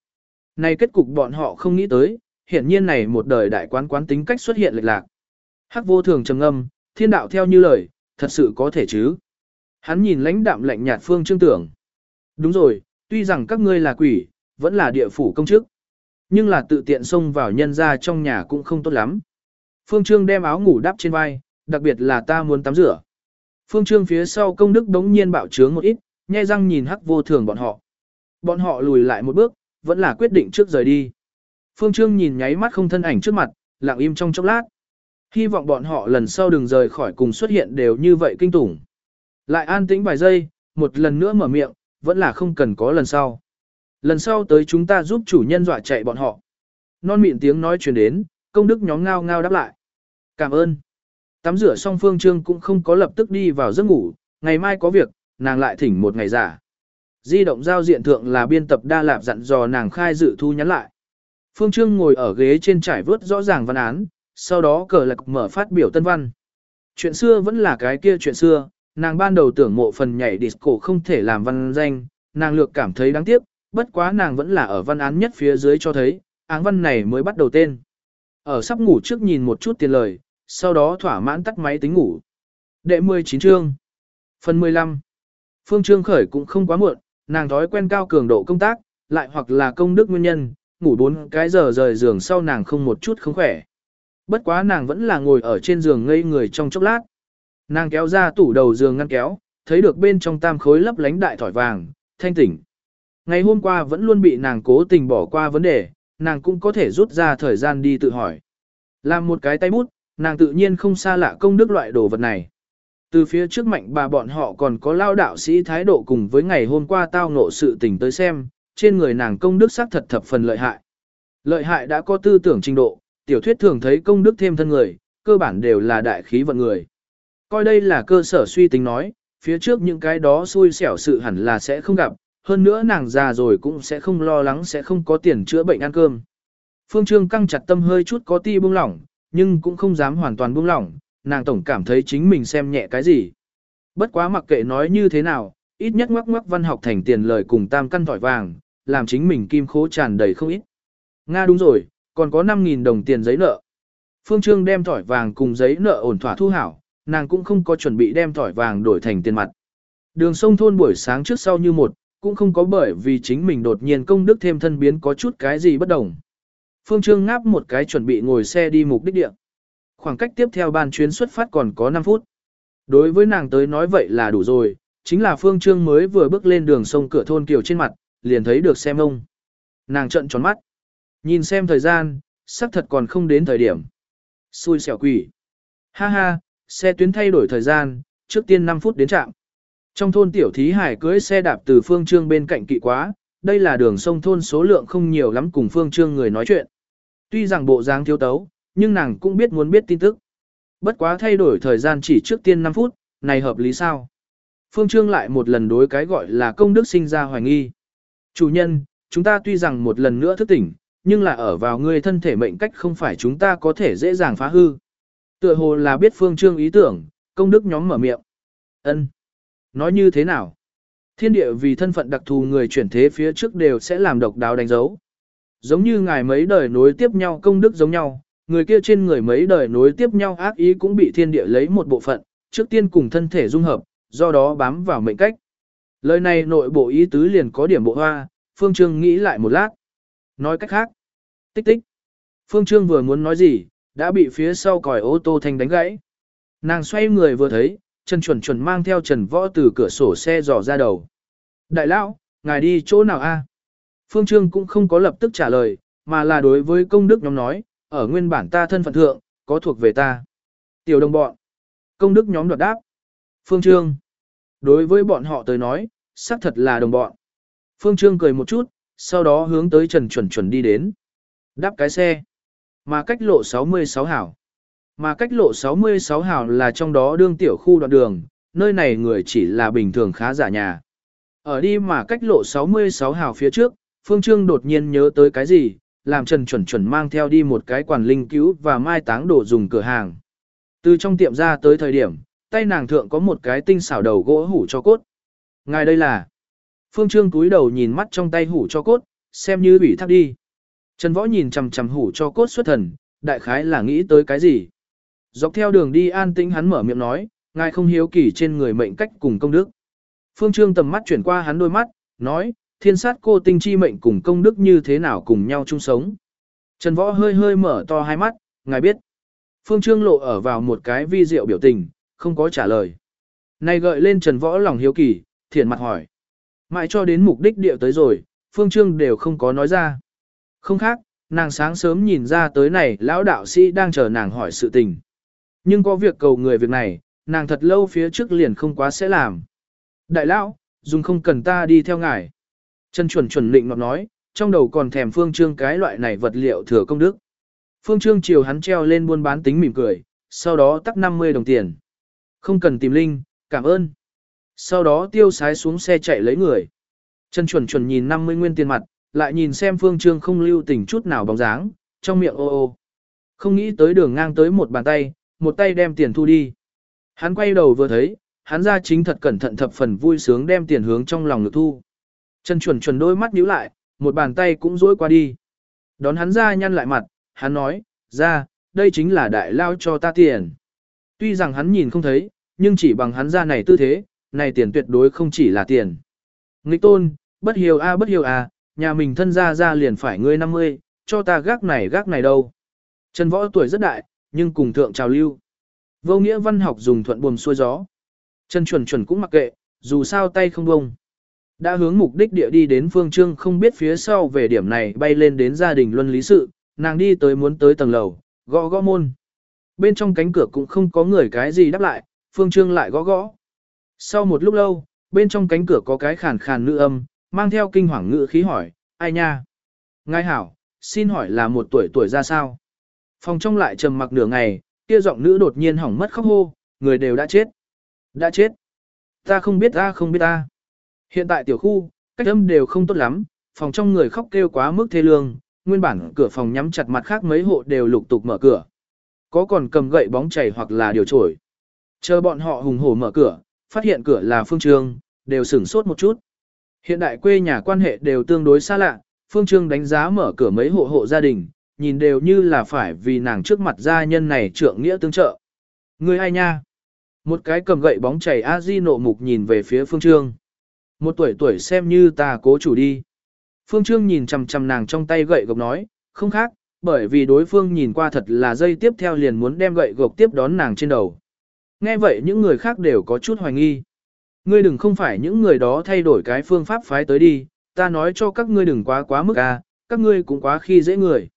Này kết cục bọn họ không nghĩ tới, hiện nhiên này một đời đại quán quán tính cách xuất hiện lệch lạc. Hắc vô thường trầm ngâm, thiên đạo theo như lời, thật sự có thể chứ. Hắn nhìn lãnh đạm lạnh nhạt Phương Trương tưởng. Đúng rồi, tuy rằng các ngươi là quỷ, vẫn là địa phủ công chức. Nhưng là tự tiện xông vào nhân ra trong nhà cũng không tốt lắm. Phương Trương đem áo ngủ đắp trên vai, đặc biệt là ta muốn tắm rửa. Phương Trương phía sau công đức đống nhiên bạo trướng một ít, nhe răng nhìn hắc vô thường bọn họ. Bọn họ lùi lại một bước, vẫn là quyết định trước rời đi. Phương Trương nhìn nháy mắt không thân ảnh trước mặt, lặng im trong chốc lát. Hy vọng bọn họ lần sau đừng rời khỏi cùng xuất hiện đều như vậy kinh tủng. Lại an tĩnh vài giây, một lần nữa mở miệng, vẫn là không cần có lần sau. Lần sau tới chúng ta giúp chủ nhân dọa chạy bọn họ. Non miệng tiếng nói truyền đến, công đức nhóm ngao ngao đáp lại. Cảm ơn. Tắm rửa xong Phương Trương cũng không có lập tức đi vào giấc ngủ, ngày mai có việc, nàng lại thỉnh một ngày giả. Di động giao diện thượng là biên tập đa lạp dặn dò nàng khai dự thu nhắn lại. Phương Trương ngồi ở ghế trên trải vớt rõ ràng văn án, sau đó cờ lạc mở phát biểu tân văn. Chuyện xưa vẫn là cái kia chuyện xưa, nàng ban đầu tưởng mộ phần nhảy disco không thể làm văn danh, nàng lược cảm thấy đáng tiếc, Bất quá nàng vẫn là ở văn án nhất phía dưới cho thấy, áng văn này mới bắt đầu tên. Ở sắp ngủ trước nhìn một chút tiền lời, sau đó thỏa mãn tắt máy tính ngủ. Đệ 19 chương Phần 15 Phương Trương Khởi cũng không quá muộn, nàng thói quen cao cường độ công tác, lại hoặc là công đức nguyên nhân, ngủ bốn cái giờ rời giường sau nàng không một chút không khỏe. Bất quá nàng vẫn là ngồi ở trên giường ngây người trong chốc lát. Nàng kéo ra tủ đầu giường ngăn kéo, thấy được bên trong tam khối lấp lánh đại thỏi vàng, thanh tỉnh. Ngày hôm qua vẫn luôn bị nàng cố tình bỏ qua vấn đề, nàng cũng có thể rút ra thời gian đi tự hỏi. Làm một cái tay bút, nàng tự nhiên không xa lạ công đức loại đồ vật này. Từ phía trước mạnh bà bọn họ còn có lao đạo sĩ thái độ cùng với ngày hôm qua tao ngộ sự tình tới xem, trên người nàng công đức xác thật thập phần lợi hại. Lợi hại đã có tư tưởng trình độ, tiểu thuyết thường thấy công đức thêm thân người, cơ bản đều là đại khí vận người. Coi đây là cơ sở suy tính nói, phía trước những cái đó xui xẻo sự hẳn là sẽ không gặp, hơn nữa nàng già rồi cũng sẽ không lo lắng sẽ không có tiền chữa bệnh ăn cơm. Phương Trương căng chặt tâm hơi chút có ti buông lỏng, nhưng cũng không dám hoàn toàn buông lỏng, nàng tổng cảm thấy chính mình xem nhẹ cái gì. Bất quá mặc kệ nói như thế nào, ít nhất ngoắc ngoắc văn học thành tiền lời cùng tam căn tỏi vàng, làm chính mình kim khố tràn đầy không ít. Nga đúng rồi, còn có 5.000 đồng tiền giấy nợ. Phương Trương đem tỏi vàng cùng giấy nợ ổn thỏa thu hảo, nàng cũng không có chuẩn bị đem tỏi vàng đổi thành tiền mặt. Đường sông thôn buổi sáng trước sau như một, cũng không có bởi vì chính mình đột nhiên công đức thêm thân biến có chút cái gì bất đồng. Phương Trương ngáp một cái chuẩn bị ngồi xe đi mục đích địa. Khoảng cách tiếp theo ban chuyến xuất phát còn có 5 phút. Đối với nàng tới nói vậy là đủ rồi, chính là Phương Trương mới vừa bước lên đường sông cửa thôn kiều trên mặt, liền thấy được xem ông. Nàng trợn tròn mắt. Nhìn xem thời gian, xác thật còn không đến thời điểm. Xui xẻo quỷ. Ha ha, xe tuyến thay đổi thời gian, trước tiên 5 phút đến trạm. Trong thôn tiểu thí hải cưới xe đạp từ phương trương bên cạnh kỵ quá, đây là đường sông thôn số lượng không nhiều lắm cùng phương trương người nói chuyện. Tuy rằng bộ dáng thiếu tấu, nhưng nàng cũng biết muốn biết tin tức. Bất quá thay đổi thời gian chỉ trước tiên 5 phút, này hợp lý sao? Phương Trương lại một lần đối cái gọi là công đức sinh ra hoài nghi. Chủ nhân, chúng ta tuy rằng một lần nữa thức tỉnh, nhưng là ở vào ngươi thân thể mệnh cách không phải chúng ta có thể dễ dàng phá hư. Tựa hồ là biết Phương Trương ý tưởng, công đức nhóm mở miệng. Ân, Nói như thế nào? Thiên địa vì thân phận đặc thù người chuyển thế phía trước đều sẽ làm độc đáo đánh dấu. Giống như ngài mấy đời nối tiếp nhau công đức giống nhau, người kia trên người mấy đời nối tiếp nhau ác ý cũng bị thiên địa lấy một bộ phận, trước tiên cùng thân thể dung hợp, do đó bám vào mệnh cách. Lời này nội bộ ý tứ liền có điểm bộ hoa, Phương Trương nghĩ lại một lát. Nói cách khác. Tích tích. Phương Trương vừa muốn nói gì, đã bị phía sau còi ô tô thanh đánh gãy. Nàng xoay người vừa thấy, Trần Chuẩn Chuẩn mang theo Trần Võ từ cửa sổ xe dò ra đầu. Đại lão, ngài đi chỗ nào a? Phương Trương cũng không có lập tức trả lời, mà là đối với công đức nhóm nói, ở nguyên bản ta thân phận thượng, có thuộc về ta. Tiểu đồng bọn. Công đức nhóm đoạt đáp. Phương Trương. Đối với bọn họ tới nói, xác thật là đồng bọn. Phương Trương cười một chút, sau đó hướng tới Trần Chuẩn Chuẩn đi đến. Đáp cái xe. Mà cách lộ 66 hảo. Mà cách lộ 66 hào là trong đó đương tiểu khu đoạn đường, nơi này người chỉ là bình thường khá giả nhà. Ở đi mà cách lộ 66 hào phía trước, Phương Trương đột nhiên nhớ tới cái gì, làm Trần Chuẩn Chuẩn mang theo đi một cái quản linh cứu và mai táng đồ dùng cửa hàng. Từ trong tiệm ra tới thời điểm, tay nàng thượng có một cái tinh xảo đầu gỗ hủ cho cốt. Ngài đây là... Phương Trương túi đầu nhìn mắt trong tay hủ cho cốt, xem như bị thác đi. Trần Võ nhìn chằm chằm hủ cho cốt xuất thần, đại khái là nghĩ tới cái gì. Dọc theo đường đi an tĩnh hắn mở miệng nói, ngài không hiếu kỳ trên người mệnh cách cùng công đức. Phương Trương tầm mắt chuyển qua hắn đôi mắt, nói, thiên sát cô tinh chi mệnh cùng công đức như thế nào cùng nhau chung sống. Trần Võ hơi hơi mở to hai mắt, ngài biết. Phương Trương lộ ở vào một cái vi diệu biểu tình, không có trả lời. Này gợi lên Trần Võ lòng hiếu kỳ, thiện mặt hỏi. Mãi cho đến mục đích địa tới rồi, Phương Trương đều không có nói ra. Không khác, nàng sáng sớm nhìn ra tới này lão đạo sĩ đang chờ nàng hỏi sự tình. Nhưng có việc cầu người việc này, nàng thật lâu phía trước liền không quá sẽ làm. Đại lão, dùng không cần ta đi theo ngài. Trần chuẩn chuẩn định ngọc nói, trong đầu còn thèm phương trương cái loại này vật liệu thừa công đức. Phương trương chiều hắn treo lên buôn bán tính mỉm cười, sau đó tắt 50 đồng tiền. Không cần tìm linh, cảm ơn. Sau đó tiêu sái xuống xe chạy lấy người. Trần chuẩn chuẩn nhìn 50 nguyên tiền mặt, lại nhìn xem phương trương không lưu tình chút nào bóng dáng, trong miệng ô ô. Không nghĩ tới đường ngang tới một bàn tay, một tay đem tiền thu đi. Hắn quay đầu vừa thấy, hắn ra chính thật cẩn thận thập phần vui sướng đem tiền hướng trong lòng ngực thu. Trần chuẩn chuẩn đôi mắt nhíu lại, một bàn tay cũng dối qua đi. Đón hắn ra nhăn lại mặt, hắn nói, ra, đây chính là đại lao cho ta tiền. Tuy rằng hắn nhìn không thấy, nhưng chỉ bằng hắn ra này tư thế, này tiền tuyệt đối không chỉ là tiền. Nghịch tôn, bất hiểu a bất hiểu a, nhà mình thân ra ra liền phải ngươi 50, cho ta gác này gác này đâu. Trần võ tuổi rất đại, nhưng cùng thượng trào lưu. Vô nghĩa văn học dùng thuận buồm xuôi gió. Trần chuẩn chuẩn cũng mặc kệ, dù sao tay không bông. Đã hướng mục đích địa đi đến phương trương không biết phía sau về điểm này bay lên đến gia đình luân lý sự, nàng đi tới muốn tới tầng lầu, gõ gõ môn. Bên trong cánh cửa cũng không có người cái gì đáp lại, phương trương lại gõ gõ. Sau một lúc lâu, bên trong cánh cửa có cái khàn khàn nữ âm, mang theo kinh hoàng ngữ khí hỏi, ai nha? Ngài hảo, xin hỏi là một tuổi tuổi ra sao? Phòng trong lại trầm mặc nửa ngày, kia giọng nữ đột nhiên hỏng mất khóc hô, người đều đã chết. Đã chết. Ta không biết ta không biết ta. Hiện tại tiểu khu, cách âm đều không tốt lắm, phòng trong người khóc kêu quá mức thê lương, nguyên bản cửa phòng nhắm chặt mặt khác mấy hộ đều lục tục mở cửa. Có còn cầm gậy bóng chảy hoặc là điều trổi. Chờ bọn họ hùng hổ mở cửa, phát hiện cửa là Phương Trương, đều sửng sốt một chút. Hiện đại quê nhà quan hệ đều tương đối xa lạ, Phương Trương đánh giá mở cửa mấy hộ hộ gia đình, nhìn đều như là phải vì nàng trước mặt gia nhân này trượng nghĩa tương trợ. Người ai nha? Một cái cầm gậy bóng chảy a di nộ mục nhìn về phía Phương Trương. Một tuổi tuổi xem như ta cố chủ đi. Phương Trương nhìn chằm chằm nàng trong tay gậy gộc nói, không khác, bởi vì đối phương nhìn qua thật là dây tiếp theo liền muốn đem gậy gộc tiếp đón nàng trên đầu. Nghe vậy những người khác đều có chút hoài nghi. Ngươi đừng không phải những người đó thay đổi cái phương pháp phái tới đi, ta nói cho các ngươi đừng quá quá mức à, các ngươi cũng quá khi dễ người.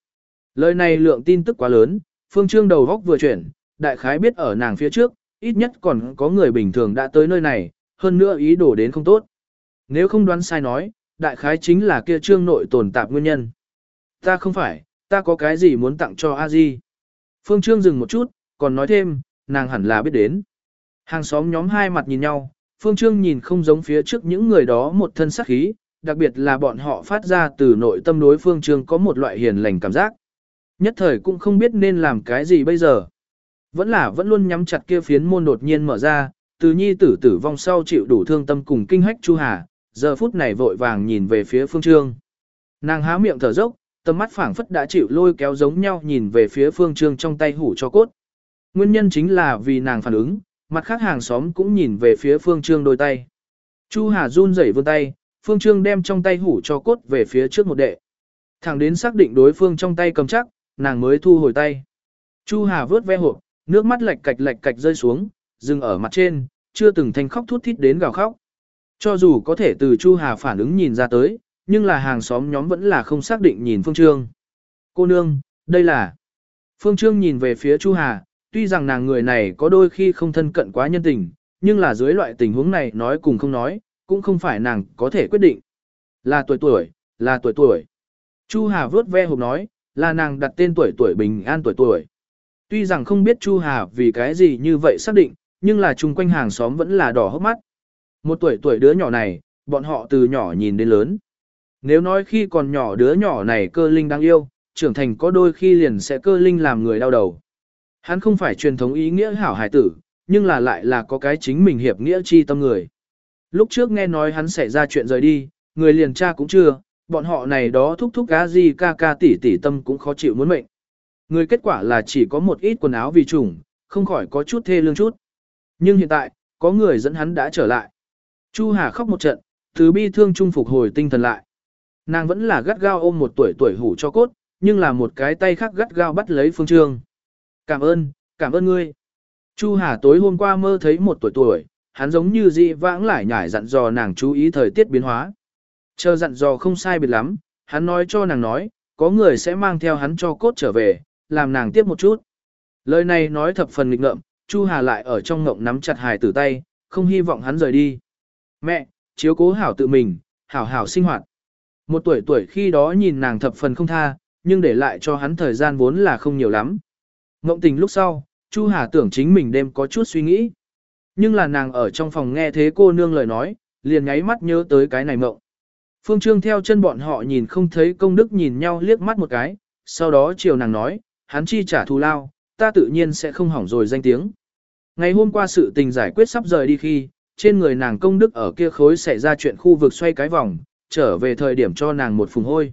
Lời này lượng tin tức quá lớn, Phương Trương đầu góc vừa chuyển, đại khái biết ở nàng phía trước, ít nhất còn có người bình thường đã tới nơi này, hơn nữa ý đồ đến không tốt. Nếu không đoán sai nói, đại khái chính là kia trương nội tồn tạp nguyên nhân. Ta không phải, ta có cái gì muốn tặng cho a di Phương Trương dừng một chút, còn nói thêm, nàng hẳn là biết đến. Hàng xóm nhóm hai mặt nhìn nhau, Phương Trương nhìn không giống phía trước những người đó một thân sắc khí, đặc biệt là bọn họ phát ra từ nội tâm đối Phương Trương có một loại hiền lành cảm giác. Nhất thời cũng không biết nên làm cái gì bây giờ. Vẫn là vẫn luôn nhắm chặt kia phiến môn đột nhiên mở ra, từ nhi tử tử vong sau chịu đủ thương tâm cùng kinh hách Chu Hà, giờ phút này vội vàng nhìn về phía Phương Trương. Nàng há miệng thở dốc, tầm mắt phảng phất đã chịu lôi kéo giống nhau nhìn về phía Phương Trương trong tay hủ cho cốt. Nguyên nhân chính là vì nàng phản ứng, mặt khác hàng xóm cũng nhìn về phía Phương Trương đôi tay. Chu Hà run rẩy vươn tay, Phương Trương đem trong tay hủ cho cốt về phía trước một đệ. Thẳng đến xác định đối phương trong tay cầm chắc, nàng mới thu hồi tay. Chu Hà vớt ve hộp, nước mắt lệch cạch lệch cạch rơi xuống, dừng ở mặt trên, chưa từng thanh khóc thút thít đến gào khóc. Cho dù có thể từ Chu Hà phản ứng nhìn ra tới, nhưng là hàng xóm nhóm vẫn là không xác định nhìn Phương Trương. Cô nương, đây là... Phương Trương nhìn về phía Chu Hà, tuy rằng nàng người này có đôi khi không thân cận quá nhân tình, nhưng là dưới loại tình huống này nói cùng không nói, cũng không phải nàng có thể quyết định. Là tuổi tuổi, là tuổi tuổi. Chu Hà vớt ve hộp nói, là nàng đặt tên tuổi tuổi bình an tuổi tuổi. Tuy rằng không biết Chu Hà vì cái gì như vậy xác định, nhưng là chung quanh hàng xóm vẫn là đỏ hốc mắt. Một tuổi tuổi đứa nhỏ này, bọn họ từ nhỏ nhìn đến lớn. Nếu nói khi còn nhỏ đứa nhỏ này cơ linh đáng yêu, trưởng thành có đôi khi liền sẽ cơ linh làm người đau đầu. Hắn không phải truyền thống ý nghĩa hảo hải tử, nhưng là lại là có cái chính mình hiệp nghĩa chi tâm người. Lúc trước nghe nói hắn xảy ra chuyện rời đi, người liền cha cũng chưa, bọn họ này đó thúc thúc cá gì ca ca tỷ tỷ tâm cũng khó chịu muốn mệnh. Người kết quả là chỉ có một ít quần áo vì trùng không khỏi có chút thê lương chút. Nhưng hiện tại, có người dẫn hắn đã trở lại. Chu Hà khóc một trận, từ bi thương trung phục hồi tinh thần lại. Nàng vẫn là gắt gao ôm một tuổi tuổi hủ cho cốt, nhưng là một cái tay khác gắt gao bắt lấy phương trương. Cảm ơn, cảm ơn ngươi. Chu Hà tối hôm qua mơ thấy một tuổi tuổi, hắn giống như dị vãng lại nhải dặn dò nàng chú ý thời tiết biến hóa. Chờ dặn dò không sai biệt lắm, hắn nói cho nàng nói, có người sẽ mang theo hắn cho cốt trở về, làm nàng tiếp một chút. Lời này nói thập phần nghịch ngợm, Chu Hà lại ở trong ngộng nắm chặt hài tử tay, không hy vọng hắn rời đi. Mẹ, chiếu cố hảo tự mình, hảo hảo sinh hoạt. Một tuổi tuổi khi đó nhìn nàng thập phần không tha, nhưng để lại cho hắn thời gian vốn là không nhiều lắm. Ngộng tình lúc sau, Chu Hà tưởng chính mình đêm có chút suy nghĩ. Nhưng là nàng ở trong phòng nghe thế cô nương lời nói, liền nháy mắt nhớ tới cái này mộng. Phương Trương theo chân bọn họ nhìn không thấy công đức nhìn nhau liếc mắt một cái, sau đó chiều nàng nói, hắn chi trả thù lao, ta tự nhiên sẽ không hỏng rồi danh tiếng. Ngày hôm qua sự tình giải quyết sắp rời đi khi, trên người nàng công đức ở kia khối xảy ra chuyện khu vực xoay cái vòng, trở về thời điểm cho nàng một phùng hôi.